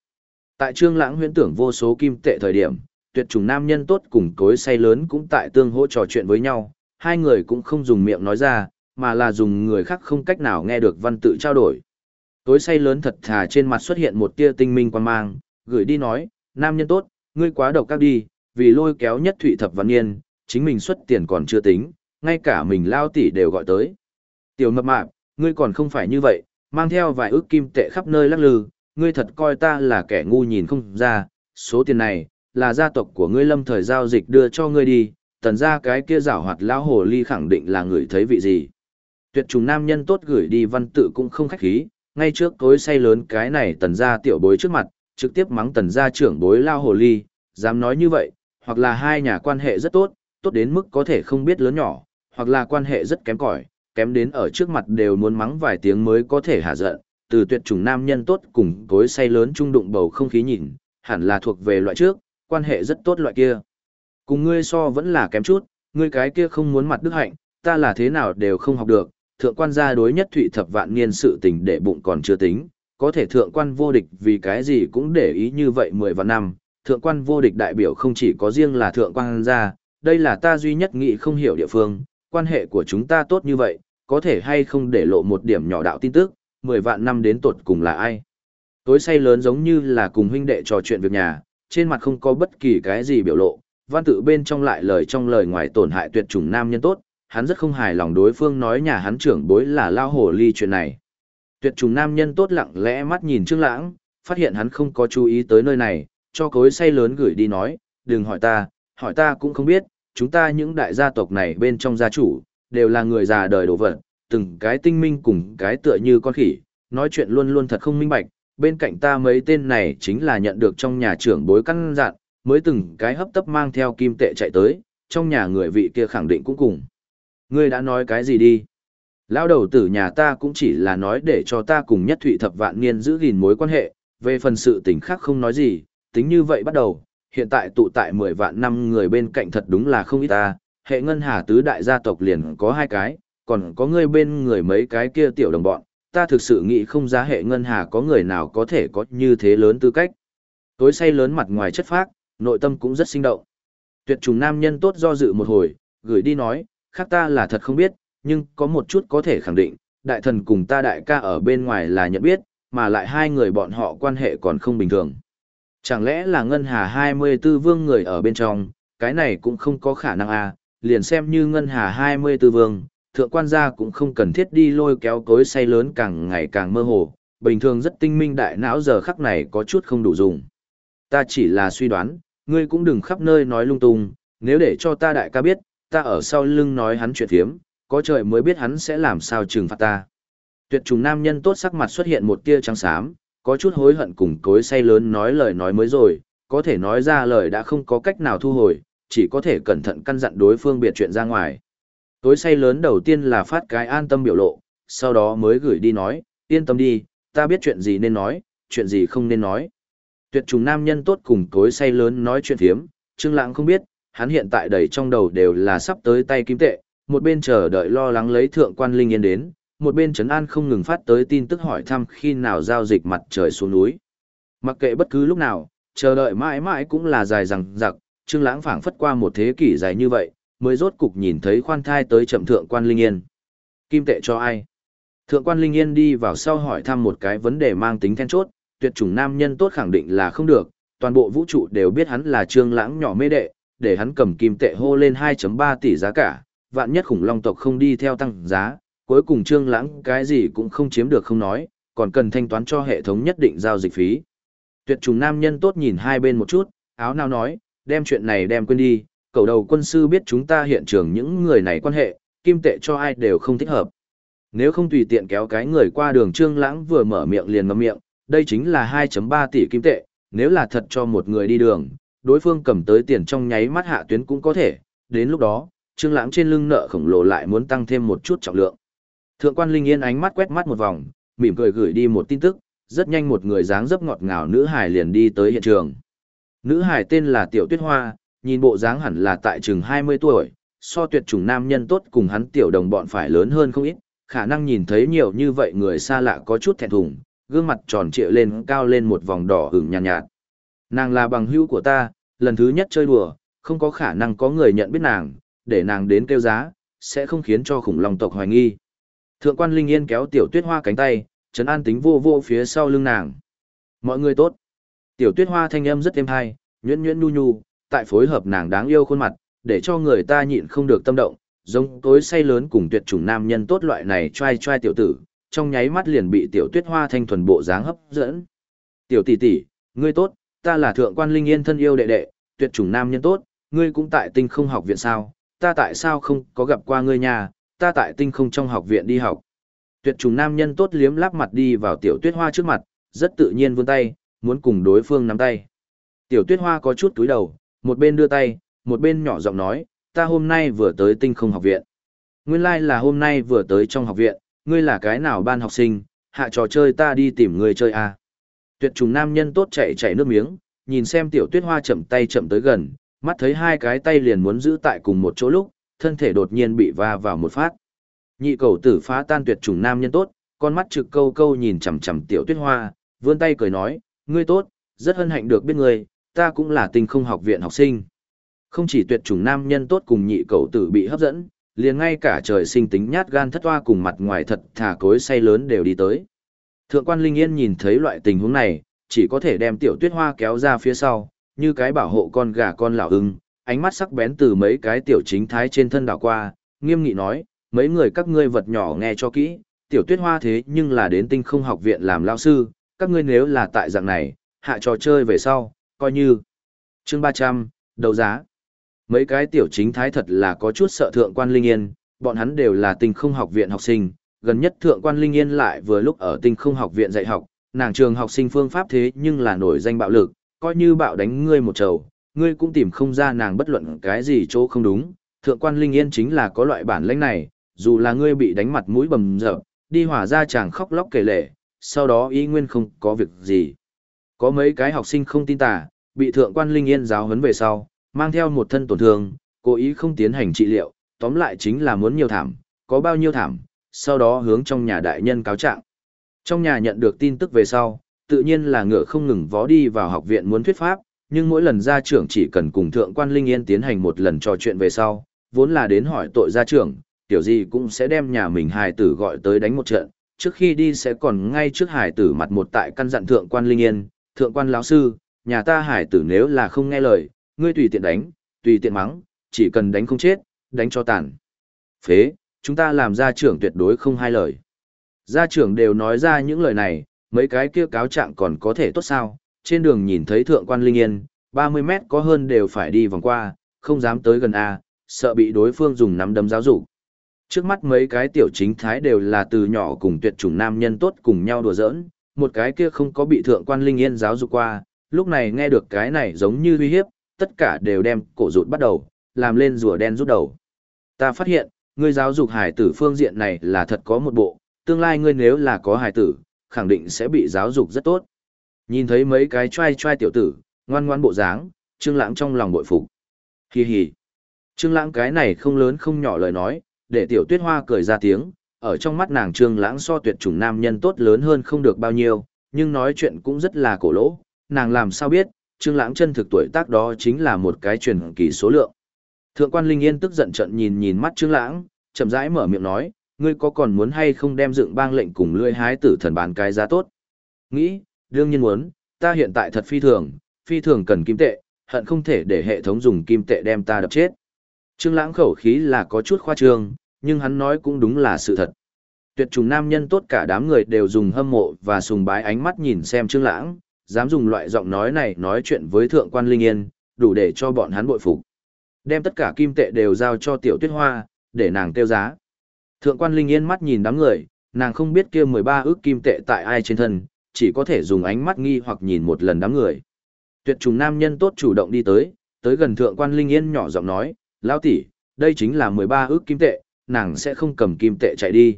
Tại Trương Lãng huyễn tưởng vô số kim tệ thời điểm, tuyệt trùng nam nhân tốt cùng cối say lớn cũng tại tương hỗ trò chuyện với nhau, hai người cũng không dùng miệng nói ra, mà là dùng người khác không cách nào nghe được văn tự trao đổi. Cối say lớn thật thà trên mặt xuất hiện một tia tinh minh quan mang, gửi đi nói, nam nhân tốt, ngươi quá độc các đi, vì lôi kéo nhất thụy thập văn niên, chính mình xuất tiền còn chưa tính, ngay cả mình lao tỷ đều gọi tới. Tiểu mập mạp, ngươi còn không phải như vậy, mang theo vài ước kim tệ khắp nơi lắc lư, ngươi thật coi ta là kẻ ngu nhìn không ra, số tiền này, là gia tộc của ngươi lâm thời giao dịch đưa cho ngươi đi, tần ra cái kia rảo hoạt lão hồ ly khẳng định là người thấy vị gì. Tuyệt trùng nam nhân tốt gửi đi văn tự cũng không khách khí, ngay trước cối say lớn cái này tần ra tiểu bối trước mặt, trực tiếp mắng tần ra trưởng bối lao hồ ly, dám nói như vậy, hoặc là hai nhà quan hệ rất tốt, tốt đến mức có thể không biết lớn nhỏ, hoặc là quan hệ rất kém cỏi, kém đến ở trước mặt đều muốn mắng vài tiếng mới có thể hạ giận, từ tuyệt chủng nam nhân tốt cùng cối say lớn trung đụng bầu không khí nhìn, hẳn là thuộc về loại trước, quan hệ rất tốt loại kia. Cùng ngươi so vẫn là kém chút, ngươi cái kia không muốn mặt đức hạnh, ta là thế nào đều không học được, thượng quan gia đối nhất thụy thập vạn niên sự tình để bụng còn chưa tính, có thể thượng quan vô địch vì cái gì cũng để ý như vậy mười vạn năm, thượng quan vô địch đại biểu không chỉ có riêng là thượng quan gia, đây là ta duy nhất nghĩ không hiểu địa phương, quan hệ của chúng ta tốt như vậy, có thể hay không để lộ một điểm nhỏ đạo tin tức, mười vạn năm đến tột cùng là ai. Tối say lớn giống như là cùng huynh đệ trò chuyện việc nhà, trên mặt không có bất kỳ cái gì biểu lộ, văn tự bên trong lại lời trong lời ngoài tổn hại tuyệt chủng nam nhân tốt, hắn rất không hài lòng đối phương nói nhà hắn trưởng bối là lao hồ ly chuyện này. Tuyệt trùng nam nhân tốt lặng lẽ mắt nhìn Trương Lãng, phát hiện hắn không có chú ý tới nơi này, cho cối say lớn gửi đi nói, đừng hỏi ta, hỏi ta cũng không biết, chúng ta những đại gia tộc này bên trong gia chủ, đều là người già đời đồ vật, từng cái tinh minh cùng cái tựa như con khỉ, nói chuyện luôn luôn thật không minh bạch, bên cạnh ta mấy tên này chính là nhận được trong nhà trưởng bối căn dặn, mới từng cái hấp tấp mang theo kim tệ chạy tới, trong nhà người vị kia khẳng định cũng cùng. Ngươi đã nói cái gì đi? Lão đầu tử nhà ta cũng chỉ là nói để cho ta cùng nhất thụy thập vạn niên giữ gìn mối quan hệ, về phần sự tình khác không nói gì, tính như vậy bắt đầu, hiện tại tụ tại 10 vạn năm người bên cạnh thật đúng là không ít ta, hệ ngân hà tứ đại gia tộc liền có hai cái, còn có người bên người mấy cái kia tiểu đồng bọn, ta thực sự nghĩ không ra hệ ngân hà có người nào có thể có như thế lớn tư cách. Tối say lớn mặt ngoài chất phác, nội tâm cũng rất sinh động. Tuyệt trùng nam nhân tốt do dự một hồi, gửi đi nói, khác ta là thật không biết, nhưng có một chút có thể khẳng định, đại thần cùng ta đại ca ở bên ngoài là nhận biết, mà lại hai người bọn họ quan hệ còn không bình thường. Chẳng lẽ là ngân hà 24 vương người ở bên trong, cái này cũng không có khả năng à, liền xem như ngân hà 24 vương, thượng quan gia cũng không cần thiết đi lôi kéo cối say lớn càng ngày càng mơ hồ, bình thường rất tinh minh đại não giờ khắc này có chút không đủ dùng. Ta chỉ là suy đoán, ngươi cũng đừng khắp nơi nói lung tung, nếu để cho ta đại ca biết, ta ở sau lưng nói hắn chuyện thiếm, có trời mới biết hắn sẽ làm sao trừng phạt ta. Tuyệt trùng nam nhân tốt sắc mặt xuất hiện một tia trắng xám, có chút hối hận cùng cối say lớn nói lời nói mới rồi, có thể nói ra lời đã không có cách nào thu hồi, chỉ có thể cẩn thận căn dặn đối phương biệt chuyện ra ngoài. Tối say lớn đầu tiên là phát cái an tâm biểu lộ, sau đó mới gửi đi nói, yên tâm đi, ta biết chuyện gì nên nói, chuyện gì không nên nói. Tuyệt trùng nam nhân tốt cùng cối say lớn nói chuyện thiếm, Trương Lãng không biết, hắn hiện tại đầy trong đầu đều là sắp tới tay kim tệ, một bên chờ đợi lo lắng lấy thượng quan linh yên đến, một bên trấn an không ngừng phát tới tin tức hỏi thăm khi nào giao dịch mặt trời xuống núi. Mặc kệ bất cứ lúc nào, chờ đợi mãi mãi cũng là dài rằng rằng, Trương Lãng phảng phất qua một thế kỷ dài như vậy, mới rốt cục nhìn thấy khoan thai tới chậm thượng quan Linh Yên. Kim tệ cho ai? Thượng quan Linh Yên đi vào sau hỏi thăm một cái vấn đề mang tính then chốt, tuyệt chủng nam nhân tốt khẳng định là không được, toàn bộ vũ trụ đều biết hắn là Trương Lãng nhỏ mê đệ, để hắn cầm kim tệ hô lên 2.3 tỷ giá cả, vạn nhất khủng long tộc không đi theo tăng giá, cuối cùng trương lãng cái gì cũng không chiếm được không nói, còn cần thanh toán cho hệ thống nhất định giao dịch phí. Tuyệt trùng nam nhân tốt nhìn hai bên một chút, áo nào nói, đem chuyện này đem quên đi, cầu đầu quân sư biết chúng ta hiện trường những người này quan hệ, kim tệ cho ai đều không thích hợp. Nếu không tùy tiện kéo cái người qua đường Trương Lãng vừa mở miệng liền ngậm miệng, đây chính là 2.3 tỷ kim tệ, nếu là thật cho một người đi đường, đối phương cầm tới tiền trong nháy mắt hạ tuyến cũng có thể, đến lúc đó, Trương Lãng trên lưng nợ khổng lồ lại muốn tăng thêm một chút trọng lượng. Thượng quan Linh Yên ánh mắt quét mắt một vòng, mỉm cười gửi đi một tin tức, rất nhanh một người dáng dấp ngọt ngào nữ hài liền đi tới hiện trường. Nữ hài tên là Tiểu Tuyết Hoa, nhìn bộ dáng hẳn là tại chừng 20 tuổi, so tuyệt chủng nam nhân tốt cùng hắn tiểu đồng bọn phải lớn hơn không ít, khả năng nhìn thấy nhiều như vậy người xa lạ có chút thẹn thùng, gương mặt tròn trịa lên cao lên một vòng đỏ hửng nhàn nhạt, nhạt. Nàng là bằng hữu của ta, lần thứ nhất chơi đùa, không có khả năng có người nhận biết nàng, để nàng đến kêu giá, sẽ không khiến cho khủng long tộc hoài nghi. Thượng quan Linh Yên kéo tiểu tuyết hoa cánh tay, trấn an tính vô vô phía sau lưng nàng. Mọi người tốt. Tiểu tuyết hoa thanh âm rất êm hay, nhuyễn nhuyễn nhu nhu, tại phối hợp nàng đáng yêu khuôn mặt, để cho người ta nhịn không được tâm động, giống tối say lớn cùng tuyệt chủng nam nhân tốt loại này trai trai tiểu tử, trong nháy mắt liền bị tiểu tuyết hoa thanh thuần bộ dáng hấp dẫn. Tiểu tỷ tỷ, ngươi tốt, ta là thượng quan linh yên thân yêu đệ đệ, tuyệt chủng nam nhân tốt, ngươi cũng tại tinh không học viện sao, ta tại sao không có gặp qua ngươi nhà, ta tại tinh không trong học viện đi học. Tuyệt chủng nam nhân tốt liếm lắp mặt đi vào tiểu tuyết hoa trước mặt, rất tự nhiên vươn tay, muốn cùng đối phương nắm tay. Tiểu tuyết hoa có chút túi đầu, một bên đưa tay, một bên nhỏ giọng nói, ta hôm nay vừa tới tinh không học viện. Nguyên lai like là hôm nay vừa tới trong học viện, ngươi là cái nào ban học sinh, hạ trò chơi ta đi tìm ngươi chơi à. Tuyệt trùng nam nhân tốt chạy chạy nước miếng, nhìn xem tiểu tuyết hoa chậm tay chậm tới gần, mắt thấy hai cái tay liền muốn giữ tại cùng một chỗ lúc, thân thể đột nhiên bị va vào một phát. Nhị cầu tử phá tan tuyệt trùng nam nhân tốt, con mắt trực câu câu nhìn chằm chằm tiểu tuyết hoa, vươn tay cười nói, ngươi tốt, rất hân hạnh được biết ngươi, ta cũng là tinh không học viện học sinh. Không chỉ tuyệt chủng nam nhân tốt cùng nhị cậu tử bị hấp dẫn, liền ngay cả trời sinh tính nhát gan thất toa cùng mặt ngoài thật thả cối say lớn đều đi tới. Thượng quan Linh Yên nhìn thấy loại tình huống này, chỉ có thể đem tiểu tuyết hoa kéo ra phía sau, như cái bảo hộ con gà con lão ưng, ánh mắt sắc bén từ mấy cái tiểu chính thái trên thân đảo qua, nghiêm nghị nói, mấy người các ngươi vật nhỏ nghe cho kỹ, tiểu tuyết hoa thế nhưng là đến tinh không học viện làm lao sư, các ngươi nếu là tại dạng này, hạ trò chơi về sau, coi như. chương 300, đầu giá. Mấy cái tiểu chính thái thật là có chút sợ thượng quan linh yên, bọn hắn đều là tinh không học viện học sinh, gần nhất thượng quan linh yên lại vừa lúc ở tinh không học viện dạy học, nàng trường học sinh phương pháp thế nhưng là nổi danh bạo lực, coi như bạo đánh ngươi một trầu, ngươi cũng tìm không ra nàng bất luận cái gì chỗ không đúng. Thượng quan linh yên chính là có loại bản lĩnh này, dù là ngươi bị đánh mặt mũi bầm dập, đi hỏa ra chàng khóc lóc kể lệ, sau đó ý nguyên không có việc gì. Có mấy cái học sinh không tin tà, bị thượng quan linh yên giáo huấn về sau, mang theo một thân tổn thương, cố ý không tiến hành trị liệu, tóm lại chính là muốn nhiều thảm, có bao nhiêu thảm, sau đó hướng trong nhà đại nhân cáo trạng. Trong nhà nhận được tin tức về sau, tự nhiên là ngựa không ngừng vó đi vào học viện muốn thuyết pháp, nhưng mỗi lần gia trưởng chỉ cần cùng thượng quan Linh Yên tiến hành một lần trò chuyện về sau, vốn là đến hỏi tội gia trưởng, tiểu gì cũng sẽ đem nhà mình hài tử gọi tới đánh một trận, trước khi đi sẽ còn ngay trước hài tử mặt một tại căn dặn thượng quan Linh Yên, thượng quan lão sư, nhà ta hải tử nếu là không nghe lời, ngươi tùy tiện đánh, tùy tiện mắng, chỉ cần đánh không chết, đánh cho tàn. Phế, chúng ta làm gia trưởng tuyệt đối không hai lời. Gia trưởng đều nói ra những lời này, mấy cái kia cáo trạng còn có thể tốt sao, trên đường nhìn thấy thượng quan linh yên, 30 mét có hơn đều phải đi vòng qua, không dám tới gần A, sợ bị đối phương dùng nắm đấm giáo dục. Trước mắt mấy cái tiểu chính thái đều là từ nhỏ cùng tuyệt chủng nam nhân tốt cùng nhau đùa giỡn, một cái kia không có bị thượng quan linh yên giáo dục qua, lúc này nghe được cái này giống như uy hiếp, tất cả đều đem cổ rụt bắt đầu, làm lên rùa đen rút đầu. Ta phát hiện, ngươi giáo dục hải tử phương diện này là thật có một bộ, tương lai ngươi nếu là có hải tử, khẳng định sẽ bị giáo dục rất tốt. Nhìn thấy mấy cái trai trai tiểu tử, ngoan ngoan bộ dáng, Trương Lãng trong lòng bội phục. Hi hi. Trương Lãng cái này không lớn không nhỏ lời nói, để tiểu Tuyết Hoa cười ra tiếng, ở trong mắt nàng Trương Lãng so tuyệt chủng nam nhân tốt lớn hơn không được bao nhiêu, nhưng nói chuyện cũng rất là cổ lỗ, nàng làm sao biết, Trương Lãng chân thực tuổi tác đó chính là một cái truyền kỳ số lượng. Thượng quan Linh Yên tức giận trợn nhìn nhìn mắt Trương Lãng, chậm rãi mở miệng nói, ngươi có còn muốn hay không đem dựng bang lệnh cùng lưỡi hái tử thần bán cái giá tốt? Nghĩ, đương nhiên muốn, ta hiện tại thật phi thường, phi thường cần kim tệ, hận không thể để hệ thống dùng kim tệ đem ta đập chết. Trương Lãng khẩu khí là có chút khoa trương, nhưng hắn nói cũng đúng là sự thật. Tuyệt trùng nam nhân tốt cả đám người đều dùng hâm mộ và sùng bái ánh mắt nhìn xem Trương Lãng, dám dùng loại giọng nói này nói chuyện với thượng quan Linh Yên, đủ để cho bọn hắn bội phục. Đem tất cả kim tệ đều giao cho tiểu tuyết hoa, để nàng tiêu giá. Thượng quan Linh Yên mắt nhìn đám người, nàng không biết kia 13 ước kim tệ tại ai trên thân, chỉ có thể dùng ánh mắt nghi hoặc nhìn một lần đám người. Tuyệt trùng nam nhân tốt chủ động đi tới, tới gần thượng quan Linh Yên nhỏ giọng nói, lão tỷ, đây chính là 13 ước kim tệ, nàng sẽ không cầm kim tệ chạy đi.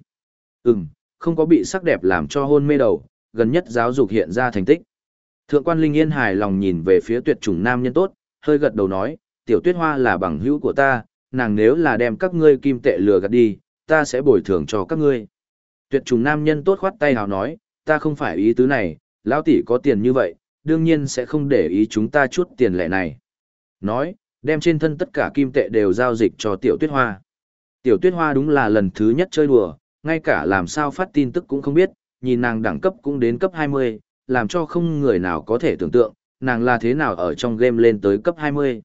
Ừm, không có bị sắc đẹp làm cho hôn mê đầu, gần nhất giáo dục hiện ra thành tích. Thượng quan Linh Yên hài lòng nhìn về phía tuyệt chủng nam nhân tốt, hơi gật đầu nói, tiểu tuyết hoa là bằng hữu của ta, nàng nếu là đem các ngươi kim tệ lừa gạt đi, ta sẽ bồi thường cho các ngươi. Tuyệt trùng nam nhân tốt khoát tay hào nói, ta không phải ý tứ này, lão tỷ có tiền như vậy, đương nhiên sẽ không để ý chúng ta chút tiền lẻ này. Nói, đem trên thân tất cả kim tệ đều giao dịch cho tiểu tuyết hoa. Tiểu tuyết hoa đúng là lần thứ nhất chơi đùa, ngay cả làm sao phát tin tức cũng không biết, nhìn nàng đẳng cấp cũng đến cấp 20, làm cho không người nào có thể tưởng tượng, nàng là thế nào ở trong game lên tới cấp 20.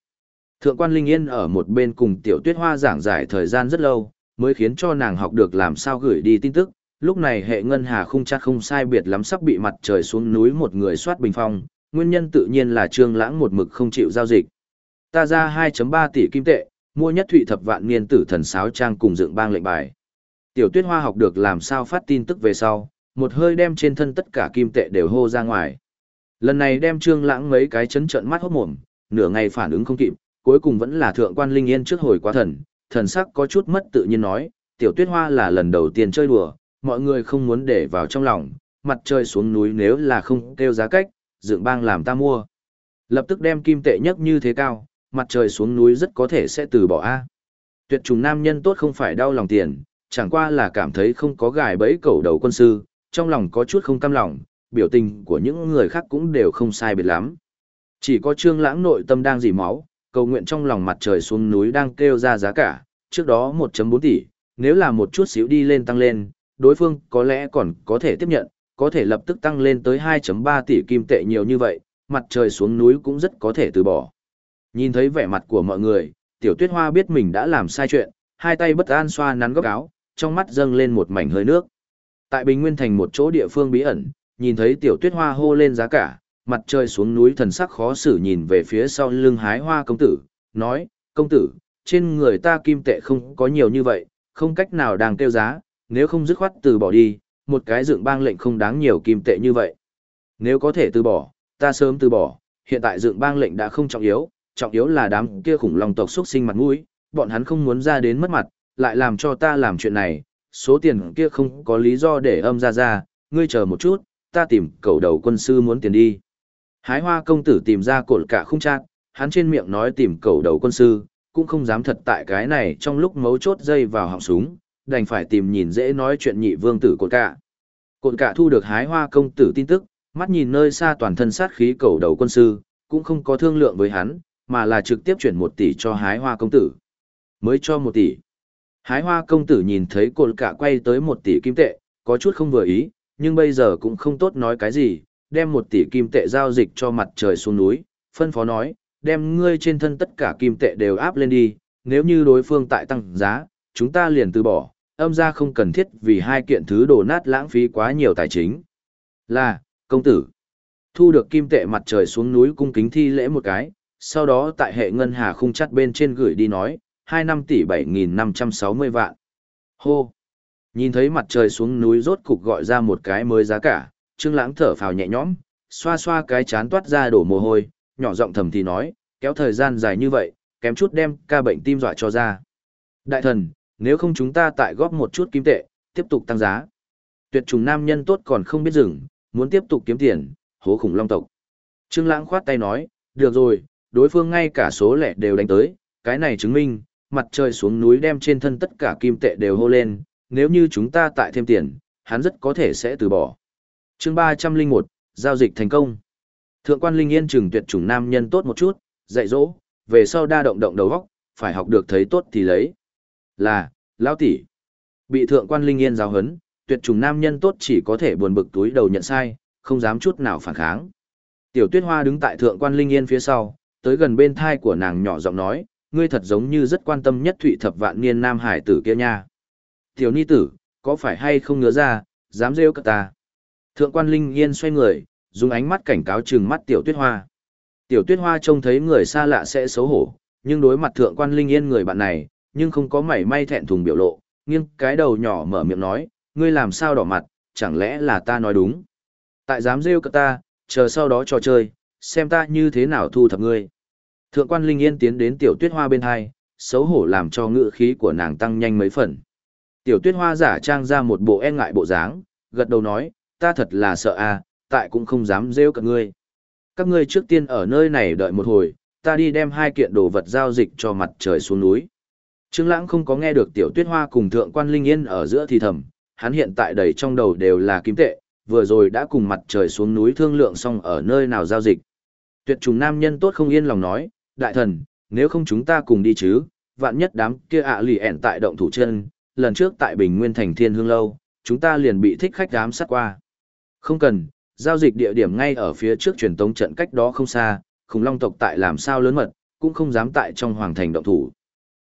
Thượng quan Linh Yên ở một bên cùng tiểu tuyết hoa giảng giải thời gian rất lâu, mới khiến cho nàng học được làm sao gửi đi tin tức. Lúc này hệ ngân hà không chắc không sai biệt lắm sắp bị mặt trời xuống núi một người soát bình phong, nguyên nhân tự nhiên là trương lãng một mực không chịu giao dịch. Ta ra 2.3 tỷ kim tệ, mua nhất thụy thập vạn niên tử thần sáo trang cùng dựng bang lệnh bài. Tiểu tuyết hoa học được làm sao phát tin tức về sau, một hơi đem trên thân tất cả kim tệ đều hô ra ngoài. Lần này đem trương lãng mấy cái chấn trận mắt hốt mồm, nửa ngày phản ứng không kịp, cuối cùng vẫn là thượng quan linh yên trước hồi quá thần, thần sắc có chút mất tự nhiên nói, tiểu tuyết hoa là lần đầu tiên chơi đùa, mọi người không muốn để vào trong lòng, mặt trời xuống núi nếu là không kêu giá cách, dựng bang làm ta mua. Lập tức đem kim tệ nhất như thế cao, mặt trời xuống núi rất có thể sẽ từ bỏ A. Tuyệt trùng nam nhân tốt không phải đau lòng tiền, chẳng qua là cảm thấy không có gài bẫy cầu đầu quân sư, trong lòng có chút không cam lòng, biểu tình của những người khác cũng đều không sai biệt lắm. Chỉ có trương lãng nội tâm đang dỉ máu, cầu nguyện trong lòng mặt trời xuống núi đang kêu ra giá cả, trước đó 1.4 tỷ, nếu là một chút xíu đi lên tăng lên, đối phương có lẽ còn có thể tiếp nhận, có thể lập tức tăng lên tới 2.3 tỷ kim tệ nhiều như vậy, mặt trời xuống núi cũng rất có thể từ bỏ. Nhìn thấy vẻ mặt của mọi người, tiểu tuyết hoa biết mình đã làm sai chuyện, hai tay bất an xoa nắn góc áo, trong mắt dâng lên một mảnh hơi nước. Tại Bình Nguyên Thành một chỗ địa phương bí ẩn, nhìn thấy tiểu tuyết hoa hô lên giá cả, mặt trời xuống núi thần sắc khó xử nhìn về phía sau lưng hái hoa công tử, nói, công tử, trên người ta kim tệ không có nhiều như vậy, không cách nào đang kêu giá, nếu không dứt khoát từ bỏ đi, một cái dựng bang lệnh không đáng nhiều kim tệ như vậy. Nếu có thể từ bỏ, ta sớm từ bỏ, hiện tại dựng bang lệnh đã không trọng yếu, trọng yếu là đám kia khủng long tộc xuất sinh mặt mũi, bọn hắn không muốn ra đến mất mặt, lại làm cho ta làm chuyện này, số tiền kia không có lý do để âm ra ra, ngươi chờ một chút, ta tìm cầu đầu quân sư muốn tiền đi. Hái hoa công tử tìm ra cột cả không chát, hắn trên miệng nói tìm cầu đầu quân sư, cũng không dám thật tại cái này trong lúc mấu chốt dây vào họng súng, đành phải tìm nhìn dễ nói chuyện nhị vương tử cột cả. Cột cả thu được hái hoa công tử tin tức, mắt nhìn nơi xa toàn thân sát khí cầu đầu quân sư, cũng không có thương lượng với hắn, mà là trực tiếp chuyển một tỷ cho hái hoa công tử. Mới cho một tỷ. Hái hoa công tử nhìn thấy cột cả quay tới một tỷ kim tệ, có chút không vừa ý, nhưng bây giờ cũng không tốt nói cái gì, đem một tỷ kim tệ giao dịch cho mặt trời xuống núi, phân phó nói, đem ngươi trên thân tất cả kim tệ đều áp lên đi, nếu như đối phương tại tăng giá, chúng ta liền từ bỏ, âm ra không cần thiết vì hai kiện thứ đồ nát lãng phí quá nhiều tài chính. Là, công tử, thu được kim tệ mặt trời xuống núi cung kính thi lễ một cái, sau đó tại hệ ngân hà khung chắt bên trên gửi đi nói, 2 năm tỷ 7.560 vạn. Hô! Nhìn thấy mặt trời xuống núi rốt cục gọi ra một cái mới giá cả, Trương Lãng thở phào nhẹ nhõm, xoa xoa cái chán toát ra đổ mồ hôi, nhỏ giọng thầm thì nói, kéo thời gian dài như vậy, kém chút đem ca bệnh tim dọa cho ra. Đại thần, nếu không chúng ta tại góp một chút kim tệ, tiếp tục tăng giá. Tuyệt trùng nam nhân tốt còn không biết dừng, muốn tiếp tục kiếm tiền, hố khủng long tộc. Trương Lãng khoát tay nói, được rồi, đối phương ngay cả số lẻ đều đánh tới, cái này chứng minh, mặt trời xuống núi đem trên thân tất cả kim tệ đều hô lên, nếu như chúng ta tại thêm tiền, hắn rất có thể sẽ từ bỏ. chương 301, giao dịch thành công. Thượng quan Linh Yên trừng tuyệt chủng nam nhân tốt một chút, dạy dỗ, về sau đa động động đầu góc, phải học được thấy tốt thì lấy. Là, lão tỷ. Bị thượng quan Linh Yên giáo hấn, tuyệt chủng nam nhân tốt chỉ có thể buồn bực túi đầu nhận sai, không dám chút nào phản kháng. Tiểu Tuyết Hoa đứng tại thượng quan Linh Yên phía sau, tới gần bên thai của nàng nhỏ giọng nói, ngươi thật giống như rất quan tâm nhất thụy thập vạn niên nam hải tử kia nha. Tiểu ni tử, có phải hay không ngứa ra, dám rêu cả ta. Thượng quan Linh Yên xoay người, dùng ánh mắt cảnh cáo trừng mắt tiểu tuyết hoa. Tiểu tuyết hoa trông thấy người xa lạ sẽ xấu hổ, nhưng đối mặt thượng quan Linh Yên người bạn này, nhưng không có mảy may thẹn thùng biểu lộ, Nghiêng cái đầu nhỏ mở miệng nói, ngươi làm sao đỏ mặt, chẳng lẽ là ta nói đúng. Tại dám rêu cả ta, chờ sau đó trò chơi, xem ta như thế nào thu thập ngươi. Thượng quan Linh Yên tiến đến tiểu tuyết hoa bên hai, xấu hổ làm cho ngự khí của nàng tăng nhanh mấy phần. Tiểu tuyết hoa giả trang ra một bộ e ngại bộ dáng, gật đầu nói, ta thật là sợ à, tại cũng không dám rêu cả ngươi. Các ngươi trước tiên ở nơi này đợi một hồi, ta đi đem hai kiện đồ vật giao dịch cho mặt trời xuống núi. Trương Lãng không có nghe được tiểu tuyết hoa cùng thượng quan Linh Yên ở giữa thì thầm, hắn hiện tại đầy trong đầu đều là kim tệ, vừa rồi đã cùng mặt trời xuống núi thương lượng xong ở nơi nào giao dịch. Tuyệt trùng nam nhân tốt không yên lòng nói, đại thần, nếu không chúng ta cùng đi chứ, vạn nhất đám kia ạ lì ẻn tại động thủ chân, lần trước tại Bình Nguyên Thành Thiên Hương Lâu, chúng ta liền bị thích khách đám sát qua. Không cần, giao dịch địa điểm ngay ở phía trước truyền tống trận cách đó không xa, khủng long tộc tại làm sao lớn mật, cũng không dám tại trong hoàng thành động thủ.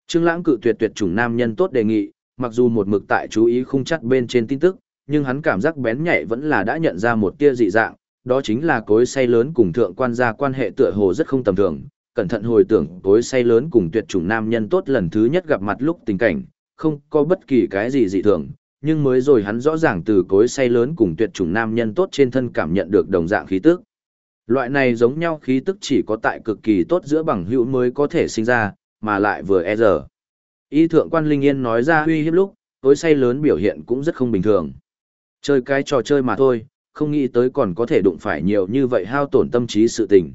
Trương Lãng cự tuyệt tuyệt chủng nam nhân tốt đề nghị, mặc dù một mực tại chú ý khung chắc bên trên tin tức, nhưng hắn cảm giác bén nhạy vẫn là đã nhận ra một tia dị dạng, đó chính là cối say lớn cùng thượng quan gia quan hệ tựa hồ rất không tầm thường. Cẩn thận hồi tưởng cối say lớn cùng tuyệt chủng nam nhân tốt lần thứ nhất gặp mặt lúc tình cảnh, không có bất kỳ cái gì dị thường, nhưng mới rồi hắn rõ ràng từ cối say lớn cùng tuyệt chủng nam nhân tốt trên thân cảm nhận được đồng dạng khí tức. Loại này giống nhau khí tức chỉ có tại cực kỳ tốt giữa bằng hữu mới có thể sinh ra, mà lại vừa e giờ. ý thượng quan Linh Yên nói ra huy hiếp lúc, tối say lớn biểu hiện cũng rất không bình thường. Chơi cái trò chơi mà thôi, không nghĩ tới còn có thể đụng phải nhiều như vậy hao tổn tâm trí sự tình.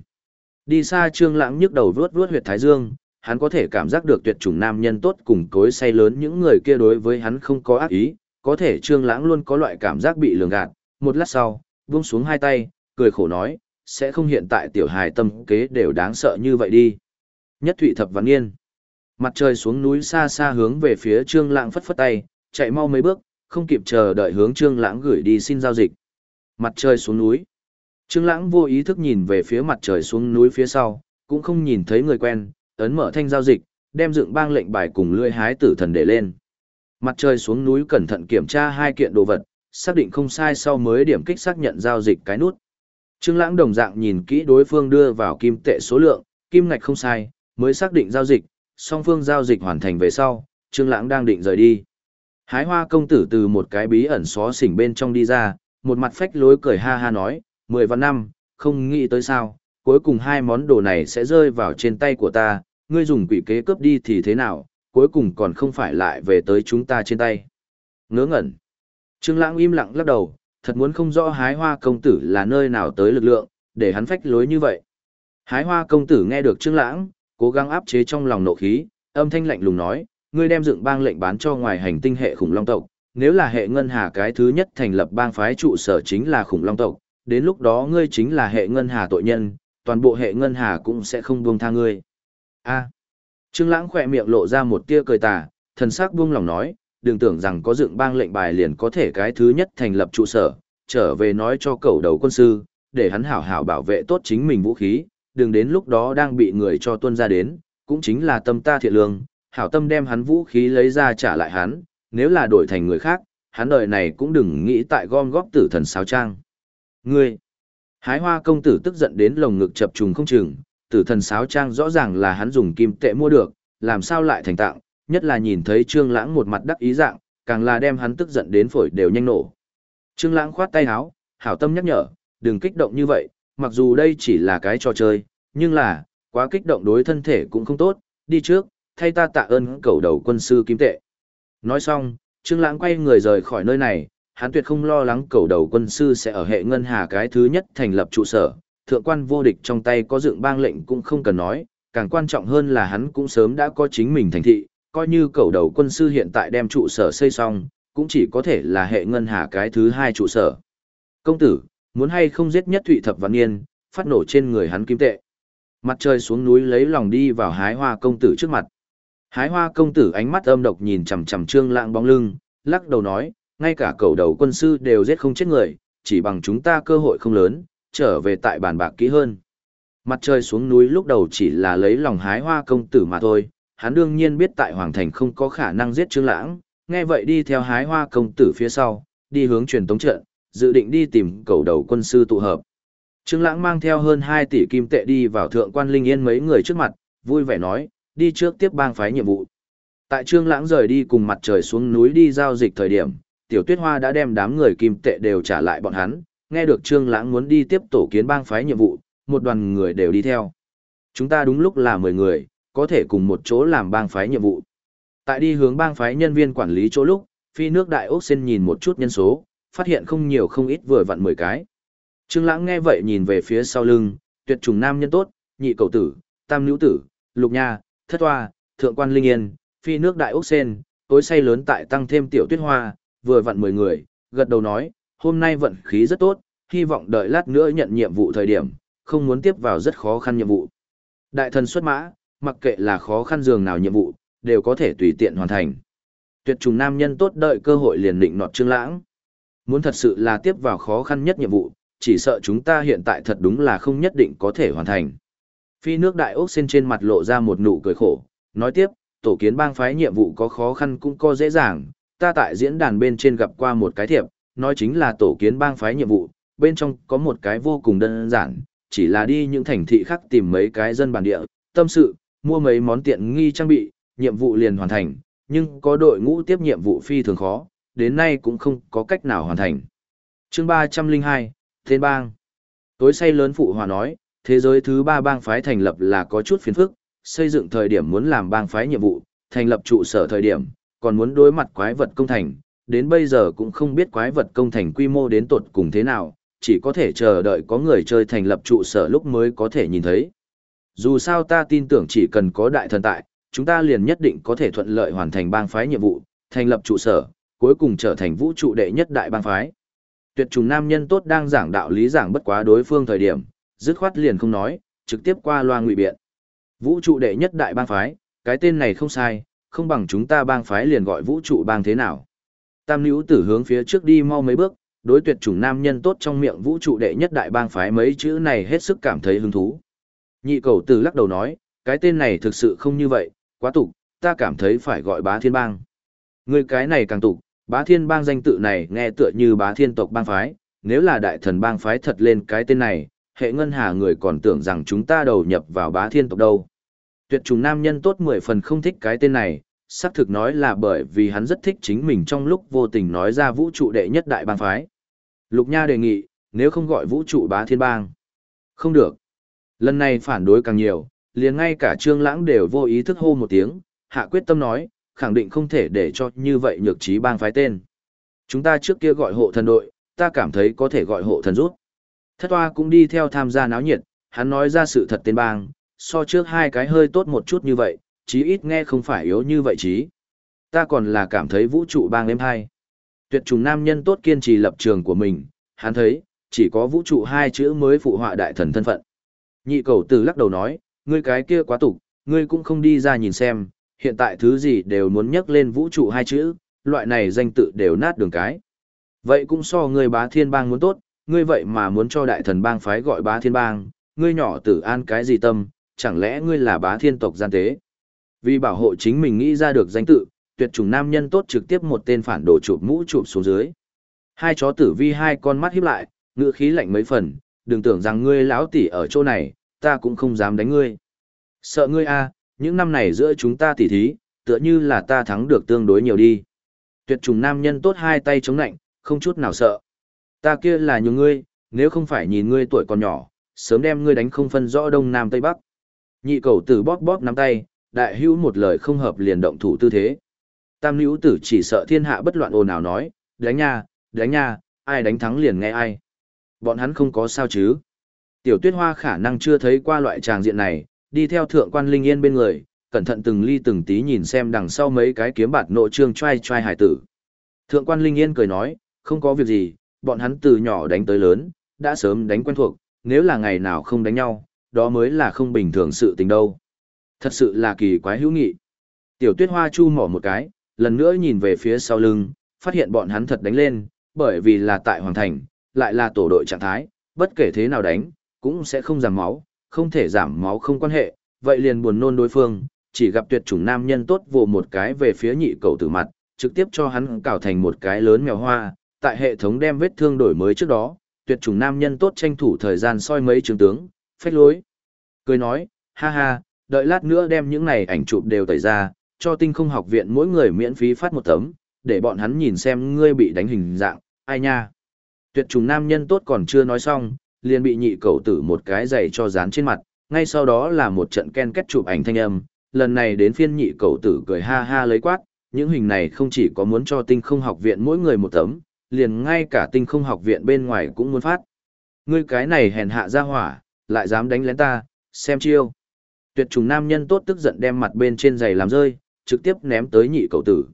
Đi xa trương lãng nhức đầu vuốt vuốt huyệt thái dương, hắn có thể cảm giác được tuyệt chủng nam nhân tốt cùng cối say lớn những người kia đối với hắn không có ác ý, có thể trương lãng luôn có loại cảm giác bị lường gạt. Một lát sau, buông xuống hai tay, cười khổ nói, sẽ không hiện tại tiểu hài tâm kế đều đáng sợ như vậy đi. Nhất Thụy Thập Văn Nghiên. Mặt trời xuống núi xa xa hướng về phía Trương Lãng phất phất tay, chạy mau mấy bước, không kịp chờ đợi hướng Trương Lãng gửi đi xin giao dịch. Mặt trời xuống núi. Trương Lãng vô ý thức nhìn về phía mặt trời xuống núi phía sau, cũng không nhìn thấy người quen, ấn mở thanh giao dịch, đem dựng bang lệnh bài cùng lưỡi hái tử thần để lên. Mặt trời xuống núi cẩn thận kiểm tra hai kiện đồ vật, xác định không sai sau mới điểm kích xác nhận giao dịch cái nút. Trương Lãng đồng dạng nhìn kỹ đối phương đưa vào kim tệ số lượng, kim ngạch không sai, mới xác định giao dịch, song phương giao dịch hoàn thành về sau, Trương Lãng đang định rời đi. Hái hoa công tử từ một cái bí ẩn xó xỉnh bên trong đi ra, một mặt phách lối cười ha ha nói, mười vạn năm, không nghĩ tới sao, cuối cùng hai món đồ này sẽ rơi vào trên tay của ta, ngươi dùng quỷ kế cướp đi thì thế nào, cuối cùng còn không phải lại về tới chúng ta trên tay. Ngớ ngẩn. Trương Lãng im lặng lắc đầu, thật muốn không rõ hái hoa công tử là nơi nào tới lực lượng, để hắn phách lối như vậy. Hái hoa công tử nghe được Trương Lãng, cố gắng áp chế trong lòng nộ khí, âm thanh lạnh lùng nói, ngươi đem dựng bang lệnh bán cho ngoài hành tinh hệ khủng long tộc, nếu là hệ ngân hà cái thứ nhất thành lập bang phái trụ sở chính là khủng long tộc, đến lúc đó ngươi chính là hệ ngân hà tội nhân, toàn bộ hệ ngân hà cũng sẽ không buông tha ngươi. A. Trương Lãng khẽ miệng lộ ra một tia cười tà, thần sắc buông lòng nói, đừng tưởng rằng có dựng bang lệnh bài liền có thể cái thứ nhất thành lập trụ sở, trở về nói cho cậu đầu quân sư, để hắn hảo hảo bảo vệ tốt chính mình vũ khí, đừng đến lúc đó đang bị người cho tuân ra đến, cũng chính là tâm ta thiện lương, hảo tâm đem hắn vũ khí lấy ra trả lại hắn, nếu là đổi thành người khác, hắn đời này cũng đừng nghĩ tại gom góp tử thần sáo trang. Ngươi, hái hoa công tử tức giận đến lồng ngực chập trùng không chừng, tử thần sáo trang rõ ràng là hắn dùng kim tệ mua được, làm sao lại thành tặng, nhất là nhìn thấy trương lãng một mặt đắc ý dạng, càng là đem hắn tức giận đến phổi đều nhanh nổ. Trương lãng khoát tay áo, hảo tâm nhắc nhở, đừng kích động như vậy, mặc dù đây chỉ là cái trò chơi, nhưng là, quá kích động đối thân thể cũng không tốt, đi trước, thay ta tạ ơn cầu đầu quân sư kim tệ. Nói xong, Trương Lãng quay người rời khỏi nơi này, hắn tuyệt không lo lắng cầu đầu quân sư sẽ ở hệ ngân hà cái thứ nhất thành lập trụ sở, thượng quan vô địch trong tay có dựng bang lệnh cũng không cần nói, càng quan trọng hơn là hắn cũng sớm đã có chính mình thành thị, coi như cầu đầu quân sư hiện tại đem trụ sở xây xong, cũng chỉ có thể là hệ ngân hà cái thứ hai trụ sở. Công tử, muốn hay không giết nhất Thụy Thập Văn Niên, phát nổ trên người hắn kim tệ. Mặt trời xuống núi lấy lòng đi vào hái hoa công tử trước mặt. Hái hoa công tử ánh mắt âm độc nhìn chằm chằm trương lãng bóng lưng, lắc đầu nói, ngay cả cầu đầu quân sư đều giết không chết người, chỉ bằng chúng ta cơ hội không lớn, trở về tại bàn bạc kỹ hơn. Mặt trời xuống núi lúc đầu chỉ là lấy lòng hái hoa công tử mà thôi, hắn đương nhiên biết tại Hoàng Thành không có khả năng giết Trương Lãng, nghe vậy đi theo hái hoa công tử phía sau, đi hướng truyền tống trận, dự định đi tìm cầu đầu quân sư tụ hợp. Trương Lãng mang theo hơn 2 tỷ kim tệ đi vào thượng quan Linh Yên mấy người trước mặt, vui vẻ nói, đi trước tiếp bang phái nhiệm vụ. Tại Trương Lãng rời đi cùng mặt trời xuống núi đi giao dịch thời điểm, Tiểu Tuyết Hoa đã đem đám người kim tệ đều trả lại bọn hắn, nghe được Trương Lãng muốn đi tiếp tổ kiến bang phái nhiệm vụ, một đoàn người đều đi theo. Chúng ta đúng lúc là 10 người, có thể cùng một chỗ làm bang phái nhiệm vụ. Tại đi hướng bang phái nhân viên quản lý chỗ lúc, phi nước đại ốc xin nhìn một chút nhân số, phát hiện không nhiều không ít vừa vặn 10 cái. Trương Lãng nghe vậy nhìn về phía sau lưng, tuyệt trùng nam nhân tốt, nhị cầu tử, tam nữ tử, lục nha, thất hoa, thượng quan linh yên, phi nước đại ốc sen, tối say lớn tại tăng thêm tiểu tuyết hoa, vừa vặn 10 người, gật đầu nói, hôm nay vận khí rất tốt, hy vọng đợi lát nữa nhận nhiệm vụ thời điểm, không muốn tiếp vào rất khó khăn nhiệm vụ. Đại thần xuất mã, mặc kệ là khó khăn giường nào nhiệm vụ, đều có thể tùy tiện hoàn thành. Tuyệt trùng nam nhân tốt đợi cơ hội liền định nọt trương lãng. Muốn thật sự là tiếp vào khó khăn nhất nhiệm vụ, chỉ sợ chúng ta hiện tại thật đúng là không nhất định có thể hoàn thành. Phi nước đại ốc xin trên mặt lộ ra một nụ cười khổ, nói tiếp, tổ kiến bang phái nhiệm vụ có khó khăn cũng có dễ dàng, ta tại diễn đàn bên trên gặp qua một cái thiệp, nói chính là tổ kiến bang phái nhiệm vụ, bên trong có một cái vô cùng đơn giản, chỉ là đi những thành thị khác tìm mấy cái dân bản địa, tâm sự, mua mấy món tiện nghi trang bị, nhiệm vụ liền hoàn thành, nhưng có đội ngũ tiếp nhiệm vụ phi thường khó, đến nay cũng không có cách nào hoàn thành. Chương 302, Tên bang. Tối say lớn phụ hòa nói, thế giới thứ ba bang phái thành lập là có chút phiền phức, xây dựng thời điểm muốn làm bang phái nhiệm vụ, thành lập trụ sở thời điểm, còn muốn đối mặt quái vật công thành, đến bây giờ cũng không biết quái vật công thành quy mô đến tột cùng thế nào, chỉ có thể chờ đợi có người chơi thành lập trụ sở lúc mới có thể nhìn thấy. Dù sao ta tin tưởng chỉ cần có đại thần tại, chúng ta liền nhất định có thể thuận lợi hoàn thành bang phái nhiệm vụ, thành lập trụ sở, cuối cùng trở thành vũ trụ đệ nhất đại bang phái. Tuyệt trùng nam nhân tốt đang giảng đạo lý giảng bất quá đối phương thời điểm, dứt khoát liền không nói, trực tiếp qua loa ngụy biện. Vũ trụ đệ nhất đại bang phái, cái tên này không sai, không bằng chúng ta bang phái liền gọi vũ trụ bang thế nào. Tam nữ tử hướng phía trước đi mau mấy bước, đối tuyệt chủng nam nhân tốt trong miệng vũ trụ đệ nhất đại bang phái mấy chữ này hết sức cảm thấy hứng thú. Nhị cầu tử lắc đầu nói, cái tên này thực sự không như vậy, quá tục, ta cảm thấy phải gọi bá thiên bang. Người cái này càng tục, bá thiên bang danh tự này nghe tựa như bá thiên tộc bang phái, nếu là đại thần bang phái thật lên cái tên này, hệ ngân hà người còn tưởng rằng chúng ta đầu nhập vào bá thiên tộc đâu. Tuyệt trùng nam nhân tốt mười phần không thích cái tên này, xác thực nói là bởi vì hắn rất thích chính mình trong lúc vô tình nói ra vũ trụ đệ nhất đại bang phái. Lục Nha đề nghị, nếu không gọi vũ trụ bá thiên bang. Không được. Lần này phản đối càng nhiều, liền ngay cả Trương Lãng đều vô ý thức hô một tiếng, hạ quyết tâm nói, khẳng định không thể để cho như vậy nhược trí bang phái tên. Chúng ta trước kia gọi hộ thần đội, ta cảm thấy có thể gọi hộ thần rút. Thất toa cũng đi theo tham gia náo nhiệt, hắn nói ra sự thật tên bang, so trước hai cái hơi tốt một chút như vậy, chí ít nghe không phải yếu như vậy chí. Ta còn là cảm thấy vũ trụ bang em hai. Tuyệt trùng nam nhân tốt kiên trì lập trường của mình, hắn thấy, chỉ có vũ trụ hai chữ mới phụ họa đại thần thân phận. Nhị cầu tử lắc đầu nói, ngươi cái kia quá tục, ngươi cũng không đi ra nhìn xem, hiện tại thứ gì đều muốn nhắc lên vũ trụ hai chữ, loại này danh tự đều nát đường cái. Vậy cũng so ngươi bá thiên bang muốn tốt, ngươi vậy mà muốn cho đại thần bang phái gọi bá thiên bang, ngươi nhỏ tử an cái gì tâm, chẳng lẽ ngươi là bá thiên tộc gian tế? Vì bảo hộ chính mình nghĩ ra được danh tự, tuyệt chủng nam nhân tốt trực tiếp một tên phản đồ chụp mũ chụp xuống dưới. Hai chó tử vi hai con mắt híp lại, ngựa khí lạnh mấy phần, đừng tưởng rằng ngươi lão tỷ ở chỗ này, ta cũng không dám đánh ngươi. Sợ ngươi a, những năm này giữa chúng ta tỉ thí, tựa như là ta thắng được tương đối nhiều đi. Tuyệt trùng nam nhân tốt hai tay chống nạnh, không chút nào sợ. Ta kia là nhiều ngươi, nếu không phải nhìn ngươi tuổi còn nhỏ, sớm đem ngươi đánh không phân rõ đông nam tây bắc. Nhị cầu tử bóp bóp nắm tay, đại hữu một lời không hợp liền động thủ tư thế. Tam nữ tử chỉ sợ thiên hạ bất loạn ồn ào nói, đánh nha, đánh nha, ai đánh thắng liền nghe ai. Bọn hắn không có sao chứ. Tiểu tuyết hoa khả năng chưa thấy qua loại tràng diện này, đi theo thượng quan linh yên bên người, cẩn thận từng ly từng tí nhìn xem đằng sau mấy cái kiếm bạt nội trương trai trai hải tử. Thượng quan linh yên cười nói, không có việc gì, bọn hắn từ nhỏ đánh tới lớn, đã sớm đánh quen thuộc, nếu là ngày nào không đánh nhau, đó mới là không bình thường sự tình đâu. Thật sự là kỳ quái hữu nghị. Tiểu tuyết hoa chu mỏ một cái, lần nữa nhìn về phía sau lưng, phát hiện bọn hắn thật đánh lên, bởi vì là tại Hoàng Thành, lại là tổ đội trạng thái, bất kể thế nào đánh, cũng sẽ không giảm máu, không thể giảm máu không quan hệ, vậy liền buồn nôn đối phương, chỉ gặp tuyệt chủng nam nhân tốt vồ một cái về phía nhị cầu tử mặt, trực tiếp cho hắn cào thành một cái lớn mèo hoa, tại hệ thống đem vết thương đổi mới trước đó, tuyệt chủng nam nhân tốt tranh thủ thời gian soi mấy trường tướng, phách lối. Cười nói, ha ha, đợi lát nữa đem những này ảnh chụp đều tẩy ra, cho tinh không học viện mỗi người miễn phí phát một tấm, để bọn hắn nhìn xem ngươi bị đánh hình dạng, ai nha. Tuyệt trùng nam nhân tốt còn chưa nói xong, liền bị nhị cầu tử một cái giày cho dán trên mặt, ngay sau đó là một trận ken kết chụp ảnh thanh âm, lần này đến phiên nhị cầu tử cười ha ha lấy quát, những hình này không chỉ có muốn cho tinh không học viện mỗi người một tấm, liền ngay cả tinh không học viện bên ngoài cũng muốn phát. Ngươi cái này hèn hạ ra hỏa, lại dám đánh lén ta, xem chiêu. Tuyệt trùng nam nhân tốt tức giận đem mặt bên trên giày làm rơi, trực tiếp ném tới nhị cậu tử.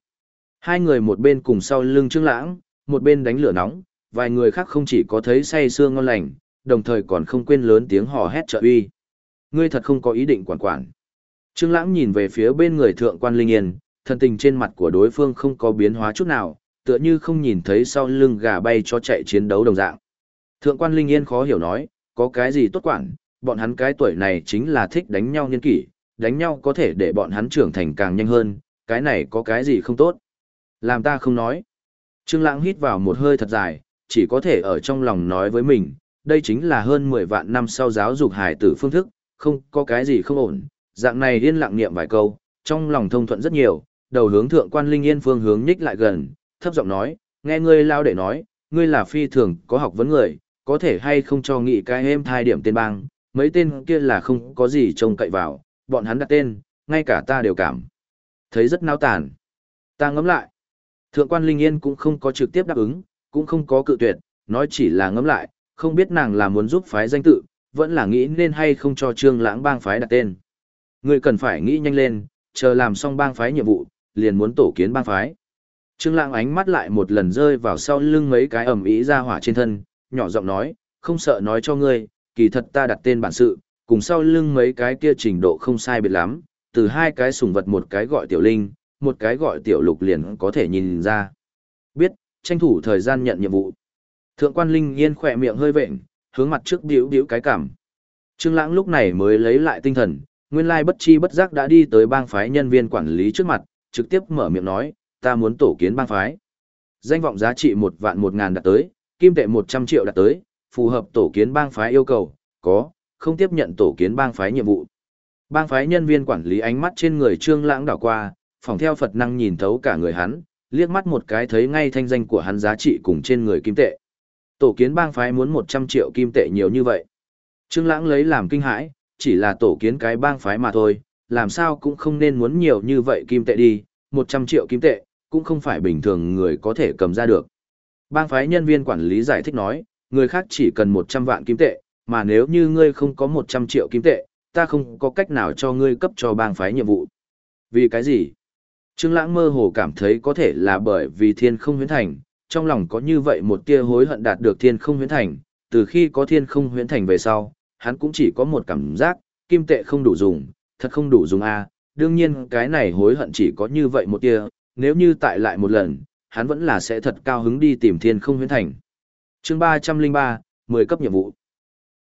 Hai người một bên cùng sau lưng Trương Lãng, một bên đánh lửa nóng, vài người khác không chỉ có thấy say xương ngon lành, đồng thời còn không quên lớn tiếng hò hét trợ uy. Ngươi thật không có ý định quản quản. Trương Lãng nhìn về phía bên người thượng quan Linh Yên, thân tình trên mặt của đối phương không có biến hóa chút nào, tựa như không nhìn thấy sau lưng gà bay cho chạy chiến đấu đồng dạng. Thượng quan Linh Yên khó hiểu nói, có cái gì tốt quản, bọn hắn cái tuổi này chính là thích đánh nhau nhân kỷ, đánh nhau có thể để bọn hắn trưởng thành càng nhanh hơn, cái này có cái gì không tốt. Làm ta không nói. Trương Lãng hít vào một hơi thật dài, chỉ có thể ở trong lòng nói với mình, đây chính là hơn 10 vạn năm sau giáo dục hài tử phương thức, không có cái gì không ổn. Dạng này yên lặng niệm vài câu, trong lòng thông thuận rất nhiều, đầu hướng thượng quan linh yên phương hướng nhích lại gần, thấp giọng nói, nghe ngươi lao để nói, ngươi là phi thường có học vấn người, có thể hay không cho nghị cái êm thai điểm tên bang, mấy tên kia là không có gì trông cậy vào, bọn hắn đặt tên, ngay cả ta đều cảm. Thấy rất nao tàn. Ta ngẫm lại. Thượng quan Linh Yên cũng không có trực tiếp đáp ứng, cũng không có cự tuyệt, nói chỉ là ngẫm lại, không biết nàng là muốn giúp phái danh tự, vẫn là nghĩ nên hay không cho trương lãng bang phái đặt tên. Người cần phải nghĩ nhanh lên, chờ làm xong bang phái nhiệm vụ, liền muốn tổ kiến bang phái. Trương lãng ánh mắt lại một lần rơi vào sau lưng mấy cái ẩm ý ra hỏa trên thân, nhỏ giọng nói, không sợ nói cho ngươi, kỳ thật ta đặt tên bản sự, cùng sau lưng mấy cái kia trình độ không sai biệt lắm, từ hai cái sùng vật một cái gọi tiểu linh, một cái gọi tiểu lục liền có thể nhìn ra. Biết, tranh thủ thời gian nhận nhiệm vụ. Thượng quan Linh Yên khỏe miệng hơi vệnh, hướng mặt trước điếu điếu cái cảm. Trương Lãng lúc này mới lấy lại tinh thần, nguyên lai bất chi bất giác đã đi tới bang phái nhân viên quản lý trước mặt, trực tiếp mở miệng nói, ta muốn tổ kiến bang phái. Danh vọng giá trị một vạn một ngàn đạt tới, kim tệ một trăm triệu đạt tới, phù hợp tổ kiến bang phái yêu cầu, có, không tiếp nhận tổ kiến bang phái nhiệm vụ. Bang phái nhân viên quản lý ánh mắt trên người Trương Lãng đảo qua, phòng theo Phật năng nhìn thấu cả người hắn, liếc mắt một cái thấy ngay thanh danh của hắn giá trị cùng trên người kim tệ. Tổ kiến bang phái muốn 100 triệu kim tệ nhiều như vậy. Trương Lãng lấy làm kinh hãi, chỉ là tổ kiến cái bang phái mà thôi, làm sao cũng không nên muốn nhiều như vậy kim tệ đi, 100 triệu kim tệ, cũng không phải bình thường người có thể cầm ra được. Bang phái nhân viên quản lý giải thích nói, người khác chỉ cần 100 vạn kim tệ, mà nếu như ngươi không có 100 triệu kim tệ, ta không có cách nào cho ngươi cấp cho bang phái nhiệm vụ. Vì cái gì? Trương Lãng mơ hồ cảm thấy có thể là bởi vì thiên không huyễn thành, trong lòng có như vậy một tia hối hận đạt được thiên không huyễn thành, từ khi có thiên không huyễn thành về sau, hắn cũng chỉ có một cảm giác, kim tệ không đủ dùng, thật không đủ dùng a. đương nhiên cái này hối hận chỉ có như vậy một tia, nếu như tại lại một lần, hắn vẫn là sẽ thật cao hứng đi tìm thiên không huyễn thành. Chương 303, 10 cấp nhiệm vụ.